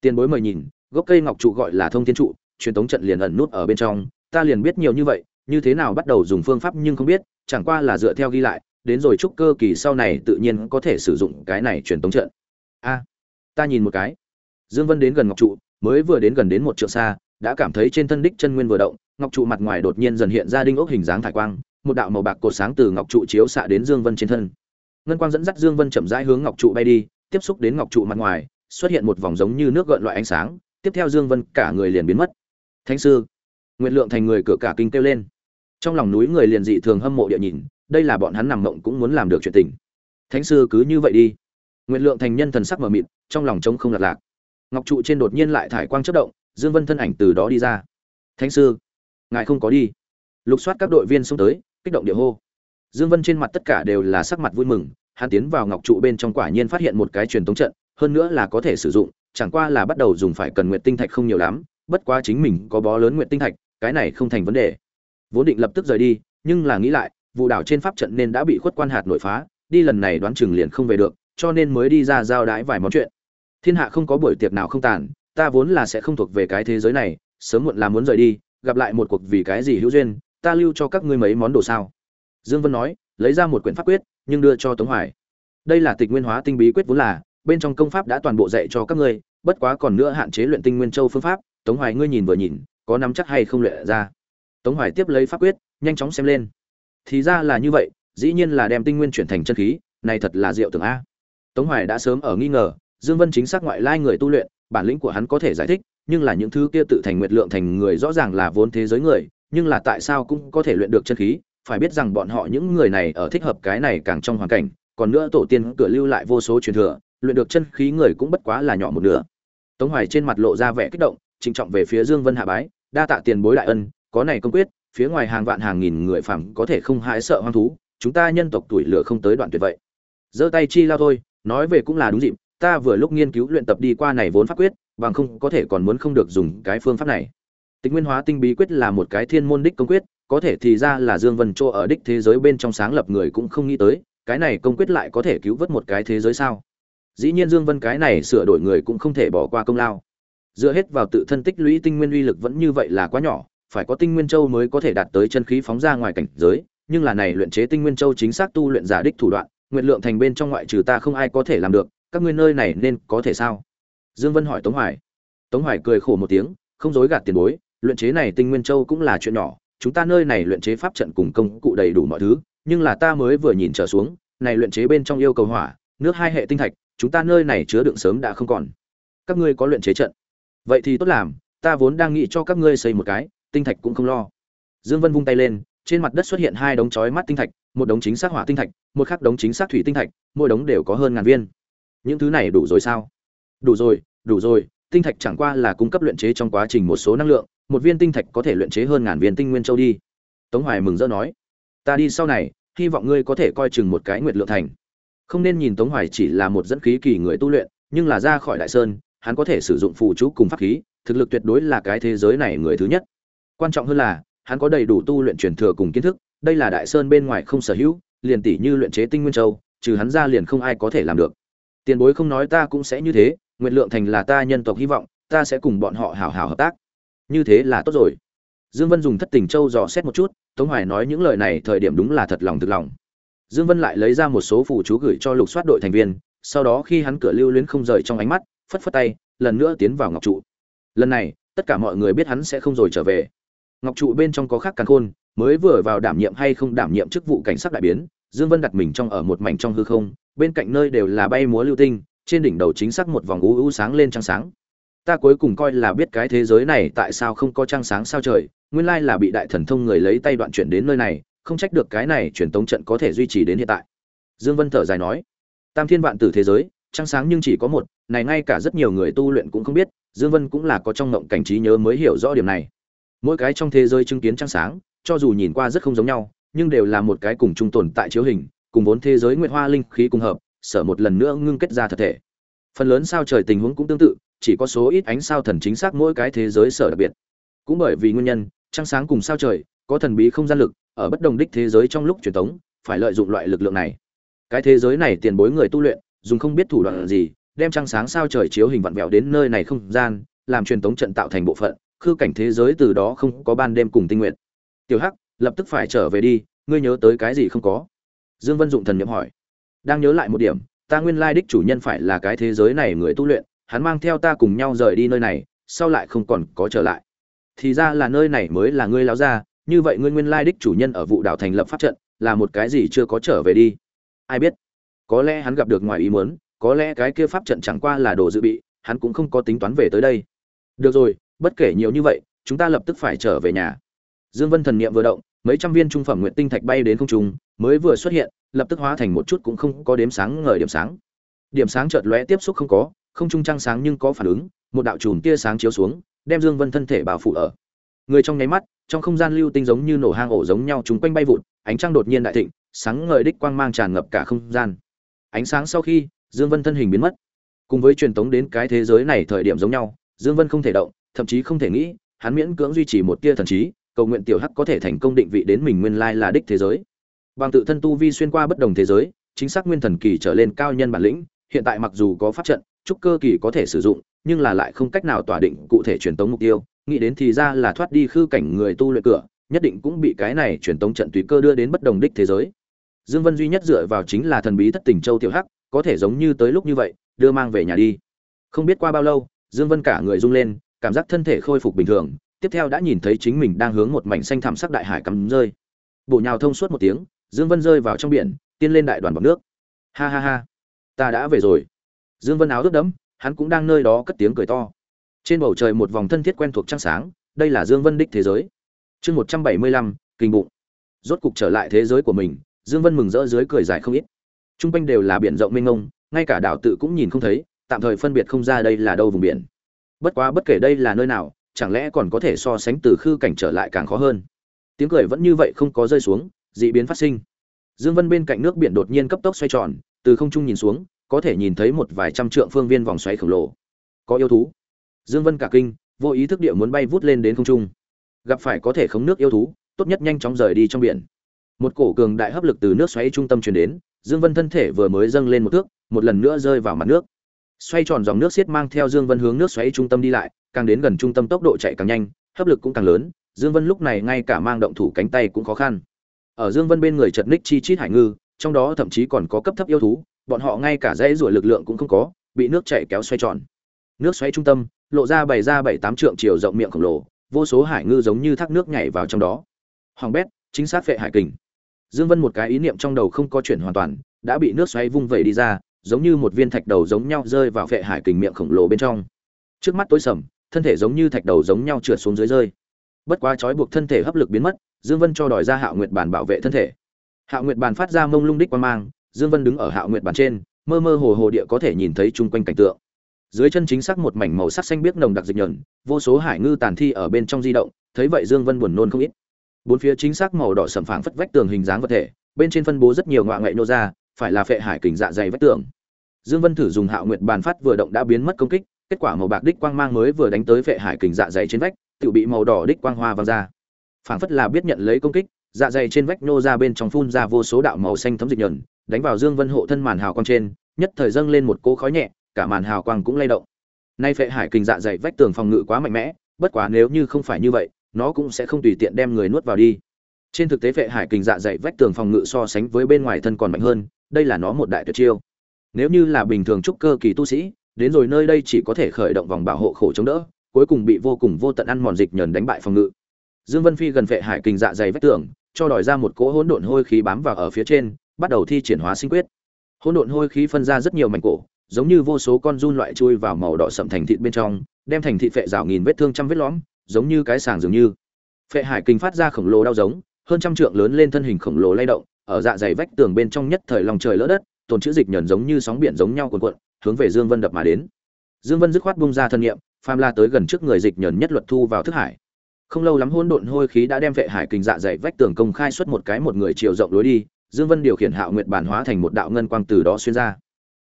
Tiền bối mời nhìn, gốc cây ngọc trụ gọi là thông thiên trụ, truyền tống trận liền ẩn nút ở bên trong, ta liền biết nhiều như vậy, như thế nào bắt đầu dùng phương pháp nhưng không biết, chẳng qua là dựa theo ghi lại đến rồi trúc cơ kỳ sau này tự nhiên có thể sử dụng cái này truyền tống trận. A, ta nhìn một cái. Dương vân đến gần ngọc trụ, mới vừa đến gần đến một trượng xa, đã cảm thấy trên thân đích chân nguyên vừa động, ngọc trụ mặt ngoài đột nhiên dần hiện ra đinh ốc hình dáng thải quang, một đạo màu bạc cột sáng từ ngọc trụ chiếu xạ đến dương vân trên thân. Ngân quang dẫn dắt dương vân chậm rãi hướng ngọc trụ bay đi, tiếp xúc đến ngọc trụ mặt ngoài, xuất hiện một vòng giống như nước gợn loại ánh sáng, tiếp theo dương vân cả người liền biến mất. Thánh sư. Nguyệt lượng thành người cửa cả kinh kêu lên. Trong lòng núi người liền dị thường hâm mộ địa nhìn đây là bọn hắn nằm mộng cũng muốn làm được chuyện tình. Thánh sư cứ như vậy đi. Nguyện lượng thành nhân thần sắc mờ mịt, trong lòng trống không lạc lạc. Ngọc trụ trên đột nhiên lại thải quang chất động, dương vân thân ảnh từ đó đi ra. Thánh sư, ngài không có đi. Lục soát các đội viên xông tới, kích động địa hô. Dương vân trên mặt tất cả đều là sắc mặt vui mừng, hắn tiến vào ngọc trụ bên trong quả nhiên phát hiện một cái truyền tống trận, hơn nữa là có thể sử dụng, chẳng qua là bắt đầu dùng phải cần nguyện tinh thạch không nhiều lắm, bất quá chính mình có bó lớn nguyện tinh thạch, cái này không thành vấn đề. Vốn định lập tức rời đi, nhưng là nghĩ lại vụ đảo trên pháp trận nên đã bị khuất quan hạt nội phá, đi lần này đoán chừng liền không về được, cho nên mới đi ra giao đái vài món chuyện. Thiên hạ không có buổi tiệc nào không tàn, ta vốn là sẽ không thuộc về cái thế giới này, sớm muộn là muốn rời đi, gặp lại một cuộc vì cái gì hữu duyên, ta lưu cho các ngươi mấy món đồ sao? Dương vân nói, lấy ra một quyển pháp quyết, nhưng đưa cho tống hoài. Đây là tịch nguyên hóa tinh bí quyết vốn là, bên trong công pháp đã toàn bộ dạy cho các ngươi, bất quá còn nữa hạn chế luyện tinh nguyên châu phương pháp, tống hoài ngươi nhìn vừa nhìn, có nắm chắc hay không luyện ra? Tống hoài tiếp lấy pháp quyết, nhanh chóng xem lên thì ra là như vậy, dĩ nhiên là đem tinh nguyên chuyển thành chân khí, này thật là diệu tưởng a. Tống hoài đã sớm ở nghi ngờ, dương vân chính xác ngoại lai người tu luyện, bản lĩnh của hắn có thể giải thích, nhưng là những thứ kia tự thành nguyệt lượng thành người rõ ràng là vốn thế giới người, nhưng là tại sao cũng có thể luyện được chân khí, phải biết rằng bọn họ những người này ở thích hợp cái này càng trong hoàn cảnh, còn nữa tổ tiên cửa lưu lại vô số truyền thừa, luyện được chân khí người cũng bất quá là nhỏ một nửa. Tống hoài trên mặt lộ ra vẻ kích động, trịnh trọng về phía dương vân hạ bái, đa tạ tiền bối đại ân, có này công quyết phía ngoài hàng vạn hàng nghìn người phàm có thể không hãi sợ hoang thú, chúng ta nhân tộc tuổi lửa không tới đoạn tuyệt vậy. Giơ tay chi lao thôi, nói về cũng là đúng dịp, ta vừa lúc nghiên cứu luyện tập đi qua này vốn pháp quyết, bằng không có thể còn muốn không được dùng cái phương pháp này. Tịch nguyên hóa tinh bí quyết là một cái thiên môn đích công quyết, có thể thì ra là dương vân chỗ ở đích thế giới bên trong sáng lập người cũng không nghĩ tới, cái này công quyết lại có thể cứu vớt một cái thế giới sao? Dĩ nhiên dương vân cái này sửa đổi người cũng không thể bỏ qua công lao. Dựa hết vào tự thân tích lũy tinh nguyên uy lực vẫn như vậy là quá nhỏ phải có tinh nguyên châu mới có thể đạt tới chân khí phóng ra ngoài cảnh giới, nhưng là này luyện chế tinh nguyên châu chính xác tu luyện giả đích thủ đoạn nguyện lượng thành bên trong ngoại trừ ta không ai có thể làm được, các ngươi nơi này nên có thể sao? Dương vân hỏi tống hoài. Tống hoài cười khổ một tiếng, không dối gạt tiền bối, luyện chế này tinh nguyên châu cũng là chuyện nhỏ, chúng ta nơi này luyện chế pháp trận cùng công cụ đầy đủ mọi thứ, nhưng là ta mới vừa nhìn trở xuống, này luyện chế bên trong yêu cầu hỏa, nước hai hệ tinh thạch, chúng ta nơi này chứa đựng sớm đã không còn. Các ngươi có luyện chế trận? Vậy thì tốt làm, ta vốn đang nghĩ cho các ngươi xây một cái tinh thạch cũng không lo. Dương vân vung tay lên, trên mặt đất xuất hiện hai đống chói mắt tinh thạch, một đống chính xác hỏa tinh thạch, một khác đống chính xác thủy tinh thạch, mỗi đống đều có hơn ngàn viên. Những thứ này đủ rồi sao? Đủ rồi đủ rồi, tinh thạch chẳng qua là cung cấp luyện chế trong quá trình một số năng lượng, một viên tinh thạch có thể luyện chế hơn ngàn viên tinh nguyên châu đi. Tống hoài mừng rỡ nói, ta đi sau này, hy vọng ngươi có thể coi chừng một cái nguyệt lượng thành. Không nên nhìn tống hoài chỉ là một dẫn khí kỳ người tu luyện, nhưng là ra khỏi đại sơn, hắn có thể sử dụng phù chú cùng pháp khí, thực lực tuyệt đối là cái thế giới này người thứ nhất quan trọng hơn là, hắn có đầy đủ tu luyện truyền thừa cùng kiến thức, đây là đại sơn bên ngoài không sở hữu, liền tỷ như luyện chế tinh nguyên châu, trừ hắn ra liền không ai có thể làm được. Tiền bối không nói ta cũng sẽ như thế nguyện lượng thành là ta nhân tộc hy vọng, ta sẽ cùng bọn họ hảo hảo hợp tác. Như thế là tốt rồi. Dương vân dùng thất tình châu dò xét một chút, tống hoài nói những lời này thời điểm đúng là thật lòng thực lòng. Dương vân lại lấy ra một số phụ chú gửi cho lục soát đội thành viên, sau đó khi hắn cửa lưu luyến không rời trong ánh mắt, phất phất tay, lần nữa tiến vào ngọc trụ. Lần này, tất cả mọi người biết hắn sẽ không rồi trở về ngọc trụ bên trong có khác càn khôn, mới vừa vào đảm nhiệm hay không đảm nhiệm chức vụ cảnh sát đại biến, dương vân đặt mình trong ở một mảnh trong hư không, bên cạnh nơi đều là bay múa lưu tinh, trên đỉnh đầu chính xác một vòng u u sáng lên trăng sáng. Ta cuối cùng coi là biết cái thế giới này tại sao không có trăng sáng sao trời, nguyên lai là bị đại thần thông người lấy tay đoạn chuyển đến nơi này, không trách được cái này truyền tống trận có thể duy trì đến hiện tại. Dương vân thở dài nói, tam thiên vạn tử thế giới, trăng sáng nhưng chỉ có một, này ngay cả rất nhiều người tu luyện cũng không biết, dương vân cũng là có trong ngộng cảnh trí nhớ mới hiểu rõ điểm này mỗi cái trong thế giới chứng kiến trăng sáng, cho dù nhìn qua rất không giống nhau, nhưng đều là một cái cùng chung tồn tại chiếu hình, cùng vốn thế giới nguyệt hoa linh khí cùng hợp, sở một lần nữa ngưng kết ra thật thể. Phần lớn sao trời tình huống cũng tương tự, chỉ có số ít ánh sao thần chính xác mỗi cái thế giới sở đặc biệt. Cũng bởi vì nguyên nhân, trăng sáng cùng sao trời có thần bí không gian lực, ở bất đồng đích thế giới trong lúc truyền thống phải lợi dụng loại lực lượng này. Cái thế giới này tiền bối người tu luyện, dùng không biết thủ đoạn gì, đem trăng sáng sao trời chiếu hình vặn vẹo đến nơi này không gian, làm truyền thống trận tạo thành bộ phận khư cảnh thế giới từ đó không có ban đêm cùng tinh nguyện. Tiểu hắc, lập tức phải trở về đi, ngươi nhớ tới cái gì không có? Dương vân dụng thần niệm hỏi. Đang nhớ lại một điểm, ta nguyên lai đích chủ nhân phải là cái thế giới này người tu luyện, hắn mang theo ta cùng nhau rời đi nơi này, sau lại không còn có trở lại. Thì ra là nơi này mới là ngươi láo ra như vậy ngươi nguyên lai đích chủ nhân ở vụ đảo thành lập pháp trận, là một cái gì chưa có trở về đi? Ai biết? Có lẽ hắn gặp được ngoài ý muốn, có lẽ cái kia pháp trận chẳng qua là đồ dự bị, hắn cũng không có tính toán về tới đây. Được rồi bất kể nhiều như vậy, chúng ta lập tức phải trở về nhà. Dương vân thần niệm vừa động, mấy trăm viên trung phẩm nguyện tinh thạch bay đến không trung, mới vừa xuất hiện, lập tức hóa thành một chút cũng không có đếm sáng ngời điểm sáng. Điểm sáng chợt lóe tiếp xúc không có, không trung trăng sáng nhưng có phản ứng, một đạo chùm tia sáng chiếu xuống, đem dương vân thân thể bao phủ ở. Người trong nháy mắt, trong không gian lưu tinh giống như nổ hang ổ giống nhau chúng quanh bay vụt, ánh trăng đột nhiên đại thịnh, sáng ngời đích quang mang tràn ngập cả không gian. Ánh sáng sau khi, dương vân thân hình biến mất. Cùng với truyền tống đến cái thế giới này thời điểm giống nhau, dương vân không thể động thậm chí không thể nghĩ, hắn miễn cưỡng duy trì một tia thần trí, cầu nguyện tiểu hắc có thể thành công định vị đến mình nguyên lai là đích thế giới. Bằng tự thân tu vi xuyên qua bất đồng thế giới, chính xác nguyên thần kỳ trở lên cao nhân bản lĩnh, hiện tại mặc dù có pháp trận, trúc cơ kỳ có thể sử dụng, nhưng là lại không cách nào tỏa định cụ thể truyền tống mục tiêu, nghĩ đến thì ra là thoát đi khư cảnh người tu luyện cửa, nhất định cũng bị cái này truyền tống trận tùy cơ đưa đến bất đồng đích thế giới. Dương vân duy nhất dựa vào chính là thần bí thất tình châu tiểu hắc, có thể giống như tới lúc như vậy, đưa mang về nhà đi. Không biết qua bao lâu, dương vân cả người rung lên cảm giác thân thể khôi phục bình thường, tiếp theo đã nhìn thấy chính mình đang hướng một mảnh xanh thảm sắc đại hải cắm rơi. Bộ nhào thông suốt một tiếng, dương vân rơi vào trong biển tiên lên đại đoàn bọt nước. Ha ha ha, ta đã về rồi. Dương vân áo ướt đẫm, hắn cũng đang nơi đó cất tiếng cười to. Trên bầu trời một vòng thân thiết quen thuộc trăng sáng, đây là dương vân đích thế giới. Chương một trăm bảy mươi lăm, kinh bụng. Rốt cục trở lại thế giới của mình, dương vân mừng rỡ dưới cười dài không ít. Trung quanh đều là biển rộng mênh mông, ngay cả đảo tự cũng nhìn không thấy, tạm thời phân biệt không ra đây là đâu vùng biển bất quá bất kể đây là nơi nào, chẳng lẽ còn có thể so sánh từ khư cảnh trở lại càng khó hơn? Tiếng cười vẫn như vậy không có rơi xuống, dị biến phát sinh. Dương vân bên cạnh nước biển đột nhiên cấp tốc xoay tròn, từ không trung nhìn xuống, có thể nhìn thấy một vài trăm trượng phương viên vòng xoáy khổng lồ. Có yêu thú. Dương vân cả kinh, vô ý thức địa muốn bay vút lên đến không trung. Gặp phải có thể khống nước yêu thú, tốt nhất nhanh chóng rời đi trong biển. Một cổ cường đại hấp lực từ nước xoáy trung tâm truyền đến, dương vân thân thể vừa mới dâng lên một thước, một lần nữa rơi vào mặt nước xoay tròn dòng nước xiết mang theo dương vân hướng nước xoáy trung tâm đi lại, càng đến gần trung tâm tốc độ chạy càng nhanh, hấp lực cũng càng lớn, dương vân lúc này ngay cả mang động thủ cánh tay cũng khó khăn. Ở dương vân bên người chật ních chi chít hải ngư, trong đó thậm chí còn có cấp thấp yêu thú, bọn họ ngay cả dãy ruổi lực lượng cũng không có, bị nước chảy kéo xoay tròn. Nước xoáy trung tâm, lộ ra bày ra bảy tám trượng chiều rộng miệng khổng lồ, vô số hải ngư giống như thác nước nhảy vào trong đó. Hoàng bét, chính xác phệ hải kình. Dương vân một cái ý niệm trong đầu không có chuyển hoàn toàn, đã bị nước xoáy vung vẩy đi ra giống như một viên thạch đầu giống nhau rơi vào vệ hải kình miệng khổng lồ bên trong. Trước mắt tối sầm, thân thể giống như thạch đầu giống nhau trượt xuống dưới rơi. Bất quá trói buộc thân thể hấp lực biến mất, dương vân cho đòi ra hạo nguyệt bàn bảo vệ thân thể. Hạo nguyệt bàn phát ra mông lung đích quan mang, dương vân đứng ở hạo nguyệt bàn trên, mơ mơ hồ hồ địa có thể nhìn thấy chung quanh cảnh tượng. Dưới chân chính xác một mảnh màu sắc xanh biếc nồng đặc dịch nhẫn vô số hải ngư tàn thi ở bên trong di động, thấy vậy dương vân buồn nôn không ít. Bốn phía chính xác màu đỏ sầm phẳng phất vách tường hình dáng vật thể, bên trên phân bố rất nhiều ngoại ngoại nô ra phải là phệ hải kình dạ dày vách tường. Dương vân thử dùng hạo nguyệt bàn phát vừa động đã biến mất công kích, kết quả màu bạc đích quang mang mới vừa đánh tới phệ hải kình dạ dày trên vách tự bị màu đỏ đích quang hoa văng ra. Phảng phất là biết nhận lấy công kích dạ dày trên vách nô ra bên trong phun ra vô số đạo màu xanh thấm dịch nhẫn đánh vào dương vân hộ thân màn hào quang trên, nhất thời dâng lên một cỗ khói nhẹ, cả màn hào quang cũng lay động. Nay phệ hải kình dạ dày vách tường phòng ngự quá mạnh mẽ, bất quá nếu như không phải như vậy, nó cũng sẽ không tùy tiện đem người nuốt vào đi. Trên thực tế phệ hải kình dạ dày vách tường phòng ngự so sánh với bên ngoài thân còn mạnh hơn đây là nó một đại tuyệt chiêu. Nếu như là bình thường trúc cơ kỳ tu sĩ, đến rồi nơi đây chỉ có thể khởi động vòng bảo hộ khổ chống đỡ, cuối cùng bị vô cùng vô tận ăn mòn dịch nhờn đánh bại phòng ngự. Dương vân phi gần vệ hải kinh dạ dày vách tường, cho đòi ra một cỗ hỗn độn hôi khí bám vào ở phía trên, bắt đầu thi triển hóa sinh quyết. Hỗn độn hôi khí phân ra rất nhiều mảnh cổ, giống như vô số con run loại chui vào màu đỏ sậm thành thịt bên trong, đem thành thịt phệ rào nghìn vết thương trăm vết lõm, giống như cái sàng dường như. Phệ hải kinh phát ra khổng lồ đau giống, hơn trăm trượng lớn lên thân hình khổng lồ lay động ở dạ dày vách tường bên trong nhất thời lòng trời lỡ đất, tồn chữ dịch nhẫn giống như sóng biển giống nhau cuồn cuộn, hướng về dương vân đập mà đến. Dương vân dứt khoát bung ra thân nghiệm phàm la tới gần trước người dịch nhẫn nhất luật thu vào thức hải. Không lâu lắm hỗn độn hôi khí đã đem vệ hải kinh dạ dày vách tường công khai xuất một cái một người chiều rộng lối đi, dương vân điều khiển hạo nguyệt bản hóa thành một đạo ngân quang từ đó xuyên ra.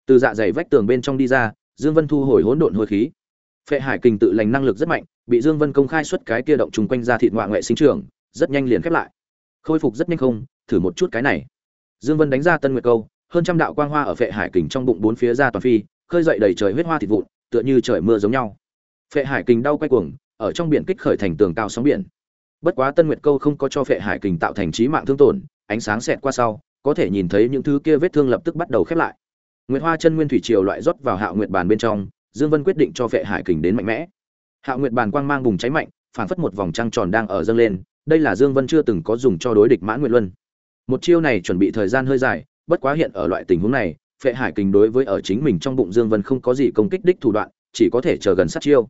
Từ dạ dày vách tường bên trong đi ra, dương vân thu hồi hỗn độn hôi khí. Phệ hải kinh tự lành năng lực rất mạnh, bị dương vân công khai xuất cái kia động trùng quanh ra thịt ngoại ngoại sinh trưởng, rất nhanh liền khép lại. Khôi phục rất nhanh không thử một chút cái này. Dương vân đánh ra tân nguyệt câu, hơn trăm đạo quang hoa ở phệ hải kình trong bụng bốn phía ra toàn phi, khơi dậy đầy trời huyết hoa thịt vụn, tựa như trời mưa giống nhau. Phệ hải kình đau quay cuồng, ở trong biển kích khởi thành tường cao sóng biển. Bất quá tân nguyệt câu không có cho phệ hải kình tạo thành trí mạng thương tổn, ánh sáng xẹt qua sau, có thể nhìn thấy những thứ kia vết thương lập tức bắt đầu khép lại. Nguyệt hoa chân nguyên thủy triều loại rót vào hạo nguyệt bàn bên trong, dương vân quyết định cho phệ hải kình đến mạnh mẽ. Hạo nguyệt bàn quang mang bùng cháy mạnh, phảng phất một vòng trăng tròn đang ở dâng lên, đây là dương vân chưa từng có dùng cho đối địch mãn nguyệt luân một chiêu này chuẩn bị thời gian hơi dài, bất quá hiện ở loại tình huống này, phệ hải kình đối với ở chính mình trong bụng dương vân không có gì công kích đích thủ đoạn, chỉ có thể chờ gần sát chiêu.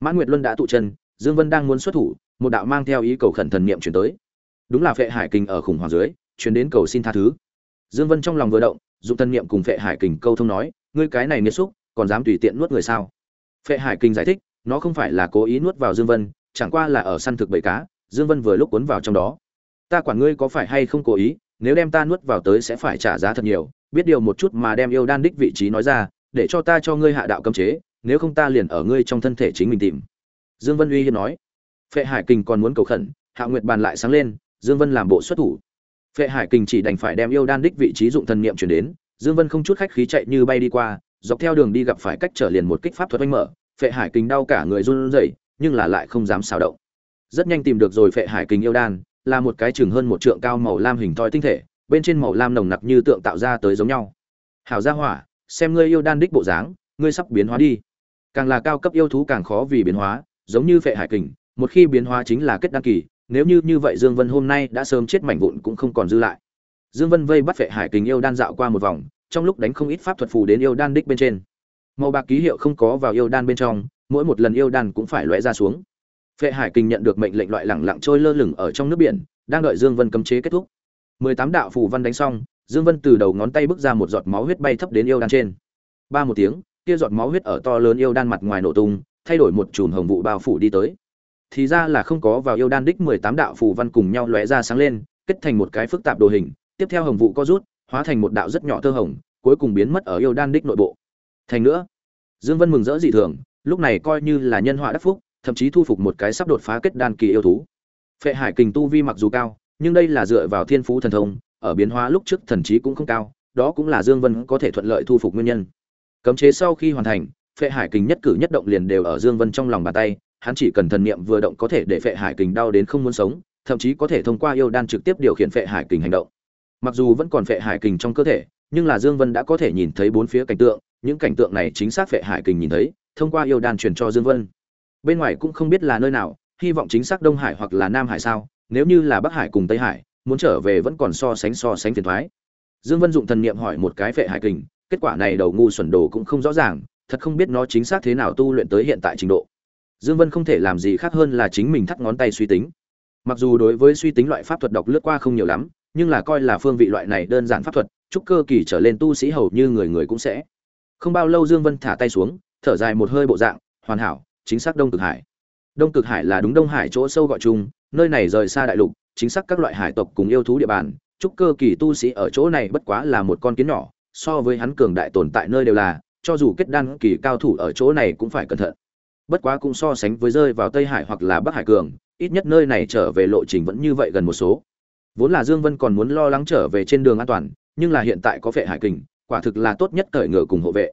Mãn nguyệt luân đã tụ chân, dương vân đang muốn xuất thủ, một đạo mang theo ý cầu khẩn thần niệm truyền tới. Đúng là phệ hải kình ở khủng hoảng dưới, truyền đến cầu xin tha thứ. Dương vân trong lòng vừa động dụng thần niệm cùng phệ hải kình câu thông nói, ngươi cái này nghiệt xúc, còn dám tùy tiện nuốt người sao? Phệ hải kình giải thích, nó không phải là cố ý nuốt vào dương vân, chẳng qua là ở săn thực bầy cá. Dương vân vừa lúc cuốn vào trong đó ta quản ngươi có phải hay không cố ý, nếu đem ta nuốt vào tới sẽ phải trả giá thật nhiều, biết điều một chút mà đem yêu đan đích vị trí nói ra, để cho ta cho ngươi hạ đạo cấm chế, nếu không ta liền ở ngươi trong thân thể chính mình tìm. Dương vân uy hiên nói. Phệ hải kình còn muốn cầu khẩn, hạ nguyệt bàn lại sáng lên, dương vân làm bộ xuất thủ. Phệ hải kình chỉ đành phải đem yêu đan đích vị trí dụng thần niệm chuyển đến, dương vân không chút khách khí chạy như bay đi qua, dọc theo đường đi gặp phải cách trở liền một kích pháp thuật oanh mở, phệ hải kình đau cả người run rẩy, nhưng là lại không dám xào động. Rất nhanh tìm được rồi phệ hải kình yêu đan là một cái chừng hơn một trượng cao màu lam hình thoi tinh thể, bên trên màu lam nồng nặc như tượng tạo ra tới giống nhau. Hảo gia hỏa, xem ngươi yêu đan đích bộ dáng, ngươi sắp biến hóa đi. Càng là cao cấp yêu thú càng khó vì biến hóa, giống như phệ hải kình, một khi biến hóa chính là kết đăng kỳ, nếu như như vậy dương vân hôm nay đã sớm chết mảnh vụn cũng không còn dư lại. Dương vân vây bắt phệ hải kình yêu đan dạo qua một vòng, trong lúc đánh không ít pháp thuật phù đến yêu đan đích bên trên. Màu bạc ký hiệu không có vào yêu đan bên trong, mỗi một lần yêu đan cũng phải lóe ra xuống phệ hải kình nhận được mệnh lệnh loại lẳng lặng trôi lơ lửng ở trong nước biển, đang đợi dương vân cấm chế kết thúc. Mười tám đạo phù văn đánh xong, dương vân từ đầu ngón tay bước ra một giọt máu huyết bay thấp đến yêu đan trên. Ba một tiếng, kia giọt máu huyết ở to lớn yêu đan mặt ngoài nổ tung, thay đổi một chùm hồng vụ bao phủ đi tới. Thì ra là không có vào yêu đan đích mười tám đạo phù văn cùng nhau lóe ra sáng lên, kết thành một cái phức tạp đồ hình, tiếp theo hồng vụ co rút, hóa thành một đạo rất nhỏ tơ hồng, cuối cùng biến mất ở yêu đan đích nội bộ. Thành nữa, dương vân mừng rỡ dị thường, lúc này coi như là nhân họa đắc phúc thậm chí thu phục một cái sắp đột phá kết đan kỳ yêu thú. Phệ hải kình tu vi mặc dù cao, nhưng đây là dựa vào thiên phú thần thông, ở biến hóa lúc trước thần trí cũng không cao, đó cũng là dương vân có thể thuận lợi thu phục nguyên nhân. Cấm chế sau khi hoàn thành, phệ hải kình nhất cử nhất động liền đều ở dương vân trong lòng bàn tay, hắn chỉ cần thần niệm vừa động có thể để phệ hải kình đau đến không muốn sống, thậm chí có thể thông qua yêu đan trực tiếp điều khiển phệ hải kình hành động. Mặc dù vẫn còn phệ hải kình trong cơ thể, nhưng là dương vân đã có thể nhìn thấy bốn phía cảnh tượng, những cảnh tượng này chính xác phệ hải kình nhìn thấy, thông qua yêu đan truyền cho dương vân bên ngoài cũng không biết là nơi nào, hy vọng chính xác đông hải hoặc là nam hải sao, nếu như là bắc hải cùng tây hải, muốn trở về vẫn còn so sánh so sánh phiền thoái. Dương vân dụng thần niệm hỏi một cái vệ hải kình, kết quả này đầu ngu xuẩn đồ cũng không rõ ràng, thật không biết nó chính xác thế nào tu luyện tới hiện tại trình độ. Dương vân không thể làm gì khác hơn là chính mình thắt ngón tay suy tính. Mặc dù đối với suy tính loại pháp thuật đọc lướt qua không nhiều lắm, nhưng là coi là phương vị loại này đơn giản pháp thuật, chúc cơ kỳ trở lên tu sĩ hầu như người người cũng sẽ. Không bao lâu dương vân thả tay xuống, thở dài một hơi bộ dạng, hoàn hảo chính xác đông cực hải. Đông cực hải là đúng đông hải chỗ sâu gọi chung, nơi này rời xa đại lục, chính xác các loại hải tộc cùng yêu thú địa bàn trúc cơ kỳ tu sĩ ở chỗ này bất quá là một con kiến nhỏ, so với hắn cường đại tồn tại nơi đều là, cho dù kết đan kỳ cao thủ ở chỗ này cũng phải cẩn thận. Bất quá cũng so sánh với rơi vào tây hải hoặc là bắc hải cường, ít nhất nơi này trở về lộ trình vẫn như vậy gần một số. Vốn là dương vân còn muốn lo lắng trở về trên đường an toàn, nhưng là hiện tại có Vệ hải kình, quả thực là tốt nhất cởi ngựa cùng hộ vệ.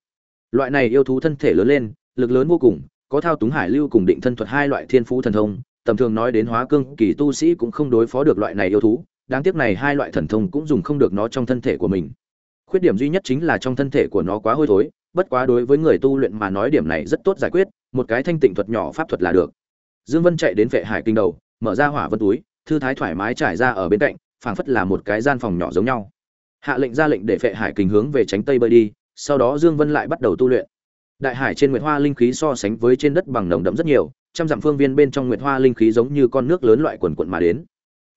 Loại này yêu thú thân thể lớn lên, lực lớn vô cùng có thao túng hải lưu cùng định thân thuật hai loại thiên phú thần thông, tầm thường nói đến hóa cương, kỳ tu sĩ cũng không đối phó được loại này yêu thú, đáng tiếc này hai loại thần thông cũng dùng không được nó trong thân thể của mình. Khuyết điểm duy nhất chính là trong thân thể của nó quá hôi thối, bất quá đối với người tu luyện mà nói điểm này rất tốt giải quyết, một cái thanh tịnh thuật nhỏ pháp thuật là được. Dương vân chạy đến vệ hải kinh đầu, mở ra hỏa vân túi, thư thái thoải mái trải ra ở bên cạnh, phảng phất là một cái gian phòng nhỏ giống nhau. Hạ lệnh ra lệnh để vệ hải kình hướng về tránh tây bơi đi, sau đó dương vân lại bắt đầu tu luyện đại hải trên nguyệt hoa linh khí so sánh với trên đất bằng nồng đậm rất nhiều, trăm dặm phương viên bên trong nguyệt hoa linh khí giống như con nước lớn loại quần quận mà đến.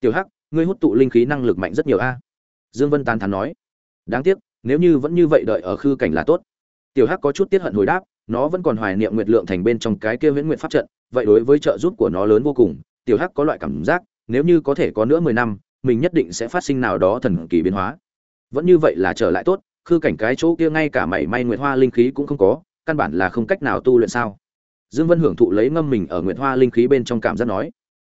Tiểu hắc, ngươi hút tụ linh khí năng lực mạnh rất nhiều a. Dương vân tán thán nói. Đáng tiếc, nếu như vẫn như vậy đợi ở khư cảnh là tốt. Tiểu hắc có chút tiếc hận hồi đáp, nó vẫn còn hoài niệm nguyệt lượng thành bên trong cái kia viễn nguyện pháp trận, vậy đối với trợ giúp của nó lớn vô cùng. Tiểu hắc có loại cảm giác, nếu như có thể có nữa mười năm, mình nhất định sẽ phát sinh nào đó thần kỳ biến hóa. Vẫn như vậy là trở lại tốt, khư cảnh cái chỗ kia ngay cả mảy may nguyệt hoa linh khí cũng không có căn bản là không cách nào tu luyện sao? Dương vân hưởng thụ lấy ngâm mình ở nguyệt hoa linh khí bên trong cảm giác nói,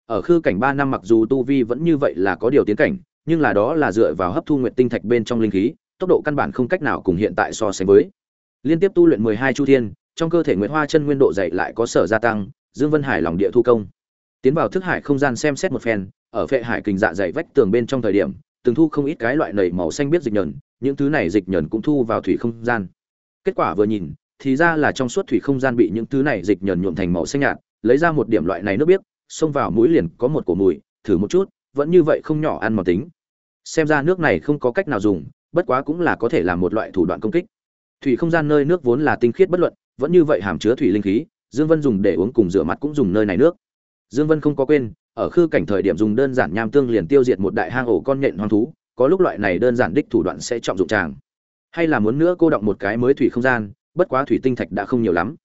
ở khư cảnh ba năm mặc dù tu vi vẫn như vậy là có điều tiến cảnh, nhưng là đó là dựa vào hấp thu nguyệt tinh thạch bên trong linh khí, tốc độ căn bản không cách nào cùng hiện tại so sánh với. Liên tiếp tu luyện mười hai chu thiên, trong cơ thể nguyệt hoa chân nguyên độ dày lại có sở gia tăng, dương vân hải lòng địa thu công. Tiến vào thức hải không gian xem xét một phen, ở phệ hải kình dạ dày vách tường bên trong thời điểm, từng thu không ít cái loại nảy màu xanh biết dịch nhờn, những thứ này dịch nhờn cũng thu vào thủy không gian. Kết quả vừa nhìn thì ra là trong suốt thủy không gian bị những thứ này dịch nhờn nhuộm thành màu xanh nhạt, lấy ra một điểm loại này nước biết xông vào mũi liền có một cổ mùi, thử một chút, vẫn như vậy không nhỏ ăn màu tính. Xem ra nước này không có cách nào dùng, bất quá cũng là có thể làm một loại thủ đoạn công kích. Thủy không gian nơi nước vốn là tinh khiết bất luận, vẫn như vậy hàm chứa thủy linh khí, dương vân dùng để uống cùng rửa mặt cũng dùng nơi này nước. Dương vân không có quên, ở khư cảnh thời điểm dùng đơn giản nham tương liền tiêu diệt một đại hang ổ con nhện hoang thú, có lúc loại này đơn giản đích thủ đoạn sẽ trọng dụng chàng. Hay là muốn nữa cô động một cái mới thủy không gian bất quá thủy tinh thạch đã không nhiều lắm.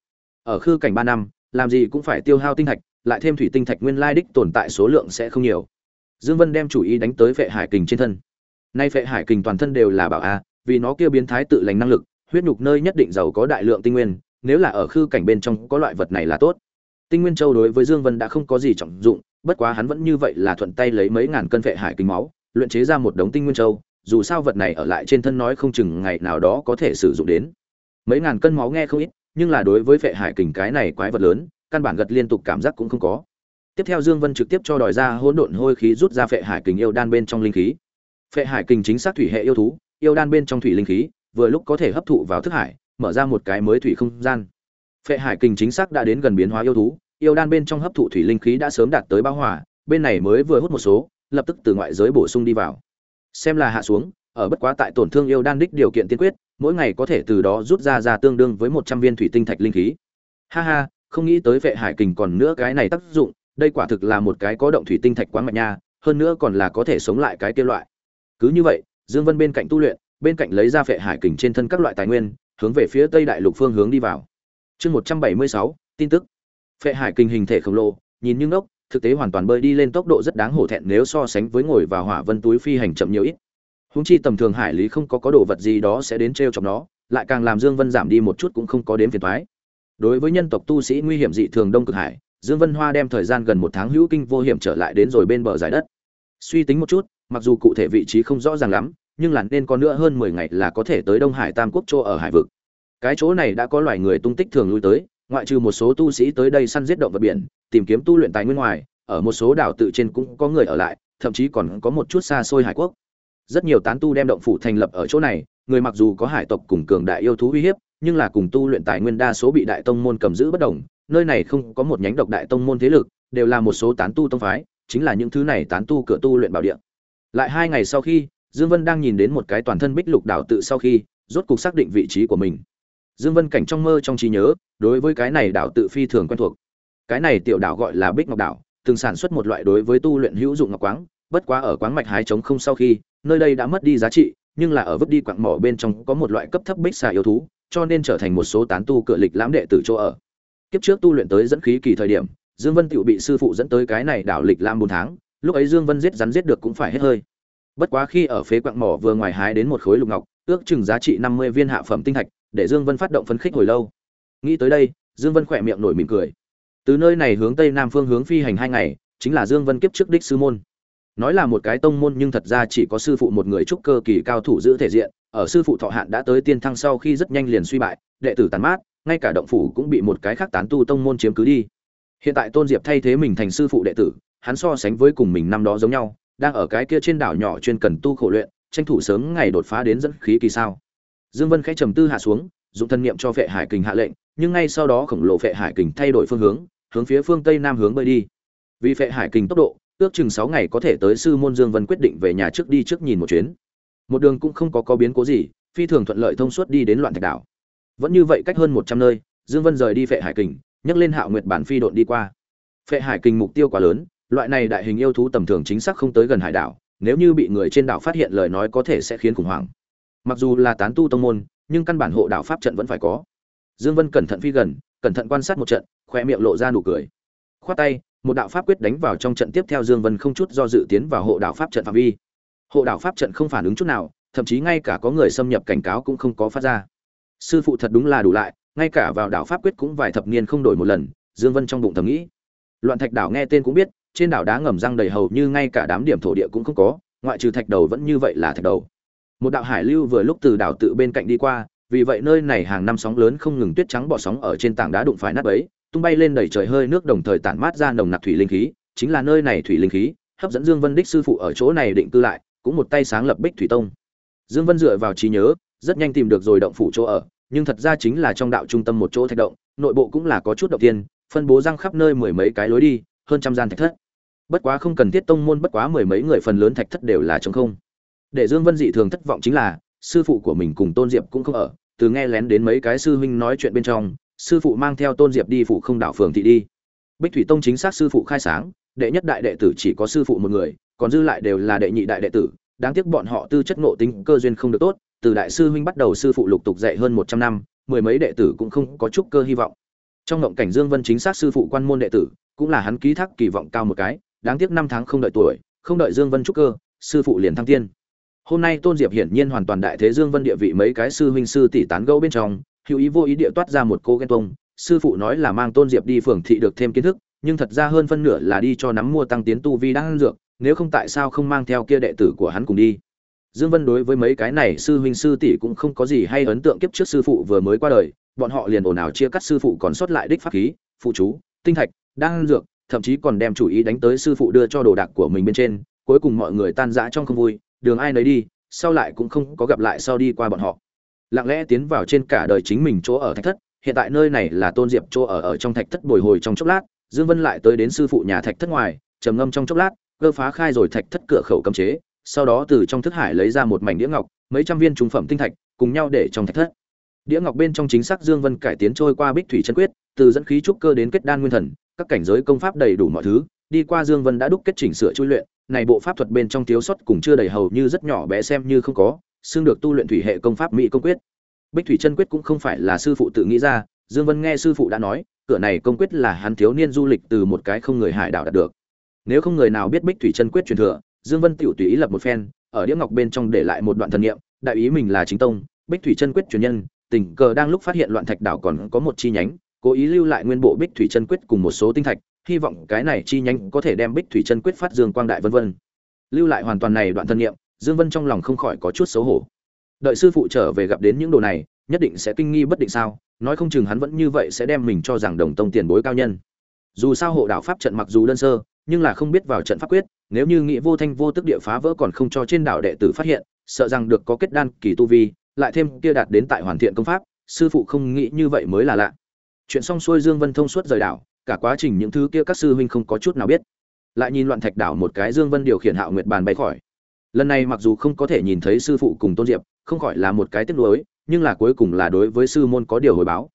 Ở khư cảnh ba năm, làm gì cũng phải tiêu hao tinh thạch, lại thêm thủy tinh thạch nguyên lai đích tồn tại số lượng sẽ không nhiều. Dương vân đem chủ ý đánh tới phệ hải kình trên thân. Nay phệ hải kình toàn thân đều là bảo a, vì nó kia biến thái tự lành năng lực, huyết nhục nơi nhất định giàu có đại lượng tinh nguyên, nếu là ở khư cảnh bên trong có loại vật này là tốt. Tinh nguyên châu đối với dương vân đã không có gì trọng dụng, bất quá hắn vẫn như vậy là thuận tay lấy mấy ngàn cân phệ hải kình máu, luyện chế ra một đống tinh nguyên châu, dù sao vật này ở lại trên thân nói không chừng ngày nào đó có thể sử dụng đến mấy ngàn cân máu nghe không ít, nhưng là đối với vệ hải kình cái này quái vật lớn, căn bản gật liên tục cảm giác cũng không có. Tiếp theo dương vân trực tiếp cho đòi ra hỗn độn hôi khí rút ra vệ hải kình yêu đan bên trong linh khí. Vệ hải kình chính xác thủy hệ yêu thú, yêu đan bên trong thủy linh khí, vừa lúc có thể hấp thụ vào thức hải, mở ra một cái mới thủy không gian. Vệ hải kình chính xác đã đến gần biến hóa yêu thú, yêu đan bên trong hấp thụ thủy linh khí đã sớm đạt tới bão hỏa bên này mới vừa hút một số, lập tức từ ngoại giới bổ sung đi vào. Xem là hạ xuống ở bất quá tại tổn thương yêu đan đích điều kiện tiên quyết, mỗi ngày có thể từ đó rút ra ra tương đương với một trăm viên thủy tinh thạch linh khí. Ha ha, không nghĩ tới vệ hải kình còn nữa cái này tác dụng, đây quả thực là một cái có động thủy tinh thạch quá mạnh nha, hơn nữa còn là có thể sống lại cái kia loại. Cứ như vậy, dương vân bên cạnh tu luyện, bên cạnh lấy ra vệ hải kình trên thân các loại tài nguyên, hướng về phía tây đại lục phương hướng đi vào. Chương một trăm bảy mươi sáu, tin tức. Vệ hải kình hình thể khổng lồ, nhìn như ngốc, thực tế hoàn toàn bơi đi lên tốc độ rất đáng hổ thẹn nếu so sánh với ngồi vào hỏa vân túi phi hành chậm nhiều ít húng chi tầm thường hải lý không có có đồ vật gì đó sẽ đến t r trong nó, lại càng làm dương vân giảm đi một chút cũng không có đến phiền thoái đối với nhân tộc tu sĩ nguy hiểm dị thường đông cực hải, dương vân hoa đem thời gian gần một tháng hữu kinh vô hiểm trở lại đến rồi bên bờ giải đất. Suy tính một chút, mặc dù cụ thể vị trí không rõ ràng lắm, nhưng là nên có nữa hơn mười ngày là có thể tới đông hải tam quốc châu ở hải vực. Cái chỗ này đã có loài người tung tích thường lui tới, ngoại trừ một số tu sĩ tới đây săn giết động vật biển, tìm kiếm tu luyện tài nguyên ngoài, ở một số đảo tự trên cũng có người ở lại, thậm chí còn có một chút xa xôi hải quốc rất nhiều tán tu đem động phủ thành lập ở chỗ này, người mặc dù có hải tộc cùng cường đại yêu thú uy hiếp, nhưng là cùng tu luyện tài nguyên đa số bị đại tông môn cầm giữ bất đồng, nơi này không có một nhánh độc đại tông môn thế lực, đều là một số tán tu tông phái, chính là những thứ này tán tu cửa tu luyện bảo địa. Lại hai ngày sau khi, dương vân đang nhìn đến một cái toàn thân bích lục đảo tự sau khi, rốt cục xác định vị trí của mình. Dương vân cảnh trong mơ trong trí nhớ, đối với cái này đảo tự phi thường quen thuộc. Cái này tiểu đảo gọi là bích ngọc đảo, từng sản xuất một loại đối với tu luyện hữu dụng ngọc quáng, bất quá ở quáng mạch hái trống không sau khi nơi đây đã mất đi giá trị, nhưng là ở vứt đi quặng mỏ bên trong có một loại cấp thấp bích xà yêu thú, cho nên trở thành một số tán tu cự lịch lãm đệ tử chỗ ở. Kiếp trước tu luyện tới dẫn khí kỳ thời điểm, dương vân tựu bị sư phụ dẫn tới cái này đảo lịch lãm bốn tháng, lúc ấy dương vân giết rắn giết được cũng phải hết hơi. Bất quá khi ở phế quặng mỏ vừa ngoài hái đến một khối lục ngọc, ước chừng giá trị năm mươi viên hạ phẩm tinh thạch, để dương vân phát động phấn khích hồi lâu. Nghĩ tới đây, dương vân khỏe miệng nổi mỉm cười. Từ nơi này hướng tây nam phương hướng phi hành hai ngày, chính là dương vân kiếp trước đích sư môn nói là một cái tông môn nhưng thật ra chỉ có sư phụ một người trúc cơ kỳ cao thủ giữ thể diện, ở sư phụ thọ hạn đã tới tiên thăng sau khi rất nhanh liền suy bại, đệ tử tàn mát, ngay cả động phủ cũng bị một cái khác tán tu tông môn chiếm cứ đi. Hiện tại tôn diệp thay thế mình thành sư phụ đệ tử, hắn so sánh với cùng mình năm đó giống nhau, đang ở cái kia trên đảo nhỏ chuyên cần tu khổ luyện, tranh thủ sớm ngày đột phá đến dẫn khí kỳ sao. Dương vân khẽ trầm tư hạ xuống dùng thân niệm cho phệ hải kình hạ lệnh, nhưng ngay sau đó khổng lồ phệ hải kình thay đổi phương hướng hướng phía phương tây nam hướng bơi đi. Vì phệ hải kình tốc độ ước chừng sáu ngày có thể tới sư môn dương vân quyết định về nhà trước đi trước nhìn một chuyến. Một đường cũng không có có biến cố gì, phi thường thuận lợi thông suốt đi đến loạn thạch đảo. Vẫn như vậy cách hơn một trăm nơi, dương vân rời đi phệ hải kình nhấc lên hạo nguyệt bản phi độn đi qua. Phệ hải kình mục tiêu quá lớn, loại này đại hình yêu thú tầm thường chính xác không tới gần hải đảo, nếu như bị người trên đảo phát hiện lời nói có thể sẽ khiến khủng hoảng. Mặc dù là tán tu tông môn, nhưng căn bản hộ đảo pháp trận vẫn phải có. Dương vân cẩn thận phi gần, cẩn thận quan sát một trận, khoe miệng lộ ra nụ cười. Khoát tay một đạo pháp quyết đánh vào trong trận tiếp theo dương vân không chút do dự tiến vào hộ đạo pháp trận phạm vi. Hộ đạo pháp trận không phản ứng chút nào, thậm chí ngay cả có người xâm nhập cảnh cáo cũng không có phát ra. Sư phụ thật đúng là đủ lại, ngay cả vào đạo pháp quyết cũng vài thập niên không đổi một lần, dương vân trong bụng thầm nghĩ. Loạn thạch đảo nghe tên cũng biết, trên đảo đá ngầm răng đầy hầu như ngay cả đám điểm thổ địa cũng không có, ngoại trừ thạch đầu vẫn như vậy là thạch đầu. Một đạo hải lưu vừa lúc từ đảo tự bên cạnh đi qua, vì vậy nơi này hàng năm sóng lớn không ngừng tuyết trắng bỏ sóng ở trên tảng đá đụng phải nát bấy tung bay lên đầy trời hơi nước đồng thời tản mát ra nồng nặc thủy linh khí, chính là nơi này thủy linh khí, hấp dẫn dương vân đích sư phụ ở chỗ này định cư lại, cũng một tay sáng lập bích thủy tông. Dương vân dựa vào trí nhớ, rất nhanh tìm được rồi động phủ chỗ ở, nhưng thật ra chính là trong đạo trung tâm một chỗ thạch động, nội bộ cũng là có chút động tiên, phân bố răng khắp nơi mười mấy cái lối đi, hơn trăm gian thạch thất. Bất quá không cần thiết tông môn bất quá mười mấy người phần lớn thạch thất đều là trống không. Để dương vân dị thường thất vọng chính là, sư phụ của mình cùng tôn diệp cũng không ở, từ nghe lén đến mấy cái sư huynh nói chuyện bên trong sư phụ mang theo tôn diệp đi phụ không đảo phường thị đi. Bích thủy tông chính xác sư phụ khai sáng, đệ nhất đại đệ tử chỉ có sư phụ một người, còn dư lại đều là đệ nhị đại đệ tử. Đáng tiếc bọn họ tư chất ngộ tính cơ duyên không được tốt, từ đại sư huynh bắt đầu sư phụ lục tục dạy hơn một trăm năm, mười mấy đệ tử cũng không có chút cơ hy vọng. Trong ngộng cảnh dương vân chính xác sư phụ quan môn đệ tử, cũng là hắn ký thác kỳ vọng cao một cái, đáng tiếc năm tháng không đợi tuổi, không đợi dương vân trúc cơ, sư phụ liền thăng tiên. Hôm nay tôn diệp hiển nhiên hoàn toàn đại thế dương vân địa vị mấy cái sư huynh sư tỷ tán gẫu bên trong hữu ý vô ý địa toát ra một cô ghen tuông. Sư phụ nói là mang tôn diệp đi phường thị được thêm kiến thức, nhưng thật ra hơn phân nửa là đi cho nắm mua tăng tiến tu vi đang dược, nếu không tại sao không mang theo kia đệ tử của hắn cùng đi. Dương vân đối với mấy cái này sư huynh sư tỷ cũng không có gì hay ấn tượng kiếp trước sư phụ vừa mới qua đời, bọn họ liền ồn ào chia cắt sư phụ còn sót lại đích pháp khí, phụ chú, tinh thạch, đang dược, thậm chí còn đem chủ ý đánh tới sư phụ đưa cho đồ đạc của mình bên trên, cuối cùng mọi người tan rã trong không vui, đường ai nấy đi, sau lại cũng không có gặp lại sau đi qua bọn họ lặng lẽ tiến vào trên cả đời chính mình chỗ ở thạch thất, hiện tại nơi này là tôn diệp chỗ ở ở trong thạch thất bồi hồi trong chốc lát, dương vân lại tới đến sư phụ nhà thạch thất ngoài, trầm ngâm trong chốc lát, cơ phá khai rồi thạch thất cửa khẩu cấm chế, sau đó từ trong thức hải lấy ra một mảnh đĩa ngọc, mấy trăm viên trung phẩm tinh thạch, cùng nhau để trong thạch thất. Đĩa ngọc bên trong chính xác dương vân cải tiến trôi qua bích thủy chân quyết, từ dẫn khí trúc cơ đến kết đan nguyên thần, các cảnh giới công pháp đầy đủ mọi thứ, đi qua dương vân đã đúc kết chỉnh sửa chui luyện, này bộ pháp thuật bên trong thiếu sót cũng chưa đầy hầu như rất nhỏ bé xem như không có xương được tu luyện thủy hệ công pháp mỹ công quyết. Bích thủy chân quyết cũng không phải là sư phụ tự nghĩ ra, dương vân nghe sư phụ đã nói, cửa này công quyết là hắn thiếu niên du lịch từ một cái không người hải đảo đạt được. Nếu không người nào biết bích thủy chân quyết truyền thừa, dương vân tiểu tùy ý lập một phen, ở đĩa ngọc bên trong để lại một đoạn thần niệm, đại ý mình là chính tông, bích thủy chân quyết truyền nhân, tình cờ đang lúc phát hiện loạn thạch đảo còn có một chi nhánh, cố ý lưu lại nguyên bộ bích thủy chân quyết cùng một số tinh thạch, hy vọng cái này chi nhánh có thể đem bích thủy chân quyết phát dương quang đại vân vân. Lưu lại hoàn toàn này đoạn thân niệm dương vân trong lòng không khỏi có chút xấu hổ. Đợi sư phụ trở về gặp đến những đồ này, nhất định sẽ kinh nghi bất định sao? Nói không chừng hắn vẫn như vậy sẽ đem mình cho rằng đồng tông tiền bối cao nhân. Dù sao hộ đạo pháp trận mặc dù đơn sơ, nhưng là không biết vào trận pháp quyết, nếu như nghị vô thanh vô tức địa phá vỡ còn không cho trên đảo đệ tử phát hiện, sợ rằng được có kết đan kỳ tu vi, lại thêm kia đạt đến tại hoàn thiện công pháp, sư phụ không nghĩ như vậy mới là lạ. Chuyện xong xuôi dương vân thông suốt rời đảo, cả quá trình những thứ kia các sư huynh không có chút nào biết. Lại nhìn loạn thạch đảo một cái dương vân điều khiển hạo nguyệt bàn bay khỏi lần này mặc dù không có thể nhìn thấy sư phụ cùng tôn diệp, không khỏi là một cái tiếc nuối, nhưng là cuối cùng là đối với sư môn có điều hồi báo.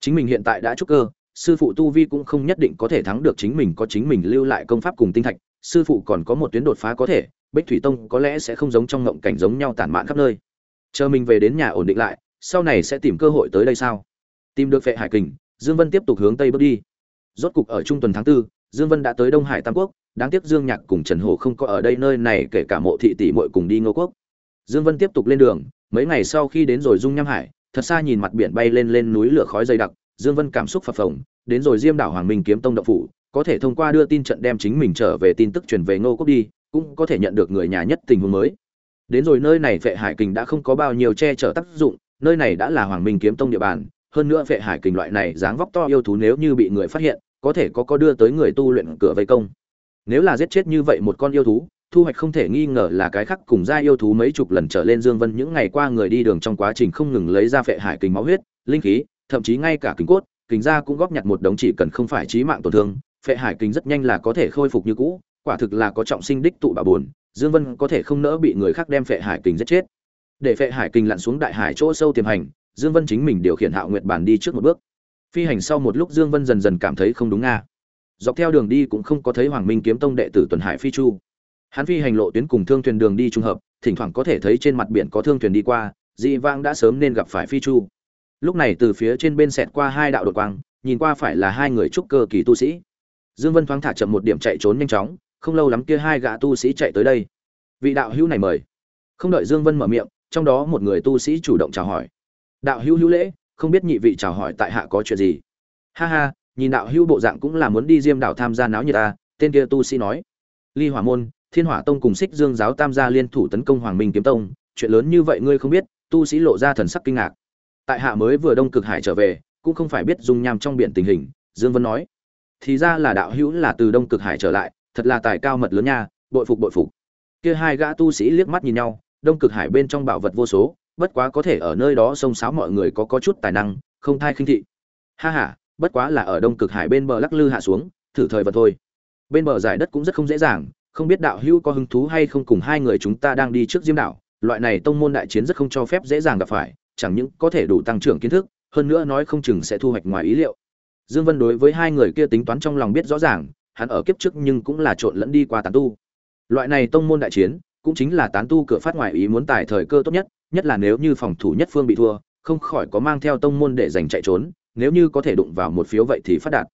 Chính mình hiện tại đã trúc cơ, sư phụ tu vi cũng không nhất định có thể thắng được chính mình có chính mình lưu lại công pháp cùng tinh thạch, sư phụ còn có một tuyến đột phá có thể, bích thủy tông có lẽ sẽ không giống trong ngộng cảnh giống nhau tản mạn khắp nơi. Chờ mình về đến nhà ổn định lại, sau này sẽ tìm cơ hội tới đây sao? Tìm được vệ hải kình, dương vân tiếp tục hướng tây bước đi. Rốt cục ở trung tuần tháng tư, dương vân đã tới đông hải tam quốc đáng tiếc dương nhạc cùng trần hổ không có ở đây nơi này, kể cả mộ thị tỷ muội cùng đi ngô quốc. Dương vân tiếp tục lên đường, mấy ngày sau khi đến rồi dung nham hải, thật xa nhìn mặt biển bay lên lên núi lửa khói dày đặc, dương vân cảm xúc phập phồng, đến rồi diêm đảo hoàng minh kiếm tông động phủ, có thể thông qua đưa tin trận đem chính mình trở về tin tức truyền về ngô quốc đi, cũng có thể nhận được người nhà nhất tình huống mới. Đến rồi nơi này vệ hải kình đã không có bao nhiêu che chở tác dụng, nơi này đã là hoàng minh kiếm tông địa bàn, hơn nữa vệ hải kình loại này dáng vóc to yêu thú nếu như bị người phát hiện, có thể có có đưa tới người tu luyện cửa vây công nếu là giết chết như vậy một con yêu thú, thu hoạch không thể nghi ngờ là cái khắc cùng gia yêu thú mấy chục lần trở lên dương vân những ngày qua người đi đường trong quá trình không ngừng lấy ra phệ hải kình máu huyết, linh khí, thậm chí ngay cả kính cốt, kính da cũng góp nhặt một đống chỉ cần không phải chí mạng tổn thương. Phệ hải kình rất nhanh là có thể khôi phục như cũ, quả thực là có trọng sinh đích tụ bà buồn, dương vân có thể không nỡ bị người khác đem phệ hải kình giết chết. Để phệ hải kinh lặn xuống đại hải chỗ sâu tiềm hành, dương vân chính mình điều khiển hạo nguyệt bản đi trước một bước. Phi hành sau một lúc dương vân dần dần cảm thấy không đúng nga dọc theo đường đi cũng không có thấy hoàng minh kiếm tông đệ tử tuần hải phi chu. Hắn phi hành lộ tuyến cùng thương thuyền đường đi trùng hợp, thỉnh thoảng có thể thấy trên mặt biển có thương thuyền đi qua, dị vang đã sớm nên gặp phải phi chu. Lúc này từ phía trên bên xẹt qua hai đạo đột quang, nhìn qua phải là hai người trúc cơ kỳ tu sĩ. Dương vân thoáng thả chậm một điểm chạy trốn nhanh chóng, không lâu lắm kia hai gã tu sĩ chạy tới đây. Vị đạo hữu này mời. Không đợi dương vân mở miệng, trong đó một người tu sĩ chủ động chào hỏi. Đạo hữu hữu lễ, không biết nhị vị chào hỏi tại hạ có chuyện gì? Ha ha nhìn đạo hữu bộ dạng cũng là muốn đi diêm đảo tham gia náo nhiệt ta, tên kia tu sĩ nói. Ly hỏa môn, thiên hỏa tông cùng xích dương giáo tam gia liên thủ tấn công hoàng minh kiếm tông, chuyện lớn như vậy ngươi không biết, tu sĩ lộ ra thần sắc kinh ngạc. Tại hạ mới vừa đông cực hải trở về, cũng không phải biết dung nham trong biển tình hình, dương vân nói. Thì ra là đạo hữu là từ đông cực hải trở lại, thật là tài cao mật lớn nha, bội phục bội phục. Kia hai gã tu sĩ liếc mắt nhìn nhau, đông cực hải bên trong bảo vật vô số, bất quá có thể ở nơi đó xông xáo mọi người có có chút tài năng, không thai khinh thị. Ha ha bất quá là ở đông cực hải bên bờ lắc lư hạ xuống, thử thời vật thôi. Bên bờ giải đất cũng rất không dễ dàng, không biết đạo hữu có hứng thú hay không cùng hai người chúng ta đang đi trước diêm đảo. Loại này tông môn đại chiến rất không cho phép dễ dàng gặp phải, chẳng những có thể đủ tăng trưởng kiến thức, hơn nữa nói không chừng sẽ thu hoạch ngoài ý liệu. Dương vân đối với hai người kia tính toán trong lòng biết rõ ràng, hắn ở kiếp trước nhưng cũng là trộn lẫn đi qua tán tu. Loại này tông môn đại chiến, cũng chính là tán tu cửa phát ngoài ý muốn tài thời cơ tốt nhất nhất là nếu như phòng thủ nhất phương bị thua, không khỏi có mang theo tông môn để giành chạy trốn nếu như có thể đụng vào một phiếu vậy thì phát đạt.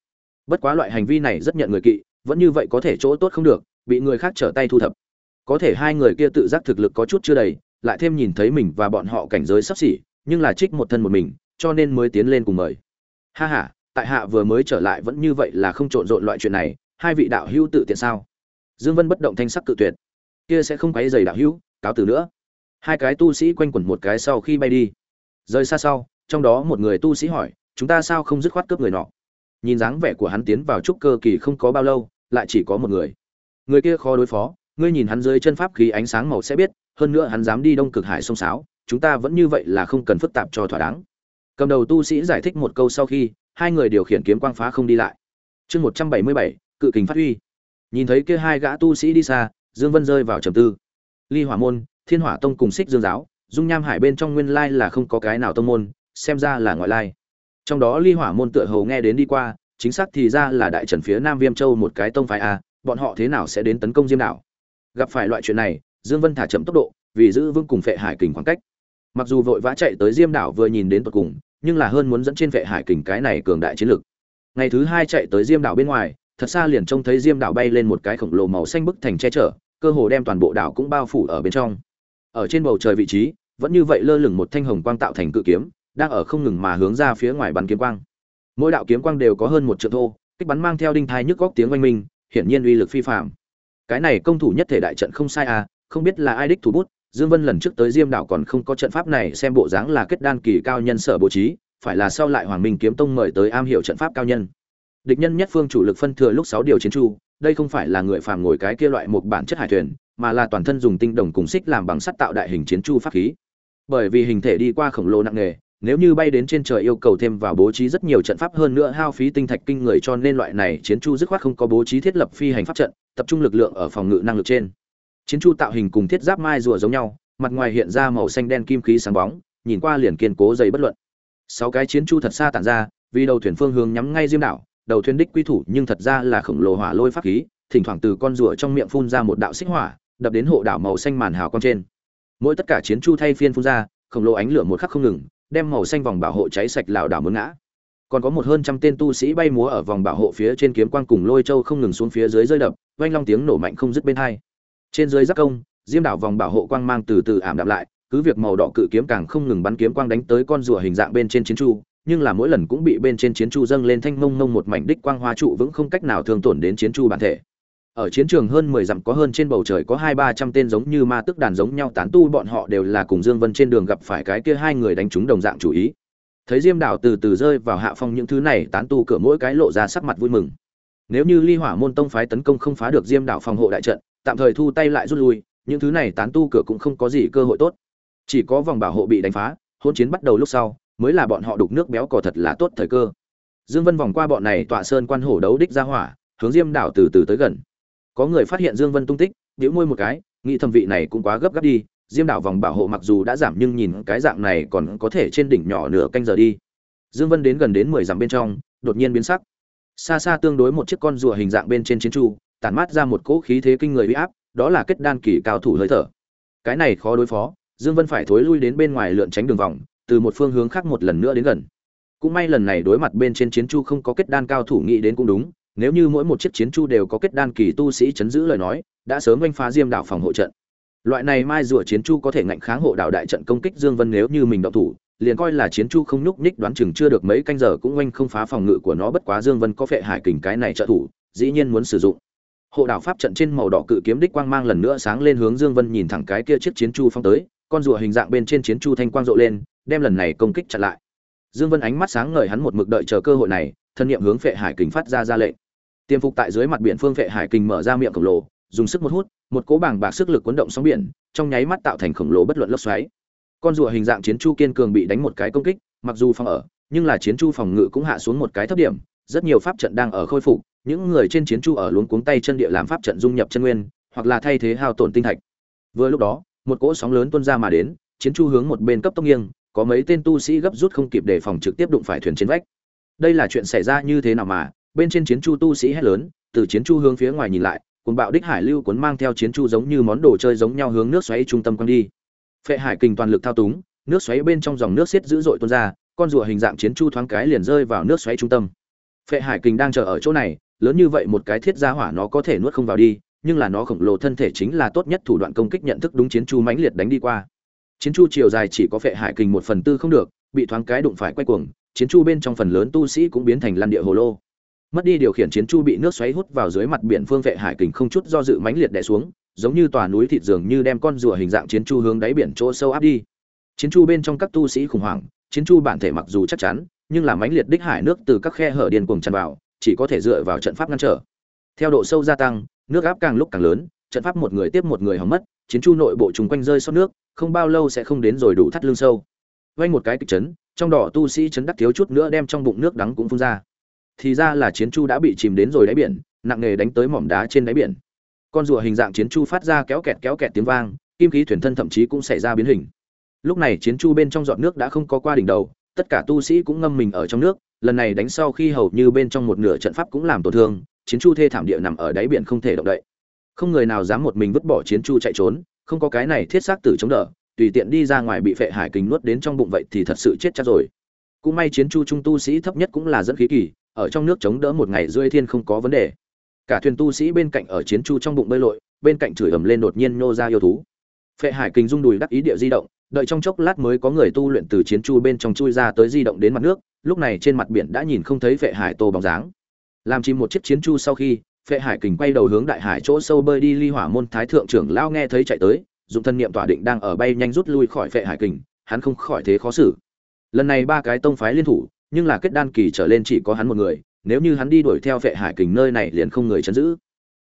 Bất quá loại hành vi này rất nhận người kỵ, vẫn như vậy có thể chỗ tốt không được, bị người khác trở tay thu thập. Có thể hai người kia tự giác thực lực có chút chưa đầy, lại thêm nhìn thấy mình và bọn họ cảnh giới sắp xỉ, nhưng là trích một thân một mình, cho nên mới tiến lên cùng mời. Ha ha, tại hạ vừa mới trở lại vẫn như vậy là không trộn rộn loại chuyện này, hai vị đạo hữu tự tiện sao? Dương vân bất động thanh sắc cự tuyệt. Kia sẽ không quấy dày đạo hữu, cáo từ nữa. Hai cái tu sĩ quanh quẩn một cái sau khi bay đi. Rời xa sau, trong đó một người tu sĩ hỏi chúng ta sao không dứt khoát cướp người nọ? Nhìn dáng vẻ của hắn tiến vào trúc cơ kỳ không có bao lâu, lại chỉ có một người. Người kia khó đối phó, ngươi nhìn hắn dưới chân pháp khí ánh sáng màu sẽ biết, hơn nữa hắn dám đi đông cực hải sông sáo, chúng ta vẫn như vậy là không cần phức tạp cho thỏa đáng. Cầm đầu tu sĩ giải thích một câu sau khi, hai người điều khiển kiếm quang phá không đi lại. Chương một trăm bảy mươi bảy, cự kình phát huy. Nhìn thấy kia hai gã tu sĩ đi xa, dương vân rơi vào trầm tư. Ly hỏa môn, thiên hỏa tông cùng xích dương giáo, dung nham hải bên trong nguyên lai là không có cái nào tông môn, xem ra là ngoại lai trong đó ly hỏa môn tựa hầu nghe đến đi qua, chính xác thì ra là đại trần phía nam viêm châu một cái tông phái a, bọn họ thế nào sẽ đến tấn công diêm đảo gặp phải loại chuyện này, dương vân thả chậm tốc độ, vì giữ vững cùng phệ hải kình khoảng cách. Mặc dù vội vã chạy tới diêm đảo vừa nhìn đến tận cùng, nhưng là hơn muốn dẫn trên phệ hải kình cái này cường đại chiến lực. Ngày thứ hai chạy tới diêm đảo bên ngoài, thật xa liền trông thấy diêm đảo bay lên một cái khổng lồ màu xanh bức thành che chở, cơ hồ đem toàn bộ đảo cũng bao phủ ở bên trong. Ở trên bầu trời vị trí, vẫn như vậy lơ lửng một thanh hồng quang tạo thành cự kiếm đang ở không ngừng mà hướng ra phía ngoài bắn kiếm quang. Mỗi đạo kiếm quang đều có hơn một triệu thô, kích bắn mang theo đinh thai nhức góc tiếng oanh minh, hiển nhiên uy lực phi phàm. cái này công thủ nhất thể đại trận không sai à không biết là ai đích thủ bút, dương vân lần trước tới diêm đảo còn không có trận pháp này xem bộ dáng là kết đan kỳ cao nhân sở bố trí, phải là sau lại hoàng minh kiếm tông mời tới am hiểu trận pháp cao nhân. Địch nhân nhất phương chủ lực phân thừa lúc sáu điều chiến chu đây không phải là người phàm ngồi cái kia loại một bản chất hải thuyền, mà là toàn thân dùng tinh đồng cùng xích làm bằng sắt tạo đại hình chiến chu pháp khí. Bởi vì hình thể đi qua khổng lồ nặng nề nếu như bay đến trên trời yêu cầu thêm vào bố trí rất nhiều trận pháp hơn nữa hao phí tinh thạch kinh người cho nên loại này chiến chu dứt khoát không có bố trí thiết lập phi hành pháp trận, tập trung lực lượng ở phòng ngự năng lực trên. Chiến chu tạo hình cùng thiết giáp mai rùa giống nhau, mặt ngoài hiện ra màu xanh đen kim khí sáng bóng, nhìn qua liền kiên cố dày bất luận. Sáu cái chiến chu thật xa tản ra, vì đầu thuyền phương hướng nhắm ngay diêm đảo, đầu thuyền đích quy thủ nhưng thật ra là khổng lồ hỏa lôi pháp khí, thỉnh thoảng từ con rùa trong miệng phun ra một đạo xích hỏa, đập đến hộ đảo màu xanh màn hào con trên. Mỗi tất cả chiến chu thay phiên phun ra, khổng lồ ánh lửa một khắc không ngừng đem màu xanh vòng bảo hộ cháy sạch lảo đảo muốn ngã. Còn có một hơn trăm tên tu sĩ bay múa ở vòng bảo hộ phía trên kiếm quang cùng lôi châu không ngừng xuống phía dưới rơi đập vang long tiếng nổ mạnh không dứt bên hai. Trên dưới giáp công, diêm đảo vòng bảo hộ quang mang từ từ ảm đạm lại, cứ việc màu đỏ cự kiếm càng không ngừng bắn kiếm quang đánh tới con rùa hình dạng bên trên chiến chu nhưng là mỗi lần cũng bị bên trên chiến chu dâng lên thanh mông mông một mảnh đích quang hoa trụ vững không cách nào thương tổn đến chiến chu bản thể ở chiến trường hơn mười dặm có hơn trên bầu trời có hai ba trăm tên giống như ma tức đàn giống nhau tán tu bọn họ đều là cùng Dương Vân trên đường gặp phải cái kia hai người đánh trúng đồng dạng chủ ý. Thấy Diêm Đảo từ từ rơi vào hạ phong những thứ này, tán tu cửa mỗi cái lộ ra sắc mặt vui mừng. Nếu như Ly Hỏa môn tông phái tấn công không phá được Diêm Đảo phòng hộ đại trận, tạm thời thu tay lại rút lui, những thứ này tán tu cửa cũng không có gì cơ hội tốt. Chỉ có vòng bảo hộ bị đánh phá, hỗn chiến bắt đầu lúc sau, mới là bọn họ đục nước béo cò thật là tốt thời cơ. Dương Vân vòng qua bọn này tọa sơn quan hổ đấu đích ra hỏa, hướng Diêm Đảo từ từ tới gần có người phát hiện dương vân tung tích biểu môi một cái nghĩ thẩm vị này cũng quá gấp gáp đi diêm đảo vòng bảo hộ mặc dù đã giảm nhưng nhìn cái dạng này còn có thể trên đỉnh nhỏ nửa canh giờ đi. Dương vân đến gần đến mười dặm bên trong đột nhiên biến sắc. Xa xa tương đối một chiếc con rùa hình dạng bên trên chiến trụ, tản mát ra một cỗ khí thế kinh người uy áp đó là kết đan kỳ cao thủ hơi thở. Cái này khó đối phó dương vân phải thối lui đến bên ngoài lượn tránh đường vòng từ một phương hướng khác một lần nữa đến gần. Cũng may lần này đối mặt bên trên chiến chu không có kết đan cao thủ nghĩ đến cũng đúng nếu như mỗi một chiếc chiến chu đều có kết đan kỳ tu sĩ chấn giữ lời nói, đã sớm oanh phá diêm đảo phòng hộ trận. Loại này mai rùa chiến chu có thể ngạnh kháng hộ đảo đại trận công kích dương vân nếu như mình động thủ, liền coi là chiến chu không nhúc nhích đoán chừng chưa được mấy canh giờ cũng oanh không phá phòng ngự của nó bất quá dương vân có phệ hải kình cái này trợ thủ, dĩ nhiên muốn sử dụng. Hộ đảo pháp trận trên màu đỏ cự kiếm đích quang mang lần nữa sáng lên hướng dương vân nhìn thẳng cái kia chiếc chiến chu phong tới, con rùa hình dạng bên trên chiến chu thanh quang rộ lên, đem lần này công kích chặn lại. Dương vân ánh mắt sáng ngời hắn một mực đợi chờ cơ hội này, thân niệm hướng phệ hải kình phát ra ra lệnh tiêm phục tại dưới mặt biển phương Vệ hải kình mở ra miệng khổng lồ, dùng sức một hút, một cỗ bảng bạc sức lực cuốn động sóng biển, trong nháy mắt tạo thành khổng lồ bất luận lốc xoáy. Con rùa hình dạng chiến chu kiên cường bị đánh một cái công kích, mặc dù phòng ở, nhưng là chiến chu phòng ngự cũng hạ xuống một cái thấp điểm, rất nhiều pháp trận đang ở khôi phục, những người trên chiến chu ở luống cuống tay chân địa làm pháp trận dung nhập chân nguyên, hoặc là thay thế hao tổn tinh thạch. Vừa lúc đó, một cỗ sóng lớn tuôn ra mà đến, chiến chu hướng một bên cấp tốc nghiêng, có mấy tên tu sĩ gấp rút không kịp đề phòng trực tiếp đụng phải thuyền trên vách. Đây là chuyện xảy ra như thế nào mà bên trên chiến chu tu sĩ hét lớn, từ chiến chu hướng phía ngoài nhìn lại, cuồng bạo đích hải lưu cuốn mang theo chiến chu giống như món đồ chơi giống nhau hướng nước xoáy trung tâm quăng đi. Phệ hải kình toàn lực thao túng, nước xoáy bên trong dòng nước xiết dữ dội tuôn ra, con rùa hình dạng chiến chu thoáng cái liền rơi vào nước xoáy trung tâm. Phệ hải kình đang chờ ở chỗ này, lớn như vậy một cái thiết gia hỏa nó có thể nuốt không vào đi, nhưng là nó khổng lồ thân thể chính là tốt nhất thủ đoạn công kích nhận thức đúng chiến chu mãnh liệt đánh đi qua. Chiến chu chiều dài chỉ có phệ hải kình một phần tư không được, bị thoáng cái đụng phải quay cuồng, chiến chu bên trong phần lớn tu sĩ cũng biến thành lăn địa hồ lô mất đi điều khiển chiến chu bị nước xoáy hút vào dưới mặt biển phương vệ hải kình không chút do dự mãnh liệt đè xuống, giống như tòa núi thịt dường như đem con rùa hình dạng chiến chu hướng đáy biển chỗ sâu áp đi. Chiến chu bên trong các tu sĩ khủng hoảng, chiến chu bản thể mặc dù chắc chắn, nhưng là mãnh liệt đích hải nước từ các khe hở điên cuồng tràn vào, chỉ có thể dựa vào trận pháp ngăn trở. Theo độ sâu gia tăng, nước áp càng lúc càng lớn, trận pháp một người tiếp một người hỏng mất, chiến chu nội bộ trùng quanh rơi xót nước, không bao lâu sẽ không đến rồi đủ thắt lưng sâu. Vay một cái kịch chấn, trong đỏ tu sĩ chấn đắc thiếu chút nữa đem trong bụng nước đắng cũng phun ra thì ra là chiến chu đã bị chìm đến rồi đáy biển, nặng nề đánh tới mỏm đá trên đáy biển. Con rùa hình dạng chiến chu phát ra kéo kẹt kéo kẹt tiếng vang, kim khí thuyền thân thậm chí cũng xảy ra biến hình. Lúc này chiến chu bên trong giọt nước đã không có qua đỉnh đầu, tất cả tu sĩ cũng ngâm mình ở trong nước, lần này đánh sau khi hầu như bên trong một nửa trận pháp cũng làm tổn thương, chiến chu thê thảm địa nằm ở đáy biển không thể động đậy. Không người nào dám một mình vứt bỏ chiến chu chạy trốn, không có cái này thiết xác tử chống đỡ, tùy tiện đi ra ngoài bị phệ hải kính nuốt đến trong bụng vậy thì thật sự chết chắc rồi. Cũng may chiến chu trung tu sĩ thấp nhất cũng là dẫn khí kỳ ở trong nước chống đỡ một ngày rưỡi thiên không có vấn đề. Cả thuyền tu sĩ bên cạnh ở chiến chu trong bụng bơi lội, bên cạnh chửi ầm lên đột nhiên nô ra yêu thú. Phệ hải kinh rung đùi đắc ý địa di động, đợi trong chốc lát mới có người tu luyện từ chiến chu bên trong chui ra tới di động đến mặt nước, lúc này trên mặt biển đã nhìn không thấy phệ hải tô bóng dáng. Làm chìm một chiếc chiến chu sau khi, phệ hải kình quay đầu hướng đại hải chỗ sâu bơi đi ly hỏa môn thái thượng trưởng lao nghe thấy chạy tới dùng thân niệm tỏa định đang ở bay nhanh rút lui khỏi phệ hải kình, hắn không khỏi thế khó xử. Lần này ba cái tông phái liên thủ nhưng là kết đan kỳ trở lên chỉ có hắn một người, nếu như hắn đi đuổi theo vệ hải kình nơi này liền không người chấn giữ.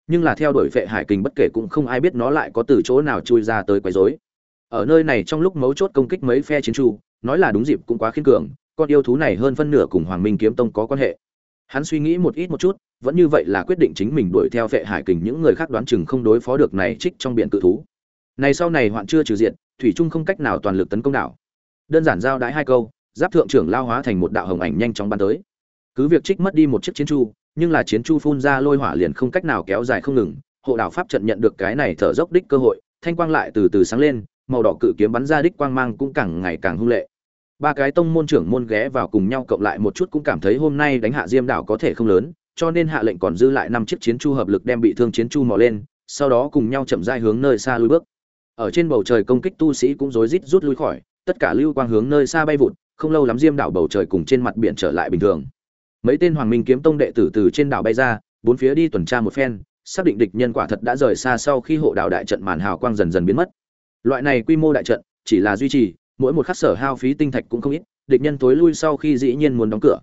Nhưng là theo đuổi vệ hải kình bất kể cũng không ai biết nó lại có từ chỗ nào chui ra tới quấy rối. Ở nơi này trong lúc mấu chốt công kích mấy phe chiến chu, nói là đúng dịp cũng quá khiên cường, con yêu thú này hơn phân nửa cùng hoàng minh kiếm tông có quan hệ. Hắn suy nghĩ một ít một chút, vẫn như vậy là quyết định chính mình đuổi theo vệ hải kình, những người khác đoán chừng không đối phó được này trích trong biển cự thú. Này sau này hoạn chưa trừ diện thủy trung không cách nào toàn lực tấn công đảo. Đơn giản giao đái hai câu giáp thượng trưởng lao hóa thành một đạo hồng ảnh nhanh chóng bắn tới. Cứ việc trích mất đi một chiếc chiến chu, nhưng là chiến chu phun ra lôi hỏa liền không cách nào kéo dài không ngừng, hộ đảo pháp trận nhận được cái này thở dốc đích cơ hội, thanh quang lại từ từ sáng lên, màu đỏ cự kiếm bắn ra đích quang mang cũng càng ngày càng hung lệ. Ba cái tông môn trưởng môn ghé vào cùng nhau cộng lại một chút cũng cảm thấy hôm nay đánh hạ diêm đảo có thể không lớn, cho nên hạ lệnh còn dư lại năm chiếc chiến chu hợp lực đem bị thương chiến chu mò lên, sau đó cùng nhau chậm rãi hướng nơi xa lui bước. Ở trên bầu trời công kích tu sĩ cũng rối rít rút lui khỏi, tất cả lưu quang hướng nơi xa bay vụt không lâu lắm diêm đảo bầu trời cùng trên mặt biển trở lại bình thường. Mấy tên hoàng minh kiếm tông đệ tử từ trên đảo bay ra, bốn phía đi tuần tra một phen, xác định địch nhân quả thật đã rời xa sau khi hộ đảo đại trận màn hào quang dần dần biến mất. Loại này quy mô đại trận, chỉ là duy trì, mỗi một khắc sở hao phí tinh thạch cũng không ít, địch nhân tối lui sau khi dĩ nhiên muốn đóng cửa.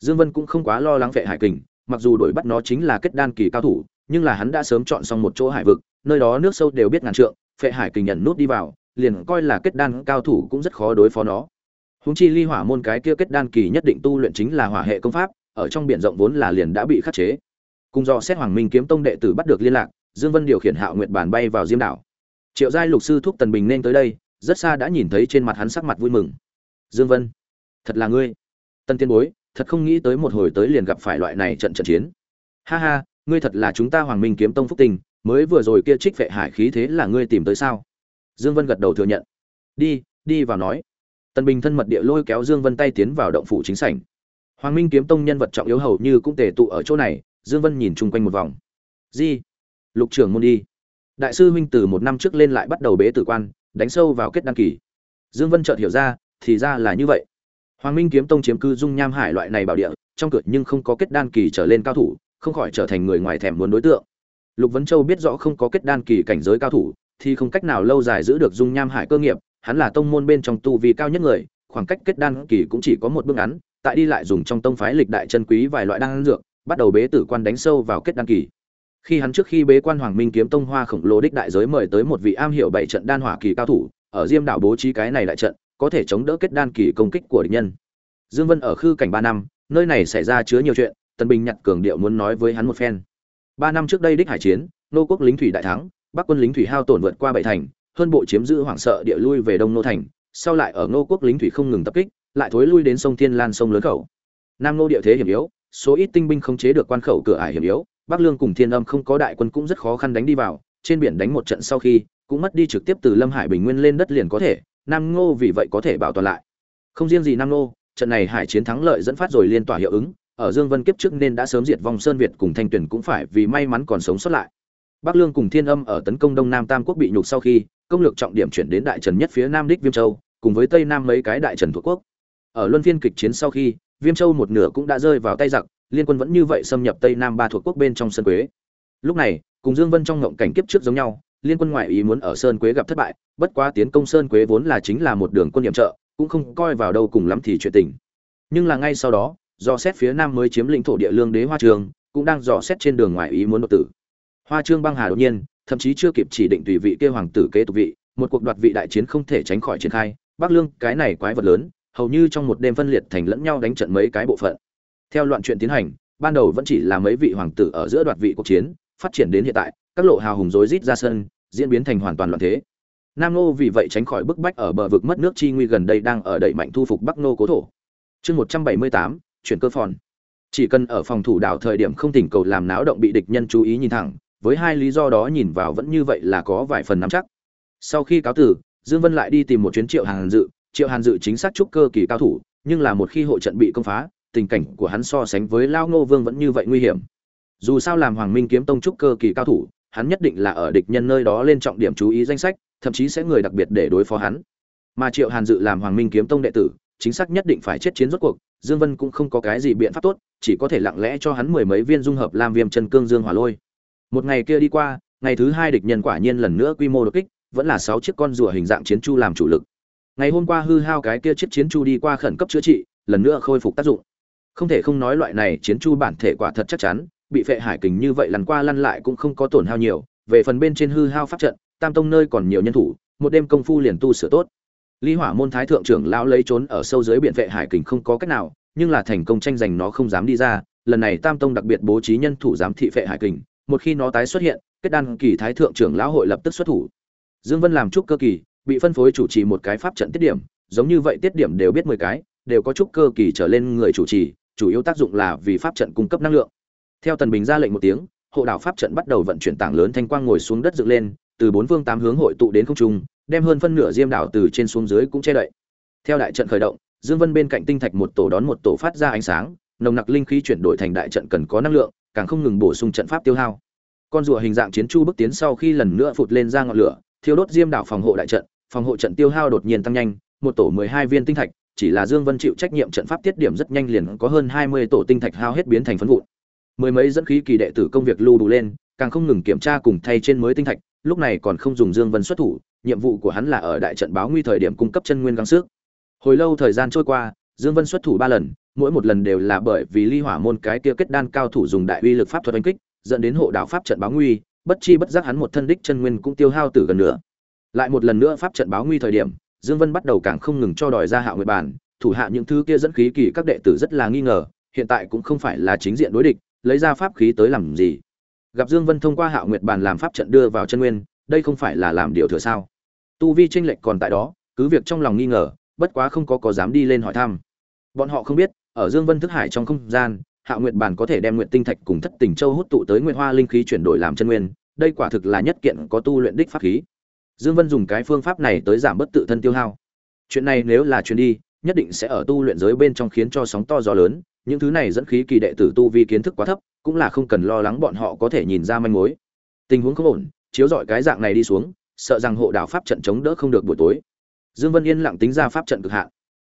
Dương vân cũng không quá lo lắng vệ hải kình, mặc dù đuổi bắt nó chính là kết đan kỳ cao thủ, nhưng là hắn đã sớm chọn xong một chỗ hải vực, nơi đó nước sâu đều biết ngàn trượng phệ hải kình nhận nút đi vào, liền coi là kết đan cao thủ cũng rất khó đối phó nó. Huống chi ly hỏa môn cái kia kết đan kỳ nhất định tu luyện chính là hỏa hệ công pháp, ở trong biển rộng vốn là liền đã bị khắc chế. Cùng do xét Hoàng Minh kiếm tông đệ tử bắt được liên lạc, Dương Vân điều khiển Hạo Nguyệt bản bay vào Diêm đảo. triệu giai lục sư thúc tần bình nên tới đây rất xa đã nhìn thấy trên mặt hắn sắc mặt vui mừng. Dương vân thật là ngươi. Tân tiên bối thật không nghĩ tới một hồi tới liền gặp phải loại này trận trận chiến. Ha ha ngươi thật là chúng ta hoàng minh kiếm tông phúc tình mới vừa rồi kia trích vệ hải khí thế là ngươi tìm tới sao? Dương vân gật đầu thừa nhận. Đi đi vào nói tần bình thân mật địa lôi kéo dương vân tay tiến vào động phủ chính sảnh. Hoàng minh kiếm tông nhân vật trọng yếu hầu như cũng tề tụ ở chỗ này, dương vân nhìn chung quanh một vòng. Di, lục trưởng môn đi. Đại sư huynh từ một năm trước lên lại bắt đầu bế tử quan, đánh sâu vào kết đăng kỳ. Dương vân chợt hiểu ra, thì ra là như vậy. Hoàng minh kiếm tông chiếm cư dung nham hải loại này bảo địa, trong cửa nhưng không có kết đan kỳ trở lên cao thủ, không khỏi trở thành người ngoài thèm muốn đối tượng. Lục vấn châu biết rõ không có kết đan kỳ cảnh giới cao thủ, thì không cách nào lâu dài giữ được dung nham hải cơ nghiệp hắn là tông môn bên trong tu vi cao nhất người, khoảng cách kết đan kỳ cũng chỉ có một bước ngắn, tại đi lại dùng trong tông phái lịch đại chân quý vài loại đan dược, bắt đầu bế tử quan đánh sâu vào kết đan kỳ. Khi hắn trước khi bế quan hoàng minh kiếm tông hoa khổng lồ đích đại giới mời tới một vị am hiểu bảy trận đan hỏa kỳ cao thủ, ở diêm đảo bố trí cái này đại trận, có thể chống đỡ kết đan kỳ công kích của địch nhân. Dương vân ở khư cảnh ba năm, nơi này xảy ra chứa nhiều chuyện, tần bình nhặt cường điệu muốn nói với hắn một phen. Ba năm trước đây đích hải chiến, nô quốc lính thủy đại thắng, bắc quân lính thủy hao tổn vượt qua bảy thành hơn bộ chiếm giữ hoảng sợ địa lui về đông nô thành, sau lại ở nô quốc lính thủy không ngừng tập kích, lại thối lui đến sông thiên lan sông lớn khẩu. Nam nô địa thế hiểm yếu, số ít tinh binh không chế được quan khẩu cửa ải hiểm yếu, bắc lương cùng thiên âm không có đại quân cũng rất khó khăn đánh đi vào, trên biển đánh một trận sau khi, cũng mất đi trực tiếp từ lâm hải bình nguyên lên đất liền có thể, nam ngô vì vậy có thể bảo toàn lại. Không riêng gì nam ngô, trận này hải chiến thắng lợi dẫn phát rồi liên tỏa hiệu ứng, ở dương vân kiếp trước nên đã sớm diệt vong sơn việt cùng thanh tuyển cũng phải vì may mắn còn sống sót lại bắc lương cùng thiên âm ở tấn công đông nam tam quốc bị nhục sau khi, công lược trọng điểm chuyển đến đại trần nhất phía nam đích viêm châu, cùng với tây nam mấy cái đại trần thuộc quốc. Ở luân phiên kịch chiến sau khi, viêm châu một nửa cũng đã rơi vào tay giặc, liên quân vẫn như vậy xâm nhập tây nam ba thuộc quốc bên trong sơn quế. Lúc này, cùng dương vân trong ngộng cảnh kiếp trước giống nhau, liên quân ngoại ý muốn ở sơn quế gặp thất bại, bất quá tiến công sơn quế vốn là chính là một đường quân nhiệm trợ, cũng không coi vào đâu cùng lắm thì chuyện tình. Nhưng là ngay sau đó do xét phía nam mới chiếm lĩnh thổ địa lương đế hoa trường, cũng đang dò xét trên đường ngoại ý muốn đột tử hoa trương băng hà đột nhiên, thậm chí chưa kịp chỉ định tùy vị kia hoàng tử kế tục vị, một cuộc đoạt vị đại chiến không thể tránh khỏi triển khai. Bắc lương, cái này quái vật lớn, hầu như trong một đêm phân liệt thành lẫn nhau đánh trận mấy cái bộ phận. Theo loạn chuyện tiến hành, ban đầu vẫn chỉ là mấy vị hoàng tử ở giữa đoạt vị cuộc chiến, phát triển đến hiện tại, các lộ hào hùng rối rít ra sân, diễn biến thành hoàn toàn loạn thế. Nam Ngô vì vậy tránh khỏi bức bách ở bờ vực mất nước chi nguy gần đây đang ở đẩy mạnh thu phục bắc Ngô cố thổ. Chương một trăm bảy mươi tám, chuyển cơ phòn. Chỉ cần ở phòng thủ đảo thời điểm không tỉnh cầu làm náo động bị địch nhân chú ý nhìn thẳng với hai lý do đó nhìn vào vẫn như vậy là có vài phần nắm chắc. Sau khi cáo tử, dương vân lại đi tìm một chuyến triệu hàn dự. Triệu hàn dự chính xác trúc cơ kỳ cao thủ, nhưng là một khi hộ trận bị công phá, tình cảnh của hắn so sánh với lao ngô vương vẫn như vậy nguy hiểm. Dù sao làm hoàng minh kiếm tông trúc cơ kỳ cao thủ, hắn nhất định là ở địch nhân nơi đó lên trọng điểm chú ý danh sách, thậm chí sẽ người đặc biệt để đối phó hắn. Mà triệu hàn dự làm hoàng minh kiếm tông đệ tử, chính xác nhất định phải chết chiến rốt cuộc, dương vân cũng không có cái gì biện pháp tốt, chỉ có thể lặng lẽ cho hắn mười mấy viên dung hợp lam viêm chân cương dương hỏa lôi một ngày kia đi qua, ngày thứ hai địch nhân quả nhiên lần nữa quy mô đột kích, vẫn là sáu chiếc con rùa hình dạng chiến chu làm chủ lực. Ngày hôm qua hư hao cái kia chiếc chiến chu đi qua khẩn cấp chữa trị, lần nữa khôi phục tác dụng. Không thể không nói loại này chiến chu bản thể quả thật chắc chắn, bị phệ hải kình như vậy lần qua lăn lại cũng không có tổn hao nhiều, về phần bên trên hư hao pháp trận, tam tông nơi còn nhiều nhân thủ, một đêm công phu liền tu sửa tốt. Ly hỏa môn thái thượng trưởng lão lấy trốn ở sâu dưới biển vệ hải kình không có cách nào, nhưng là thành công tranh giành nó không dám đi ra, lần này tam tông đặc biệt bố trí nhân thủ giám thị vệ hải kình một khi nó tái xuất hiện, kết đan kỳ thái thượng trưởng lão hội lập tức xuất thủ. Dương vân làm trúc cơ kỳ, bị phân phối chủ trì một cái pháp trận tiết điểm, giống như vậy tiết điểm đều biết mười cái, đều có trúc cơ kỳ trở lên người chủ trì, chủ yếu tác dụng là vì pháp trận cung cấp năng lượng. Theo tần bình ra lệnh một tiếng, hộ đảo pháp trận bắt đầu vận chuyển tảng lớn thanh quang ngồi xuống đất dựng lên, từ bốn phương tám hướng hội tụ đến không trung, đem hơn phân nửa diêm đảo từ trên xuống dưới cũng che đậy. Theo đại trận khởi động, dương vân bên cạnh tinh thạch một tổ đón một tổ phát ra ánh sáng, nồng nặc linh khí chuyển đổi thành đại trận cần có năng lượng càng không ngừng bổ sung trận pháp tiêu hao. Con rùa hình dạng chiến chu bước tiến sau khi lần nữa phụt lên ra ngọn lửa, thiêu đốt diêm đảo phòng hộ đại trận, phòng hộ trận tiêu hao đột nhiên tăng nhanh, một tổ mười hai viên tinh thạch, chỉ là dương vân chịu trách nhiệm trận pháp tiết điểm rất nhanh liền có hơn hai mươi tổ tinh thạch hao hết biến thành phấn vụn. Mười mấy dẫn khí kỳ đệ tử công việc lưu đủ lên, càng không ngừng kiểm tra cùng thay trên mới tinh thạch, lúc này còn không dùng dương vân xuất thủ, nhiệm vụ của hắn là ở đại trận báo nguy thời điểm cung cấp chân nguyên gắng sức. Hồi lâu thời gian trôi qua, dương vân xuất thủ ba lần mỗi một lần đều là bởi vì ly hỏa môn cái kia kết đan cao thủ dùng đại uy lực pháp thuật đánh kích, dẫn đến hộ đạo pháp trận báo nguy, bất chi bất giác hắn một thân đích chân nguyên cũng tiêu hao từ gần nữa lại một lần nữa pháp trận báo nguy thời điểm, dương vân bắt đầu càng không ngừng cho đòi ra hạ nguyệt bản, thủ hạ những thứ kia dẫn khí kỳ các đệ tử rất là nghi ngờ, hiện tại cũng không phải là chính diện đối địch, lấy ra pháp khí tới làm gì? Gặp dương vân thông qua hạo nguyệt bàn làm pháp trận đưa vào chân nguyên, đây không phải là làm điều thừa sao? Tu vi tranh lệch còn tại đó, cứ việc trong lòng nghi ngờ, bất quá không có có dám đi lên hỏi thăm. Bọn họ không biết ở dương vân thức hải trong không gian Hạo nguyệt bản có thể đem nguyệt tinh thạch cùng thất tình châu hút tụ tới nguyệt hoa linh khí chuyển đổi làm chân nguyên, đây quả thực là nhất kiện có tu luyện đích pháp khí. Dương vân dùng cái phương pháp này tới giảm bớt tự thân tiêu hao. Chuyện này nếu là chuyến đi, nhất định sẽ ở tu luyện giới bên trong khiến cho sóng to gió lớn, những thứ này dẫn khí kỳ đệ tử tu vi kiến thức quá thấp, cũng là không cần lo lắng bọn họ có thể nhìn ra manh mối. Tình huống không ổn, chiếu dọi cái dạng này đi xuống, sợ rằng hộ đạo pháp trận chống đỡ không được buổi tối. Dương vân yên lặng tính ra pháp trận cực hạn.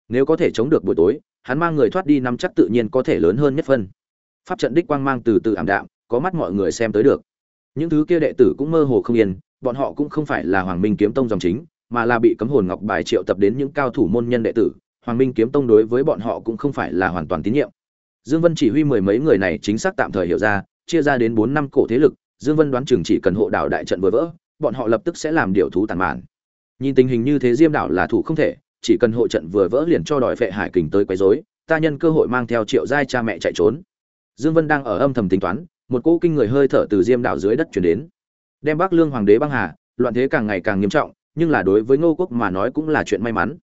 Nếu có thể chống được buổi tối hắn mang người thoát đi năm chắc tự nhiên có thể lớn hơn nhất phân. Pháp trận đích quang mang từ từ ảm đạm, có mắt mọi người xem tới được. Những thứ kia đệ tử cũng mơ hồ không yên, bọn họ cũng không phải là hoàng minh kiếm tông dòng chính, mà là bị cấm hồn ngọc bài triệu tập đến những cao thủ môn nhân đệ tử. Hoàng minh kiếm tông đối với bọn họ cũng không phải là hoàn toàn tín nhiệm. Dương vân chỉ huy mười mấy người này chính xác tạm thời hiểu ra, chia ra đến bốn năm cổ thế lực, dương vân đoán chừng chỉ cần hộ đảo đại trận vừa vỡ, bọn họ lập tức sẽ làm điều thú tàn mạn. Nhìn tình hình như thế diêm đảo là thủ không thể chỉ cần hộ trận vừa vỡ liền cho đòi vệ hải kình tới quấy rối, ta nhân cơ hội mang theo triệu giai cha mẹ chạy trốn. Dương vân đang ở âm thầm tính toán, một cỗ kinh người hơi thở từ diêm đảo dưới đất chuyển đến. Đem bắc lương hoàng đế băng hà, loạn thế càng ngày càng nghiêm trọng, nhưng là đối với ngô quốc mà nói cũng là chuyện may mắn.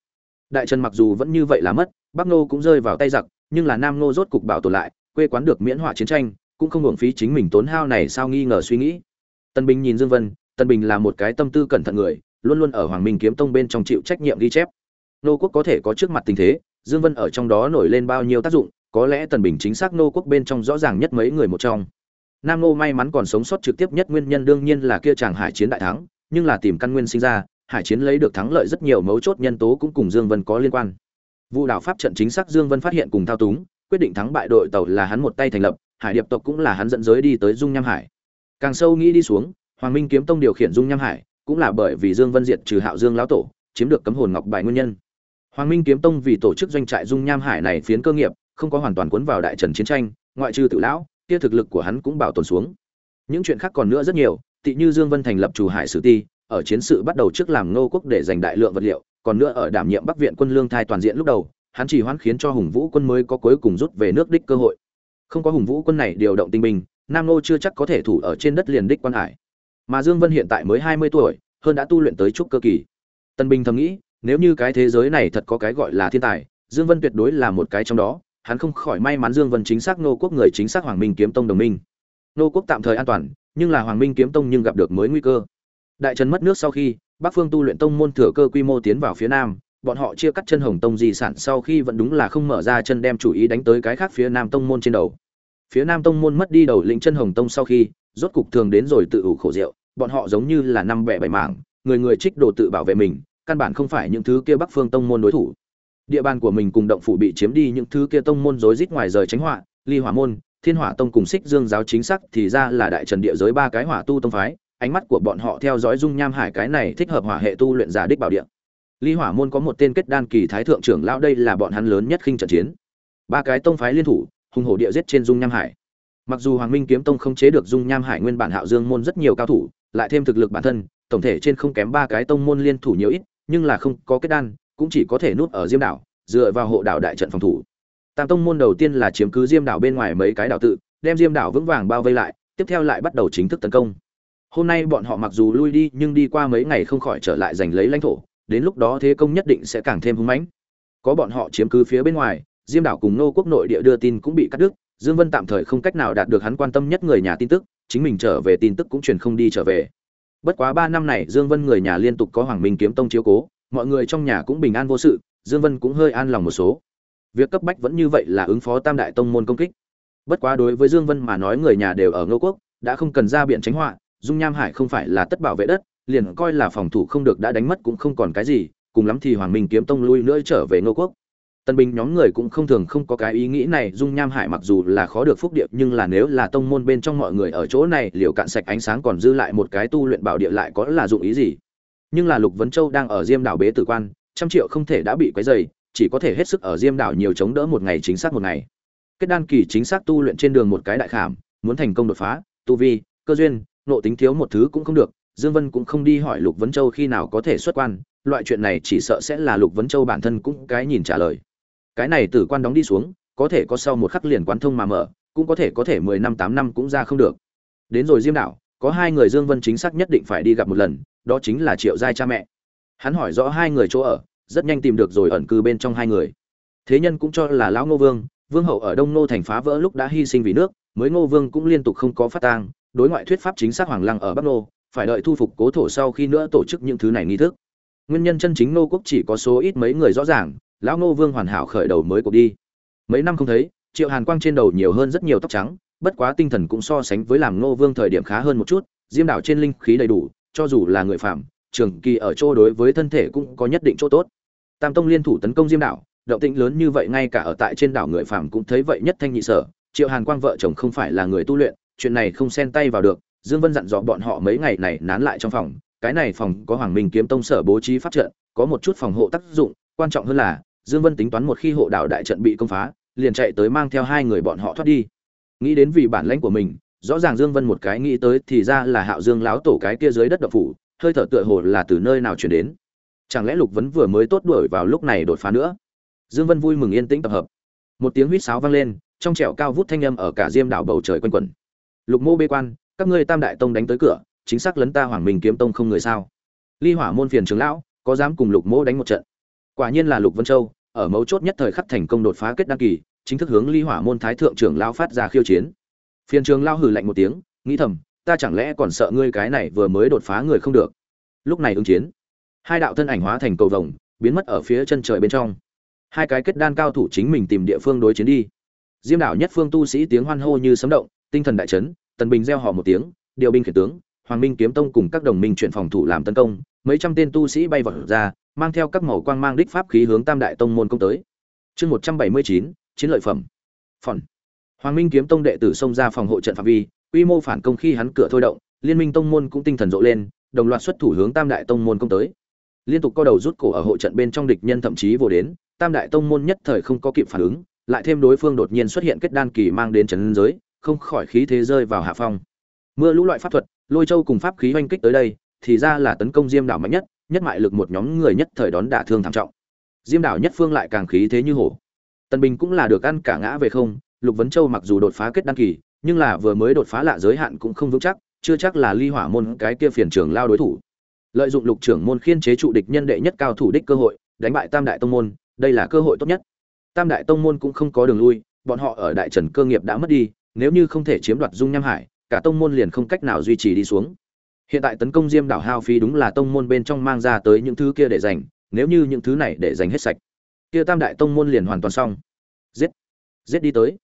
Đại trần mặc dù vẫn như vậy là mất, bắc ngô cũng rơi vào tay giặc, nhưng là nam ngô rốt cục bảo tồn lại, quê quán được miễn họa chiến tranh, cũng không hưởng phí chính mình tốn hao này sao nghi ngờ suy nghĩ. Tân bình nhìn dương vân, tân bình là một cái tâm tư cẩn thận người, luôn luôn ở hoàng minh kiếm tông bên trong chịu trách nhiệm ghi chép nô quốc có thể có trước mặt tình thế, dương vân ở trong đó nổi lên bao nhiêu tác dụng, có lẽ tần bình chính xác nô quốc bên trong rõ ràng nhất mấy người một trong. Nam nô may mắn còn sống sót trực tiếp nhất nguyên nhân đương nhiên là kia chàng hải chiến đại thắng, nhưng là tìm căn nguyên sinh ra, hải chiến lấy được thắng lợi rất nhiều mấu chốt nhân tố cũng cùng dương vân có liên quan. Vụ đảo pháp trận chính xác dương vân phát hiện cùng thao túng, quyết định thắng bại đội tàu là hắn một tay thành lập, hải điệp tộc cũng là hắn dẫn giới đi tới dung nham hải. Càng sâu nghĩ đi xuống, hoàng minh kiếm tông điều khiển dung nham hải, cũng là bởi vì dương vân diệt trừ hạo dương lão tổ, chiếm được cấm hồn ngọc bài nguyên nhân hoàng minh kiếm tông vì tổ chức doanh trại dung nham hải này phiến cơ nghiệp, không có hoàn toàn cuốn vào đại trần chiến tranh, ngoại trừ tự lão, kia thực lực của hắn cũng bảo tồn xuống. Những chuyện khác còn nữa rất nhiều tỉ như dương vân thành lập chủ hải sử ti, ở chiến sự bắt đầu trước làm nô quốc để giành đại lượng vật liệu, còn nữa ở đảm nhiệm bắc viện quân lương thai toàn diện lúc đầu, hắn chỉ hoãn khiến cho hùng vũ quân mới có cuối cùng rút về nước đích cơ hội. Không có hùng vũ quân này điều động tinh binh, nam nô chưa chắc có thể thủ ở trên đất liền đích quan hải. Mà dương vân hiện tại mới hai mươi tuổi, hơn đã tu luyện tới trúc cơ kỳ. Tân bình thầm nghĩ nếu như cái thế giới này thật có cái gọi là thiên tài, dương vân tuyệt đối là một cái trong đó, hắn không khỏi may mắn dương vân chính xác nô quốc người chính xác hoàng minh kiếm tông đồng minh. Nô quốc tạm thời an toàn, nhưng là hoàng minh kiếm tông nhưng gặp được mới nguy cơ. Đại trần mất nước sau khi, bắc phương tu luyện tông môn thừa cơ quy mô tiến vào phía nam, bọn họ chia cắt chân hồng tông di sản sau khi vẫn đúng là không mở ra chân đem chủ ý đánh tới cái khác phía nam tông môn trên đầu. Phía nam tông môn mất đi đầu lĩnh chân hồng tông sau khi, rốt cục thường đến rồi tự ủ khổ rượu, bọn họ giống như là năm bẻ bảy mảng, người người trích đồ tự bảo vệ mình căn bản không phải những thứ kia bắc phương tông môn đối thủ. Địa bàn của mình cùng động phủ bị chiếm đi những thứ kia tông môn rối rít ngoài rời tránh họa, ly hỏa môn, thiên hỏa tông cùng xích dương giáo chính xác thì ra là đại trần địa giới ba cái hỏa tu tông phái, ánh mắt của bọn họ theo dõi dung nham hải cái này thích hợp hỏa hệ tu luyện giả đích bảo địa. Ly hỏa môn có một tên kết đan kỳ thái thượng trưởng lão, đây là bọn hắn lớn nhất khinh trận chiến. Ba cái tông phái liên thủ hùng hổ địa giết trên dung nham hải. Mặc dù hoàng minh kiếm tông không chế được dung nham hải nguyên bản hạo dương môn rất nhiều cao thủ, lại thêm thực lực bản thân, tổng thể trên không kém ba cái tông môn liên thủ nhiều ít nhưng là không có kết đan, cũng chỉ có thể nuốt ở diêm đảo, dựa vào hộ đảo đại trận phòng thủ. Tam tông môn đầu tiên là chiếm cứ diêm đảo bên ngoài mấy cái đảo tự, đem diêm đảo vững vàng bao vây lại, tiếp theo lại bắt đầu chính thức tấn công. Hôm nay bọn họ mặc dù lui đi, nhưng đi qua mấy ngày không khỏi trở lại giành lấy lãnh thổ, đến lúc đó thế công nhất định sẽ càng thêm hung mãnh. Có bọn họ chiếm cứ phía bên ngoài, diêm đảo cùng nô quốc nội địa đưa tin cũng bị cắt đứt, dương vân tạm thời không cách nào đạt được hắn quan tâm nhất người nhà tin tức, chính mình trở về tin tức cũng truyền không đi trở về bất quá ba năm này dương vân người nhà liên tục có hoàng minh kiếm tông chiếu cố, mọi người trong nhà cũng bình an vô sự, dương vân cũng hơi an lòng một số. Việc cấp bách vẫn như vậy là ứng phó tam đại tông môn công kích. Bất quá đối với dương vân mà nói người nhà đều ở ngô quốc, đã không cần ra biện tránh họa, dung nham hải không phải là tất bảo vệ đất, liền coi là phòng thủ không được đã đánh mất cũng không còn cái gì, cùng lắm thì hoàng minh kiếm tông lui nữa trở về ngô quốc tân binh nhóm người cũng không thường không có cái ý nghĩ này dung nham hải mặc dù là khó được phúc địa nhưng là nếu là tông môn bên trong mọi người ở chỗ này liều cạn sạch ánh sáng còn dư lại một cái tu luyện bảo địa lại có là dụng ý gì? Nhưng là lục vấn châu đang ở diêm đảo bế tử quan trăm triệu không thể đã bị quấy rầy, chỉ có thể hết sức ở diêm đảo nhiều chống đỡ một ngày chính xác một ngày. Kết đan kỳ chính xác tu luyện trên đường một cái đại khảm muốn thành công đột phá tu vi cơ duyên nộ tính thiếu một thứ cũng không được dương vân cũng không đi hỏi lục vấn châu khi nào có thể xuất quan loại chuyện này chỉ sợ sẽ là lục vấn châu bản thân cũng cái nhìn trả lời cái này tử quan đóng đi xuống, có thể có sau một khắc liền quán thông mà mở, cũng có thể có thể mười năm, tám năm cũng ra không được. Đến rồi diêm đảo có hai người dương vân chính xác nhất định phải đi gặp một lần, đó chính là triệu giai cha mẹ. Hắn hỏi rõ hai người chỗ ở, rất nhanh tìm được rồi ẩn cư bên trong hai người. Thế nhân cũng cho là lão ngô vương vương hậu ở đông nô thành phá vỡ lúc đã hy sinh vì nước, mới ngô vương cũng liên tục không có phát tang, đối ngoại thuyết pháp chính xác hoàng lăng ở bắc nô, phải đợi thu phục cố thổ sau khi nữa tổ chức những thứ này nghi thức. Nguyên nhân chân chính nô quốc chỉ có số ít mấy người rõ ràng lão ngô vương hoàn hảo khởi đầu mới cuộc đi. Mấy năm không thấy, triệu hàn quang trên đầu nhiều hơn rất nhiều tóc trắng, bất quá tinh thần cũng so sánh với làm ngô vương thời điểm khá hơn một chút, diêm đảo trên linh khí đầy đủ, cho dù là người phạm trường kỳ ở chỗ đối với thân thể cũng có nhất định chỗ tốt. Tam tông liên thủ tấn công diêm đảo, động tĩnh lớn như vậy ngay cả ở tại trên đảo người phạm cũng thấy vậy nhất thanh nhị sở, triệu hàn quang vợ chồng không phải là người tu luyện, chuyện này không xen tay vào được, dương vân dặn dò bọn họ mấy ngày này nán lại trong phòng, cái này phòng có hoàng minh kiếm tông sở bố trí pháp trận, có một chút phòng hộ tác dụng, quan trọng hơn là dương vân tính toán một khi hộ đảo đại trận bị công phá, liền chạy tới mang theo hai người bọn họ thoát đi. Nghĩ đến vì bản lãnh của mình, rõ ràng dương vân một cái nghĩ tới thì ra là hạo dương láo tổ cái kia dưới đất độc phủ, hơi thở tựa hồ là từ nơi nào chuyển đến. Chẳng lẽ lục vấn vừa mới tốt đuổi vào lúc này đột phá nữa? Dương vân vui mừng yên tĩnh tập hợp. Một tiếng huýt sáo vang lên, trong trẻo cao vút thanh âm ở cả diêm đảo bầu trời quanh quẩn. Lục mô bê quan, các ngươi tam đại tông đánh tới cửa, chính xác lấn ta hoàng minh kiếm tông không người sao? Ly hỏa môn phiền trưởng lão, có dám cùng lục mô đánh một trận? Quả nhiên là lục vân châu ở mấu chốt nhất thời khắc thành công đột phá kết đăng kỳ, chính thức hướng ly hỏa môn thái thượng trưởng lão phát ra khiêu chiến. Phiền trường lao hừ lạnh một tiếng, nghĩ thầm, ta chẳng lẽ còn sợ ngươi cái này vừa mới đột phá người không được. Lúc này ứng chiến, hai đạo thân ảnh hóa thành cầu vồng, biến mất ở phía chân trời bên trong. Hai cái kết đan cao thủ chính mình tìm địa phương đối chiến đi. Diêm đảo nhất phương tu sĩ tiếng hoan hô như sấm động, tinh thần đại chấn, tần bình reo hò một tiếng, điều binh khiển tướng, hoàng minh kiếm tông cùng các đồng minh chuyển phòng thủ làm tấn công, mấy trăm tên tu sĩ bay vọt ra mang theo các màu quang mang đích pháp khí hướng tam đại tông môn công tới. Chương một trăm bảy mươi chín, chiến lợi phẩm. Phòn. Hoàng minh kiếm tông đệ tử xông ra phòng hộ trận phạm vi, quy mô phản công khi hắn cửa thôi động, liên minh tông môn cũng tinh thần rộ lên, đồng loạt xuất thủ hướng tam đại tông môn công tới. Liên tục co đầu rút cổ ở hộ trận bên trong địch nhân thậm chí vô đến, tam đại tông môn nhất thời không có kịp phản ứng, lại thêm đối phương đột nhiên xuất hiện kết đan kỳ mang đến trấn giới, không khỏi khí thế rơi vào hạ phong. Mưa lũ loại pháp thuật, lôi châu cùng pháp khí oanh kích tới đây, thì ra là tấn công diêm đảo mạnh nhất nhất mại lực một nhóm người nhất thời đón đả thương thảm trọng. Diêm đảo nhất phương lại càng khí thế như hổ. Tần bình cũng là được ăn cả ngã về không, lục vấn châu mặc dù đột phá kết đăng kỳ, nhưng là vừa mới đột phá lạ giới hạn cũng không vững chắc, chưa chắc là ly hỏa môn cái kia phiền trưởng lao đối thủ. Lợi dụng lục trưởng môn khiên chế trụ địch nhân đệ nhất cao thủ đích cơ hội, đánh bại tam đại tông môn, đây là cơ hội tốt nhất. Tam đại tông môn cũng không có đường lui, bọn họ ở đại trần cơ nghiệp đã mất đi, nếu như không thể chiếm đoạt dung nham hải, cả tông môn liền không cách nào duy trì đi xuống hiện tại tấn công diêm đảo hao phí đúng là tông môn bên trong mang ra tới những thứ kia để dành nếu như những thứ này để dành hết sạch, kia tam đại tông môn liền hoàn toàn xong. Giết giết đi tới.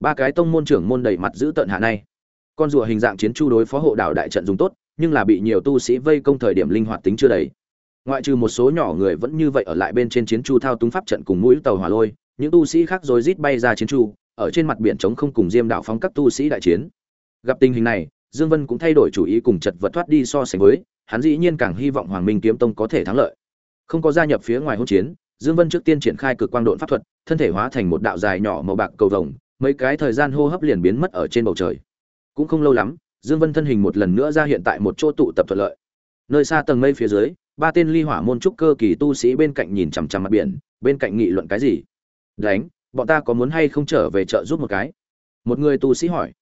Ba cái tông môn trưởng môn đầy mặt giữ tận hạ này. Con rùa hình dạng chiến chu đối phó hộ đảo đại trận dùng tốt, nhưng là bị nhiều tu sĩ vây công thời điểm linh hoạt tính chưa đầy. Ngoại trừ một số nhỏ người vẫn như vậy ở lại bên trên chiến chu thao túng pháp trận cùng mũi tàu hỏa lôi, những tu sĩ khác rồi rít bay ra chiến chu, ở trên mặt biển trống không cùng diêm đảo phóng các tu sĩ đại chiến. Gặp tình hình này dương vân cũng thay đổi chủ ý cùng chật vật thoát đi so sánh với, hắn dĩ nhiên càng hy vọng hoàng minh kiếm tông có thể thắng lợi. Không có gia nhập phía ngoài hỗn chiến, dương vân trước tiên triển khai cực quang độn pháp thuật, thân thể hóa thành một đạo dài nhỏ màu bạc cầu vồng, mấy cái thời gian hô hấp liền biến mất ở trên bầu trời. Cũng không lâu lắm, dương vân thân hình một lần nữa ra hiện tại một chỗ tụ tập thuận lợi. Nơi xa tầng mây phía dưới, ba tên ly hỏa môn trúc cơ kỳ tu sĩ bên cạnh nhìn chằm chằm mặt biển, bên cạnh nghị luận cái gì? Đánh, bọn ta có muốn hay không trở về chợ giúp một cái? Một người tu sĩ hỏi.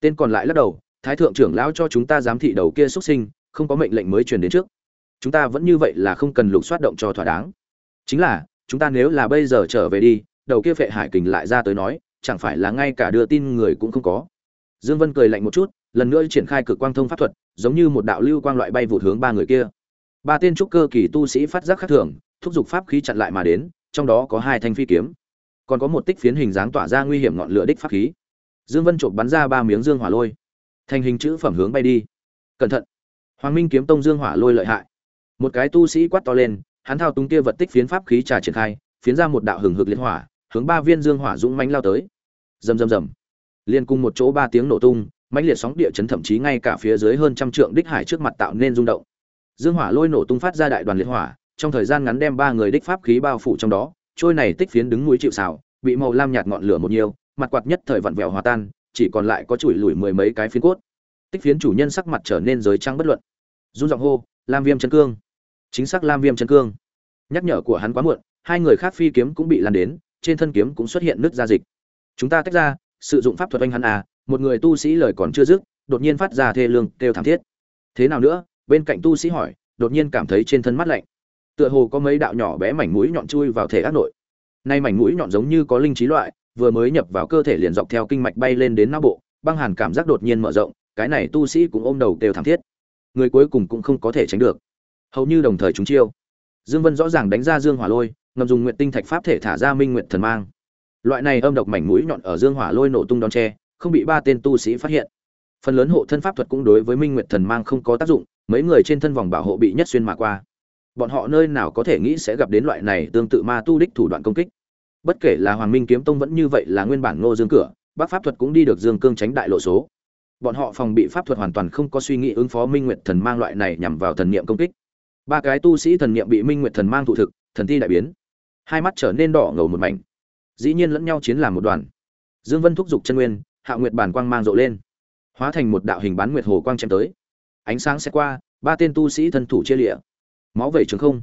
Tên còn lại lắc đầu thái thượng trưởng lão cho chúng ta giám thị đầu kia xuất sinh, không có mệnh lệnh mới truyền đến trước. Chúng ta vẫn như vậy là không cần lục soát động cho thỏa đáng. Chính là, chúng ta nếu là bây giờ trở về đi, đầu kia phệ hải kình lại ra tới nói, chẳng phải là ngay cả đưa tin người cũng không có. Dương vân cười lạnh một chút, lần nữa triển khai cực quang thông pháp thuật, giống như một đạo lưu quang loại bay vụt hướng ba người kia. Ba tên trúc cơ kỳ tu sĩ phát giác khác thường, thúc giục pháp khí chặn lại mà đến, trong đó có hai thanh phi kiếm. Còn có một tích phiến hình dáng tỏa ra nguy hiểm ngọn lửa đích pháp khí. Dương vân trộm bắn ra ba miếng dương hỏa lôi thành hình chữ phẩm hướng bay đi. Cẩn thận. Hoàng minh kiếm tông dương hỏa lôi lợi hại. Một cái tu sĩ quát to lên, hắn thao túng kia vật tích phiến pháp khí trà triển khai, phiến ra một đạo hừng hực liên hỏa, hướng ba viên dương hỏa dũng mãnh lao tới. Rầm rầm rầm. Liên cùng một chỗ ba tiếng nổ tung, mãnh liệt sóng địa chấn thậm chí ngay cả phía dưới hơn trăm trượng đích hải trước mặt tạo nên rung động. Dương hỏa lôi nổ tung phát ra đại đoàn liệt hỏa, trong thời gian ngắn đem ba người đích pháp khí bao phủ trong đó, trôi này tích phiến đứng núi chịu xào bị màu lam nhạt ngọn lửa một nhiều, mặt quạt nhất thời vặn vẹo hòa tan chỉ còn lại có chùi lủi mười mấy cái phiến cốt. Tích phiến chủ nhân sắc mặt trở nên giới trắng bất luận. Run giọng hô, lam viêm chân cương! Chính xác lam viêm chân cương. Nhắc nhở của hắn quá muộn, hai người khác phi kiếm cũng bị lan đến, trên thân kiếm cũng xuất hiện nước da dịch. Chúng ta tách ra, sử dụng pháp thuật anh hắn à một người tu sĩ lời còn chưa dứt, đột nhiên phát ra thê lương, kêu thảm thiết. Thế nào nữa? Bên cạnh tu sĩ hỏi, đột nhiên cảm thấy trên thân mắt lạnh. Tựa hồ có mấy đạo nhỏ bé mảnh mũi nhọn chui vào thể ác nội. Nay mảnh mũi nhọn giống như có linh trí loại vừa mới nhập vào cơ thể liền dọc theo kinh mạch bay lên đến não bộ, băng hàn cảm giác đột nhiên mở rộng, cái này tu sĩ cũng ôm đầu đều thảm thiết. Người cuối cùng cũng không có thể tránh được. Hầu như đồng thời chúng chiêu. Dương vân rõ ràng đánh ra dương hỏa lôi, ngầm dùng nguyện tinh thạch pháp thể thả ra minh nguyện thần mang. Loại này âm độc mảnh mũi nhọn ở dương hỏa lôi nổ tung đón tre không bị ba tên tu sĩ phát hiện. Phần lớn hộ thân pháp thuật cũng đối với minh nguyệt thần mang không có tác dụng, mấy người trên thân vòng bảo hộ bị nhất xuyên mà qua. Bọn họ nơi nào có thể nghĩ sẽ gặp đến loại này tương tự ma tu đích thủ đoạn công kích bất kể là hoàng minh kiếm tông vẫn như vậy là nguyên bản ngô dương cửa bác pháp thuật cũng đi được dương cương tránh đại lộ số. Bọn họ phòng bị pháp thuật hoàn toàn không có suy nghĩ ứng phó minh nguyệt thần mang loại này nhằm vào thần niệm công kích. Ba cái tu sĩ thần niệm bị minh nguyệt thần mang thụ thực, thần thi đại biến. Hai mắt trở nên đỏ ngầu một mảnh. Dĩ nhiên lẫn nhau chiến làm một đoàn. Dương vân thúc giục chân nguyên, hạ nguyệt bản quang mang rộ lên. Hóa thành một đạo hình bán nguyệt hồ quang chém tới. Ánh sáng sẽ qua, ba tên tu sĩ thân thủ chia lịa. Máu vẩy trường không.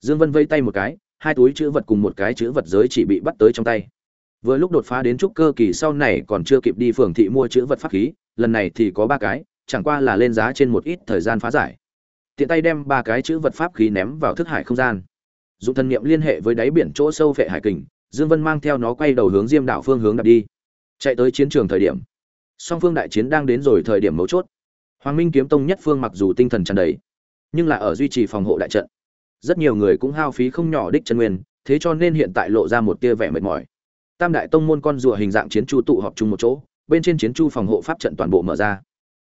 Dương vân vây tay một cái hai túi chữ vật cùng một cái chữ vật giới chỉ bị bắt tới trong tay. Vừa lúc đột phá đến trúc cơ kỳ sau này còn chưa kịp đi phường thị mua chữ vật pháp khí, lần này thì có ba cái, chẳng qua là lên giá trên một ít thời gian phá giải. Tiện tay đem ba cái chữ vật pháp khí ném vào thức hải không gian. Dùng thần niệm liên hệ với đáy biển chỗ sâu vệ hải kình, dương vân mang theo nó quay đầu hướng diêm đảo phương hướng đặt đi. Chạy tới chiến trường thời điểm. Song phương đại chiến đang đến rồi thời điểm mấu chốt. Hoàng minh kiếm tông nhất phương mặc dù tinh thần tràn đầy, nhưng là ở duy trì phòng hộ đại trận rất nhiều người cũng hao phí không nhỏ đích chân nguyên, thế cho nên hiện tại lộ ra một tia vẻ mệt mỏi. Tam đại tông môn con rùa hình dạng chiến chu tụ họp chung một chỗ, bên trên chiến chu phòng hộ pháp trận toàn bộ mở ra.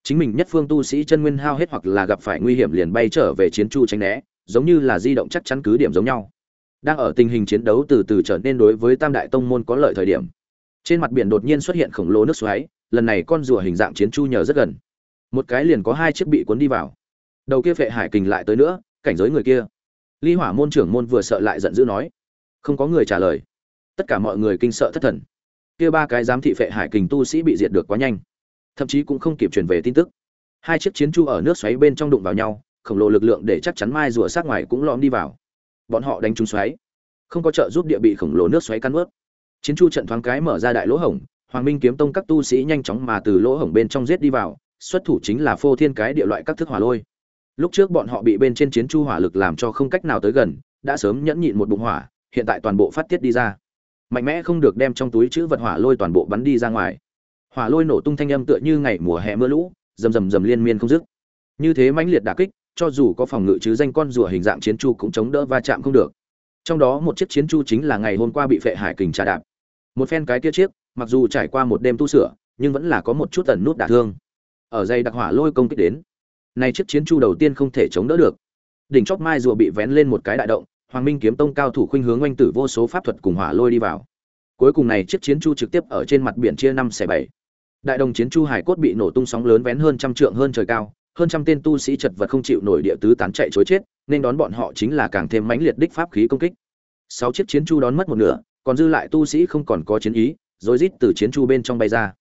Chính mình nhất phương tu sĩ chân nguyên hao hết hoặc là gặp phải nguy hiểm liền bay trở về chiến chu tránh né, giống như là di động chắc chắn cứ điểm giống nhau. Đang ở tình hình chiến đấu từ từ trở nên đối với tam đại tông môn có lợi thời điểm. Trên mặt biển đột nhiên xuất hiện khổng lồ nước xoáy, lần này con rùa hình dạng chiến chu nhờ rất gần. Một cái liền có hai chiếc bị cuốn đi vào. Đầu kia phệ hải kình lại tới nữa, cảnh giới người kia ly hỏa môn trưởng môn vừa sợ lại giận dữ nói, không có người trả lời. Tất cả mọi người kinh sợ thất thần. Kia ba cái giám thị phệ hải kình tu sĩ bị diệt được quá nhanh, thậm chí cũng không kịp truyền về tin tức. Hai chiếc chiến chu ở nước xoáy bên trong đụng vào nhau, khổng lồ lực lượng để chắc chắn mai rùa sát ngoài cũng lõm đi vào. Bọn họ đánh trúng xoáy, không có trợ giúp địa bị khổng lồ nước xoáy cắn ướt chiến chu trận thoáng cái mở ra đại lỗ hổng, hoàng minh kiếm tông các tu sĩ nhanh chóng mà từ lỗ hổng bên trong giết đi vào, xuất thủ chính là phô thiên cái địa loại các thức hỏa lôi lúc trước bọn họ bị bên trên chiến chu hỏa lực làm cho không cách nào tới gần, đã sớm nhẫn nhịn một bụng hỏa, hiện tại toàn bộ phát tiết đi ra. Mạnh mẽ không được đem trong túi chữ vật hỏa lôi toàn bộ bắn đi ra ngoài. Hỏa lôi nổ tung thanh âm tựa như ngày mùa hè mưa lũ, rầm rầm rầm liên miên không dứt. Như thế mãnh liệt đả kích, cho dù có phòng ngự chứ danh con rùa hình dạng chiến chu cũng chống đỡ va chạm không được. Trong đó một chiếc chiến chu chính là ngày hôm qua bị phệ hải kình trà đạp. Một phen cái kia chiếc, mặc dù trải qua một đêm tu sửa, nhưng vẫn là có một chút tần nút đả thương. Ở dây đặc hỏa lôi công kích đến nay chiếc chiến chu đầu tiên không thể chống đỡ được. Đỉnh chóp mai rùa bị vén lên một cái đại động, hoàng minh kiếm tông cao thủ khuynh hướng oanh tử vô số pháp thuật cùng hỏa lôi đi vào. Cuối cùng này chiếc chiến chu trực tiếp ở trên mặt biển chia năm xẻ bảy. Đại đồng chiến chu hải cốt bị nổ tung sóng lớn vén hơn trăm trượng hơn trời cao, hơn trăm tên tu sĩ chật vật không chịu nổi địa tứ tán chạy chối chết, nên đón bọn họ chính là càng thêm mãnh liệt đích pháp khí công kích. Sáu chiếc chiến chu đón mất một nửa, còn dư lại tu sĩ không còn có chiến ý rồi rít từ chiến chu bên trong bay ra,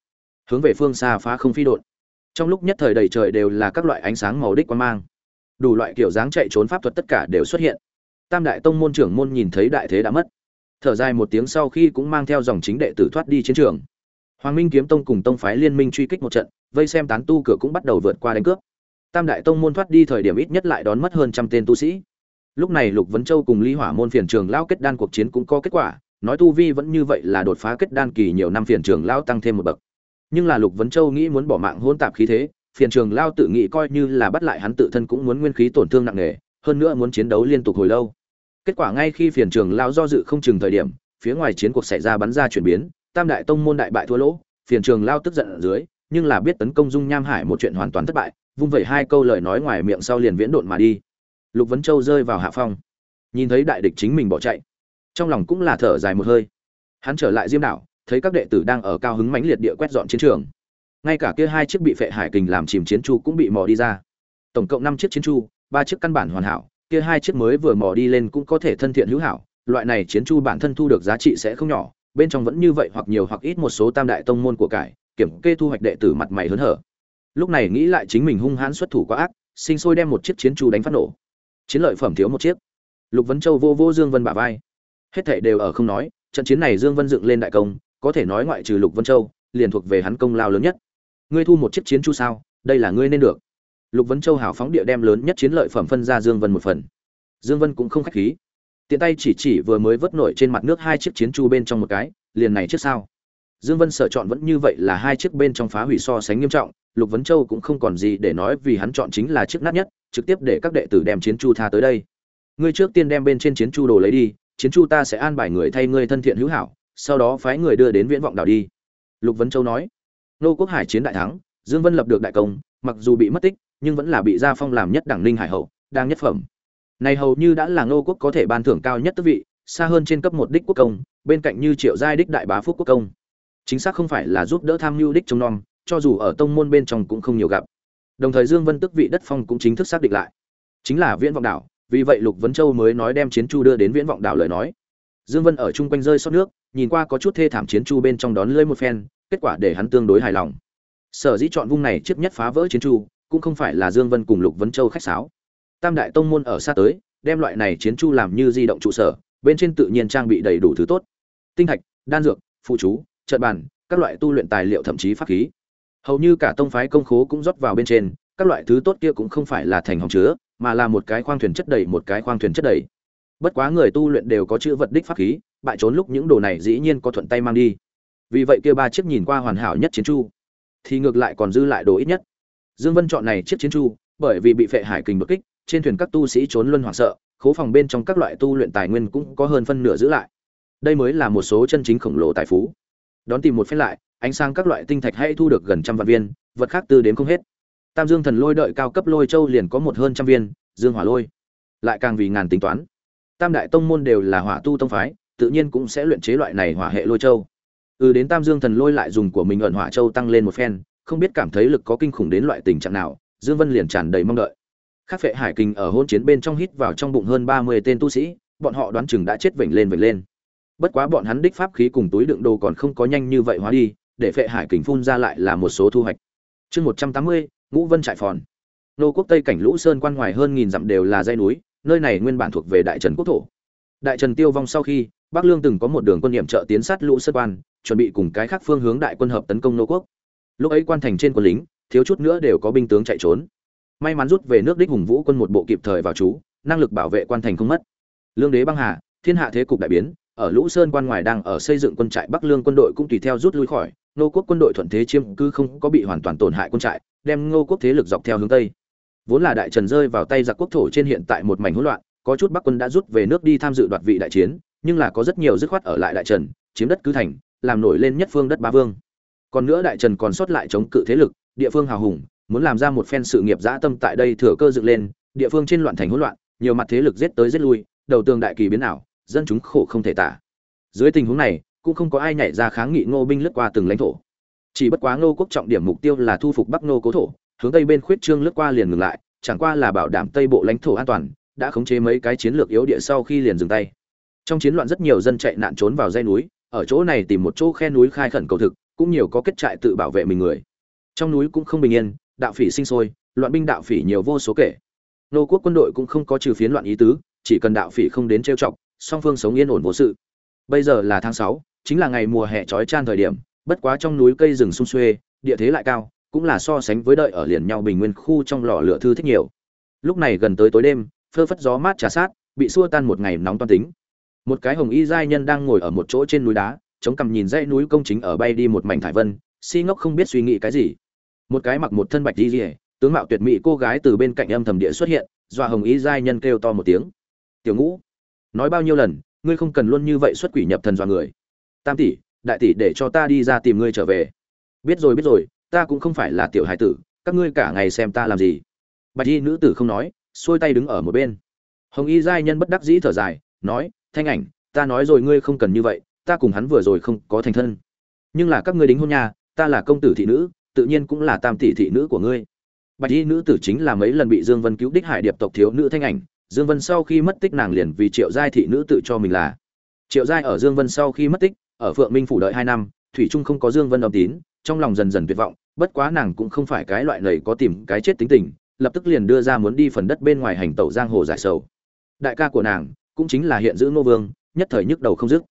hướng về phương xa phá không phi đột trong lúc nhất thời đầy trời đều là các loại ánh sáng màu đích quan mang. Đủ loại kiểu dáng chạy trốn pháp thuật tất cả đều xuất hiện. Tam đại tông môn trưởng môn nhìn thấy đại thế đã mất. Thở dài một tiếng sau khi cũng mang theo dòng chính đệ tử thoát đi chiến trường. Hoàng minh kiếm tông cùng tông phái liên minh truy kích một trận, vây xem tán tu cửa cũng bắt đầu vượt qua đánh cướp. Tam đại tông môn thoát đi thời điểm ít nhất lại đón mất hơn trăm tên tu sĩ. Lúc này lục vấn châu cùng ly hỏa môn phiền trường lao kết đan cuộc chiến cũng có kết quả, nói tu vi vẫn như vậy là đột phá kết đan kỳ nhiều năm phiền trường lao tăng thêm một bậc nhưng là lục vấn châu nghĩ muốn bỏ mạng hôn tạp khí thế, phiền trường lao tự nghĩ coi như là bắt lại hắn tự thân cũng muốn nguyên khí tổn thương nặng nề, hơn nữa muốn chiến đấu liên tục hồi lâu. Kết quả ngay khi phiền trường lao do dự không chừng thời điểm, phía ngoài chiến cuộc xảy ra bắn ra chuyển biến, tam đại tông môn đại bại thua lỗ, phiền trường lao tức giận ở dưới, nhưng là biết tấn công dung nham hải một chuyện hoàn toàn thất bại, vung vẩy hai câu lời nói ngoài miệng sau liền viễn độn mà đi. Lục vấn châu rơi vào hạ phong. Nhìn thấy đại địch chính mình bỏ chạy, trong lòng cũng là thở dài một hơi. Hắn trở lại diêm đảo thấy các đệ tử đang ở cao hứng mãnh liệt địa quét dọn chiến trường. Ngay cả kia hai chiếc bị phệ hải kình làm chìm chiến chu cũng bị mò đi ra. Tổng cộng năm chiếc chiến chu, ba chiếc căn bản hoàn hảo, kia hai chiếc mới vừa mò đi lên cũng có thể thân thiện hữu hảo, loại này chiến chu bản thân thu được giá trị sẽ không nhỏ, bên trong vẫn như vậy hoặc nhiều hoặc ít một số tam đại tông môn của cải, kiểm kê thu hoạch đệ tử mặt mày hớn hở. Lúc này nghĩ lại chính mình hung hãn xuất thủ quá ác, sinh sôi đem một chiếc chiến chu đánh phát nổ. Chiến lợi phẩm thiếu một chiếc. Lục vấn châu vô vô dương vân bả vai. Hết thảy đều ở không nói, trận chiến này dương vân dựng lên đại công có thể nói ngoại trừ lục vân châu, liền thuộc về hắn công lao lớn nhất. Ngươi thu một chiếc chiến chu sao, đây là ngươi nên được. Lục vân châu hào phóng địa đem lớn nhất chiến lợi phẩm phân ra dương vân một phần. Dương vân cũng không khách khí. Tiện tay chỉ chỉ vừa mới vớt nổi trên mặt nước hai chiếc chiến chu bên trong một cái, liền này trước sao? Dương vân sợ chọn vẫn như vậy là hai chiếc bên trong phá hủy so sánh nghiêm trọng, lục vấn châu cũng không còn gì để nói vì hắn chọn chính là chiếc nát nhất, trực tiếp để các đệ tử đem chiến chu tha tới đây. Ngươi trước tiên đem bên trên chiến chu đồ lấy đi, chiến chu ta sẽ an bài người thay ngươi thân thiện hữu hảo sau đó phái người đưa đến viễn vọng đảo đi. Lục vấn châu nói, nô quốc hải chiến đại thắng, dương vân lập được đại công, mặc dù bị mất tích, nhưng vẫn là bị gia phong làm nhất đẳng ninh hải hậu, đang nhất phẩm. Này hầu như đã là nô quốc có thể ban thưởng cao nhất tước vị, xa hơn trên cấp một đích quốc công, bên cạnh như triệu giai đích đại bá phúc quốc công. Chính xác không phải là giúp đỡ tham mưu đích trong non cho dù ở tông môn bên trong cũng không nhiều gặp. Đồng thời dương vân tức vị đất phong cũng chính thức xác định lại. Chính là viễn vọng đảo, vì vậy lục vấn châu mới nói đem chiến chu đưa đến viễn vọng đảo lời nói. Dương vân ở chung quanh rơi sót nước nhìn qua có chút thê thảm chiến chu bên trong đón lưỡi một phen, kết quả để hắn tương đối hài lòng. Sở dĩ chọn vung này trước nhất phá vỡ chiến chu, cũng không phải là dương vân cùng lục vấn châu khách sáo. Tam đại tông môn ở xa tới, đem loại này chiến chu làm như di động trụ sở, bên trên tự nhiên trang bị đầy đủ thứ tốt. Tinh thạch, đan dược, phụ chú, trận bàn, các loại tu luyện tài liệu thậm chí pháp khí. Hầu như cả tông phái công khố cũng rót vào bên trên, các loại thứ tốt kia cũng không phải là thành hồng chứa, mà là một cái khoang thuyền chất đầy, một cái khoang thuyền chất đầy. Bất quá người tu luyện đều có chữ vật đích pháp khí bại trốn lúc những đồ này dĩ nhiên có thuận tay mang đi. Vì vậy kia ba chiếc nhìn qua hoàn hảo nhất chiến chu, thì ngược lại còn dư lại đồ ít nhất. Dương vân chọn này chiếc chiến chu, bởi vì bị phệ hải kình đột kích, trên thuyền các tu sĩ trốn luân hoảng sợ, khố phòng bên trong các loại tu luyện tài nguyên cũng có hơn phân nửa giữ lại. Đây mới là một số chân chính khổng lồ tài phú. Đón tìm một phen lại, ánh sáng các loại tinh thạch hay thu được gần trăm vạn viên, vật khác tư đến không hết. Tam dương thần lôi đợi cao cấp lôi châu liền có một hơn trăm viên, dương hỏa lôi. Lại càng vì ngàn tính toán. Tam đại tông môn đều là hỏa tu tông phái tự nhiên cũng sẽ luyện chế loại này hỏa hệ lôi châu ừ đến tam dương thần lôi lại dùng của mình ẩn hỏa châu tăng lên một phen không biết cảm thấy lực có kinh khủng đến loại tình trạng nào dương vân liền tràn đầy mong đợi Khác phệ hải kinh ở hôn chiến bên trong hít vào trong bụng hơn 30 tên tu sĩ, bọn họ đoán chừng đã chết vểnh lên vểnh lên. Bất quá bọn hắn đích pháp khí cùng túi đựng đồ còn không có nhanh như vậy hóa đi, để phệ hải kình phun ra lại là một số thu hoạch. Chương 180, Ngũ Vân trại phòn. Nô quốc Tây cảnh Lũ Sơn quan ngoài hơn nghìn dặm đều là dãy núi, nơi này nguyên bản thuộc về Đại Trần quốc thổ. Đại Trần tiêu vong sau khi, Bắc Lương từng có một đường quân niệm trợ tiến sát Lũ Sơn quan, chuẩn bị cùng cái khác phương hướng đại quân hợp tấn công nô quốc. Lúc ấy quan thành trên quân lính, thiếu chút nữa đều có binh tướng chạy trốn. May mắn rút về nước đích hùng vũ quân một bộ kịp thời vào chú năng lực bảo vệ quan thành không mất. Lương đế băng hà thiên hạ thế cục đại biến ở lũ sơn quan ngoài đang ở xây dựng quân trại bắc lương quân đội cũng tùy theo rút lui khỏi. Nô quốc quân đội thuận thế chiếm cứ không có bị hoàn toàn tổn hại quân trại đem ngô quốc thế lực dọc theo hướng tây. Vốn là đại trần rơi vào tay giặc quốc thổ trên hiện tại một mảnh hỗn loạn có chút bắc quân đã rút về nước đi tham dự đoạt vị đại chiến nhưng là có rất nhiều dứt khoát ở lại đại trần chiếm đất cứ thành làm nổi lên nhất phương đất ba vương còn nữa đại trần còn sót lại chống cự thế lực địa phương hào hùng muốn làm ra một phen sự nghiệp dã tâm tại đây thừa cơ dựng lên, địa phương trên loạn thành hỗn loạn, nhiều mặt thế lực giết tới giết lui, đầu tường đại kỳ biến ảo, dân chúng khổ không thể tả. Dưới tình huống này, cũng không có ai nhảy ra kháng nghị Ngô binh lướt qua từng lãnh thổ. Chỉ bất quá Ngô quốc trọng điểm mục tiêu là thu phục Bắc Ngô cố thổ, hướng tây bên khuyết trương lướt qua liền ngừng lại, chẳng qua là bảo đảm tây bộ lãnh thổ an toàn, đã khống chế mấy cái chiến lược yếu địa sau khi liền dừng tay. Trong chiến loạn rất nhiều dân chạy nạn trốn vào dãy núi, ở chỗ này tìm một chỗ khe núi khai khẩn cầu thực, cũng nhiều có kết trại tự bảo vệ mình người. Trong núi cũng không bình yên, đạo phỉ sinh sôi loạn binh đạo phỉ nhiều vô số kể. Nô quốc quân đội cũng không có trừ phiến loạn ý tứ chỉ cần đạo phỉ không đến trêu chọc song phương sống yên ổn vô sự. Bây giờ là tháng sáu chính là ngày mùa hè trói chan thời điểm bất quá trong núi cây rừng sung xuê địa thế lại cao cũng là so sánh với đợi ở liền nhau bình nguyên khu trong lò lửa thư thích nhiều. Lúc này gần tới tối đêm phơ phất gió mát trà sát bị xua tan một ngày nóng toan tính một cái hồng y giai nhân đang ngồi ở một chỗ trên núi đá, chống cằm nhìn dãy núi công chính ở bay đi một mảnh thải vân, si ngốc không biết suy nghĩ cái gì. Một cái mặc một thân bạch di rỉa tướng mạo tuyệt mỹ cô gái từ bên cạnh âm thầm địa xuất hiện, dọa hồng y giai nhân kêu to một tiếng. Tiểu ngũ, nói bao nhiêu lần, ngươi không cần luôn như vậy xuất quỷ nhập thần dọa người. Tam tỷ, đại tỷ để cho ta đi ra tìm ngươi trở về. Biết rồi biết rồi, ta cũng không phải là tiểu hải tử, các ngươi cả ngày xem ta làm gì? Bạch y nữ tử không nói, xuôi tay đứng ở một bên. Hồng y giai nhân bất đắc dĩ thở dài, nói thanh ảnh, ta nói rồi ngươi không cần như vậy, ta cùng hắn vừa rồi không có thành thân. Nhưng là các ngươi đính hôn nhà ta là công tử thị nữ, tự nhiên cũng là tam tỷ thị nữ của ngươi. Bạch y nữ tử chính là mấy lần bị dương vân cứu đích hải điệp tộc thiếu nữ thanh ảnh, dương vân sau khi mất tích nàng liền vì triệu giai thị nữ tự cho mình là. Triệu giai ở dương vân sau khi mất tích, ở phượng minh phủ đợi hai năm, thủy trung không có dương vân âm tín, trong lòng dần dần tuyệt vọng, bất quá nàng cũng không phải cái loại lầy có tìm cái chết tính tình, lập tức liền đưa ra muốn đi phần đất bên ngoài hành tẩu giang hồ giải sầu. Đại ca của nàng cũng chính là hiện giữ nô vương, nhất thời nhức đầu không dứt.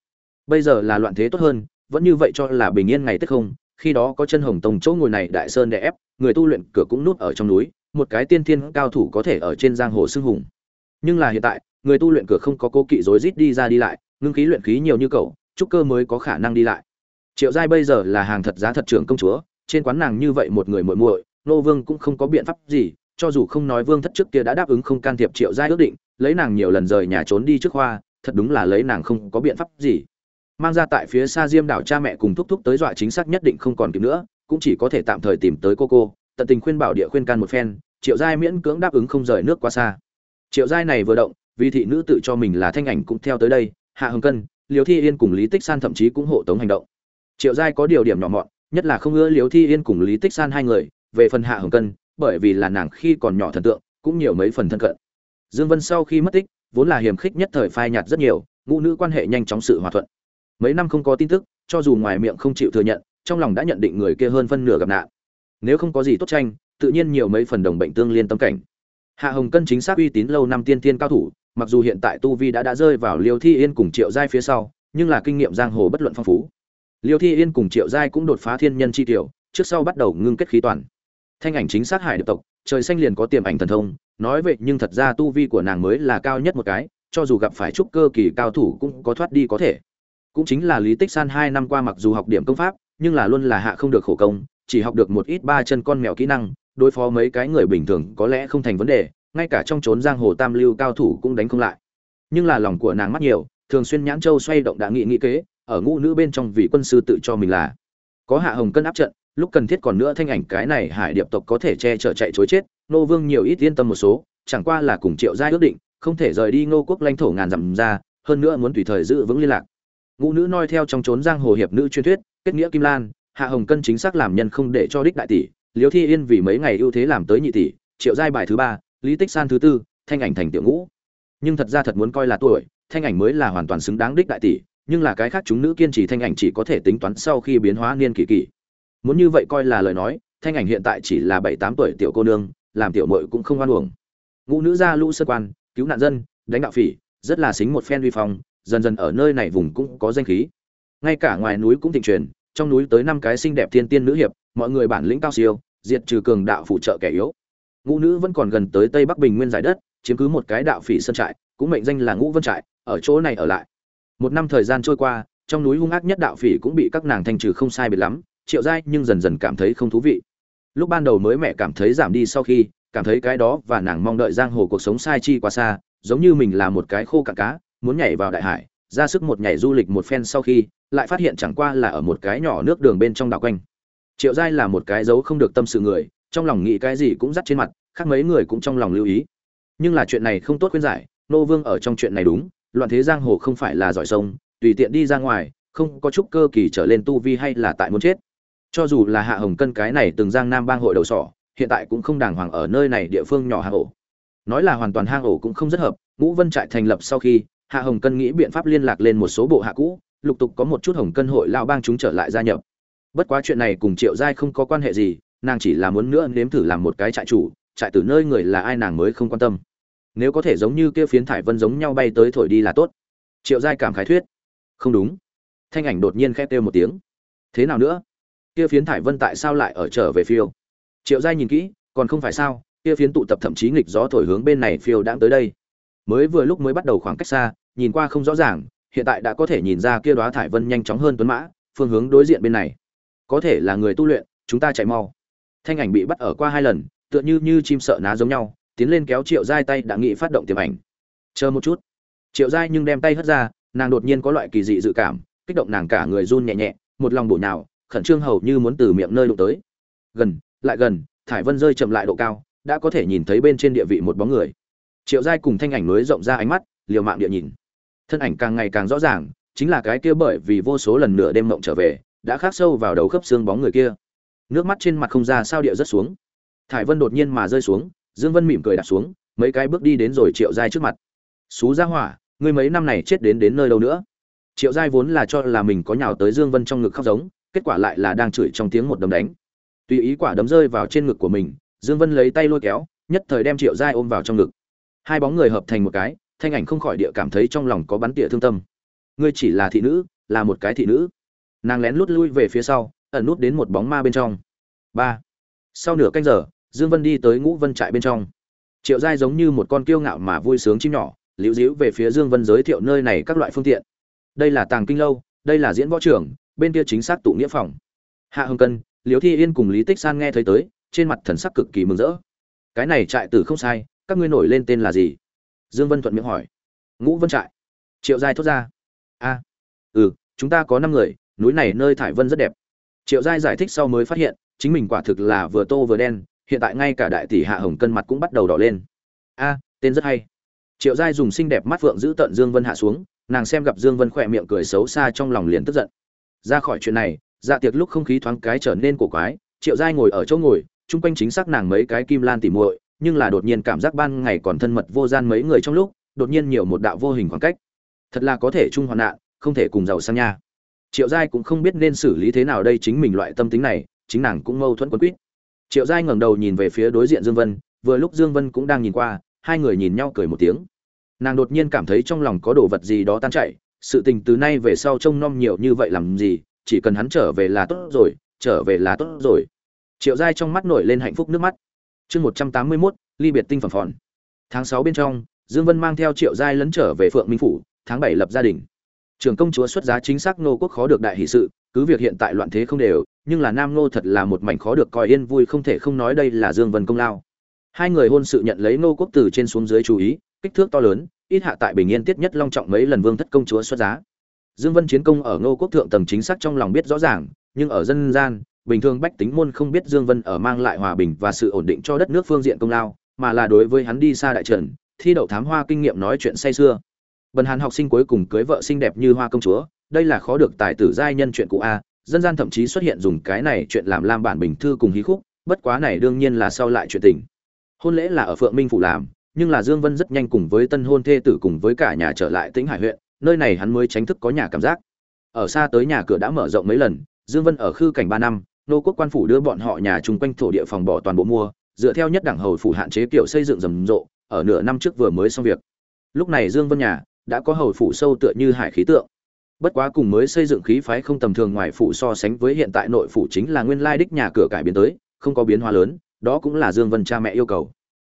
Bây giờ là loạn thế tốt hơn, vẫn như vậy cho là bình yên ngày tết không, khi đó có chân hồng tông chỗ ngồi này đại sơn đè ép, người tu luyện cửa cũng núp ở trong núi, một cái tiên thiên cao thủ có thể ở trên giang hồ sưng hùng. Nhưng là hiện tại, người tu luyện cửa không có cố kỵ rối rít đi ra đi lại, ngưng khí luyện khí nhiều như cậu, trúc cơ mới có khả năng đi lại. Triệu giai bây giờ là hàng thật giá thật trưởng công chúa, trên quán nàng như vậy một người muội muội nô vương cũng không có biện pháp gì, cho dù không nói vương thất trước kia đã đáp ứng không can thiệp triệu giai ước định lấy nàng nhiều lần rời nhà trốn đi trước khoa, thật đúng là lấy nàng không có biện pháp gì. Mang ra tại phía xa diêm đảo cha mẹ cùng thúc thúc tới dọa chính xác nhất định không còn kịp nữa, cũng chỉ có thể tạm thời tìm tới cô cô. Tận tình khuyên bảo địa khuyên can một phen, triệu giai miễn cưỡng đáp ứng không rời nước quá xa. Triệu giai này vừa động, vì thị nữ tự cho mình là thanh ảnh cũng theo tới đây, hạ Hồng cân liều thi yên cùng lý tích san thậm chí cũng hộ tống hành động. Triệu giai có điều điểm nhỏ mọn, nhất là không ưa liều thi yên cùng lý tích san hai người, về phần hạ Hồng cân, bởi vì là nàng khi còn nhỏ thần tượng, cũng nhiều mấy phần thân cận dương vân sau khi mất tích, vốn là hiểm khích nhất thời phai nhạt rất nhiều, ngũ nữ quan hệ nhanh chóng sự hòa thuận. Mấy năm không có tin tức, cho dù ngoài miệng không chịu thừa nhận, trong lòng đã nhận định người kia hơn phân nửa gặp nạn. Nếu không có gì tốt tranh, tự nhiên nhiều mấy phần đồng bệnh tương liên tâm cảnh. Hạ hồng cân chính xác uy tín lâu năm tiên tiên cao thủ, mặc dù hiện tại tu vi đã đã rơi vào liêu thi yên cùng triệu giai phía sau, nhưng là kinh nghiệm giang hồ bất luận phong phú. Liêu thi yên cùng triệu giai cũng đột phá thiên nhân chi tiểu, trước sau bắt đầu ngưng kết khí toàn. Thanh ảnh chính xác hải được tộc trời xanh liền có tiềm ảnh thần thông, nói vậy nhưng thật ra tu vi của nàng mới là cao nhất một cái, cho dù gặp phải trúc cơ kỳ cao thủ cũng có thoát đi có thể. Cũng chính là lý tích san hai năm qua mặc dù học điểm công pháp, nhưng là luôn là hạ không được khổ công, chỉ học được một ít ba chân con mèo kỹ năng, đối phó mấy cái người bình thường có lẽ không thành vấn đề, ngay cả trong trốn giang hồ tam lưu cao thủ cũng đánh không lại. Nhưng là lòng của nàng mắt nhiều, thường xuyên nhãn châu xoay động đã nghị nghĩ kế, ở ngũ nữ bên trong vị quân sư tự cho mình là. Có hạ hồng cân áp trận lúc cần thiết còn nữa thanh ảnh cái này hải điệp tộc có thể che chở chạy chối chết nô vương nhiều ít yên tâm một số, chẳng qua là cùng triệu giai ước định, không thể rời đi ngô quốc lãnh thổ ngàn dặm ra, hơn nữa muốn tùy thời giữ vững liên lạc. Ngũ nữ noi theo trong trốn giang hồ hiệp nữ truyền thuyết, kết nghĩa kim lan, hạ hồng cân chính xác làm nhân không để cho đích đại tỷ liếu thi yên vì mấy ngày ưu thế làm tới nhị tỷ, triệu giai bài thứ ba, lý tích san thứ tư, thanh ảnh thành tiểu ngũ. Nhưng thật ra thật muốn coi là tuổi, thanh ảnh mới là hoàn toàn xứng đáng đích đại tỷ, nhưng là cái khác chúng nữ kiên trì thanh ảnh chỉ có thể tính toán sau khi biến hóa niên kỳ kỳ muốn như vậy coi là lời nói, thanh ảnh hiện tại chỉ là bảy tám tuổi tiểu cô nương, làm tiểu mội cũng không hoan uổng. Ngũ nữ gia lũ sơ quan, cứu nạn dân, đánh đạo phỉ, rất là xính một phen vi phong, dần dần ở nơi này vùng cũng có danh khí. Ngay cả ngoài núi cũng thịnh truyền, trong núi tới năm cái xinh đẹp thiên tiên nữ hiệp, mọi người bản lĩnh cao siêu, diệt trừ cường đạo phụ trợ kẻ yếu. Ngũ nữ vẫn còn gần tới tây bắc bình nguyên giải đất, chiếm cứ một cái đạo phỉ sân trại, cũng mệnh danh là ngũ vân trại, ở chỗ này ở lại. Một năm thời gian trôi qua, trong núi hung ác nhất đạo phỉ cũng bị các nàng thanh trừ không sai biệt lắm triệu giai nhưng dần dần cảm thấy không thú vị. Lúc ban đầu mới mẹ cảm thấy giảm đi sau khi, cảm thấy cái đó và nàng mong đợi giang hồ cuộc sống sai chi quá xa, giống như mình là một cái khô cạn cá, muốn nhảy vào đại hải, ra sức một nhảy du lịch một phen sau khi, lại phát hiện chẳng qua là ở một cái nhỏ nước đường bên trong đảo quanh. Triệu giai là một cái dấu không được tâm sự người, trong lòng nghĩ cái gì cũng dắt trên mặt, khác mấy người cũng trong lòng lưu ý. Nhưng là chuyện này không tốt khuyên giải, nô vương ở trong chuyện này đúng, loạn thế giang hồ không phải là giỏi sông, tùy tiện đi ra ngoài, không có chút cơ kỳ trở lên tu vi hay là tại muốn chết cho dù là hạ hồng cân cái này từng giang nam bang hội đầu sỏ, hiện tại cũng không đàng hoàng ở nơi này địa phương nhỏ hang ổ. Nói là hoàn toàn hang ổ cũng không rất hợp, ngũ vân trại thành lập sau khi, hạ hồng cân nghĩ biện pháp liên lạc lên một số bộ hạ cũ, lục tục có một chút hồng cân hội lao bang chúng trở lại gia nhập. Bất quá chuyện này cùng triệu giai không có quan hệ gì, nàng chỉ là muốn nữa nếm thử làm một cái trại chủ, trại từ nơi người là ai nàng mới không quan tâm. Nếu có thể giống như kia phiến thải vân giống nhau bay tới thổi đi là tốt. Triệu giai cảm khái thuyết. Không đúng. Thanh ảnh đột nhiên khét kêu một tiếng. Thế nào nữa? Kia phiến thải vân tại sao lại ở trở về phiêu? Triệu giai nhìn kỹ, còn không phải sao, kia phiến tụ tập thậm chí nghịch gió thổi hướng bên này phiêu đãng tới đây. Mới vừa lúc mới bắt đầu khoảng cách xa, nhìn qua không rõ ràng, hiện tại đã có thể nhìn ra kia đoá thải vân nhanh chóng hơn tuấn mã, phương hướng đối diện bên này. Có thể là người tu luyện, chúng ta chạy mau. Thanh ảnh bị bắt ở qua hai lần, tựa như như chim sợ ná giống nhau, tiến lên kéo triệu giai tay đã nghị phát động tiềm ảnh. Chờ một chút. Triệu giai nhưng đem tay hất ra, nàng đột nhiên có loại kỳ dị dự cảm, kích động nàng cả người run nhẹ nhẹ, một lòng bổ nhào khẩn trương hầu như muốn từ miệng nơi đụng tới. Gần, lại gần, thải vân rơi chậm lại độ cao, đã có thể nhìn thấy bên trên địa vị một bóng người. Triệu giai cùng thanh ảnh núi rộng ra ánh mắt, liều mạng địa nhìn. Thân ảnh càng ngày càng rõ ràng, chính là cái kia bởi vì vô số lần nửa đêm mộng trở về, đã khắc sâu vào đầu khớp xương bóng người kia. Nước mắt trên mặt không ra sao địa rất xuống. Thải vân đột nhiên mà rơi xuống, dương vân mỉm cười đặt xuống, mấy cái bước đi đến rồi triệu giai trước mặt. Xú ra hỏa, ngươi mấy năm này chết đến đến nơi đâu nữa? Triệu giai vốn là cho là mình có nhào tới dương vân trong ngực khóc giống kết quả lại là đang chửi trong tiếng một đấm đánh. Tùy ý quả đấm rơi vào trên ngực của mình, dương vân lấy tay lôi kéo, nhất thời đem triệu giai ôm vào trong ngực. Hai bóng người hợp thành một cái, thanh ảnh không khỏi địa cảm thấy trong lòng có bắn tỉa thương tâm. Ngươi chỉ là thị nữ, là một cái thị nữ. Nàng lén lút lui về phía sau, ẩn nút đến một bóng ma bên trong. Ba. Sau nửa canh giờ, dương vân đi tới ngũ vân trại bên trong. Triệu giai giống như một con kiêu ngạo mà vui sướng chim nhỏ, liễu díu về phía dương vân giới thiệu nơi này các loại phương tiện. Đây là tàng kinh lâu, đây là diễn võ trưởng bên kia chính xác tụ nghĩa phòng. Hạ hồng cân, liễu thi yên cùng lý tích san nghe thấy tới, trên mặt thần sắc cực kỳ mừng rỡ. Cái này trại tử không sai, các ngươi nổi lên tên là gì? Dương vân thuận miệng hỏi. Ngũ vân trại. Triệu giai thốt ra. A. Ừ chúng ta có năm người, núi này nơi thải vân rất đẹp. Triệu giai giải thích sau mới phát hiện, chính mình quả thực là vừa tô vừa đen, hiện tại ngay cả đại tỷ hạ hồng cân mặt cũng bắt đầu đỏ lên. A, tên rất hay. Triệu giai dùng xinh đẹp mắt phượng giữ tận dương vân hạ xuống, nàng xem gặp dương vân khỏe miệng cười xấu xa trong lòng liền tức giận ra khỏi chuyện này dạ tiệc lúc không khí thoáng cái trở nên cổ quái, triệu giai ngồi ở chỗ ngồi, chung quanh chính xác nàng mấy cái kim lan tỉ muội, nhưng là đột nhiên cảm giác ban ngày còn thân mật vô gian mấy người trong lúc, đột nhiên nhiều một đạo vô hình khoảng cách. Thật là có thể chung hoạn nạn, không thể cùng giàu sang nha. Triệu giai cũng không biết nên xử lý thế nào đây chính mình loại tâm tính này, chính nàng cũng mâu thuẫn quấn quýt. Triệu giai ngẩng đầu nhìn về phía đối diện dương vân, vừa lúc dương vân cũng đang nhìn qua, hai người nhìn nhau cười một tiếng. Nàng đột nhiên cảm thấy trong lòng có đồ vật gì đó tan chảy sự tình từ nay về sau trông nom nhiều như vậy làm gì chỉ cần hắn trở về là tốt rồi trở về là tốt rồi. Triệu giai trong mắt nổi lên hạnh phúc nước mắt. Chương một trăm tám mươi 181, ly biệt tinh phẩm phòn. Tháng sáu bên trong dương vân mang theo triệu giai lấn trở về phượng minh phủ tháng bảy lập gia đình. Trưởng công chúa xuất giá chính xác nô quốc khó được đại hỷ sự cứ việc hiện tại loạn thế không đều nhưng là nam nô thật là một mảnh khó được coi yên vui không thể không nói đây là dương vân công lao. Hai người hôn sự nhận lấy nô quốc từ trên xuống dưới chú ý kích thước to lớn ít hạ tại bình yên tiết nhất long trọng mấy lần vương thất công chúa xuất giá. Dương vân chiến công ở ngô quốc thượng tầng chính xác trong lòng biết rõ ràng, nhưng ở dân gian, bình thường bách tính môn không biết dương vân ở mang lại hòa bình và sự ổn định cho đất nước phương diện công lao, mà là đối với hắn đi xa đại trần thi đậu thám hoa kinh nghiệm nói chuyện say xưa bần hàn học sinh cuối cùng cưới vợ xinh đẹp như hoa công chúa, đây là khó được tài tử giai nhân chuyện cũ a, dân gian thậm chí xuất hiện dùng cái này chuyện làm lam bản bình thư cùng hí khúc, bất quá này đương nhiên là sau lại chuyện tình. Hôn lễ là ở phượng minh phủ làm nhưng là dương vân rất nhanh cùng với tân hôn thê tử cùng với cả nhà trở lại tĩnh hải huyện, nơi này hắn mới tránh thức có nhà cảm giác. Ở xa tới nhà cửa đã mở rộng mấy lần, dương vân ở khư cảnh ba năm, nô quốc quan phủ đưa bọn họ nhà chung quanh thổ địa phòng bỏ toàn bộ mua, dựa theo nhất đẳng hầu phủ hạn chế kiểu xây dựng rầm rộ, ở nửa năm trước vừa mới xong việc. Lúc này dương vân nhà đã có hầu phủ sâu tựa như hải khí tượng. Bất quá cùng mới xây dựng khí phái không tầm thường ngoài phủ so sánh với hiện tại nội phủ chính là nguyên lai đích nhà cửa cải biến tới, không có biến hóa lớn, đó cũng là dương vân cha mẹ yêu cầu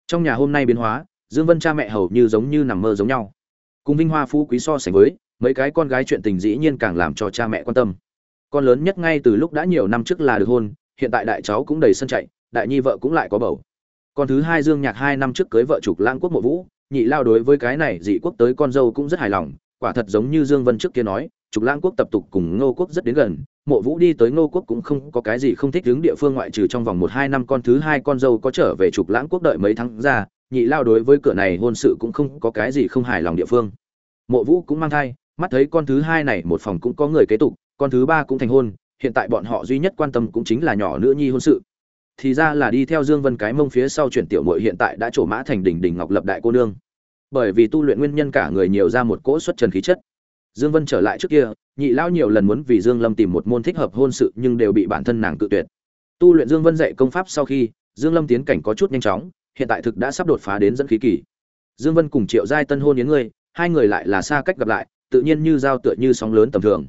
trong nhà hôm nay biến hóa, dương vân cha mẹ hầu như giống như nằm mơ giống nhau. Cùng vinh hoa phú quý so sánh với, mấy cái con gái chuyện tình dĩ nhiên càng làm cho cha mẹ quan tâm. Con lớn nhất ngay từ lúc đã nhiều năm trước là được hôn, hiện tại đại cháu cũng đầy sân chạy, đại nhi vợ cũng lại có bầu. Con thứ hai dương nhạc hai năm trước cưới vợ trục lang quốc mộ vũ, nhị lao đối với cái này dị quốc tới con dâu cũng rất hài lòng, quả thật giống như dương vân trước kia nói trục lãng quốc tập tục cùng ngô quốc rất đến gần, mộ vũ đi tới ngô quốc cũng không có cái gì không thích hướng địa phương ngoại trừ trong vòng một hai năm con thứ hai con dâu có trở về trục lãng quốc đợi mấy tháng ra, nhị lao đối với cửa này hôn sự cũng không có cái gì không hài lòng địa phương. Mộ vũ cũng mang thai, mắt thấy con thứ hai này một phòng cũng có người kế tục, con thứ ba cũng thành hôn, hiện tại bọn họ duy nhất quan tâm cũng chính là nhỏ nữ nhi hôn sự. Thì ra là đi theo dương vân cái mông phía sau chuyển tiểu muội hiện tại đã trổ mã thành đỉnh đỉnh ngọc lập đại cô nương. Bởi vì tu luyện nguyên nhân cả người nhiều ra một cỗ xuất trần khí chất dương vân trở lại trước kia nhị lão nhiều lần muốn vì dương lâm tìm một môn thích hợp hôn sự nhưng đều bị bản thân nàng cự tuyệt. Tu luyện dương vân dạy công pháp sau khi dương lâm tiến cảnh có chút nhanh chóng hiện tại thực đã sắp đột phá đến dẫn khí kỳ. Dương vân cùng triệu giai tân hôn yến người, hai người lại là xa cách gặp lại tự nhiên như giao tựa như sóng lớn tầm thường.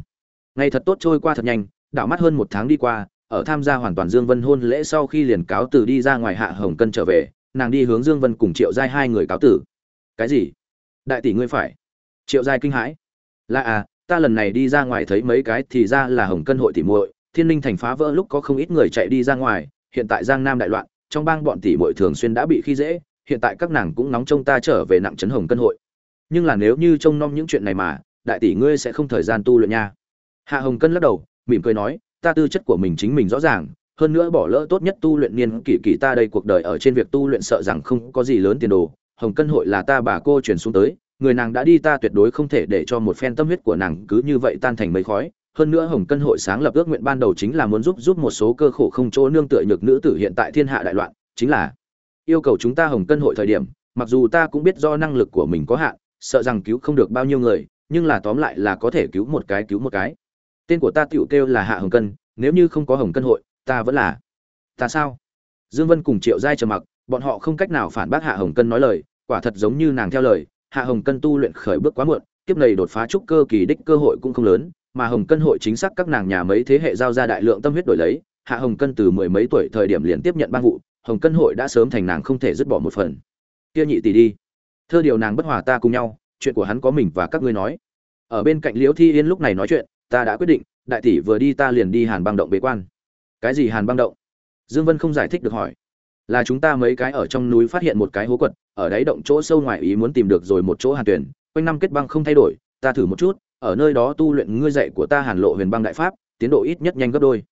Ngày thật tốt trôi qua thật nhanh đảo mắt hơn một tháng đi qua ở tham gia hoàn toàn dương vân hôn lễ sau khi liền cáo từ đi ra ngoài hạ hồng cân trở về nàng đi hướng dương vân cùng triệu giai hai người cáo tử. Cái gì? Đại tỷ ngươi phải? Triệu giai kinh hãi là à ta lần này đi ra ngoài thấy mấy cái thì ra là hồng cân hội tỷ muội, thiên linh thành phá vỡ lúc có không ít người chạy đi ra ngoài, hiện tại giang nam đại loạn, trong bang bọn tỷ muội thường xuyên đã bị khi dễ, hiện tại các nàng cũng nóng trông ta trở về nặng trấn hồng cân hội. Nhưng là nếu như trông nom những chuyện này mà, đại tỷ ngươi sẽ không thời gian tu luyện nha. Hạ hồng cân lắc đầu, mỉm cười nói, ta tư chất của mình chính mình rõ ràng, hơn nữa bỏ lỡ tốt nhất tu luyện niên kỷ kỷ ta đây cuộc đời ở trên việc tu luyện sợ rằng không có gì lớn tiền đồ, hồng cân hội là ta bà cô truyền xuống tới người nàng đã đi ta tuyệt đối không thể để cho một phen tâm huyết của nàng cứ như vậy tan thành mây khói. Hơn nữa hồng cân hội sáng lập ước nguyện ban đầu chính là muốn giúp giúp một số cơ khổ không chỗ nương tựa nhược nữ tử hiện tại thiên hạ đại loạn, chính là yêu cầu chúng ta hồng cân hội thời điểm, mặc dù ta cũng biết do năng lực của mình có hạn, sợ rằng cứu không được bao nhiêu người, nhưng là tóm lại là có thể cứu một cái cứu một cái. Tên của ta tựu kêu là hạ hồng cân, nếu như không có hồng cân hội, ta vẫn là ta sao? Dương vân cùng triệu giai trầm mặc, bọn họ không cách nào phản bác hạ hồng cân nói lời, quả thật giống như nàng theo lời hạ hồng cân tu luyện khởi bước quá muộn, kiếp này đột phá trúc cơ kỳ đích cơ hội cũng không lớn, mà hồng cân hội chính xác các nàng nhà mấy thế hệ giao ra đại lượng tâm huyết đổi lấy, hạ hồng cân từ mười mấy tuổi thời điểm liền tiếp nhận ban vụ, hồng cân hội đã sớm thành nàng không thể dứt bỏ một phần. Kia nhị tỷ đi. Thơ điều nàng bất hòa ta cùng nhau, chuyện của hắn có mình và các ngươi nói. Ở bên cạnh liễu thi yên lúc này nói chuyện, ta đã quyết định, đại tỷ vừa đi ta liền đi hàn băng động bế quan. Cái gì hàn băng động? Dương vân không giải thích được hỏi là chúng ta mấy cái ở trong núi phát hiện một cái hố quật, ở đáy động chỗ sâu ngoài ý muốn tìm được rồi một chỗ hàn tuyển, quanh năm kết băng không thay đổi, ta thử một chút, ở nơi đó tu luyện ngươi dạy của ta hàn lộ huyền băng đại pháp, tiến độ ít nhất nhanh gấp đôi.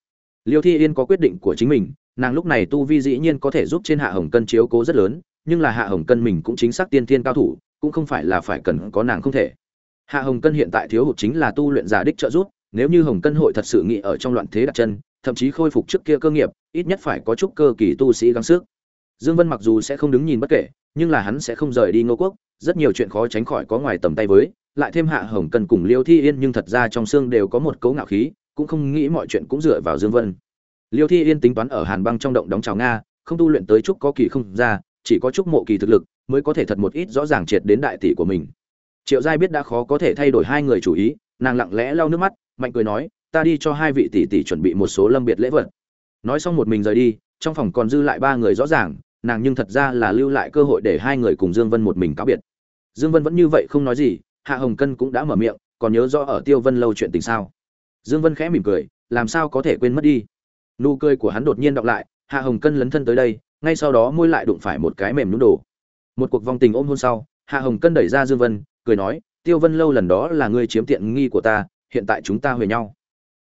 Liêu thi yên có quyết định của chính mình, nàng lúc này tu vi dĩ nhiên có thể giúp trên hạ hồng cân chiếu cố rất lớn, nhưng là hạ hồng cân mình cũng chính xác tiên thiên cao thủ, cũng không phải là phải cần có nàng không thể. Hạ hồng cân hiện tại thiếu hụt chính là tu luyện giả đích trợ giúp, nếu như hồng cân hội thật sự nghĩ ở trong loạn thế đặt chân thậm chí khôi phục trước kia cơ nghiệp, ít nhất phải có chút cơ kỳ tu sĩ gắng sức. Dương vân mặc dù sẽ không đứng nhìn bất kể, nhưng là hắn sẽ không rời đi ngô quốc, rất nhiều chuyện khó tránh khỏi có ngoài tầm tay với, lại thêm hạ hồng Cần cùng liêu thi yên nhưng thật ra trong xương đều có một cấu ngạo khí, cũng không nghĩ mọi chuyện cũng dựa vào dương vân. Liêu thi yên tính toán ở hàn băng trong động đóng trào nga, không tu luyện tới chút có kỳ không ra, chỉ có chút mộ kỳ thực lực, mới có thể thật một ít rõ ràng triệt đến đại tỷ của mình. Triệu giai biết đã khó có thể thay đổi hai người chủ ý, nàng lặng lẽ lau nước mắt, mạnh cười nói ta đi cho hai vị tỷ tỷ chuẩn bị một số lâm biệt lễ vật. Nói xong một mình rời đi, trong phòng còn dư lại ba người rõ ràng, nàng nhưng thật ra là lưu lại cơ hội để hai người cùng dương vân một mình cáo biệt. Dương vân vẫn như vậy không nói gì, hạ hồng cân cũng đã mở miệng, còn nhớ rõ ở tiêu vân lâu chuyện tình sao. Dương vân khẽ mỉm cười, làm sao có thể quên mất đi. Nụ cười của hắn đột nhiên đọc lại, hạ hồng cân lấn thân tới đây, ngay sau đó môi lại đụng phải một cái mềm nhún đồ. Một cuộc vòng tình ôm hôn sau, hạ hồng cân đẩy ra dương vân, cười nói, tiêu vân lâu lần đó là ngươi chiếm tiện nghi của ta, hiện tại chúng ta huề nhau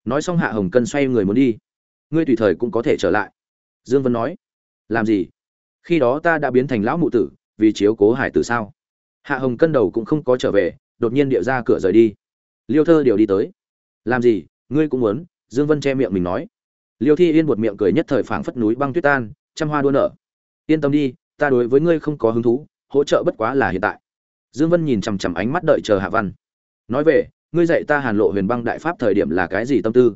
nói xong hạ hồng cân xoay người muốn đi. Ngươi tùy thời cũng có thể trở lại. Dương vân nói. Làm gì? Khi đó ta đã biến thành lão mụ tử, vì chiếu cố hải tử sao? Hạ hồng cân đầu cũng không có trở về, đột nhiên điệu ra cửa rời đi. Liêu thơ điều đi tới. Làm gì? Ngươi cũng muốn? Dương vân che miệng mình nói. Liêu thi yên buột miệng cười nhất thời phảng phất núi băng tuyết tan, trăm hoa đua nở. Yên tâm đi, ta đối với ngươi không có hứng thú, hỗ trợ bất quá là hiện tại. Dương vân nhìn chằm chằm ánh mắt đợi chờ hạ văn. Nói về ngươi dạy ta hàn lộ huyền băng đại pháp thời điểm là cái gì tâm tư?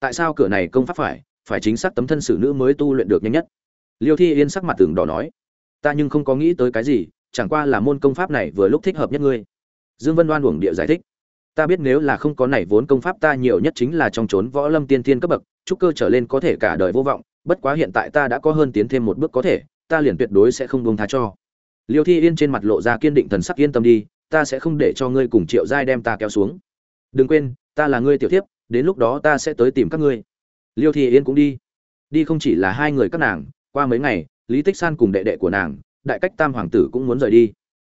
Tại sao cửa này công pháp phải phải chính xác tấm thân xử nữ mới tu luyện được nhanh nhất? Liêu thi yên sắc mặt tường đỏ nói, ta nhưng không có nghĩ tới cái gì, chẳng qua là môn công pháp này vừa lúc thích hợp nhất ngươi. Dương vân đoan uổng địa giải thích, ta biết nếu là không có này vốn công pháp ta nhiều nhất chính là trong trốn võ lâm tiên thiên cấp bậc trúc cơ trở lên có thể cả đời vô vọng, bất quá hiện tại ta đã có hơn tiến thêm một bước có thể, ta liền tuyệt đối sẽ không buông tha cho. Liêu thi yên trên mặt lộ ra kiên định thần sắc yên tâm đi, ta sẽ không để cho ngươi cùng triệu giai đem ta kéo xuống đừng quên, ta là ngươi tiểu thiếp, đến lúc đó ta sẽ tới tìm các ngươi. Liêu thị yên cũng đi. Đi không chỉ là hai người các nàng, qua mấy ngày, lý tích san cùng đệ đệ của nàng, đại cách tam hoàng tử cũng muốn rời đi.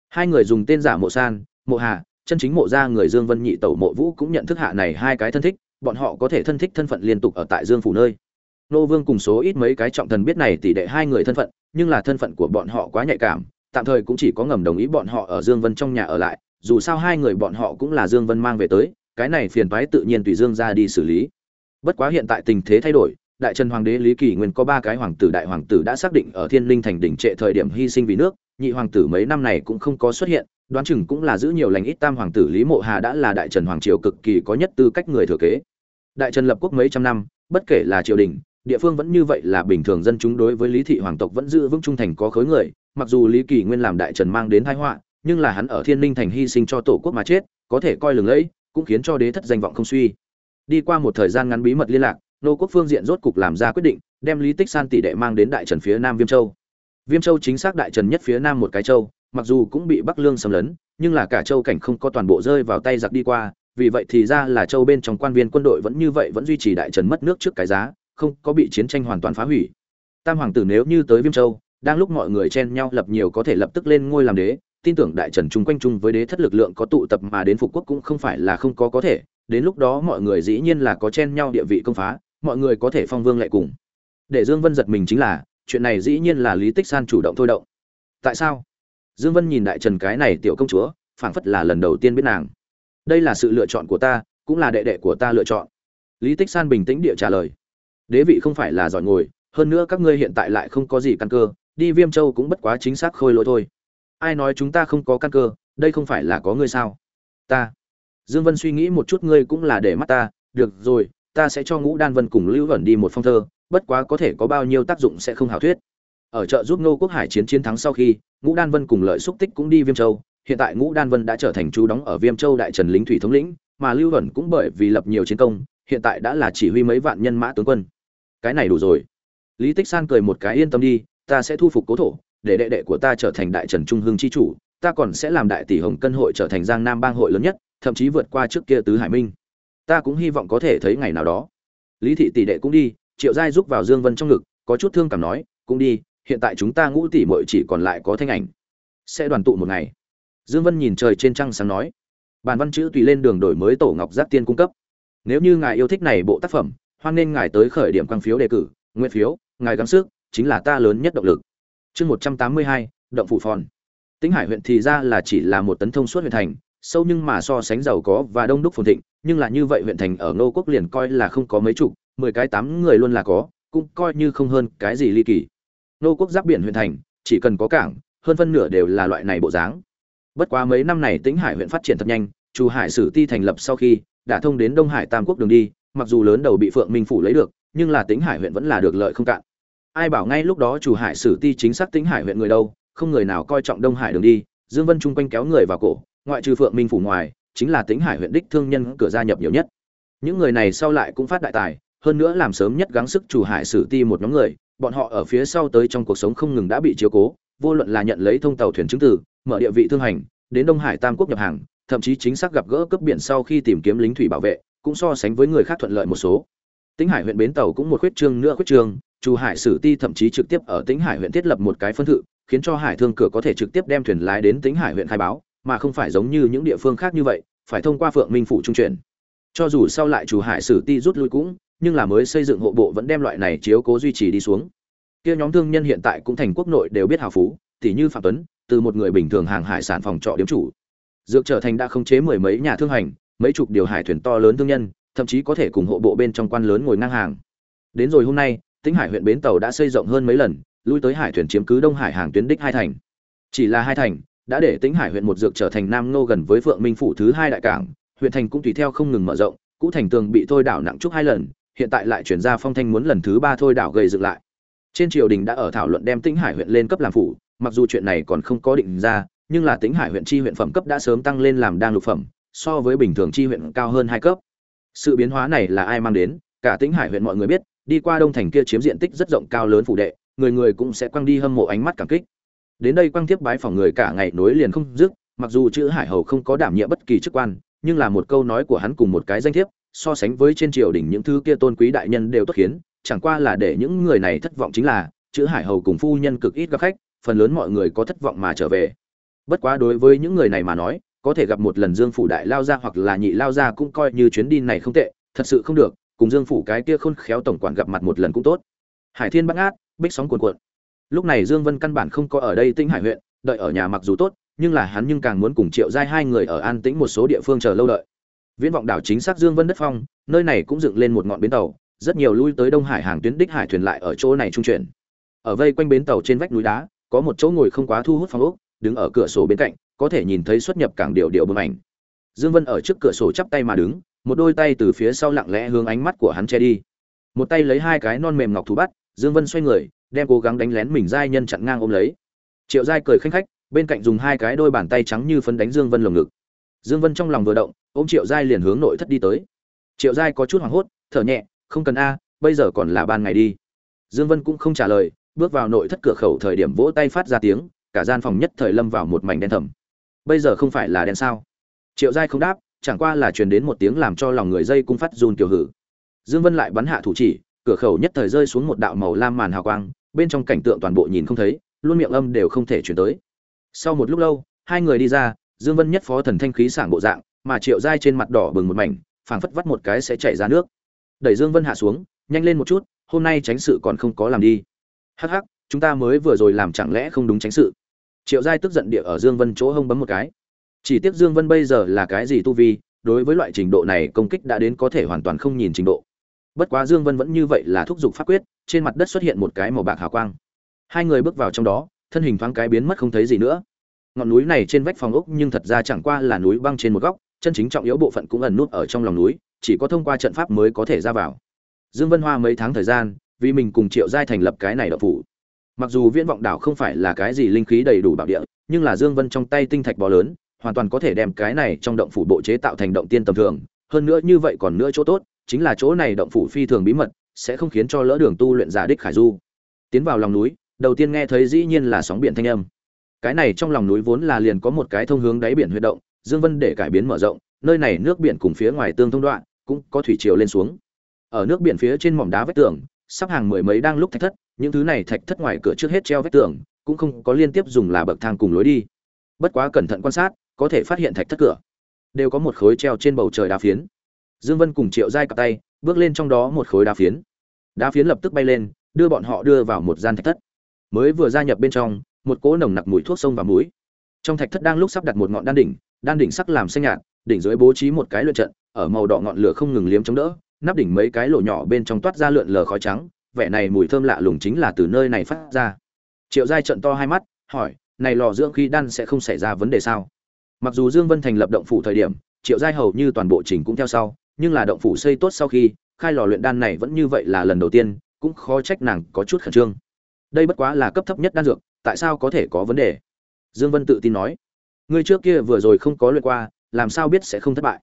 Hai người dùng tên giả mộ san, mộ hà, chân chính mộ gia người dương vân nhị tẩu mộ vũ cũng nhận thức hạ này hai cái thân thích, bọn họ có thể thân thích thân phận liên tục ở tại dương phủ nơi. Nô vương cùng số ít mấy cái trọng thần biết này tỷ đệ hai người thân phận, nhưng là thân phận của bọn họ quá nhạy cảm, tạm thời cũng chỉ có ngầm đồng ý bọn họ ở dương vân trong nhà ở lại, dù sao hai người bọn họ cũng là dương vân mang về tới cái này phiền toái tự nhiên tùy dương ra đi xử lý. Bất quá hiện tại tình thế thay đổi, đại trần hoàng đế lý kỳ nguyên có ba cái hoàng tử đại hoàng tử đã xác định ở thiên linh thành đỉnh trệ thời điểm hy sinh vì nước, nhị hoàng tử mấy năm này cũng không có xuất hiện, đoán chừng cũng là giữ nhiều lành ít tam hoàng tử lý mộ hà đã là đại trần hoàng triều cực kỳ có nhất tư cách người thừa kế. Đại trần lập quốc mấy trăm năm, bất kể là triều đình, địa phương vẫn như vậy là bình thường dân chúng đối với lý thị hoàng tộc vẫn giữ vững trung thành có khối người, mặc dù lý kỳ nguyên làm đại trần mang đến thái họa, nhưng là hắn ở thiên linh thành hy sinh cho tổ quốc mà chết, có thể coi lừng lẫy cũng khiến cho đế thất danh vọng không suy. Đi qua một thời gian ngắn bí mật liên lạc, nô quốc phương diện rốt cục làm ra quyết định, đem lý tích san tỷ đệ mang đến đại trần phía nam viêm châu. Viêm châu chính xác đại trần nhất phía nam một cái châu, mặc dù cũng bị bắc lương xâm lấn, nhưng là cả châu cảnh không có toàn bộ rơi vào tay giặc đi qua, vì vậy thì ra là châu bên trong quan viên quân đội vẫn như vậy vẫn duy trì đại trần mất nước trước cái giá, không có bị chiến tranh hoàn toàn phá hủy. Tam hoàng tử nếu như tới viêm châu, đang lúc mọi người chen nhau lập nhiều có thể lập tức lên ngôi làm đế tin tưởng đại trần chung quanh chung với đế thất lực lượng có tụ tập mà đến phục quốc cũng không phải là không có có thể, đến lúc đó mọi người dĩ nhiên là có chen nhau địa vị công phá, mọi người có thể phong vương lại cùng. Để dương vân giật mình chính là, chuyện này dĩ nhiên là lý tích san chủ động thôi động. Tại sao? Dương vân nhìn đại trần cái này tiểu công chúa, phảng phất là lần đầu tiên biết nàng. Đây là sự lựa chọn của ta, cũng là đệ đệ của ta lựa chọn. Lý tích san bình tĩnh địa trả lời. Đế vị không phải là giỏi ngồi, hơn nữa các ngươi hiện tại lại không có gì căn cơ, đi viêm châu cũng bất quá chính xác khôi lỗi thôi ai nói chúng ta không có căn cơ, đây không phải là có ngươi sao? Ta. Dương vân suy nghĩ một chút, ngươi cũng là để mắt ta, được rồi, ta sẽ cho ngũ đan vân cùng lưu Vẩn đi một phong thơ, bất quá có thể có bao nhiêu tác dụng sẽ không hảo thuyết. Ở chợ giúp ngô quốc hải chiến chiến thắng sau khi, ngũ đan vân cùng lợi xúc tích cũng đi viêm châu. Hiện tại ngũ đan vân đã trở thành chú đóng ở viêm châu đại trần lính thủy thống lĩnh, mà lưu Vẩn cũng bởi vì lập nhiều chiến công, hiện tại đã là chỉ huy mấy vạn nhân mã tướng quân. Cái này đủ rồi. Lý tích san cười một cái, yên tâm đi, ta sẽ thu phục cố thổ để đệ đệ của ta trở thành đại trần trung hương chi chủ, ta còn sẽ làm đại tỷ hồng cân hội trở thành giang nam bang hội lớn nhất, thậm chí vượt qua trước kia tứ hải minh. Ta cũng hy vọng có thể thấy ngày nào đó. Lý thị tỷ đệ cũng đi, triệu giai giúp vào dương vân trong ngực, có chút thương cảm nói, cũng đi, hiện tại chúng ta ngũ tỷ mội chỉ còn lại có thanh ảnh. Sẽ đoàn tụ một ngày. Dương vân nhìn trời trên trăng sáng nói. Bản văn chữ tùy lên đường đổi mới tổ ngọc giáp tiên cung cấp. Nếu như ngài yêu thích này bộ tác phẩm, hoan nên ngài tới khởi điểm quang phiếu đề cử. Nguyên phiếu, ngài gắng sức, chính là ta lớn nhất động lực chương một trăm tám mươi hai, động phủ phòn. Tĩnh hải huyện thì ra là chỉ là một tấn thông suốt huyện thành, sâu nhưng mà so sánh giàu có và đông đúc phồn thịnh, nhưng là như vậy huyện thành ở ngô quốc liền coi là không có mấy chục, mười cái tám người luôn là có, cũng coi như không hơn cái gì ly kỳ. Ngô quốc giáp biển huyện thành, chỉ cần có cảng, hơn phân nửa đều là loại này bộ dáng. Bất quá mấy năm này tĩnh hải huyện phát triển thật nhanh, chu hải sử ti thành lập sau khi, đã thông đến đông hải tam quốc đường đi, mặc dù lớn đầu bị phượng minh phủ lấy được, nhưng là tĩnh hải huyện vẫn là được lợi không cạn ai bảo ngay lúc đó chủ hải sử ti chính xác tính hải huyện người đâu, không người nào coi trọng đông hải đường đi, dương vân chung quanh kéo người vào cổ, ngoại trừ phượng minh phủ ngoài, chính là tính hải huyện đích thương nhân cửa gia nhập nhiều nhất. Những người này sau lại cũng phát đại tài, hơn nữa làm sớm nhất gắng sức chủ hải sử ti một nhóm người, bọn họ ở phía sau tới trong cuộc sống không ngừng đã bị chiếu cố, vô luận là nhận lấy thông tàu thuyền chứng từ, mở địa vị thương hành, đến đông hải tam quốc nhập hàng, thậm chí chính xác gặp gỡ cấp biển sau khi tìm kiếm lính thủy bảo vệ, cũng so sánh với người khác thuận lợi một số. Tính hải huyện bến tàu cũng một khuyết trương nữa khuyết trương chu hải sử ti thậm chí trực tiếp ở tĩnh hải huyện thiết lập một cái phân thự, khiến cho hải thương cửa có thể trực tiếp đem thuyền lái đến tĩnh hải huyện khai báo, mà không phải giống như những địa phương khác như vậy, phải thông qua phượng minh phủ trung chuyển. Cho dù sau lại chủ hải sử ti rút lui cũng, nhưng là mới xây dựng hộ bộ vẫn đem loại này chiếu cố duy trì đi xuống. Kia nhóm thương nhân hiện tại cũng thành quốc nội đều biết hào phú tỷ như phạm tuấn, từ một người bình thường hàng hải sản phòng trọ điếm chủ. Dược trở thành đã khống chế mười mấy nhà thương hành, mấy chục điều hải thuyền to lớn thương nhân, thậm chí có thể cùng hộ bộ bên trong quan lớn ngồi ngang hàng. Đến rồi hôm nay tĩnh hải huyện bến tàu đã xây rộng hơn mấy lần, lui tới hải thuyền chiếm cứ đông hải hàng tuyến đích hai thành. Chỉ là hai thành, đã để tĩnh hải huyện một dược trở thành nam Ngô gần với phượng minh phủ thứ hai đại cảng, huyện thành cũng tùy theo không ngừng mở rộng, cũ thành tường bị thôi đảo nặng trúc hai lần, hiện tại lại chuyển ra phong thanh muốn lần thứ ba thôi đảo gây dựng lại. Trên triều đình đã ở thảo luận đem tĩnh hải huyện lên cấp làm phủ, mặc dù chuyện này còn không có định ra, nhưng là tĩnh hải huyện chi huyện phẩm cấp đã sớm tăng lên làm đang lục phẩm, so với bình thường chi huyện cao hơn hai cấp. Sự biến hóa này là ai mang đến, cả tĩnh hải huyện mọi người biết đi qua đông thành kia chiếm diện tích rất rộng cao lớn phủ đệ, người người cũng sẽ quăng đi hâm mộ ánh mắt cảm kích. Đến đây quăng tiếp bái phỏng người cả ngày nối liền không dứt, mặc dù chữ hải hầu không có đảm nhiệm bất kỳ chức quan, nhưng là một câu nói của hắn cùng một cái danh thiếp, so sánh với trên triều đình những thứ kia tôn quý đại nhân đều tốt khiến, chẳng qua là để những người này thất vọng chính là, chữ hải hầu cùng phu nhân cực ít gặp khách, phần lớn mọi người có thất vọng mà trở về. Bất quá đối với những người này mà nói, có thể gặp một lần dương phủ đại lao ra hoặc là nhị lao ra cũng coi như chuyến đi này không tệ, thật sự không được cùng dương phủ cái kia khôn khéo tổng quản gặp mặt một lần cũng tốt. Hải thiên bắt ngát, bích sóng cuồn cuộn. Lúc này dương vân căn bản không có ở đây tĩnh hải huyện, đợi ở nhà mặc dù tốt, nhưng là hắn nhưng càng muốn cùng triệu giai hai người ở an tĩnh một số địa phương chờ lâu đợi. Viễn vọng đảo chính xác dương vân đất phong, nơi này cũng dựng lên một ngọn bến tàu, rất nhiều lui tới đông hải hàng tuyến đích hải thuyền lại ở chỗ này trung chuyển. Ở vây quanh bến tàu trên vách núi đá, có một chỗ ngồi không quá thu hút phong ốc, đứng ở cửa sổ bên cạnh, có thể nhìn thấy xuất nhập cảng điều điều bơm ảnh. Dương vân ở trước cửa sổ chắp tay mà đứng một đôi tay từ phía sau lặng lẽ hướng ánh mắt của hắn che đi. Một tay lấy hai cái non mềm ngọc thú bắt, dương vân xoay người, đem cố gắng đánh lén mình giai nhân chặn ngang ôm lấy. Triệu giai cười khanh khách, bên cạnh dùng hai cái đôi bàn tay trắng như phấn đánh dương vân lồng ngực. Dương vân trong lòng vừa động, ôm triệu giai liền hướng nội thất đi tới. Triệu giai có chút hoảng hốt, thở nhẹ, không cần a, bây giờ còn là ban ngày đi. Dương vân cũng không trả lời, bước vào nội thất cửa khẩu thời điểm vỗ tay phát ra tiếng, cả gian phòng nhất thời lâm vào một mảnh đen thầm. Bây giờ không phải là đen sao? Triệu giai không đáp chẳng qua là truyền đến một tiếng làm cho lòng người dây cung phát run kiểu hử. Dương vân lại bắn hạ thủ chỉ, cửa khẩu nhất thời rơi xuống một đạo màu lam màn hào quang, bên trong cảnh tượng toàn bộ nhìn không thấy, luôn miệng âm đều không thể truyền tới. Sau một lúc lâu, hai người đi ra, dương vân nhất phó thần thanh khí sảng bộ dạng, mà triệu giai trên mặt đỏ bừng một mảnh, phảng phất vắt một cái sẽ chảy ra nước. Đẩy dương vân hạ xuống, nhanh lên một chút, hôm nay tránh sự còn không có làm đi. Hắc hắc, chúng ta mới vừa rồi làm chẳng lẽ không đúng tránh sự? Triệu giai tức giận địa ở dương vân chỗ hông bấm một cái chỉ tiếc dương vân bây giờ là cái gì tu vi, đối với loại trình độ này công kích đã đến có thể hoàn toàn không nhìn trình độ. Bất quá dương vân vẫn như vậy là thúc giục pháp quyết, trên mặt đất xuất hiện một cái màu bạc hào quang. Hai người bước vào trong đó, thân hình thoáng cái biến mất không thấy gì nữa. Ngọn núi này trên vách phòng ốc nhưng thật ra chẳng qua là núi băng trên một góc, chân chính trọng yếu bộ phận cũng ẩn nút ở trong lòng núi, chỉ có thông qua trận pháp mới có thể ra vào. Dương vân hoa mấy tháng thời gian, vì mình cùng triệu giai thành lập cái này đậu phủ. Mặc dù viễn vọng đảo không phải là cái gì linh khí đầy đủ bảo địa, nhưng là dương vân trong tay tinh thạch bò lớn hoàn toàn có thể đem cái này trong động phủ bộ chế tạo thành động tiên tầm thường. Hơn nữa như vậy còn nữa chỗ tốt, chính là chỗ này động phủ phi thường bí mật, sẽ không khiến cho lỡ đường tu luyện giả đích khải du. Tiến vào lòng núi, đầu tiên nghe thấy dĩ nhiên là sóng biển thanh âm. Cái này trong lòng núi vốn là liền có một cái thông hướng đáy biển huy động, dương vân để cải biến mở rộng, nơi này nước biển cùng phía ngoài tương thông đoạn, cũng có thủy triều lên xuống. Ở nước biển phía trên mỏm đá vách tường, sắp hàng mười mấy đang lúc thạch thất, những thứ này thạch thất ngoài cửa trước hết treo vách tường, cũng không có liên tiếp dùng là bậc thang cùng lối đi. Bất quá cẩn thận quan sát có thể phát hiện thạch thất cửa. Đều có một khối treo trên bầu trời đá phiến. Dương vân cùng triệu giai cặp tay, bước lên trong đó một khối đá phiến. Đá phiến lập tức bay lên, đưa bọn họ đưa vào một gian thạch thất. Mới vừa gia nhập bên trong, một cỗ nồng nặc mùi thuốc sông và muối. Trong thạch thất đang lúc sắp đặt một ngọn đan đỉnh đan đỉnh sắc làm xanh nhạt, đỉnh dưới bố trí một cái lượn trận, ở màu đỏ ngọn lửa không ngừng liếm chống đỡ, nắp đỉnh mấy cái lỗ nhỏ bên trong toát ra lượn lờ khói trắng, vẻ này mùi thơm lạ lùng chính là từ nơi này phát ra. Triệu giai trận to hai mắt, hỏi, này lò dưỡng khí đan sẽ không xảy ra vấn đề sao? Mặc dù dương vân thành lập động phủ thời điểm, triệu giai hầu như toàn bộ trình cũng theo sau, nhưng là động phủ xây tốt sau khi, khai lò luyện đan này vẫn như vậy là lần đầu tiên, cũng khó trách nàng có chút khẩn trương. Đây bất quá là cấp thấp nhất đan dược, tại sao có thể có vấn đề? Dương vân tự tin nói. Ngươi trước kia vừa rồi không có luyện qua, làm sao biết sẽ không thất bại?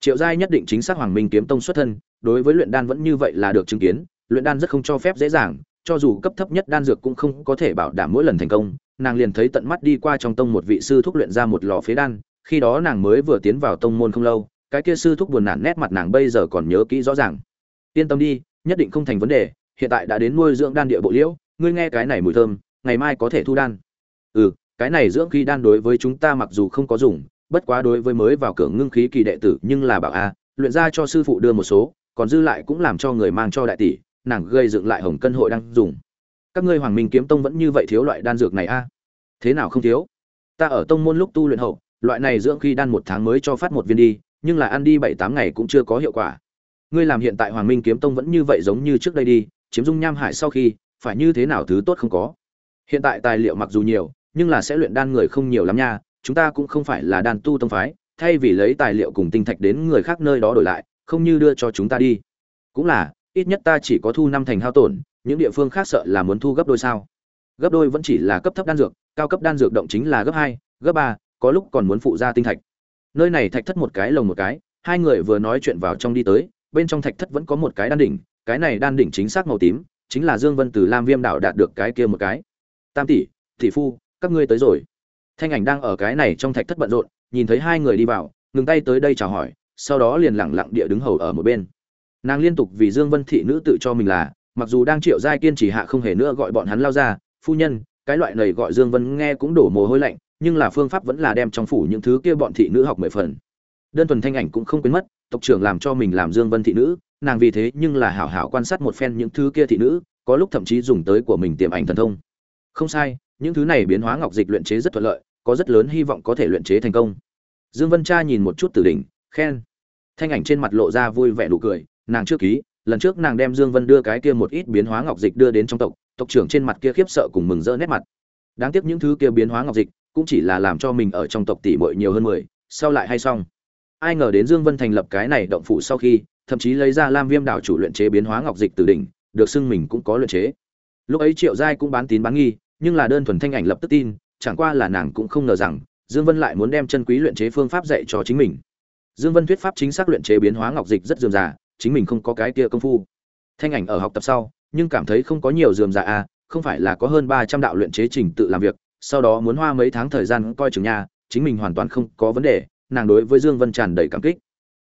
Triệu giai nhất định chính xác hoàng minh kiếm tông xuất thân, đối với luyện đan vẫn như vậy là được chứng kiến, luyện đan rất không cho phép dễ dàng, cho dù cấp thấp nhất đan dược cũng không có thể bảo đảm mỗi lần thành công nàng liền thấy tận mắt đi qua trong tông một vị sư thúc luyện ra một lò phế đan, khi đó nàng mới vừa tiến vào tông môn không lâu, cái kia sư thúc buồn nản nét mặt nàng bây giờ còn nhớ kỹ rõ ràng. Yên tâm đi, nhất định không thành vấn đề, hiện tại đã đến nuôi dưỡng đan địa bộ liễu, ngươi nghe cái này mùi thơm, ngày mai có thể thu đan. Ừ cái này dưỡng khí đan đối với chúng ta mặc dù không có dùng, bất quá đối với mới vào cửa ngưng khí kỳ đệ tử nhưng là bảo a, luyện ra cho sư phụ đưa một số, còn dư lại cũng làm cho người mang cho đại tỷ, nàng gây dựng lại hồng cân hội đang dùng các ngươi hoàng minh kiếm tông vẫn như vậy thiếu loại đan dược này a? Thế nào không thiếu? Ta ở tông môn lúc tu luyện hậu, loại này dưỡng khi đan một tháng mới cho phát một viên đi, nhưng là ăn đi bảy tám ngày cũng chưa có hiệu quả. Ngươi làm hiện tại hoàng minh kiếm tông vẫn như vậy giống như trước đây đi, chiếm dung nham hải sau khi, phải như thế nào thứ tốt không có? Hiện tại tài liệu mặc dù nhiều, nhưng là sẽ luyện đan người không nhiều lắm nha, chúng ta cũng không phải là đan tu tông phái, thay vì lấy tài liệu cùng tinh thạch đến người khác nơi đó đổi lại, không như đưa cho chúng ta đi. Cũng là ít nhất ta chỉ có thu năm thành hao tổn, những địa phương khác sợ là muốn thu gấp đôi sao? Gấp đôi vẫn chỉ là cấp thấp đan dược, cao cấp đan dược động chính là gấp hai, gấp ba, có lúc còn muốn phụ ra tinh thạch. Nơi này thạch thất một cái lồng một cái, hai người vừa nói chuyện vào trong đi tới, bên trong thạch thất vẫn có một cái đan đỉnh, cái này đan đỉnh chính xác màu tím, chính là dương vân từ lam viêm đảo đạt được cái kia một cái. Tam tỷ tỷ phu, các ngươi tới rồi. Thanh ảnh đang ở cái này trong thạch thất bận rộn, nhìn thấy hai người đi vào, ngừng tay tới đây chào hỏi, sau đó liền lẳng lặng địa đứng hầu ở một bên nàng liên tục vì dương vân thị nữ tự cho mình là, mặc dù đang triệu giai kiên trì hạ không hề nữa gọi bọn hắn lao ra, phu nhân, cái loại này gọi dương vân nghe cũng đổ mồ hôi lạnh, nhưng là phương pháp vẫn là đem trong phủ những thứ kia bọn thị nữ học mười phần. Đơn thuần thanh ảnh cũng không quên mất, tộc trưởng làm cho mình làm dương vân thị nữ, nàng vì thế nhưng là hảo hảo quan sát một phen những thứ kia thị nữ, có lúc thậm chí dùng tới của mình tiềm ảnh thần thông. Không sai, những thứ này biến hóa ngọc dịch luyện chế rất thuận lợi, có rất lớn hy vọng có thể luyện chế thành công. Dương vân cha nhìn một chút tử đỉnh, khen. Thanh ảnh trên mặt lộ ra vui vẻ nụ cười nàng chưa ký, lần trước nàng đem dương vân đưa cái kia một ít biến hóa ngọc dịch đưa đến trong tộc tộc trưởng trên mặt kia khiếp sợ cùng mừng rỡ nét mặt. Đáng tiếc những thứ kia biến hóa ngọc dịch cũng chỉ là làm cho mình ở trong tộc tỷ muội nhiều hơn mười, sau lại hay xong. Ai ngờ đến dương vân thành lập cái này động phủ sau khi, thậm chí lấy ra lam viêm đảo chủ luyện chế biến hóa ngọc dịch từ đỉnh, được xưng mình cũng có luyện chế. Lúc ấy triệu giai cũng bán tín bán nghi, nhưng là đơn thuần thanh ảnh lập tức tin, chẳng qua là nàng cũng không ngờ rằng, dương vân lại muốn đem chân quý luyện chế phương pháp dạy cho chính mình. Dương vân thuyết pháp chính xác luyện chế biến hóa ngọc dịch rất dườm già chính mình không có cái kia công phu. Thanh ảnh ở học tập sau nhưng cảm thấy không có nhiều dườm dạ à không phải là có hơn 300 đạo luyện chế trình tự làm việc sau đó muốn hoa mấy tháng thời gian coi chừng nhà, chính mình hoàn toàn không có vấn đề nàng đối với dương vân tràn đầy cảm kích.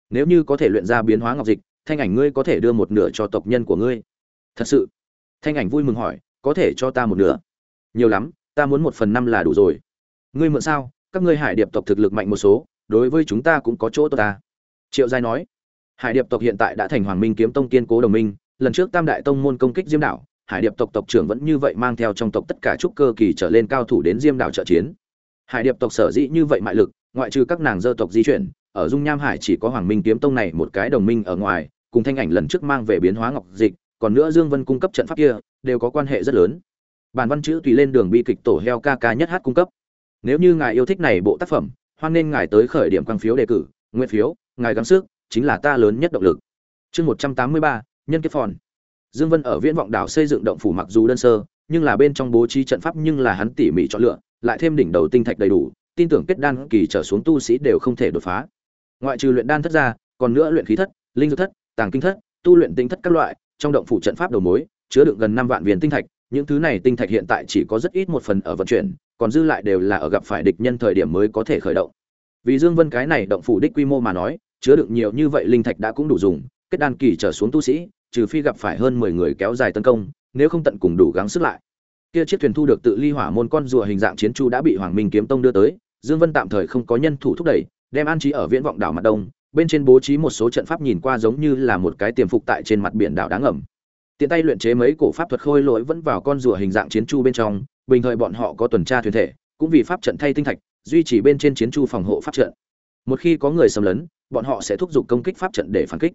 Nếu như có thể luyện ra biến hóa ngọc dịch thanh ảnh ngươi có thể đưa một nửa cho tộc nhân của ngươi. Thật sự thanh ảnh vui mừng hỏi có thể cho ta một nửa? Nhiều lắm ta muốn một phần năm là đủ rồi. Ngươi mượn sao? Các ngươi hải điệp tộc thực lực mạnh một số đối với chúng ta cũng có chỗ tốt ta. Triệu giai nói hải điệp tộc hiện tại đã thành hoàng minh kiếm tông kiên cố đồng minh, lần trước tam đại tông môn công kích diêm đảo, hải điệp tộc tộc trưởng vẫn như vậy mang theo trong tộc tất cả trúc cơ kỳ trở lên cao thủ đến diêm đảo trợ chiến. Hải điệp tộc sở dĩ như vậy mại lực, ngoại trừ các nàng dơ tộc di chuyển, ở dung nham hải chỉ có hoàng minh kiếm tông này một cái đồng minh ở ngoài, cùng thanh ảnh lần trước mang về biến hóa ngọc dịch, còn nữa dương vân cung cấp trận pháp kia, đều có quan hệ rất lớn. Bản văn chữ tùy lên đường bi kịch tổ heo ca ca nhất hát cung cấp. Nếu như ngài yêu thích này bộ tác phẩm, hoan nên ngài tới khởi điểm quang phiếu đề cử, nguyện phiếu, ngài gắng sức chính là ta lớn nhất động lực. Chương một trăm tám mươi ba, nhân kết phòn. Dương vân ở viễn vọng đảo xây dựng động phủ mặc dù đơn sơ, nhưng là bên trong bố trí trận pháp nhưng là hắn tỉ mỉ chọn lựa, lại thêm đỉnh đầu tinh thạch đầy đủ, tin tưởng kết đan kỳ trở xuống tu sĩ đều không thể đột phá. Ngoại trừ luyện đan thất ra, còn nữa luyện khí thất, linh dược thất, tàng kinh thất, tu luyện tinh thất các loại, trong động phủ trận pháp đầu mối, chứa đựng gần năm vạn viên tinh thạch, những thứ này tinh thạch hiện tại chỉ có rất ít một phần ở vận chuyển, còn dư lại đều là ở gặp phải địch nhân thời điểm mới có thể khởi động. Vì dương vân cái này động phủ đích quy mô mà nói chứa đựng nhiều như vậy linh thạch đã cũng đủ dùng, kết đan kỳ trở xuống tu sĩ, trừ phi gặp phải hơn 10 người kéo dài tấn công, nếu không tận cùng đủ gắng sức lại. Kia chiếc thuyền thu được tự ly hỏa môn con rùa hình dạng chiến chu đã bị hoàng minh kiếm tông đưa tới, dương vân tạm thời không có nhân thủ thúc đẩy, đem an trí ở viễn vọng đảo mặt đông, bên trên bố trí một số trận pháp nhìn qua giống như là một cái tiềm phục tại trên mặt biển đảo đáng ẩm. Tiện tay luyện chế mấy cổ pháp thuật khôi lỗi vẫn vào con rùa hình dạng chiến chu bên trong, bình thời bọn họ có tuần tra thuyền thể, cũng vì pháp trận thay tinh thạch, duy trì bên trên chiến chu phòng hộ pháp trận. Một khi có người xâm lấn bọn họ sẽ thúc giục công kích pháp trận để phản kích.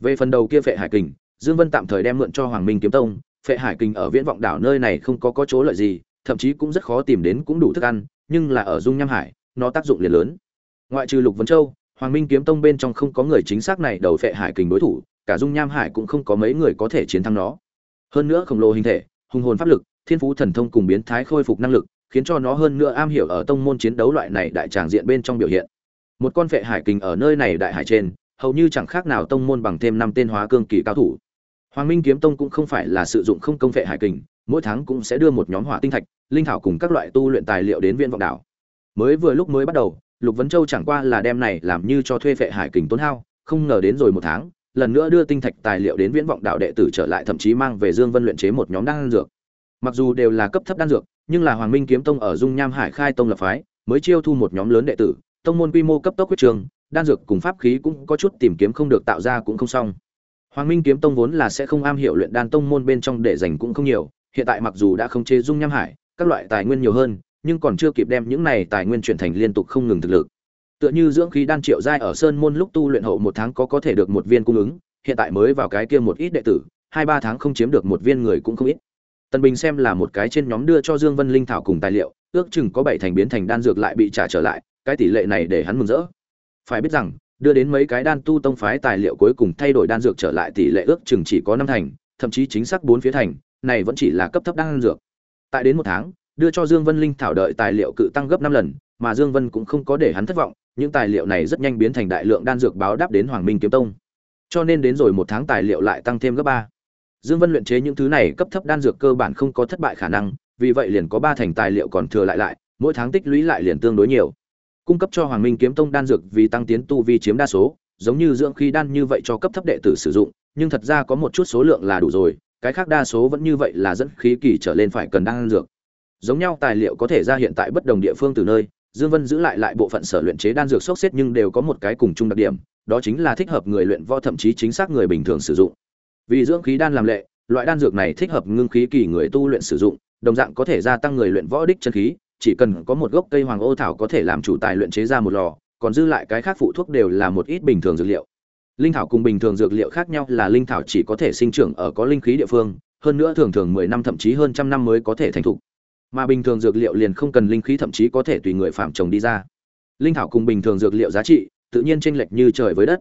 Về phần đầu kia phệ hải kình, dương vân tạm thời đem mượn cho hoàng minh kiếm tông. Phệ hải kình ở viễn vọng đảo nơi này không có có chỗ lợi gì, thậm chí cũng rất khó tìm đến cũng đủ thức ăn, nhưng là ở dung nham hải, nó tác dụng liền lớn. Ngoại trừ lục vấn châu, hoàng minh kiếm tông bên trong không có người chính xác này đầu phệ hải kình đối thủ, cả dung nham hải cũng không có mấy người có thể chiến thắng nó. Hơn nữa khổng lồ hình thể, hùng hồn pháp lực, thiên phú thần thông cùng biến thái khôi phục năng lực, khiến cho nó hơn nữa am hiểu ở tông môn chiến đấu loại này đại tràng diện bên trong biểu hiện một con phệ hải kình ở nơi này đại hải trên, hầu như chẳng khác nào tông môn bằng thêm năm tên hóa cương kỳ cao thủ. Hoàng minh kiếm tông cũng không phải là sử dụng không công phệ hải kình, mỗi tháng cũng sẽ đưa một nhóm hỏa tinh thạch, linh thảo cùng các loại tu luyện tài liệu đến viên vọng đảo. Mới vừa lúc mới bắt đầu, lục vấn châu chẳng qua là đem này làm như cho thuê phệ hải kình tốn hao, không ngờ đến rồi một tháng, lần nữa đưa tinh thạch tài liệu đến viễn vọng đạo đệ tử trở lại thậm chí mang về dương vân luyện chế một nhóm đan dược. Mặc dù đều là cấp thấp đan dược, nhưng là hoàng minh kiếm tông ở dung nham hải khai tông lập phái, mới chiêu thu một nhóm lớn đệ tử tông môn quy mô cấp tốc quyết trường, đan dược cùng pháp khí cũng có chút tìm kiếm không được tạo ra cũng không xong. Hoàng minh kiếm tông vốn là sẽ không am hiểu luyện đan tông môn bên trong để dành cũng không nhiều, hiện tại mặc dù đã không chế dung nham hải, các loại tài nguyên nhiều hơn, nhưng còn chưa kịp đem những này tài nguyên chuyển thành liên tục không ngừng thực lực. Tựa như dưỡng khí đan triệu giai ở sơn môn lúc tu luyện hậu một tháng có có thể được một viên cung ứng, hiện tại mới vào cái kia một ít đệ tử, hai ba tháng không chiếm được một viên người cũng không ít. Tần bình xem là một cái trên nhóm đưa cho dương vân linh thảo cùng tài liệu, ước chừng có bảy thành biến thành đan dược lại bị trả trở lại cái tỷ lệ này để hắn mừng rỡ. Phải biết rằng, đưa đến mấy cái đan tu tông phái tài liệu cuối cùng thay đổi đan dược trở lại tỷ lệ ước chừng chỉ có năm thành, thậm chí chính xác bốn phía thành, này vẫn chỉ là cấp thấp đan dược. Tại đến một tháng, đưa cho dương vân linh thảo đợi tài liệu cự tăng gấp năm lần, mà dương vân cũng không có để hắn thất vọng, những tài liệu này rất nhanh biến thành đại lượng đan dược báo đáp đến hoàng minh kiếm tông. Cho nên đến rồi một tháng tài liệu lại tăng thêm gấp ba. Dương vân luyện chế những thứ này cấp thấp đan dược cơ bản không có thất bại khả năng, vì vậy liền có ba thành tài liệu còn thừa lại lại, mỗi tháng tích lũy lại liền tương đối nhiều cung cấp cho hoàng minh kiếm tông đan dược vì tăng tiến tu vi chiếm đa số, giống như dưỡng khí đan như vậy cho cấp thấp đệ tử sử dụng, nhưng thật ra có một chút số lượng là đủ rồi, cái khác đa số vẫn như vậy là dẫn khí kỳ trở lên phải cần đan dược. Giống nhau tài liệu có thể ra hiện tại bất đồng địa phương từ nơi, dương vân giữ lại lại bộ phận sở luyện chế đan dược sốc xếp nhưng đều có một cái cùng chung đặc điểm, đó chính là thích hợp người luyện võ thậm chí chính xác người bình thường sử dụng. Vì dưỡng khí đan làm lệ, loại đan dược này thích hợp ngưng khí kỳ người tu luyện sử dụng, đồng dạng có thể gia tăng người luyện võ đích chân khí chỉ cần có một gốc cây hoàng ô thảo có thể làm chủ tài luyện chế ra một lò, còn dư lại cái khác phụ thuốc đều là một ít bình thường dược liệu. Linh thảo cùng bình thường dược liệu khác nhau là linh thảo chỉ có thể sinh trưởng ở có linh khí địa phương, hơn nữa thường thường mười năm thậm chí hơn trăm năm mới có thể thành thục. Mà bình thường dược liệu liền không cần linh khí thậm chí có thể tùy người phạm trồng đi ra. Linh thảo cùng bình thường dược liệu giá trị tự nhiên chênh lệch như trời với đất.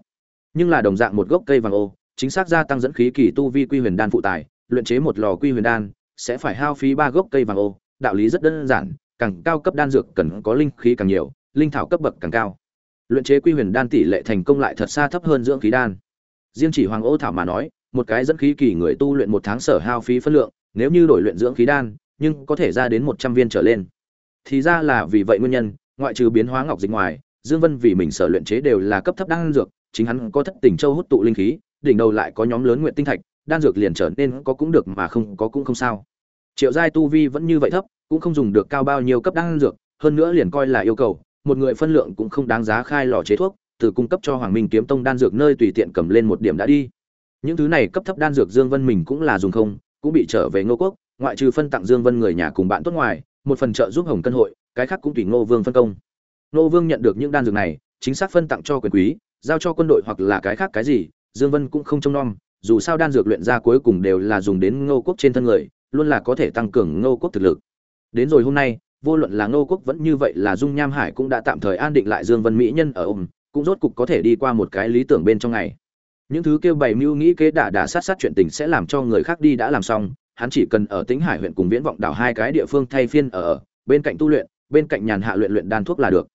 Nhưng là đồng dạng một gốc cây vàng ô, chính xác gia tăng dẫn khí kỳ tu vi quy huyền đan phụ tài, luyện chế một lò quy huyền đan, sẽ phải hao phí ba gốc cây vàng ô, đạo lý rất đơn giản càng cao cấp đan dược cần có linh khí càng nhiều, linh thảo cấp bậc càng cao. Luyện chế quy huyền đan tỷ lệ thành công lại thật xa thấp hơn dưỡng khí đan. Riêng chỉ hoàng ô thảo mà nói, một cái dẫn khí kỳ người tu luyện một tháng sở hao phí phân lượng, nếu như đổi luyện dưỡng khí đan, nhưng có thể ra đến một trăm viên trở lên. Thì ra là vì vậy nguyên nhân, ngoại trừ biến hóa ngọc dịch ngoài, dương vân vì mình sở luyện chế đều là cấp thấp đan dược, chính hắn có thất tình châu hút tụ linh khí, đỉnh đầu lại có nhóm lớn nguyện tinh thạch, đan dược liền trở nên có cũng được mà không có cũng không sao triệu giai tu vi vẫn như vậy thấp, cũng không dùng được cao bao nhiêu cấp đan dược, hơn nữa liền coi là yêu cầu, một người phân lượng cũng không đáng giá khai lò chế thuốc, từ cung cấp cho hoàng minh kiếm tông đan dược nơi tùy tiện cầm lên một điểm đã đi. Những thứ này cấp thấp đan dược dương vân mình cũng là dùng không, cũng bị trở về ngô quốc, ngoại trừ phân tặng dương vân người nhà cùng bạn tốt ngoài, một phần trợ giúp hồng cân hội, cái khác cũng tùy ngô vương phân công. Ngô vương nhận được những đan dược này, chính xác phân tặng cho quyền quý, giao cho quân đội hoặc là cái khác cái gì, dương vân cũng không trông nom, dù sao đan dược luyện ra cuối cùng đều là dùng đến ngô quốc trên thân người luôn là có thể tăng cường ngô quốc thực lực. Đến rồi hôm nay, vô luận là ngô quốc vẫn như vậy là dung nham hải cũng đã tạm thời an định lại dương vân mỹ nhân ở ôm cũng rốt cục có thể đi qua một cái lý tưởng bên trong ngày. Những thứ kêu bày mưu nghĩ kế đả đả sát sát chuyện tình sẽ làm cho người khác đi đã làm xong, hắn chỉ cần ở tĩnh hải huyện cùng viễn vọng đảo hai cái địa phương thay phiên ở bên cạnh tu luyện, bên cạnh nhàn hạ luyện luyện đan thuốc là được.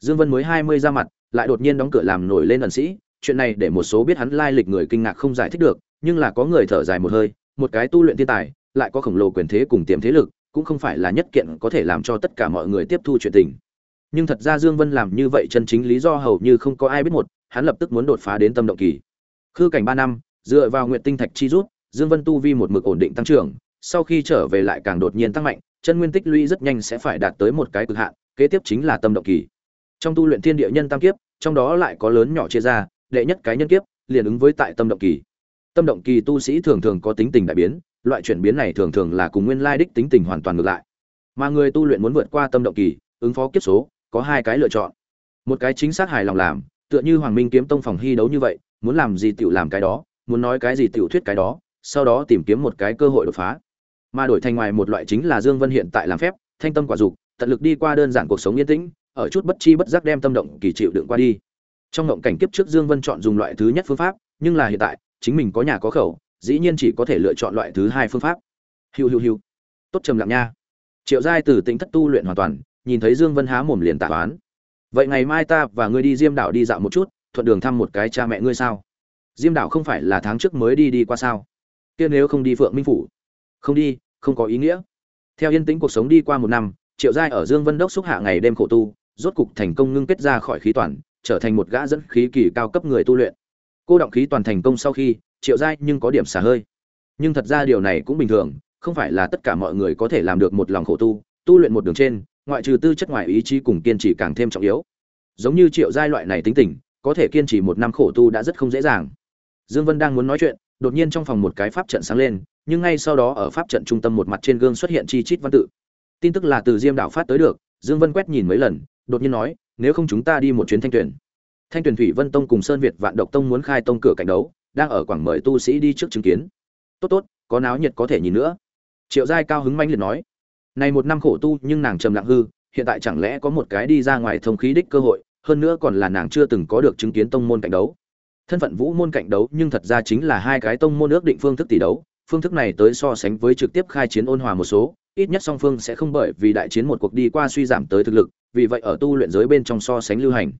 Dương vân mới hai mươi ra mặt, lại đột nhiên đóng cửa làm nổi lên ẩn sĩ, chuyện này để một số biết hắn lai lịch người kinh ngạc không giải thích được, nhưng là có người thở dài một hơi, một cái tu luyện thiên tài lại có khổng lồ quyền thế cùng tiềm thế lực, cũng không phải là nhất kiện có thể làm cho tất cả mọi người tiếp thu chuyện tình. Nhưng thật ra dương vân làm như vậy chân chính lý do hầu như không có ai biết một, hắn lập tức muốn đột phá đến tâm động kỳ. Khư cảnh ba năm, dựa vào nguyện tinh thạch chi rút, dương vân tu vi một mực ổn định tăng trưởng, sau khi trở về lại càng đột nhiên tăng mạnh, chân nguyên tích lũy rất nhanh sẽ phải đạt tới một cái cực hạn, kế tiếp chính là tâm động kỳ. Trong tu luyện thiên địa nhân tam kiếp, trong đó lại có lớn nhỏ chia ra, đệ nhất cái nhân kiếp, liền ứng với tại tâm động kỳ. Tâm động kỳ tu sĩ thường thường có tính tình đại biến loại chuyển biến này thường thường là cùng nguyên lai đích tính tình hoàn toàn ngược lại. Mà người tu luyện muốn vượt qua tâm động kỳ, ứng phó kiếp số, có hai cái lựa chọn. Một cái chính xác hài lòng làm, tựa như hoàng minh kiếm tông phòng hy đấu như vậy, muốn làm gì tiểu làm cái đó, muốn nói cái gì tiểu thuyết cái đó, sau đó tìm kiếm một cái cơ hội đột phá. Mà đổi thành ngoài một loại chính là dương vân hiện tại làm phép, thanh tâm quả dục, tận lực đi qua đơn giản cuộc sống yên tĩnh, ở chút bất chi bất giác đem tâm động kỳ chịu đựng qua đi. Trong động cảnh kiếp trước dương vân chọn dùng loại thứ nhất phương pháp, nhưng là hiện tại, chính mình có nhà có khẩu dĩ nhiên chỉ có thể lựa chọn loại thứ hai phương pháp. Hiu hiu hiu. Tốt trầm lặng nha. Triệu giai từ tính thất tu luyện hoàn toàn, nhìn thấy dương vân há mồm liền tạ toán vậy ngày mai ta và ngươi đi diêm đảo đi dạo một chút, thuận đường thăm một cái cha mẹ ngươi sao? Diêm đảo không phải là tháng trước mới đi đi qua sao? Kia nếu không đi phượng minh phủ. Không đi, không có ý nghĩa. Theo yên tĩnh cuộc sống đi qua một năm, triệu giai ở dương vân đốc xúc hạ ngày đêm khổ tu, rốt cục thành công ngưng kết ra khỏi khí toàn, trở thành một gã dẫn khí kỳ cao cấp người tu luyện. Cô động khí toàn thành công sau khi triệu giai nhưng có điểm xả hơi. Nhưng thật ra điều này cũng bình thường, không phải là tất cả mọi người có thể làm được một lòng khổ tu tu luyện một đường trên, ngoại trừ tư chất ngoài ý chí cùng kiên trì càng thêm trọng yếu. Giống như triệu giai loại này tính tình, có thể kiên trì một năm khổ tu đã rất không dễ dàng. Dương vân đang muốn nói chuyện, đột nhiên trong phòng một cái pháp trận sáng lên, nhưng ngay sau đó ở pháp trận trung tâm một mặt trên gương xuất hiện chi chít văn tự. Tin tức là từ diêm đảo phát tới được, dương vân quét nhìn mấy lần, đột nhiên nói, nếu không chúng ta đi một chuyến thanh tuyển thanh tuyển thủy vân tông cùng sơn việt vạn độc tông muốn khai tông cửa cạnh đấu đang ở quảng mời tu sĩ đi trước chứng kiến. Tốt tốt, có náo nhiệt có thể nhìn nữa. Triệu giai cao hứng manh liệt nói. Này một năm khổ tu nhưng nàng trầm lặng hư, hiện tại chẳng lẽ có một cái đi ra ngoài thông khí đích cơ hội, hơn nữa còn là nàng chưa từng có được chứng kiến tông môn cạnh đấu. Thân phận vũ môn cạnh đấu nhưng thật ra chính là hai cái tông môn ước định phương thức tỷ đấu, phương thức này tới so sánh với trực tiếp khai chiến ôn hòa một số, ít nhất song phương sẽ không bởi vì đại chiến một cuộc đi qua suy giảm tới thực lực, vì vậy ở tu luyện giới bên trong so sánh lưu hành.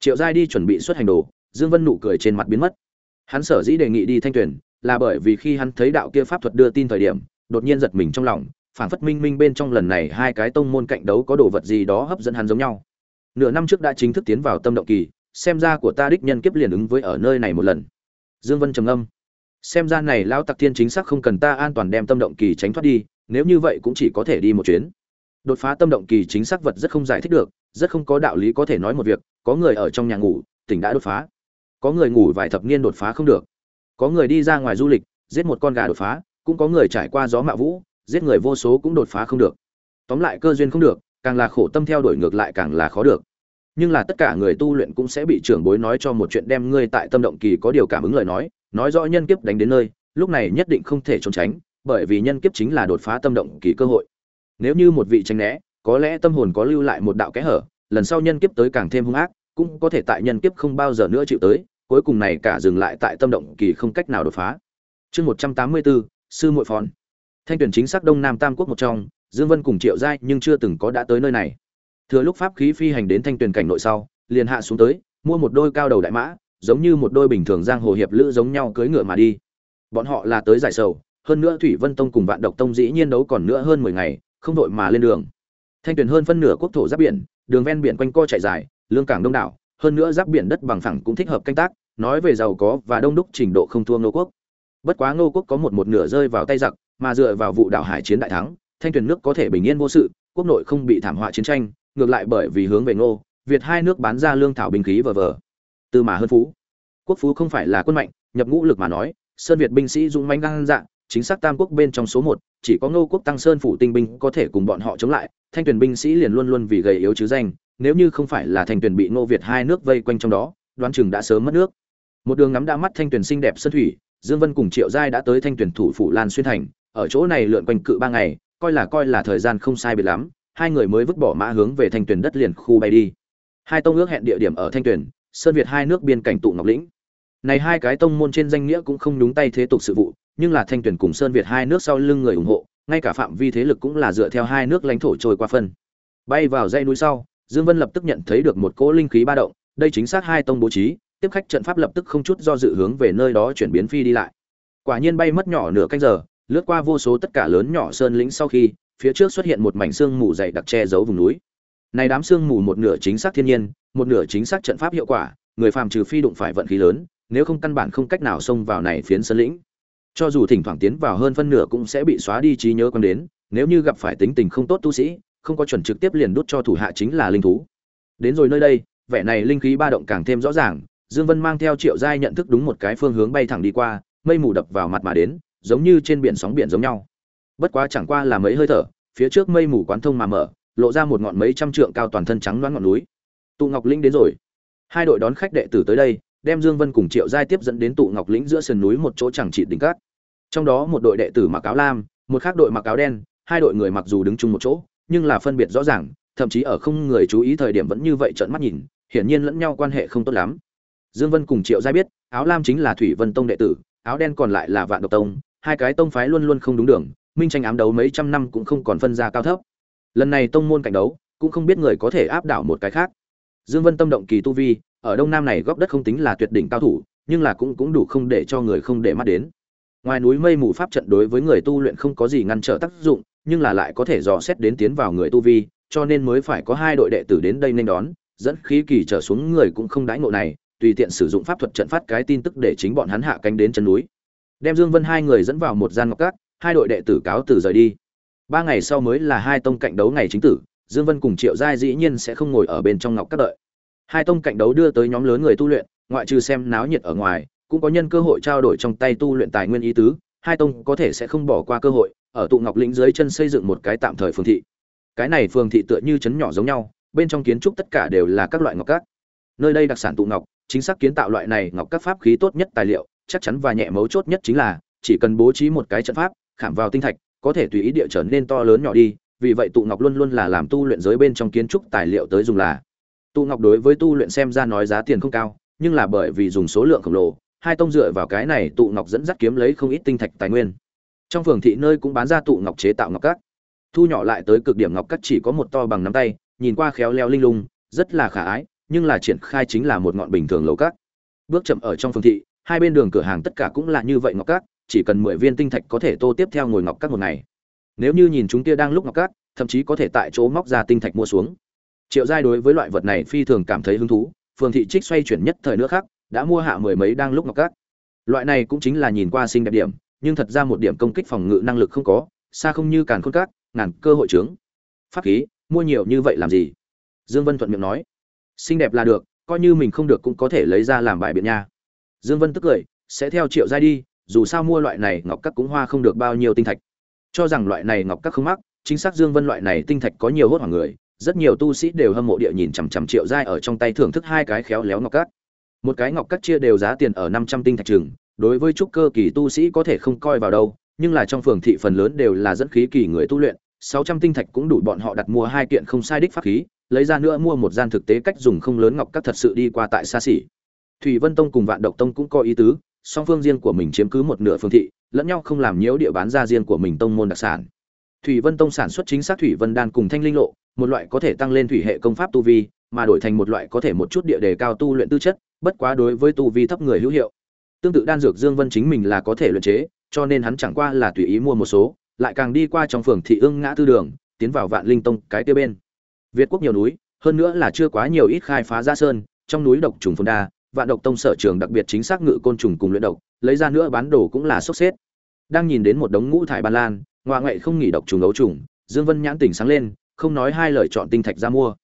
Triệu giai đi chuẩn bị xuất hành đồ, dương vân nụ cười trên mặt biến mất hắn sở dĩ đề nghị đi thanh tuyển là bởi vì khi hắn thấy đạo kia pháp thuật đưa tin thời điểm, đột nhiên giật mình trong lòng, phảng phất minh minh bên trong lần này hai cái tông môn cạnh đấu có đồ vật gì đó hấp dẫn hắn giống nhau. Nửa năm trước đã chính thức tiến vào tâm động kỳ, xem ra của ta đích nhân kiếp liền ứng với ở nơi này một lần. Dương vân trầm âm xem ra này lão tặc thiên chính xác không cần ta an toàn đem tâm động kỳ tránh thoát đi, nếu như vậy cũng chỉ có thể đi một chuyến. Đột phá tâm động kỳ chính xác vật rất không giải thích được, rất không có đạo lý có thể nói một việc, có người ở trong nhà ngủ, tỉnh đã đột phá có người ngủ vài thập niên đột phá không được. Có người đi ra ngoài du lịch, giết một con gà đột phá, cũng có người trải qua gió mạ vũ, giết người vô số cũng đột phá không được. Tóm lại cơ duyên không được, càng là khổ tâm theo đuổi ngược lại càng là khó được. Nhưng là tất cả người tu luyện cũng sẽ bị trưởng bối nói cho một chuyện đem ngươi tại tâm động kỳ có điều cảm ứng lời nói nói rõ nhân kiếp đánh đến nơi, lúc này nhất định không thể trốn tránh, bởi vì nhân kiếp chính là đột phá tâm động kỳ cơ hội. Nếu như một vị tranh né, có lẽ tâm hồn có lưu lại một đạo kẽ hở, lần sau nhân kiếp tới càng thêm hung ác, cũng có thể tại nhân kiếp không bao giờ nữa chịu tới cuối cùng này cả dừng lại tại tâm động kỳ không cách nào đột phá. Chương một trăm tám mươi bốn, sư muội phòn. Thanh tuyển chính xác đông nam tam quốc một trong, dương vân cùng triệu giai nhưng chưa từng có đã tới nơi này. Thừa lúc pháp khí phi hành đến thanh tuyển cảnh nội sau, liền hạ xuống tới, mua một đôi cao đầu đại mã, giống như một đôi bình thường giang hồ hiệp lữ giống nhau cưỡi ngựa mà đi. Bọn họ là tới giải sầu, hơn nữa thủy vân tông cùng vạn độc tông dĩ nhiên đấu còn nữa hơn mười ngày, không đội mà lên đường. Thanh tuyển hơn phân nửa quốc thổ giáp biển, đường ven biển quanh co chạy dài, lương cảng đông đảo, hơn nữa giáp biển đất bằng phẳng cũng thích hợp canh tác nói về giàu có và đông đúc trình độ không thua ngô quốc. Bất quá ngô quốc có một một nửa rơi vào tay giặc, mà dựa vào vụ đảo hải chiến đại thắng, thanh tuyển nước có thể bình yên vô sự, quốc nội không bị thảm họa chiến tranh, ngược lại bởi vì hướng về ngô, việt hai nước bán ra lương thảo binh khí vờ vờ. Từ mà hơn phú. Quốc phú không phải là quân mạnh, nhập ngũ lực mà nói, sơn việt binh sĩ dũng mãnh gan dạng, chính xác tam quốc bên trong số một, chỉ có ngô quốc tăng sơn phủ tinh binh có thể cùng bọn họ chống lại, thanh tuyển binh sĩ liền luôn luôn vì gầy yếu chứ danh, nếu như không phải là thanh tuyển bị ngô việt hai nước vây quanh trong đó, đoán chừng đã sớm mất nước một đường ngắm đã mắt thanh tuyển xinh đẹp sơn thủy, dương vân cùng triệu giai đã tới thanh tuyển thủ phủ lan xuyên thành. Ở chỗ này lượn quanh cự ba ngày, coi là coi là thời gian không sai biệt lắm, hai người mới vứt bỏ mã hướng về thanh tuyển đất liền khu bay đi. Hai tông ước hẹn địa điểm ở thanh tuyển, sơn việt hai nước biên cảnh tụ ngọc lĩnh. Này hai cái tông môn trên danh nghĩa cũng không nhúng tay thế tục sự vụ, nhưng là thanh tuyển cùng sơn việt hai nước sau lưng người ủng hộ, ngay cả phạm vi thế lực cũng là dựa theo hai nước lãnh thổ trôi qua phân. Bay vào dãy núi sau, dương vân lập tức nhận thấy được một cỗ linh khí ba động, đây chính xác hai tông bố trí tiếp khách trận pháp lập tức không chút do dự hướng về nơi đó chuyển biến phi đi lại. Quả nhiên bay mất nhỏ nửa canh giờ, lướt qua vô số tất cả lớn nhỏ sơn lĩnh sau khi, phía trước xuất hiện một mảnh sương mù dày đặc che giấu vùng núi. Này đám sương mù một nửa chính xác thiên nhiên, một nửa chính xác trận pháp hiệu quả, người phàm trừ phi đụng phải vận khí lớn, nếu không căn bản không cách nào xông vào này phiến sơn lĩnh. Cho dù thỉnh thoảng tiến vào hơn phân nửa cũng sẽ bị xóa đi trí nhớ quan đến, nếu như gặp phải tính tình không tốt tu sĩ, không có chuẩn trực tiếp liền đút cho thủ hạ chính là linh thú. Đến rồi nơi đây, vẻ này linh khí ba động càng thêm rõ ràng dương vân mang theo triệu giai nhận thức đúng một cái phương hướng bay thẳng đi qua, mây mù đập vào mặt mà đến, giống như trên biển sóng biển giống nhau. Bất quá chẳng qua là mấy hơi thở, phía trước mây mù quán thông mà mở, lộ ra một ngọn mấy trăm trượng cao toàn thân trắng loáng ngọn núi. Tụ ngọc lĩnh đến rồi. Hai đội đón khách đệ tử tới đây, đem dương vân cùng triệu giai tiếp dẫn đến tụ ngọc lĩnh giữa sườn núi một chỗ chẳng trị đỉnh cát. Trong đó một đội đệ tử mặc áo lam, một khác đội mặc áo đen, hai đội người mặc dù đứng chung một chỗ, nhưng là phân biệt rõ ràng, thậm chí ở không người chú ý thời điểm vẫn như vậy trợn mắt nhìn, hiển nhiên lẫn nhau quan hệ không tốt lắm dương vân cùng triệu gia biết, áo lam chính là thủy vân tông đệ tử, áo đen còn lại là vạn độc tông, hai cái tông phái luôn luôn không đúng đường, minh tranh ám đấu mấy trăm năm cũng không còn phân ra cao thấp. Lần này tông môn cảnh đấu, cũng không biết người có thể áp đảo một cái khác. Dương vân tâm động kỳ tu vi, ở đông nam này góc đất không tính là tuyệt đỉnh cao thủ, nhưng là cũng cũng đủ không để cho người không để mắt đến. Ngoài núi mây mù pháp trận đối với người tu luyện không có gì ngăn trở tác dụng, nhưng là lại có thể dò xét đến tiến vào người tu vi, cho nên mới phải có hai đội đệ tử đến đây nên đón, dẫn khí kỳ trở xuống người cũng không đãi ngộ này tùy tiện sử dụng pháp thuật trận phát cái tin tức để chính bọn hắn hạ cánh đến chân núi. Đem dương vân hai người dẫn vào một gian ngọc cát, hai đội đệ tử cáo từ rời đi. Ba ngày sau mới là hai tông cạnh đấu ngày chính tử, dương vân cùng triệu giai dĩ nhiên sẽ không ngồi ở bên trong ngọc cát đợi. Hai tông cạnh đấu đưa tới nhóm lớn người tu luyện, ngoại trừ xem náo nhiệt ở ngoài, cũng có nhân cơ hội trao đổi trong tay tu luyện tài nguyên ý tứ, hai tông có thể sẽ không bỏ qua cơ hội, ở tụ ngọc lĩnh dưới chân xây dựng một cái tạm thời phường thị. Cái này phường thị tựa như trấn nhỏ giống nhau, bên trong kiến trúc tất cả đều là các loại ngọc cát. Nơi đây đặc sản tụ ngọc chính xác kiến tạo loại này ngọc các pháp khí tốt nhất tài liệu, chắc chắn và nhẹ mấu chốt nhất chính là, chỉ cần bố trí một cái trận pháp, khảm vào tinh thạch, có thể tùy ý địa trở nên to lớn nhỏ đi, vì vậy tụ ngọc luôn luôn là làm tu luyện giới bên trong kiến trúc tài liệu tới dùng là. Tụ ngọc đối với tu luyện xem ra nói giá tiền không cao, nhưng là bởi vì dùng số lượng khổng lồ, hai tông dựa vào cái này tụ ngọc dẫn dắt kiếm lấy không ít tinh thạch tài nguyên. Trong phường thị nơi cũng bán ra tụ ngọc chế tạo ngọc cát thu nhỏ lại tới cực điểm ngọc cát chỉ có một to bằng nắm tay, nhìn qua khéo léo linh lung, rất là khả ái nhưng là triển khai chính là một ngọn bình thường lầu cát. Bước chậm ở trong phường thị, hai bên đường cửa hàng tất cả cũng là như vậy ngọc cát, chỉ cần mười viên tinh thạch có thể tô tiếp theo ngồi ngọc cát một ngày. Nếu như nhìn chúng kia đang lúc ngọc cát, thậm chí có thể tại chỗ móc ra tinh thạch mua xuống. Triệu giai đối với loại vật này phi thường cảm thấy hứng thú phường thị trích xoay chuyển nhất thời nữa khác, đã mua hạ mười mấy đang lúc ngọc cát. Loại này cũng chính là nhìn qua xinh đẹp điểm, nhưng thật ra một điểm công kích phòng ngự năng lực không có, xa không như càn khôn cát, ngàn cơ hội trướng. Pháp khí, mua nhiều như vậy làm gì? Dương vân thuận miệng nói xinh đẹp là được, coi như mình không được cũng có thể lấy ra làm bài biện nha. Dương vân tức cười, sẽ theo triệu giai đi, dù sao mua loại này ngọc các cũng hoa không được bao nhiêu tinh thạch. Cho rằng loại này ngọc các không mắc, chính xác dương vân loại này tinh thạch có nhiều hốt hoảng người, rất nhiều tu sĩ đều hâm mộ địa nhìn chằm chằm triệu giai ở trong tay thưởng thức hai cái khéo léo ngọc cắt một cái ngọc cắt chia đều giá tiền ở 500 tinh thạch chừng, đối với trúc cơ kỳ tu sĩ có thể không coi vào đâu, nhưng là trong phường thị phần lớn đều là dẫn khí kỳ người tu luyện 600 tinh thạch cũng đủ bọn họ đặt mua hai kiện không sai đích pháp khí lấy ra nữa mua một gian thực tế cách dùng không lớn ngọc các thật sự đi qua tại xa xỉ. Thủy vân tông cùng vạn độc tông cũng có ý tứ, song phương riêng của mình chiếm cứ một nửa phương thị, lẫn nhau không làm nhiễu địa bán ra riêng của mình tông môn đặc sản. Thủy vân tông sản xuất chính xác thủy vân đan cùng thanh linh lộ, một loại có thể tăng lên thủy hệ công pháp tu vi, mà đổi thành một loại có thể một chút địa đề cao tu luyện tư chất, bất quá đối với tu vi thấp người hữu hiệu. Tương tự đan dược dương vân chính mình là có thể luyện chế, cho nên hắn chẳng qua là tùy ý mua một số, lại càng đi qua trong phường thị ương ngã tư đường, tiến vào vạn linh tông cái tiêu bên. Việt quốc nhiều núi, hơn nữa là chưa quá nhiều ít khai phá ra sơn, trong núi độc trùng phồn đa, vạn độc tông sở trường đặc biệt chính xác ngự côn trùng cùng luyện độc, lấy ra nữa bán đồ cũng là sốc xếp. Đang nhìn đến một đống ngũ thải ban lan, ngoại ngoại không nghỉ độc trùng đấu trùng, Dương Vân nhãn tỉnh sáng lên, không nói hai lời chọn tinh thạch ra mua.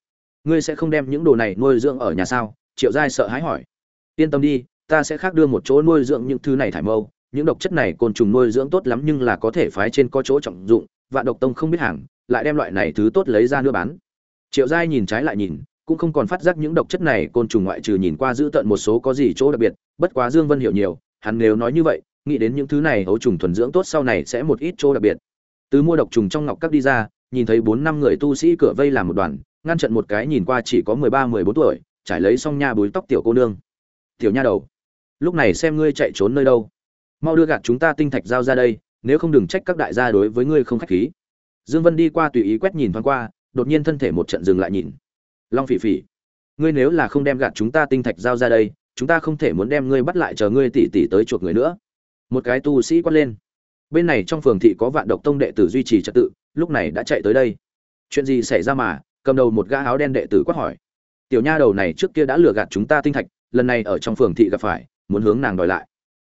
Ngươi sẽ không đem những đồ này nuôi dưỡng ở nhà sao? Triệu Giai sợ hãi hỏi. Yên tâm đi, ta sẽ khác đưa một chỗ nuôi dưỡng những thứ này thải mâu, những độc chất này côn trùng nuôi dưỡng tốt lắm nhưng là có thể phái trên có chỗ trọng dụng, vạn độc tông không biết hàng, lại đem loại này thứ tốt lấy ra đưa bán triệu giai nhìn trái lại nhìn, cũng không còn phát giác những độc chất này, côn trùng ngoại trừ nhìn qua giữ tận một số có gì chỗ đặc biệt, bất quá dương vân hiểu nhiều, hắn nếu nói như vậy, nghĩ đến những thứ này ấu trùng thuần dưỡng tốt sau này sẽ một ít chỗ đặc biệt. Từ mua độc trùng trong ngọc các đi ra, nhìn thấy bốn năm người tu sĩ cửa vây làm một đoàn, ngăn trận một cái nhìn qua chỉ có mười ba, mười bốn tuổi, trải lấy xong nha búi tóc tiểu cô nương. Tiểu nha đầu, lúc này xem ngươi chạy trốn nơi đâu. Mau đưa gạt chúng ta tinh thạch giao ra đây, nếu không đừng trách các đại gia đối với ngươi không khách khí. Dương vân đi qua tùy ý quét nhìn thoáng qua đột nhiên thân thể một trận dừng lại nhìn. Long phỉ phỉ, ngươi nếu là không đem gạt chúng ta tinh thạch giao ra đây, chúng ta không thể muốn đem ngươi bắt lại chờ ngươi tỉ tỉ tới chuộc người nữa. Một cái tu sĩ quát lên. Bên này trong phường thị có vạn độc tông đệ tử duy trì trật tự, lúc này đã chạy tới đây. Chuyện gì xảy ra mà? Cầm đầu một gã áo đen đệ tử quát hỏi. Tiểu nha đầu này trước kia đã lừa gạt chúng ta tinh thạch, lần này ở trong phường thị gặp phải, muốn hướng nàng đòi lại.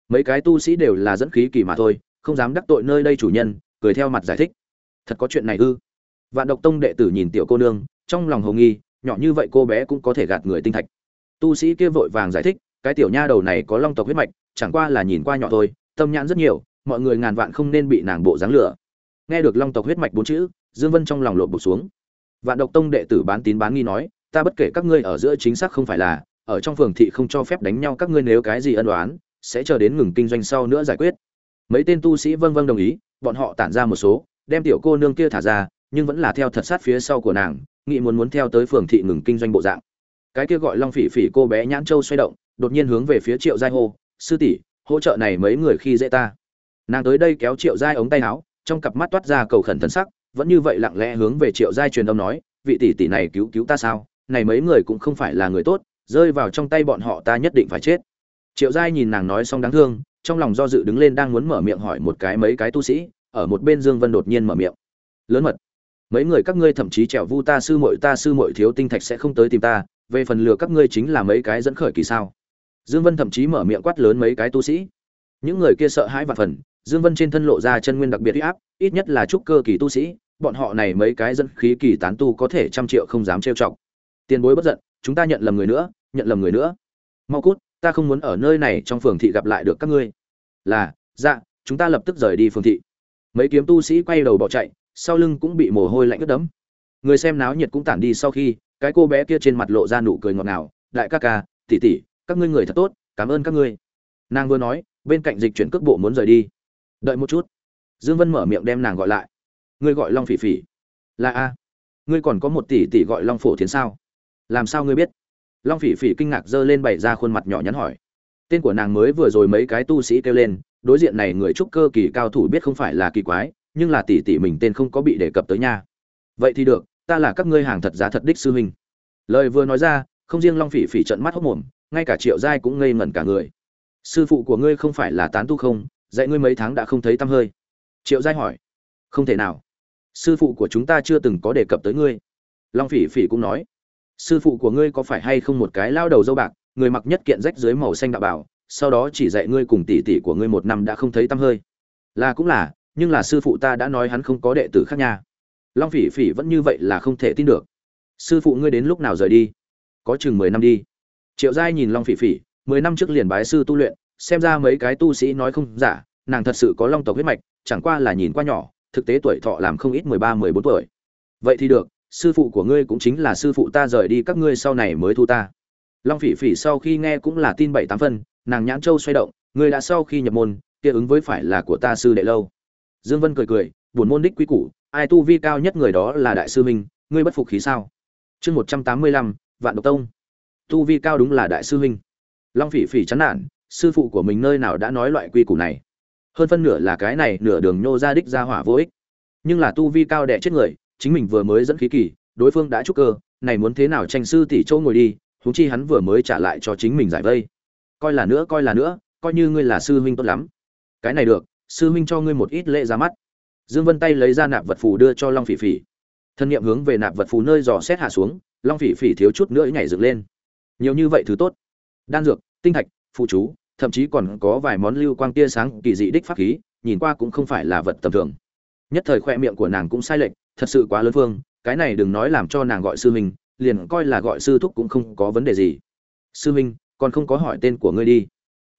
Mấy cái tu sĩ đều là dẫn khí kỳ mà thôi, không dám đắc tội nơi đây chủ nhân, cười theo mặt giải thích. Thật có chuyện này ư? Vạn độc tông đệ tử nhìn tiểu cô nương, trong lòng hồ nghi, nhỏ như vậy cô bé cũng có thể gạt người tinh thạch. Tu sĩ kia vội vàng giải thích, cái tiểu nha đầu này có long tộc huyết mạch, chẳng qua là nhìn qua nhỏ thôi, tâm nhãn rất nhiều, mọi người ngàn vạn không nên bị nàng bộ dáng lửa. Nghe được long tộc huyết mạch bốn chữ, dương vân trong lòng lộn bộ xuống. Vạn độc tông đệ tử bán tín bán nghi nói, ta bất kể các ngươi ở giữa chính xác không phải là, ở trong phường thị không cho phép đánh nhau, các ngươi nếu cái gì ân oán, sẽ chờ đến ngừng kinh doanh sau nữa giải quyết. Mấy tên tu sĩ vâng vâng đồng ý, bọn họ tản ra một số, đem tiểu cô nương kia thả ra nhưng vẫn là theo thật sát phía sau của nàng, nghĩ muốn muốn theo tới phường thị ngừng kinh doanh bộ dạng. Cái kia gọi long phỉ phỉ cô bé nhãn châu xoay động, đột nhiên hướng về phía triệu giai hô, sư tỷ, hỗ trợ này mấy người khi dễ ta. Nàng tới đây kéo triệu giai ống tay áo, trong cặp mắt toát ra cầu khẩn thân sắc, vẫn như vậy lặng lẽ hướng về triệu giai truyền âm nói, vị tỷ tỷ này cứu cứu ta sao? Này mấy người cũng không phải là người tốt, rơi vào trong tay bọn họ ta nhất định phải chết. Triệu giai nhìn nàng nói xong đáng thương, trong lòng do dự đứng lên đang muốn mở miệng hỏi một cái mấy cái tu sĩ, ở một bên dương vân đột nhiên mở miệng. Lớn mật mấy người các ngươi thậm chí trèo vu ta sư muội, ta sư muội thiếu tinh thạch sẽ không tới tìm ta, về phần lừa các ngươi chính là mấy cái dẫn khởi kỳ sao? Dương vân thậm chí mở miệng quát lớn mấy cái tu sĩ. Những người kia sợ hãi và phần, dương vân trên thân lộ ra chân nguyên đặc biệt huy áp, ít nhất là trúc cơ kỳ tu sĩ, bọn họ này mấy cái dẫn khí kỳ tán tu có thể trăm triệu không dám trêu chọc. Tiền bối bất giận, chúng ta nhận lầm người nữa, nhận lầm người nữa. Mau cút, ta không muốn ở nơi này trong phường thị gặp lại được các ngươi. Là dạ chúng ta lập tức rời đi phường thị. Mấy kiếm tu sĩ quay đầu bỏ chạy sau lưng cũng bị mồ hôi lạnh ướt đẫm. Người xem náo nhiệt cũng tản đi sau khi, cái cô bé kia trên mặt lộ ra nụ cười ngọt ngào, đại ca ca, tỷ tỷ, các ngươi người thật tốt, cảm ơn các ngươi. Nàng vừa nói, bên cạnh dịch chuyển cước bộ muốn rời đi. Đợi một chút. Dương vân mở miệng đem nàng gọi lại. Ngươi gọi long phỉ phỉ. Là a. Ngươi còn có một tỷ tỷ gọi long phổ thiến sao? Làm sao ngươi biết? Long phỉ phỉ kinh ngạc giơ lên bày ra khuôn mặt nhỏ nhắn hỏi. Tên của nàng mới vừa rồi mấy cái tu sĩ kêu lên, đối diện này người trúc cơ kỳ cao thủ biết không phải là kỳ quái nhưng là tỷ tỷ mình tên không có bị đề cập tới nha. Vậy thì được, ta là các ngươi hàng thật giá thật đích sư huynh. Lời vừa nói ra, không riêng long phỉ phỉ trận mắt hốc mồm, ngay cả triệu giai cũng ngây ngẩn cả người. Sư phụ của ngươi không phải là tán tu không? Dạy ngươi mấy tháng đã không thấy tăm hơi. Triệu giai hỏi. Không thể nào. Sư phụ của chúng ta chưa từng có đề cập tới ngươi. Long phỉ phỉ cũng nói. Sư phụ của ngươi có phải hay không một cái lao đầu dâu bạc, người mặc nhất kiện rách dưới màu xanh đạo bảo, sau đó chỉ dạy ngươi cùng tỷ tỷ của ngươi một năm đã không thấy tăm hơi? Là cũng là nhưng là sư phụ ta đã nói hắn không có đệ tử khác nha. Long phỉ phỉ vẫn như vậy là không thể tin được. Sư phụ ngươi đến lúc nào rời đi? Có chừng mười năm đi. Triệu giai nhìn long phỉ phỉ, mười năm trước liền bái sư tu luyện, xem ra mấy cái tu sĩ nói không giả, nàng thật sự có long tộc huyết mạch, chẳng qua là nhìn qua nhỏ, thực tế tuổi thọ làm không ít mười ba, mười bốn tuổi. Vậy thì được, sư phụ của ngươi cũng chính là sư phụ ta rời đi, các ngươi sau này mới thu ta. Long phỉ phỉ sau khi nghe cũng là tin bảy tám phân, nàng nhãn châu xoay động, ngươi đã sau khi nhập môn, kia ứng với phải là của ta sư đệ lâu dương vân cười cười buồn môn đích quý củ ai tu vi cao nhất người đó là đại sư huynh, ngươi bất phục khí sao? Chương một trăm tám mươi lăm vạn độc tông. Tu vi cao đúng là đại sư huynh. Long phỉ phỉ chán nản sư phụ của mình nơi nào đã nói loại quy củ này? Hơn phân nửa là cái này nửa đường nhô ra đích ra hỏa vô ích. Nhưng là tu vi cao đẻ chết người chính mình vừa mới dẫn khí kỳ đối phương đã trúc cơ này muốn thế nào tranh sư tỷ châu ngồi đi huống chi hắn vừa mới trả lại cho chính mình giải vây. Coi là nữa coi là nữa coi như ngươi là sư huynh tốt lắm. Cái này được sư huynh cho ngươi một ít lễ ra mắt. Dương vân tay lấy ra nạp vật phù đưa cho long phỉ phỉ. Thân nhiệm hướng về nạp vật phù nơi dò xét hạ xuống, long phỉ phỉ thiếu chút nữa nhảy dựng lên. Nhiều như vậy thứ tốt. Đan dược, tinh thạch phụ chú, thậm chí còn có vài món lưu quang tia sáng kỳ dị đích pháp khí, nhìn qua cũng không phải là vật tầm thường. Nhất thời khoe miệng của nàng cũng sai lệch, thật sự quá lớn phương, cái này đừng nói làm cho nàng gọi sư huynh, liền coi là gọi sư thúc cũng không có vấn đề gì. Sư huynh, còn không có hỏi tên của ngươi đi.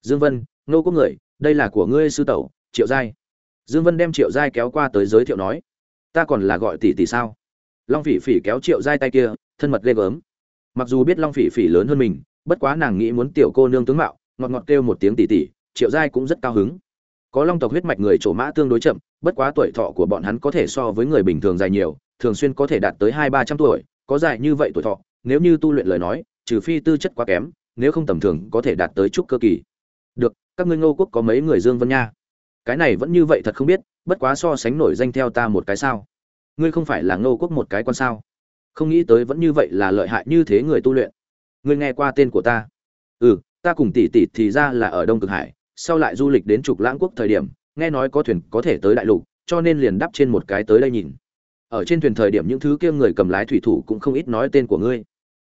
Dương vân nô có người, đây là của ngươi sư tẩu triệu giai. Dương vân đem triệu giai kéo qua tới giới thiệu nói, ta còn là gọi tỷ tỷ sao? Long phỉ phỉ kéo triệu giai tay kia, thân mật ghê gớm. Mặc dù biết long phỉ phỉ lớn hơn mình, bất quá nàng nghĩ muốn tiểu cô nương tướng mạo, ngọt ngọt kêu một tiếng tỷ tỷ, triệu giai cũng rất cao hứng. Có long tộc huyết mạch người trổ mã tương đối chậm, bất quá tuổi thọ của bọn hắn có thể so với người bình thường dài nhiều, thường xuyên có thể đạt tới hai ba trăm tuổi, có dài như vậy tuổi thọ, nếu như tu luyện lời nói, trừ phi tư chất quá kém, nếu không tầm thường có thể đạt tới chút cơ kỳ. Được, các ngươi ngô quốc có mấy người dương vân nha? Cái này vẫn như vậy thật không biết, bất quá so sánh nổi danh theo ta một cái sao. Ngươi không phải là ngô quốc một cái con sao? Không nghĩ tới vẫn như vậy là lợi hại như thế người tu luyện. Ngươi nghe qua tên của ta? Ừ ta cùng tỷ tỷ thì ra là ở đông cực hải, sau lại du lịch đến trục lãng quốc thời điểm, nghe nói có thuyền có thể tới đại lục, cho nên liền đắp trên một cái tới đây nhìn. Ở trên thuyền thời điểm những thứ kia người cầm lái thủy thủ cũng không ít nói tên của ngươi.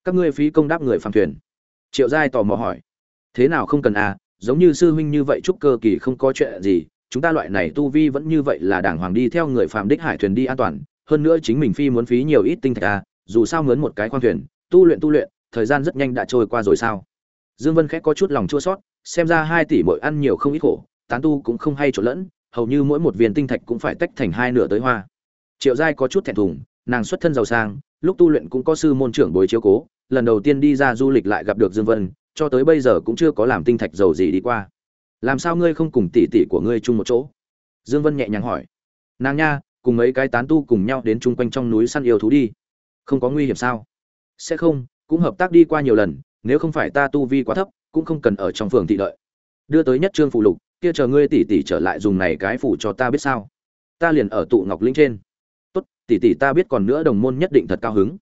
Các ngươi phí công đáp người phàm thuyền. Triệu giai tò mò hỏi. Thế nào không cần à giống như sư huynh như vậy chúc cơ kỳ không có chuyện gì chúng ta loại này tu vi vẫn như vậy là đàng hoàng đi theo người phàm đích hải thuyền đi an toàn, hơn nữa chính mình phi muốn phí nhiều ít tinh thạch à dù sao mướn một cái khoang thuyền, tu luyện tu luyện, thời gian rất nhanh đã trôi qua rồi sao? Dương vân khẽ có chút lòng chua sót xem ra hai tỷ mỗi ăn nhiều không ít khổ, tán tu cũng không hay trộn lẫn, hầu như mỗi một viên tinh thạch cũng phải tách thành hai nửa tới hoa. Triệu giai có chút thẹn thùng, nàng xuất thân giàu sang, lúc tu luyện cũng có sư môn trưởng bồi chiếu cố, lần đầu tiên đi ra du lịch lại gặp được dương vân, cho tới bây giờ cũng chưa có làm tinh thạch giàu gì đi qua làm sao ngươi không cùng tỷ tỷ của ngươi chung một chỗ? Dương vân nhẹ nhàng hỏi. Nàng nha, cùng mấy cái tán tu cùng nhau đến chung quanh trong núi săn yêu thú đi. Không có nguy hiểm sao? Sẽ không, cũng hợp tác đi qua nhiều lần, nếu không phải ta tu vi quá thấp, cũng không cần ở trong phường thị đợi đưa tới nhất trương phụ lục, kia chờ ngươi tỷ tỷ trở lại dùng này cái phủ cho ta biết sao? Ta liền ở tụ ngọc linh trên. Tốt, tỷ tỷ ta biết còn nữa đồng môn nhất định thật cao hứng.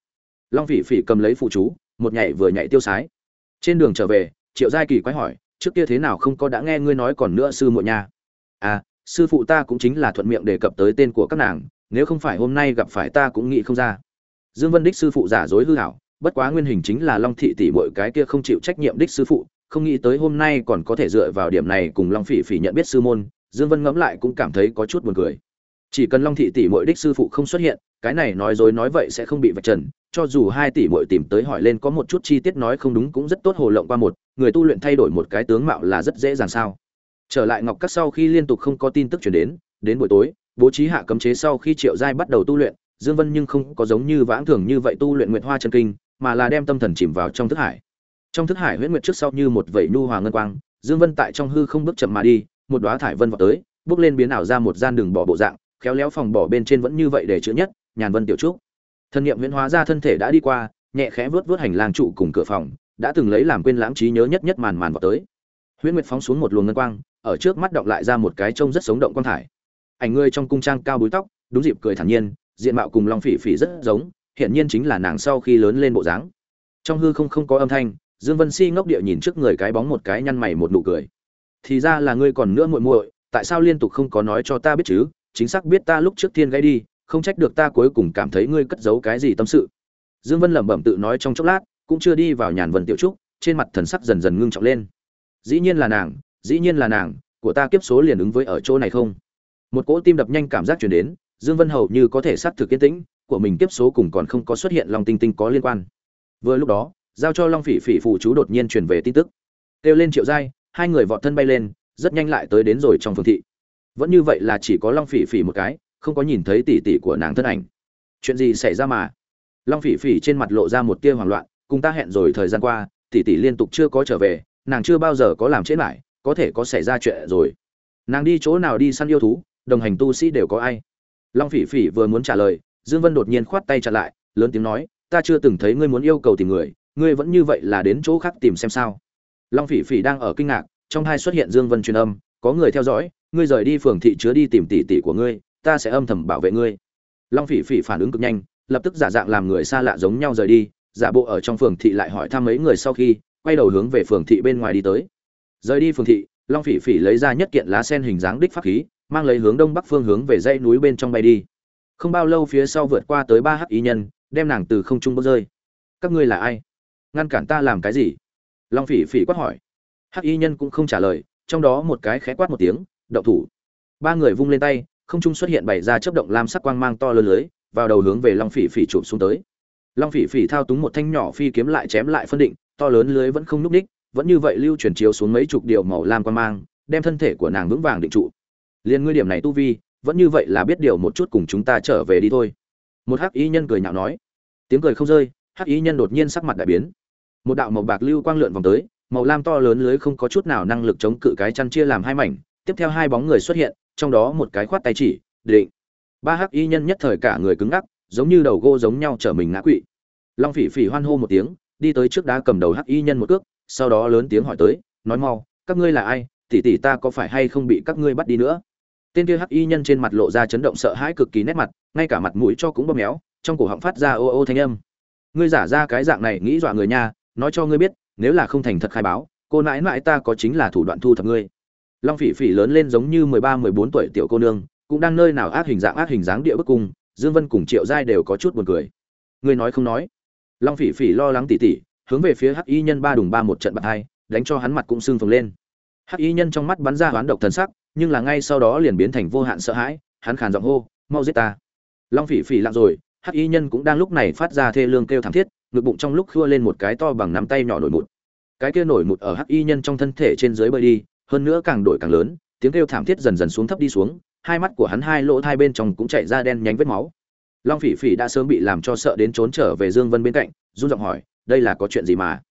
Long phỉ phỉ cầm lấy phụ chú, một nhảy vừa nhảy tiêu sái. Trên đường trở về, triệu giai kỳ quái hỏi trước kia thế nào không có đã nghe ngươi nói còn nữa sư muội nha. À sư phụ ta cũng chính là thuận miệng đề cập tới tên của các nàng, nếu không phải hôm nay gặp phải ta cũng nghĩ không ra. Dương vân đích sư phụ giả dối hư hảo, bất quá nguyên hình chính là long thị tỷ muội cái kia không chịu trách nhiệm đích sư phụ, không nghĩ tới hôm nay còn có thể dựa vào điểm này cùng long phỉ phỉ nhận biết sư môn, dương vân ngẫm lại cũng cảm thấy có chút buồn cười. Chỉ cần long thị tỷ muội đích sư phụ không xuất hiện cái này nói dối nói vậy sẽ không bị vạch trần, cho dù hai tỷ muội tìm tới hỏi lên có một chút chi tiết nói không đúng cũng rất tốt hồ lộng qua một, người tu luyện thay đổi một cái tướng mạo là rất dễ dàng sao. Trở lại ngọc các sau khi liên tục không có tin tức chuyển đến đến buổi tối, bố trí hạ cấm chế sau khi triệu giai bắt đầu tu luyện, dương vân nhưng không có giống như vãng thường như vậy tu luyện nguyệt hoa chân kinh, mà là đem tâm thần chìm vào trong thức hải. Trong thức hải huyễn nguyệt trước sau như một vẩy nu hòa ngân quang, dương vân tại trong hư không bước chậm mà đi, một đóa thải vân vọt tới, bước lên biến ảo ra một gian đường bỏ bộ dạng khéo léo phòng bỏ bên trên vẫn như vậy để chữ nhất, nhàn vân tiểu trúc. Thân niệm huyễn hóa ra thân thể đã đi qua, nhẹ khẽ vớt vớt hành lang trụ cùng cửa phòng, đã từng lấy làm quên lãng trí nhớ nhất nhất màn màn vào tới. Huyễn nguyệt phóng xuống một luồng ngân quang, ở trước mắt động lại ra một cái trông rất sống động quang thải. Ảnh ngươi trong cung trang cao búi tóc, đúng dịp cười thản nhiên, diện mạo cùng long phỉ phỉ rất giống hiện nhiên chính là nàng sau khi lớn lên bộ dáng. Trong hư không không có âm thanh, dương vân si ngốc địa nhìn trước người cái bóng một cái nhăn mày một nụ cười. Thì ra là ngươi còn nữa muội muội, tại sao liên tục không có nói cho ta biết chứ? Chính xác biết ta lúc trước thiên gãy đi, không trách được ta cuối cùng cảm thấy ngươi cất giấu cái gì tâm sự. Dương vân lẩm bẩm tự nói trong chốc lát, cũng chưa đi vào nhàn vân tiểu trúc, trên mặt thần sắc dần dần ngưng trọng lên. Dĩ nhiên là nàng, dĩ nhiên là nàng, của ta kiếp số liền ứng với ở chỗ này không? Một cỗ tim đập nhanh cảm giác truyền đến, dương vân hầu như có thể xác thực kiên tĩnh, của mình kiếp số cùng còn không có xuất hiện long tinh tinh có liên quan. Vừa lúc đó, giao cho long phỉ phỉ phụ chú đột nhiên truyền về tin tức. Kêu lên triệu giai, hai người vọt thân bay lên, rất nhanh lại tới đến rồi trong phương thị vẫn như vậy là chỉ có long phỉ phỉ một cái, không có nhìn thấy tỷ tỷ của nàng thân ảnh. Chuyện gì xảy ra mà? Long phỉ phỉ trên mặt lộ ra một tia hoảng loạn, cùng ta hẹn rồi thời gian qua tỷ tỷ liên tục chưa có trở về, nàng chưa bao giờ có làm chết lại, có thể có xảy ra chuyện rồi. Nàng đi chỗ nào đi săn yêu thú, đồng hành tu sĩ đều có ai? Long phỉ phỉ vừa muốn trả lời, dương vân đột nhiên khoát tay chặn lại, lớn tiếng nói, ta chưa từng thấy ngươi muốn yêu cầu tìm người, ngươi vẫn như vậy là đến chỗ khác tìm xem sao. Long phỉ phỉ đang ở kinh ngạc, trong hai xuất hiện dương vân truyền âm, có người theo dõi ngươi rời đi phường thị chứa đi tìm tỷ tỷ của ngươi, ta sẽ âm thầm bảo vệ ngươi. Long phỉ phỉ phản ứng cực nhanh, lập tức giả dạng làm người xa lạ giống nhau rời đi, giả bộ ở trong phường thị lại hỏi thăm mấy người sau khi, quay đầu hướng về phường thị bên ngoài đi tới. Rời đi phường thị, long phỉ phỉ lấy ra nhất kiện lá sen hình dáng đích pháp khí, mang lấy hướng đông bắc phương hướng về dãy núi bên trong bay đi. Không bao lâu phía sau vượt qua tới ba hắc ý nhân, đem nàng từ không trung bốc rơi. Các ngươi là ai? Ngăn cản ta làm cái gì? Long phỉ phỉ quát hỏi. Hắc y nhân cũng không trả lời, trong đó một cái khẽ quát một tiếng động thủ. Ba người vung lên tay, không trung xuất hiện bảy ra chớp động lam sắc quang mang to lớn lưới, vào đầu hướng về long phỉ phỉ chụp xuống tới. Long phỉ phỉ thao túng một thanh nhỏ phi kiếm lại chém lại phân định, to lớn lưới vẫn không núc ních vẫn như vậy lưu chuyển chiếu xuống mấy chục điều màu lam quang mang, đem thân thể của nàng vững vàng định trụ. Liền ngươi điểm này tu vi, vẫn như vậy là biết điều một chút cùng chúng ta trở về đi thôi. Một hắc y nhân cười nhạo nói. Tiếng cười không rơi, hắc y nhân đột nhiên sắc mặt đại biến. Một đạo màu bạc lưu quang lượn vòng tới, màu lam to lớn lưới không có chút nào năng lực chống cự cái chăn chia làm hai mảnh tiếp theo hai bóng người xuất hiện, trong đó một cái khoát tay chỉ, định. Ba hắc y nhân nhất thời cả người cứng ngắc, giống như đầu gô giống nhau trở mình ngã quỵ. Long phỉ phỉ hoan hô một tiếng, đi tới trước đá cầm đầu hắc y nhân một cước, sau đó lớn tiếng hỏi tới, nói mau, các ngươi là ai, tỷ tỷ ta có phải hay không bị các ngươi bắt đi nữa? Tên kia hắc y nhân trên mặt lộ ra chấn động sợ hãi cực kỳ nét mặt, ngay cả mặt mũi cho cũng bơm méo, trong cổ họng phát ra ô ô thanh âm. Ngươi giả ra cái dạng này nghĩ dọa người nha, nói cho ngươi biết, nếu là không thành thật khai báo, cô nãi nãi ta có chính là thủ đoạn thu thập ngươi long phỉ phỉ lớn lên giống như mười ba, mười bốn tuổi tiểu cô nương, cũng đang nơi nào ác hình dạng ác hình dáng địa bức cung, dương vân cùng triệu giai đều có chút buồn cười. Ngươi nói không nói. Long phỉ phỉ lo lắng tỉ tỉ, hướng về phía hắc y nhân ba đùng ba một trận bạc hai, đánh cho hắn mặt cũng sưng phồng lên. Hắc y nhân trong mắt bắn ra hoán độc thần sắc, nhưng là ngay sau đó liền biến thành vô hạn sợ hãi, hắn khàn giọng hô, mau giết ta. Long phỉ phỉ lặng rồi, hắc y nhân cũng đang lúc này phát ra thê lương kêu thảm thiết, ngực bụng trong lúc khua lên một cái to bằng nắm tay nhỏ nổi mụt. Cái kia nổi mụt ở hắc y nhân trong thân thể trên dưới bơi đi hơn nữa càng đổi càng lớn, tiếng kêu thảm thiết dần dần xuống thấp đi xuống, hai mắt của hắn hai lỗ hai bên trong cũng chảy ra đen nhánh vết máu. Long phỉ phỉ đã sớm bị làm cho sợ đến trốn trở về dương vân bên cạnh, run giọng hỏi, đây là có chuyện gì mà?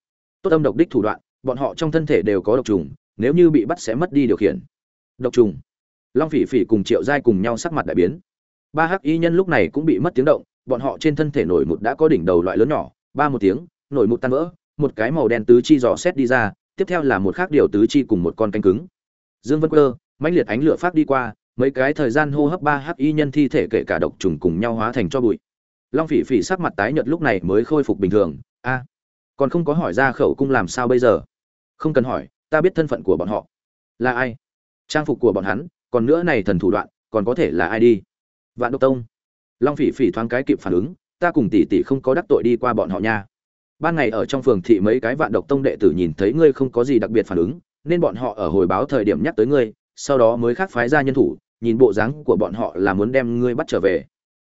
Tốt âm độc đích thủ đoạn, bọn họ trong thân thể đều có độc trùng, nếu như bị bắt sẽ mất đi điều khiển. Độc trùng. Long phỉ phỉ cùng triệu giai cùng nhau sắc mặt đại biến. Ba hắc y nhân lúc này cũng bị mất tiếng động, bọn họ trên thân thể nổi mụt đã có đỉnh đầu loại lớn nhỏ, ba một tiếng, nổi mụt tan vỡ, một cái màu đen tứ chi dò xét đi ra tiếp theo là một khác điều tứ chi cùng một con cánh cứng. Dương vân cơ mãnh liệt ánh lửa phát đi qua, mấy cái thời gian hô hấp ba hắc y nhân thi thể kể cả độc trùng cùng nhau hóa thành cho bụi. Long phỉ phỉ sắc mặt tái nhợt lúc này mới khôi phục bình thường, a, còn không có hỏi ra khẩu cung làm sao bây giờ? Không cần hỏi, ta biết thân phận của bọn họ. Là ai? Trang phục của bọn hắn, còn nữa này thần thủ đoạn, còn có thể là ai đi? Vạn độc tông. Long phỉ phỉ thoáng cái kịp phản ứng, ta cùng tỷ tỷ không có đắc tội đi qua bọn họ nha ban ngày ở trong phường thị mấy cái vạn độc tông đệ tử nhìn thấy ngươi không có gì đặc biệt phản ứng, nên bọn họ ở hồi báo thời điểm nhắc tới ngươi, sau đó mới khác phái ra nhân thủ, nhìn bộ dáng của bọn họ là muốn đem ngươi bắt trở về.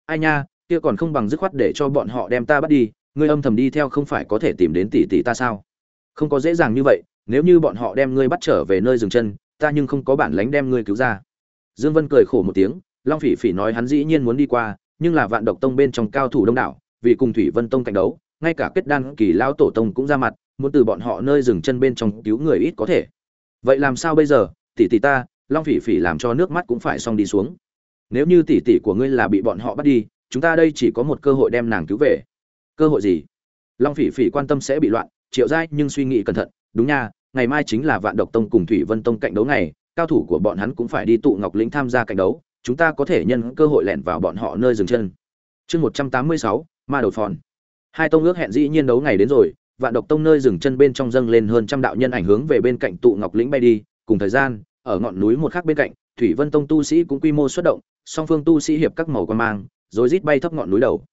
Ai nha, kia còn không bằng dứt khoát để cho bọn họ đem ta bắt đi, ngươi âm thầm đi theo không phải có thể tìm đến tỷ tỷ ta sao? Không có dễ dàng như vậy, nếu như bọn họ đem ngươi bắt trở về nơi dừng chân, ta nhưng không có bản lánh đem ngươi cứu ra. Dương vân cười khổ một tiếng, long phỉ phỉ nói hắn dĩ nhiên muốn đi qua, nhưng là vạn độc tông bên trong cao thủ đông đảo, vì cùng thủy vân tông cạnh đấu ngay cả kết đan kỳ lão tổ tông cũng ra mặt, muốn từ bọn họ nơi dừng chân bên trong cứu người ít có thể. Vậy làm sao bây giờ? Tỷ tỷ ta, long phỉ phỉ làm cho nước mắt cũng phải xong đi xuống. Nếu như tỷ tỷ của ngươi là bị bọn họ bắt đi, chúng ta đây chỉ có một cơ hội đem nàng cứu về. Cơ hội gì? Long phỉ phỉ quan tâm sẽ bị loạn, triệu giai nhưng suy nghĩ cẩn thận, đúng nha, ngày mai chính là vạn độc tông cùng thủy vân tông cạnh đấu ngày, cao thủ của bọn hắn cũng phải đi tụ ngọc lĩnh tham gia cạnh đấu, chúng ta có thể nhân cơ hội lẻn vào bọn họ nơi dừng chân. Chương một trăm tám mươi sáu, ma đầu phòn hai tông ước hẹn dĩ nhiên đấu ngày đến rồi, vạn độc tông nơi dừng chân bên trong dâng lên hơn trăm đạo nhân ảnh hướng về bên cạnh tụ ngọc lĩnh bay đi. Cùng thời gian, ở ngọn núi một khác bên cạnh, thủy vân tông tu sĩ cũng quy mô xuất động, song phương tu sĩ hiệp các màu quan mang rồi rít bay thấp ngọn núi đầu.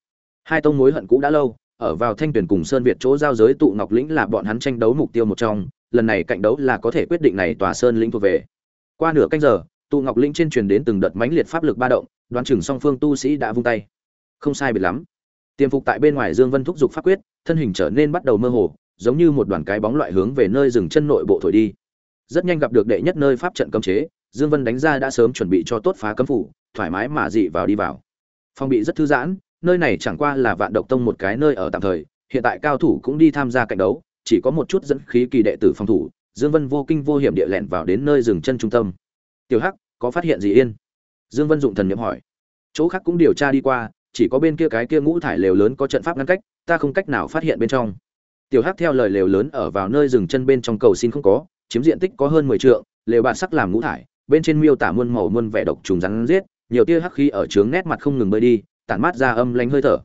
Hai tông mối hận cũ đã lâu, ở vào thanh tuyển cùng sơn việt chỗ giao giới tụ ngọc lĩnh là bọn hắn tranh đấu mục tiêu một trong, lần này cạnh đấu là có thể quyết định này tòa sơn lĩnh thuộc về. Qua nửa canh giờ, tụ ngọc lĩnh trên truyền đến từng đợt mãnh liệt pháp lực ba động, đoán chừng song phương tu sĩ đã vung tay. Không sai biệt lắm tiềm phục tại bên ngoài dương vân thúc giục pháp quyết, thân hình trở nên bắt đầu mơ hồ, giống như một đoàn cái bóng loại hướng về nơi dừng chân nội bộ thổi đi. Rất nhanh gặp được đệ nhất nơi pháp trận cấm chế, dương vân đánh ra đã sớm chuẩn bị cho tốt phá cấm phủ, thoải mái mà dị vào đi vào. Phong bị rất thư giãn, nơi này chẳng qua là vạn độc tông một cái nơi ở tạm thời, hiện tại cao thủ cũng đi tham gia cạnh đấu, chỉ có một chút dẫn khí kỳ đệ tử phòng thủ, dương vân vô kinh vô hiểm địa lẹn vào đến nơi dừng chân trung tâm. Tiểu hắc, có phát hiện gì yên? Dương vân dụng thần niệm hỏi. Chỗ khác cũng điều tra đi qua chỉ có bên kia cái kia ngũ thải lều lớn có trận pháp ngăn cách, ta không cách nào phát hiện bên trong. Tiểu hắc theo lời lều lớn ở vào nơi dừng chân bên trong cầu xin không có, chiếm diện tích có hơn mười trượng, lều bạt sắc làm ngũ thải, bên trên miêu tả muôn màu muôn vẻ độc trùng rắn giết, nhiều tia hắc khí ở trướng nét mặt không ngừng bơi đi, tản mát ra âm lánh hơi thở.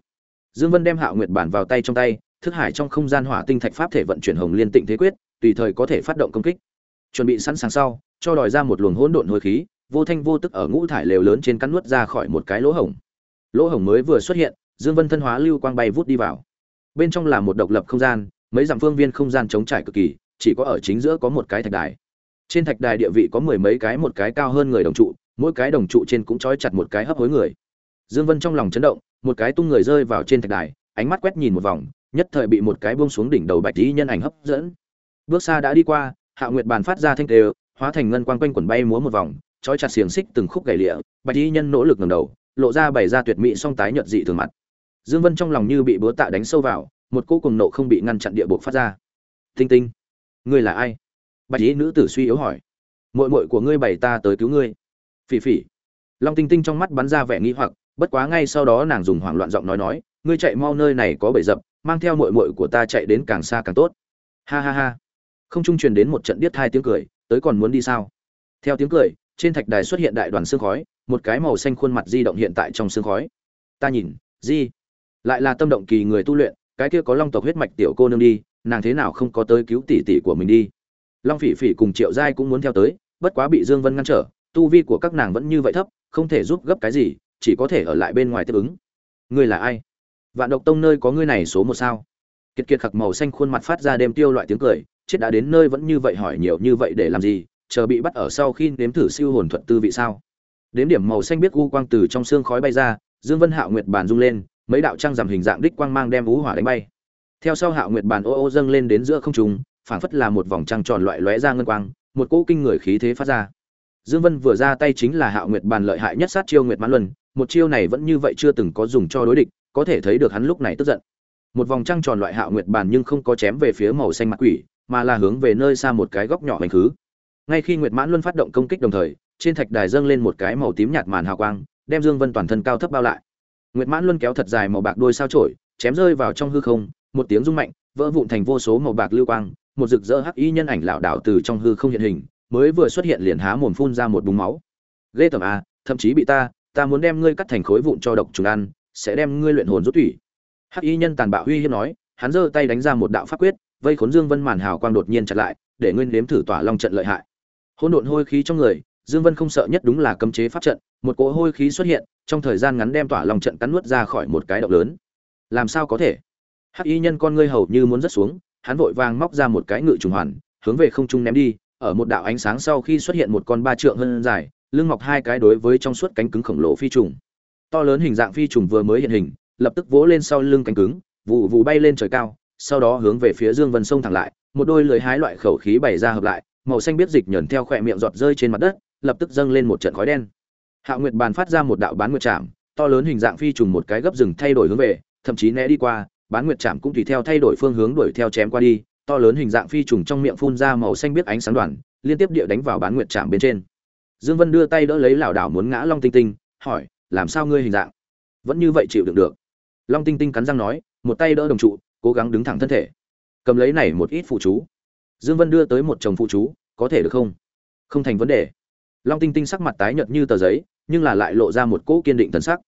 Dương vân đem hạo nguyệt bản vào tay trong tay, thức hải trong không gian hỏa tinh thạch pháp thể vận chuyển hồng liên tịnh thế quyết, tùy thời có thể phát động công kích. Chuẩn bị sẵn sàng sau, cho đòi ra một luồng hỗn độn hơi khí, vô thanh vô tức ở ngũ thải lều lớn trên cắn nuốt ra khỏi một cái lỗ hổng lỗ hổng mới vừa xuất hiện, dương vân thân hóa lưu quang bay vút đi vào. Bên trong là một độc lập không gian, mấy dặm phương viên không gian chống trải cực kỳ, chỉ có ở chính giữa có một cái thạch đài. Trên thạch đài địa vị có mười mấy cái, một cái cao hơn người đồng trụ, mỗi cái đồng trụ trên cũng trói chặt một cái hấp hối người. Dương vân trong lòng chấn động, một cái tung người rơi vào trên thạch đài, ánh mắt quét nhìn một vòng, nhất thời bị một cái buông xuống đỉnh đầu bạch y nhân ảnh hấp dẫn. Bước xa đã đi qua, hạ nguyệt bàn phát ra thanh tề hóa thành ngân quang quanh quần bay múa một vòng, trói chặt xiềng xích từng khúc gầy lịa, bạch y nhân nỗ lực ngẩng đầu lộ ra bày ra tuyệt mỹ song tái nhợt dị thường mặt. Dương vân trong lòng như bị búa tạ đánh sâu vào, một cỗ cùng nộ không bị ngăn chặn địa bộ phát ra. Tinh tinh, ngươi là ai? Bạch y nữ tử suy yếu hỏi. Muội muội của ngươi bày ta tới cứu ngươi. Phỉ phỉ. Long tinh tinh trong mắt bắn ra vẻ nghi hoặc, bất quá ngay sau đó nàng dùng hoảng loạn giọng nói nói, ngươi chạy mau nơi này có bẫy dập mang theo muội muội của ta chạy đến càng xa càng tốt. Ha ha ha. Không trung truyền đến một trận điếc hai tiếng cười, tới còn muốn đi sao? Theo tiếng cười trên thạch đài xuất hiện đại đoàn xương khói, một cái màu xanh khuôn mặt di động hiện tại trong xương khói. Ta nhìn, di, lại là tâm động kỳ người tu luyện, cái kia có long tộc huyết mạch tiểu cô nương đi, nàng thế nào không có tới cứu tỷ tỷ của mình đi? Long phỉ phỉ cùng triệu giai cũng muốn theo tới, bất quá bị dương vân ngăn trở, tu vi của các nàng vẫn như vậy thấp, không thể giúp gấp cái gì, chỉ có thể ở lại bên ngoài tiếp ứng. Ngươi là ai? Vạn độc tông nơi có ngươi này số một sao? Kiệt kiệt khặc màu xanh khuôn mặt phát ra đêm tiêu loại tiếng cười, chết đã đến nơi vẫn như vậy hỏi nhiều như vậy để làm gì? Chờ bị bắt ở sau khi nếm thử siêu hồn thuật tư vị sao? Đếm điểm màu xanh biết u quang từ trong xương khói bay ra, dương vân hạo nguyệt bàn rung lên, mấy đạo trăng giảm hình dạng đích quang mang đem vũ hỏa đánh bay. Theo sau hạo nguyệt bàn ô ô dâng lên đến giữa không trung, phảng phất là một vòng trăng tròn loại lóe ra ngân quang, một cỗ kinh người khí thế phát ra. Dương vân vừa ra tay chính là hạo nguyệt bàn lợi hại nhất sát chiêu nguyệt mãn luân, một chiêu này vẫn như vậy chưa từng có dùng cho đối địch, có thể thấy được hắn lúc này tức giận. Một vòng trăng tròn loại hạo nguyệt bàn nhưng không có chém về phía màu xanh mặt quỷ, mà là hướng về nơi xa một cái góc nhỏ hành khứ ngay khi nguyệt mãn luân phát động công kích đồng thời, trên thạch đài dâng lên một cái màu tím nhạt màn hào quang, đem dương vân toàn thân cao thấp bao lại. Nguyệt mãn luân kéo thật dài màu bạc đuôi sao chổi, chém rơi vào trong hư không, một tiếng rung mạnh, vỡ vụn thành vô số màu bạc lưu quang, một rực rỡ hắc y nhân ảnh lão đảo từ trong hư không hiện hình, mới vừa xuất hiện liền há mồm phun ra một búng máu. Ghê tởm a thậm chí bị ta ta muốn đem ngươi cắt thành khối vụn cho độc trùng ăn, sẽ đem ngươi luyện hồn rút thủy hắc y nhân tàn bạo uy hiếp nói, hắn giơ tay đánh ra một đạo pháp quyết, vây khốn dương vân màn hào quang đột nhiên chặn lại, để nguyên nếm thử tỏa long trận lợi hại hỗn độn hôi khí trong người, dương vân không sợ nhất đúng là cấm chế pháp trận, một cỗ hôi khí xuất hiện, trong thời gian ngắn đem tỏa lòng trận cắn nuốt ra khỏi một cái động lớn. Làm sao có thể? Hắc y nhân con ngươi hầu như muốn rớt xuống, hắn vội vàng móc ra một cái ngự trùng hoàn, hướng về không trung ném đi, ở một đạo ánh sáng sau khi xuất hiện một con ba trượng hơn dài, lưng mọc hai cái đối với trong suốt cánh cứng khổng lồ phi trùng. To lớn hình dạng phi trùng vừa mới hiện hình, lập tức vỗ lên sau lưng cánh cứng vụ vụ bay lên trời cao, sau đó hướng về phía dương vân sông thẳng lại, một đôi lưới hái loại khẩu khí bày ra hợp lại màu xanh biết dịch nhẫn theo khỏe miệng giọt rơi trên mặt đất, lập tức dâng lên một trận khói đen. Hạ nguyệt bàn phát ra một đạo bán nguyệt chạm to lớn hình dạng phi trùng một cái gấp rừng thay đổi hướng về, thậm chí né đi qua, bán nguyệt chạm cũng tùy theo thay đổi phương hướng đuổi theo chém qua đi, to lớn hình dạng phi trùng trong miệng phun ra màu xanh biết ánh sáng đoàn, liên tiếp địa đánh vào bán nguyệt chạm bên trên. Dương vân đưa tay đỡ lấy lảo đảo muốn ngã long tinh tinh, hỏi, làm sao ngươi hình dạng? Vẫn như vậy chịu đựng được. Long tinh tinh cắn răng nói, một tay đỡ đồng trụ, cố gắng đứng thẳng thân thể. Cầm lấy này một ít phụ chú dương vân đưa tới một chồng phụ chú, có thể được không? Không thành vấn đề. Long tinh tinh sắc mặt tái nhợt như tờ giấy, nhưng là lại lộ ra một cỗ kiên định thần sắc.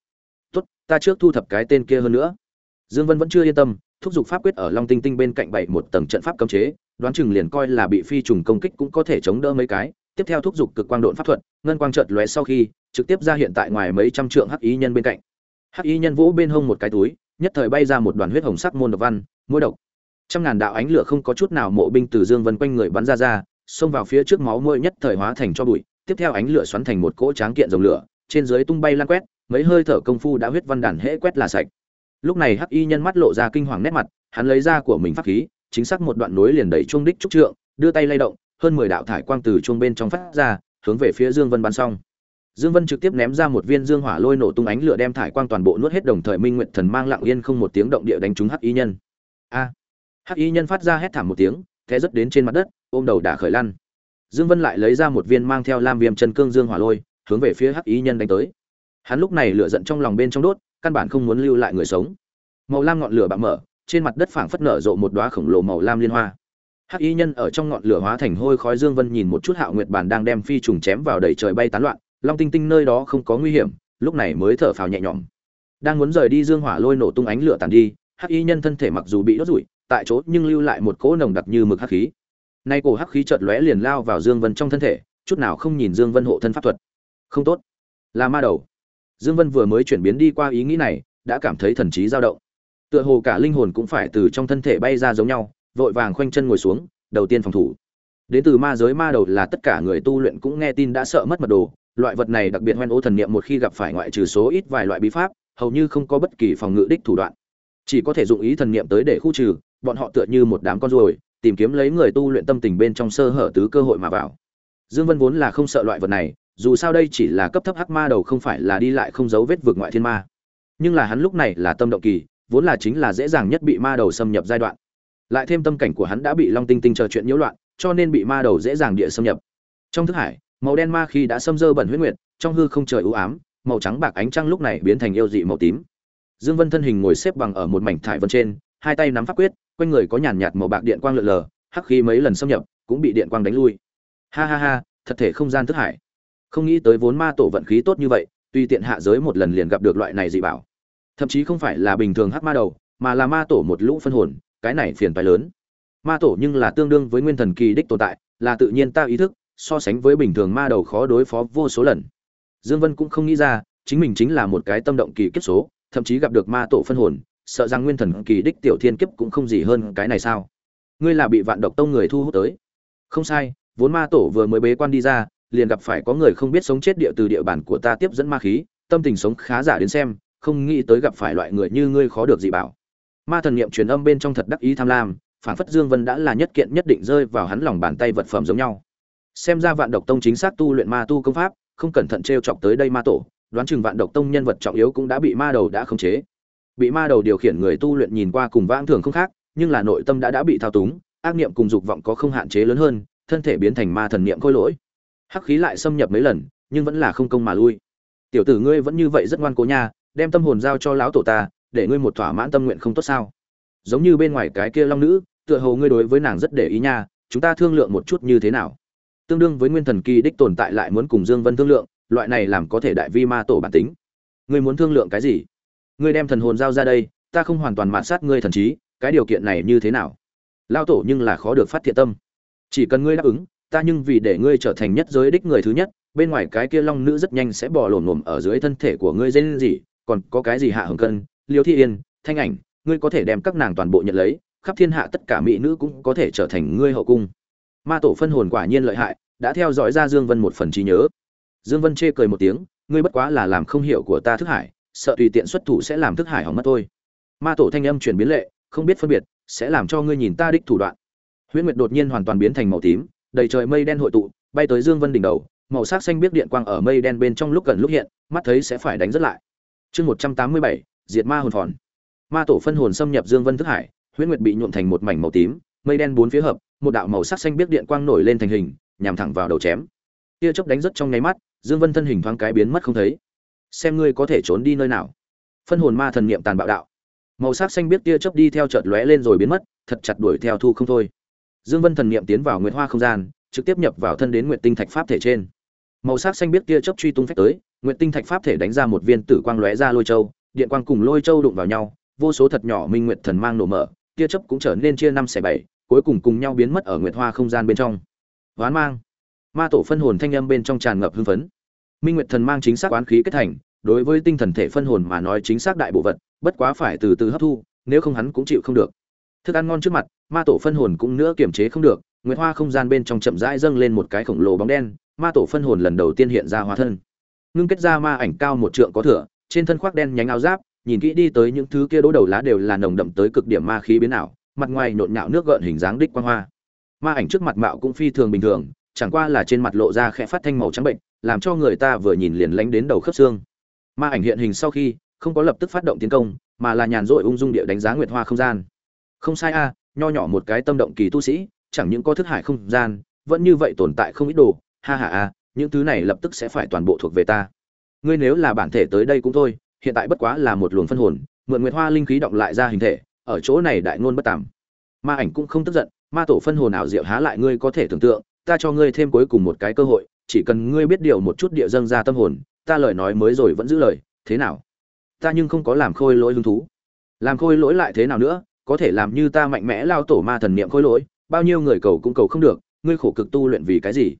Tốt, ta trước thu thập cái tên kia hơn nữa. Dương vân vẫn chưa yên tâm, thúc giục pháp quyết ở long tinh tinh bên cạnh bảy một tầng trận pháp cấm chế, đoán chừng liền coi là bị phi trùng công kích cũng có thể chống đỡ mấy cái. Tiếp theo thúc giục cực quang độn pháp thuật, ngân quang chợt lóe sau khi, trực tiếp ra hiện tại ngoài mấy trăm trượng hắc ý nhân bên cạnh. Hắc ý nhân vũ bên hông một cái túi, nhất thời bay ra một đoàn huyết hồng sắc môn độc văn mũi độc trăm ngàn đạo ánh lửa không có chút nào mộ binh từ dương vân quanh người bắn ra ra, xông vào phía trước máu môi nhất thời hóa thành cho bụi, tiếp theo ánh lửa xoắn thành một cỗ tráng kiện dòng lửa, trên dưới tung bay lan quét, mấy hơi thở công phu đã huyết văn đàn hễ quét là sạch. Lúc này hắc y nhân mắt lộ ra kinh hoàng nét mặt, hắn lấy ra của mình pháp khí, chính xác một đoạn nối liền đẩy chuông đích trúc trượng, đưa tay lay động, hơn mười đạo thải quang từ chuông bên trong phát ra, hướng về phía dương vân bắn xong. Dương vân trực tiếp ném ra một viên dương hỏa lôi nổ tung ánh lửa đem thải quang toàn bộ nuốt hết đồng thời minh nguyện thần mang lặng yên không một tiếng động địa đánh trúng hắc y nhân. A! Hắc y nhân phát ra hét thảm một tiếng, té rất đến trên mặt đất, ôm đầu đả khởi lăn. Dương vân lại lấy ra một viên mang theo lam viêm chân cương dương hỏa lôi, hướng về phía hắc y nhân đánh tới. Hắn lúc này lửa giận trong lòng bên trong đốt, căn bản không muốn lưu lại người sống. Màu lam ngọn lửa bạo mở, trên mặt đất phảng phất nở rộ một đóa khổng lồ màu lam liên hoa. Hắc y nhân ở trong ngọn lửa hóa thành hôi khói, dương vân nhìn một chút hạo nguyệt bản đang đem phi trùng chém vào đầy trời bay tán loạn, long tinh tinh nơi đó không có nguy hiểm, lúc này mới thở phào nhẹ nhõm. Đang muốn rời đi dương hỏa lôi nổ tung ánh lửa tàn đi, hắc y nhân thân thể mặc dù bị đốt rủi tại chỗ nhưng lưu lại một cỗ nồng đặc như mực hắc khí. Nay cổ hắc khí chợt lóe liền lao vào dương vân trong thân thể, chút nào không nhìn dương vân hộ thân pháp thuật. Không tốt. Là ma đầu. Dương vân vừa mới chuyển biến đi qua ý nghĩ này, đã cảm thấy thần trí dao động. Tựa hồ cả linh hồn cũng phải từ trong thân thể bay ra giống nhau, vội vàng khoanh chân ngồi xuống, đầu tiên phòng thủ. Đến từ ma giới ma đầu là tất cả người tu luyện cũng nghe tin đã sợ mất mật đồ, loại vật này đặc biệt hoen ố thần niệm một khi gặp phải ngoại trừ số ít vài loại bí pháp, hầu như không có bất kỳ phòng ngự đích thủ đoạn. Chỉ có thể dụng ý thần niệm tới để khu trừ bọn họ tựa như một đám con ruồi, tìm kiếm lấy người tu luyện tâm tình bên trong sơ hở tứ cơ hội mà vào. Dương vân vốn là không sợ loại vật này, dù sao đây chỉ là cấp thấp hắc ma đầu không phải là đi lại không dấu vết vượt ngoại thiên ma. Nhưng là hắn lúc này là tâm động kỳ, vốn là chính là dễ dàng nhất bị ma đầu xâm nhập giai đoạn. Lại thêm tâm cảnh của hắn đã bị long tinh tinh chờ chuyện nhiễu loạn, cho nên bị ma đầu dễ dàng địa xâm nhập. Trong thức hải, màu đen ma khi đã xâm dơ bẩn huyết nguyệt, trong hư không trời u ám, màu trắng bạc ánh trăng lúc này biến thành yêu dị màu tím. Dương vân thân hình ngồi xếp bằng ở một mảnh thải vân trên hai tay nắm pháp quyết, quanh người có nhàn nhạt màu bạc điện quang lượn lờ, hắc khí mấy lần xâm nhập, cũng bị điện quang đánh lui. Ha ha ha, thật thể không gian thức hải. Không nghĩ tới vốn ma tổ vận khí tốt như vậy, tuy tiện hạ giới một lần liền gặp được loại này dị bảo. Thậm chí không phải là bình thường hắc ma đầu, mà là ma tổ một lũ phân hồn, cái này phiền phải lớn. Ma tổ nhưng là tương đương với nguyên thần kỳ đích tồn tại, là tự nhiên ta ý thức, so sánh với bình thường ma đầu khó đối phó vô số lần. Dương vân cũng không nghĩ ra, chính mình chính là một cái tâm động kỳ kiếp số, thậm chí gặp được ma tổ phân hồn sợ rằng nguyên thần kỳ đích tiểu thiên kiếp cũng không gì hơn cái này sao? Ngươi là bị vạn độc tông người thu hút tới. Không sai, vốn ma tổ vừa mới bế quan đi ra, liền gặp phải có người không biết sống chết địa từ địa bàn của ta tiếp dẫn ma khí, tâm tình sống khá giả đến xem, không nghĩ tới gặp phải loại người như ngươi khó được gì bảo. Ma thần niệm truyền âm bên trong thật đắc ý tham lam phản phất dương vân đã là nhất kiện nhất định rơi vào hắn lòng bàn tay vật phẩm giống nhau. Xem ra vạn độc tông chính xác tu luyện ma tu công pháp, không cẩn thận trêu chọc tới đây ma tổ, đoán chừng vạn độc tông nhân vật trọng yếu cũng đã bị ma đầu đã khống chế bị ma đầu điều khiển người tu luyện nhìn qua cùng vãng thường không khác, nhưng là nội tâm đã đã bị thao túng, ác niệm cùng dục vọng có không hạn chế lớn hơn, thân thể biến thành ma thần niệm khôi lỗi. Hắc khí lại xâm nhập mấy lần, nhưng vẫn là không công mà lui. Tiểu tử ngươi vẫn như vậy rất ngoan cố nha, đem tâm hồn giao cho lão tổ ta, để ngươi một thỏa mãn tâm nguyện không tốt sao? Giống như bên ngoài cái kia long nữ, tựa hồ ngươi đối với nàng rất để ý nha, chúng ta thương lượng một chút như thế nào? Tương đương với nguyên thần kỳ đích tồn tại lại muốn cùng dương vân thương lượng, loại này làm có thể đại vi ma tổ bản tính. Ngươi muốn thương lượng cái gì? Ngươi đem thần hồn giao ra đây, ta không hoàn toàn mạt sát ngươi thần trí, cái điều kiện này như thế nào? Lao tổ nhưng là khó được phát thiện tâm. Chỉ cần ngươi đáp ứng, ta nhưng vì để ngươi trở thành nhất giới đích người thứ nhất, bên ngoài cái kia long nữ rất nhanh sẽ bỏ lổm lổm ở dưới thân thể của ngươi dên gì, còn có cái gì hạ hồng cân, liêu thi yên, thanh ảnh, ngươi có thể đem các nàng toàn bộ nhận lấy, khắp thiên hạ tất cả mỹ nữ cũng có thể trở thành ngươi hậu cung. Ma tổ phân hồn quả nhiên lợi hại, đã theo dõi ra dương vân một phần trí nhớ. Dương vân chê cười một tiếng, ngươi bất quá là làm không hiểu của ta thức hải sợ tùy tiện xuất thủ sẽ làm thức hải hỏng mất thôi. Ma tổ thanh âm chuyển biến lệ, không biết phân biệt, sẽ làm cho ngươi nhìn ta đích thủ đoạn. Huyễn nguyệt đột nhiên hoàn toàn biến thành màu tím, đầy trời mây đen hội tụ, bay tới dương vân đỉnh đầu, màu sắc xanh biết điện quang ở mây đen bên trong lúc gần lúc hiện, mắt thấy sẽ phải đánh rất lại. Chương một trăm tám mươi bảy, diệt ma hồn phòn. Ma tổ phân hồn xâm nhập dương vân thức hải, huyễn nguyệt bị nhuộm thành một mảnh màu tím, mây đen bốn phía hợp, một đạo màu sắc xanh biết điện quang nổi lên thành hình, nhằm thẳng vào đầu chém. Tia chớp đánh rất trong nháy mắt, dương vân thân hình thoáng cái biến mất không thấy xem ngươi có thể trốn đi nơi nào. Phân hồn ma thần niệm tàn bạo đạo. Màu sắc xanh biết tia chớp đi theo chợt lóe lên rồi biến mất, thật chặt đuổi theo thu không thôi. Dương vân thần niệm tiến vào nguyệt hoa không gian, trực tiếp nhập vào thân đến nguyệt tinh thạch pháp thể trên. Màu sắc xanh biết tia chớp truy tung phách tới, nguyệt tinh thạch pháp thể đánh ra một viên tử quang lóe ra lôi châu, điện quang cùng lôi châu đụng vào nhau, vô số thật nhỏ minh nguyệt thần mang nổ mở, tia chớp cũng trở nên chia năm xẻ bảy, cuối cùng cùng nhau biến mất ở nguyệt hoa không gian bên trong. Hoán mang. Ma tổ phân hồn thanh âm bên trong tràn ngập hưng phấn minh nguyệt thần mang chính xác oán khí kết thành, đối với tinh thần thể phân hồn mà nói chính xác đại bộ vật bất quá phải từ từ hấp thu, nếu không hắn cũng chịu không được. Thức ăn ngon trước mặt, ma tổ phân hồn cũng nữa kiềm chế không được, nguyệt hoa không gian bên trong chậm rãi dâng lên một cái khổng lồ bóng đen, ma tổ phân hồn lần đầu tiên hiện ra hóa thân. Ngưng kết ra ma ảnh cao một trượng có thửa trên thân khoác đen nhánh áo giáp, nhìn kỹ đi tới những thứ kia đố đầu lá đều là nồng đậm tới cực điểm ma khí biến ảo, mặt ngoài nhộn nhạo nước gợn hình dáng đích quang hoa. Ma ảnh trước mặt mạo cũng phi thường bình thường, chẳng qua là trên mặt lộ ra khẽ phát thanh màu trắng bệnh làm cho người ta vừa nhìn liền lánh đến đầu khớp xương. Ma ảnh hiện hình sau khi, không có lập tức phát động tiến công, mà là nhàn rỗi ung dung địa đánh giá nguyệt hoa không gian. Không sai a, nho nhỏ một cái tâm động kỳ tu sĩ, chẳng những có thức hải không gian, vẫn như vậy tồn tại không ít đồ. Ha ha a, những thứ này lập tức sẽ phải toàn bộ thuộc về ta. Ngươi nếu là bản thể tới đây cũng thôi, hiện tại bất quá là một luồng phân hồn, mượn nguyệt hoa linh khí động lại ra hình thể, ở chỗ này đại ngôn bất tàm. Ma ảnh cũng không tức giận, ma tổ phân hồn ảo diệu há lại ngươi có thể tưởng tượng, ta cho ngươi thêm cuối cùng một cái cơ hội chỉ cần ngươi biết điều một chút địa dâng ra tâm hồn, ta lời nói mới rồi vẫn giữ lời, thế nào? Ta nhưng không có làm khôi lỗi hứng thú. Làm khôi lỗi lại thế nào nữa? Có thể làm như ta mạnh mẽ lao tổ ma thần niệm khôi lỗi, bao nhiêu người cầu cũng cầu không được, ngươi khổ cực tu luyện vì cái gì?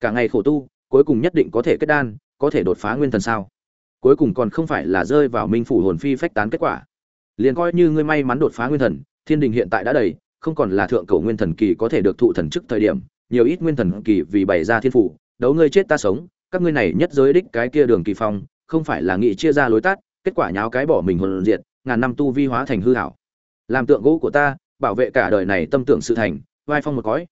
Cả ngày khổ tu, cuối cùng nhất định có thể kết đan, có thể đột phá nguyên thần sao? Cuối cùng còn không phải là rơi vào minh phủ hồn phi phách tán kết quả. Liền coi như ngươi may mắn đột phá nguyên thần, thiên đình hiện tại đã đầy, không còn là thượng cầu nguyên thần kỳ có thể được thụ thần chức thời điểm, nhiều ít nguyên thần kỳ vì bày ra thiên phủ đấu ngươi chết ta sống các ngươi này nhất giới đích cái kia đường kỳ phong không phải là nghị chia ra lối tát kết quả nháo cái bỏ mình hồn diệt ngàn năm tu vi hóa thành hư hảo. Làm tượng gỗ của ta bảo vệ cả đời này tâm tưởng sự thành vai phong một cõi.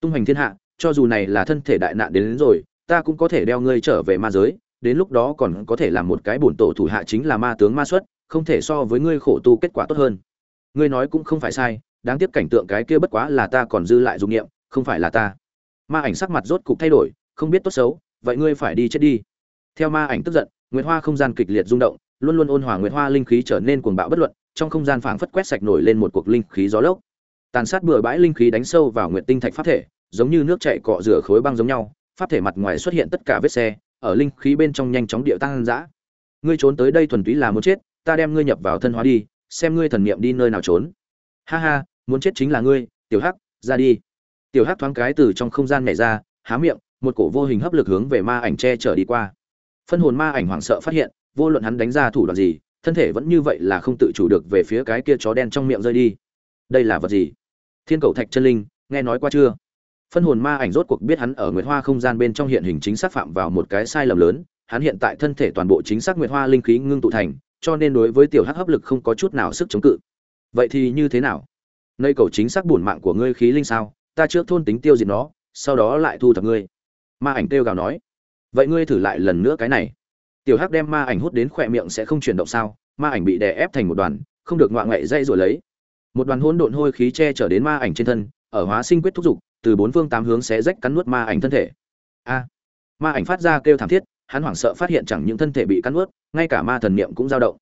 Tung hoành thiên hạ cho dù này là thân thể đại nạn đến, đến rồi ta cũng có thể đeo ngươi trở về ma giới đến lúc đó còn có thể làm một cái bổn tổ thủ hạ chính là ma tướng ma xuất không thể so với ngươi khổ tu kết quả tốt hơn. Ngươi nói cũng không phải sai đáng tiếc cảnh tượng cái kia bất quá là ta còn dư lại dụng nghiệm không phải là ta. Ma ảnh sắc mặt rốt cục thay đổi không biết tốt xấu, vậy ngươi phải đi chết đi. Theo ma ảnh tức giận, nguyệt hoa không gian kịch liệt rung động, luôn luôn ôn hòa nguyệt hoa linh khí trở nên cuồng bạo bất luận, trong không gian phảng phất quét sạch nổi lên một cuộc linh khí gió lốc. Tàn sát bừa bãi linh khí đánh sâu vào nguyệt tinh thạch pháp thể, giống như nước chảy cọ rửa khối băng giống nhau, pháp thể mặt ngoài xuất hiện tất cả vết xe, ở linh khí bên trong nhanh chóng điệu tăng dã. Ngươi trốn tới đây thuần túy là muốn chết, ta đem ngươi nhập vào thân hóa đi, xem ngươi thần niệm đi nơi nào trốn. Ha ha, muốn chết chính là ngươi, tiểu hắc, ra đi. Tiểu hắc thoáng cái từ trong không gian nhảy ra, há miệng một cổ vô hình hấp lực hướng về ma ảnh che chở đi qua. Phân hồn ma ảnh hoảng sợ phát hiện, vô luận hắn đánh ra thủ đoạn gì, thân thể vẫn như vậy là không tự chủ được về phía cái kia chó đen trong miệng rơi đi. Đây là vật gì? Thiên cầu thạch chân linh, nghe nói qua chưa? Phân hồn ma ảnh rốt cuộc biết hắn ở nguyệt hoa không gian bên trong hiện hình chính xác phạm vào một cái sai lầm lớn, hắn hiện tại thân thể toàn bộ chính xác nguyệt hoa linh khí ngưng tụ thành, cho nên đối với tiểu hắc hấp lực không có chút nào sức chống cự. Vậy thì như thế nào? Nơi cầu chính xác bổn mạng của ngươi khí linh sao? Ta trước thôn tính tiêu diệt nó, sau đó lại thu thập ngươi ma ảnh kêu gào nói, vậy ngươi thử lại lần nữa cái này. Tiểu hắc đem ma ảnh hút đến khỏe miệng sẽ không chuyển động sao? Ma ảnh bị đè ép thành một đoàn, không được ngoạ ngậy dây rồi lấy. Một đoàn hỗn độn hôi khí che chở đến ma ảnh trên thân, ở hóa sinh quyết thúc giục từ bốn phương tám hướng sẽ rách cắn nuốt ma ảnh thân thể. A! Ma ảnh phát ra kêu thảm thiết, hắn hoảng sợ phát hiện chẳng những thân thể bị cắn nuốt, ngay cả ma thần niệm cũng dao động.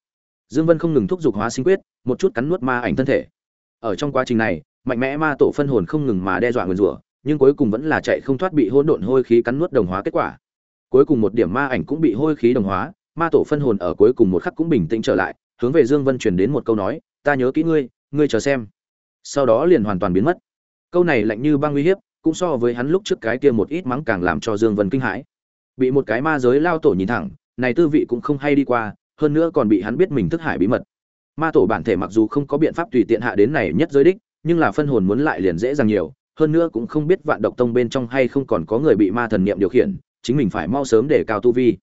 Dương vân không ngừng thúc giục hóa sinh quyết, một chút cắn nuốt ma ảnh thân thể. Ở trong quá trình này, mạnh mẽ ma tổ phân hồn không ngừng mà đe dọa nguyền rủa nhưng cuối cùng vẫn là chạy không thoát bị hỗn độn hôi khí cắn nuốt đồng hóa kết quả. Cuối cùng một điểm ma ảnh cũng bị hôi khí đồng hóa, ma tổ phân hồn ở cuối cùng một khắc cũng bình tĩnh trở lại, hướng về dương vân truyền đến một câu nói, ta nhớ kỹ ngươi ngươi chờ xem. Sau đó liền hoàn toàn biến mất. Câu này lạnh như băng uy hiếp, cũng so với hắn lúc trước cái kia một ít mắng càng làm cho dương vân kinh hãi. Bị một cái ma giới lao tổ nhìn thẳng, này tư vị cũng không hay đi qua, hơn nữa còn bị hắn biết mình thức hải bí mật. Ma tổ bản thể mặc dù không có biện pháp tùy tiện hạ đến này nhất giới đích, nhưng là phân hồn muốn lại liền dễ dàng nhiều hơn nữa cũng không biết vạn độc tông bên trong hay không còn có người bị ma thần niệm điều khiển, chính mình phải mau sớm để cao tu vi.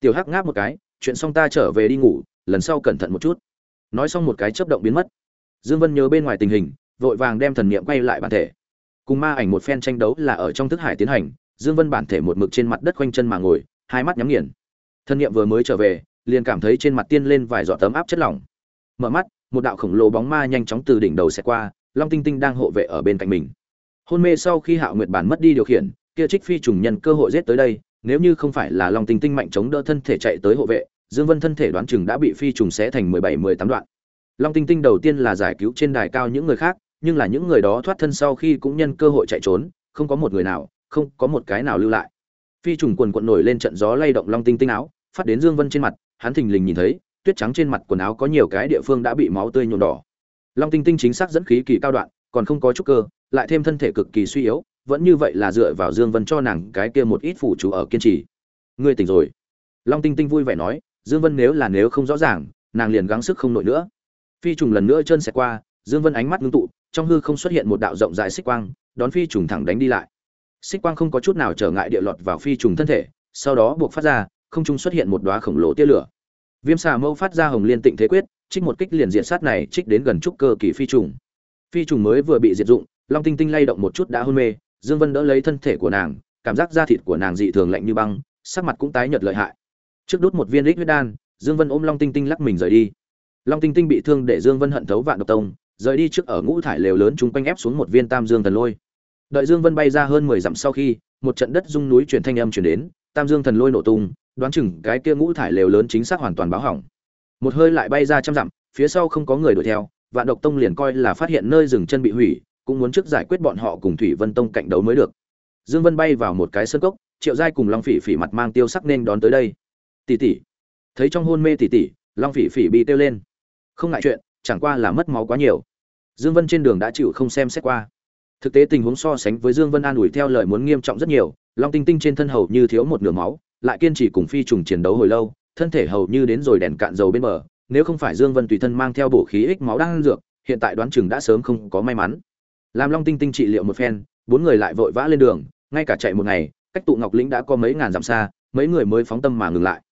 Tiểu hắc ngáp một cái, chuyện xong ta trở về đi ngủ, lần sau cẩn thận một chút. Nói xong một cái chớp động biến mất. Dương vân nhớ bên ngoài tình hình, vội vàng đem thần niệm quay lại bản thể. Cùng ma ảnh một phen tranh đấu là ở trong thức hải tiến hành, dương vân bản thể một mực trên mặt đất quanh chân mà ngồi, hai mắt nhắm nghiền. Thần niệm vừa mới trở về, liền cảm thấy trên mặt tiên lên vài giọt tấm áp chất lỏng. Mở mắt, một đạo khổng lồ bóng ma nhanh chóng từ đỉnh đầu xẹt qua, long tinh tinh đang hộ vệ ở bên cạnh mình hôn mê sau khi hạo nguyệt bản mất đi điều khiển, kia trích phi trùng nhân cơ hội giết tới đây, nếu như không phải là long tinh tinh mạnh chống đỡ thân thể chạy tới hộ vệ, dương vân thân thể đoán chừng đã bị phi trùng xé thành mười bảy, mười tám đoạn. Long tinh tinh đầu tiên là giải cứu trên đài cao những người khác, nhưng là những người đó thoát thân sau khi cũng nhân cơ hội chạy trốn, không có một người nào, không có một cái nào lưu lại. Phi trùng quần quận nổi lên trận gió lay động long tinh tinh áo, phát đến dương vân trên mặt, hắn thình lình nhìn thấy, tuyết trắng trên mặt quần áo có nhiều cái địa phương đã bị máu tươi nhuộm đỏ. Long tinh tinh chính xác dẫn khí kỳ cao đoạn còn không có chút cơ, lại thêm thân thể cực kỳ suy yếu, vẫn như vậy là dựa vào dương vân cho nàng cái kia một ít phụ chú ở kiên trì. Ngươi tỉnh rồi. Long tinh tinh vui vẻ nói, dương vân nếu là nếu không rõ ràng, nàng liền gắng sức không nổi nữa. Phi trùng lần nữa chân sẽ qua, dương vân ánh mắt ngưng tụ, trong hư không xuất hiện một đạo rộng dài xích quang, đón phi trùng thẳng đánh đi lại. Xích quang không có chút nào trở ngại địa lọt vào phi trùng thân thể, sau đó buộc phát ra, không trung xuất hiện một đóa khổng lồ tia lửa. Viêm xà mâu phát ra hồng liên tịnh thế quyết, trích một kích liền diện sát này, trích đến gần trúc cơ kỳ phi trùng phi trùng mới vừa bị diệt dụng, long tinh tinh lay động một chút đã hôn mê, dương vân đỡ lấy thân thể của nàng, cảm giác da thịt của nàng dị thường lạnh như băng, sắc mặt cũng tái nhợt lợi hại. Trước đút một viên lít huyết đan, dương vân ôm long tinh tinh lắc mình rời đi. Long tinh tinh bị thương để dương vân hận thấu vạn độc tông, rời đi trước ở ngũ thải lều lớn chúng quanh ép xuống một viên tam dương thần lôi. Đợi dương vân bay ra hơn mười dặm sau khi, một trận đất rung núi chuyển thanh âm chuyển đến, tam dương thần lôi nổ tung, đoán chừng cái kia ngũ thải lều lớn chính xác hoàn toàn báo hỏng. Một hơi lại bay ra trăm dặm, phía sau không có người đuổi theo vạn độc tông liền coi là phát hiện nơi dừng chân bị hủy, cũng muốn trước giải quyết bọn họ cùng thủy vân tông cạnh đấu mới được. Dương vân bay vào một cái sân cốc, triệu giai cùng long phỉ phỉ mặt mang tiêu sắc nên đón tới đây. Tỷ tỷ. Thấy trong hôn mê tỷ tỷ, long phỉ phỉ bị tiêu lên. Không ngại chuyện, chẳng qua là mất máu quá nhiều. Dương vân trên đường đã chịu không xem xét qua. Thực tế tình huống so sánh với dương vân an ủi theo lời muốn nghiêm trọng rất nhiều, long tinh tinh trên thân hầu như thiếu một nửa máu, lại kiên trì cùng phi trùng chiến đấu hồi lâu, thân thể hầu như đến rồi đèn cạn dầu bên bờ nếu không phải dương vân tùy thân mang theo bổ khí ích máu đang dược, hiện tại đoán chừng đã sớm không có may mắn. Làm long tinh tinh trị liệu một phen, bốn người lại vội vã lên đường, ngay cả chạy một ngày, cách tụ ngọc lĩnh đã có mấy ngàn dặm xa, mấy người mới phóng tâm mà ngừng lại.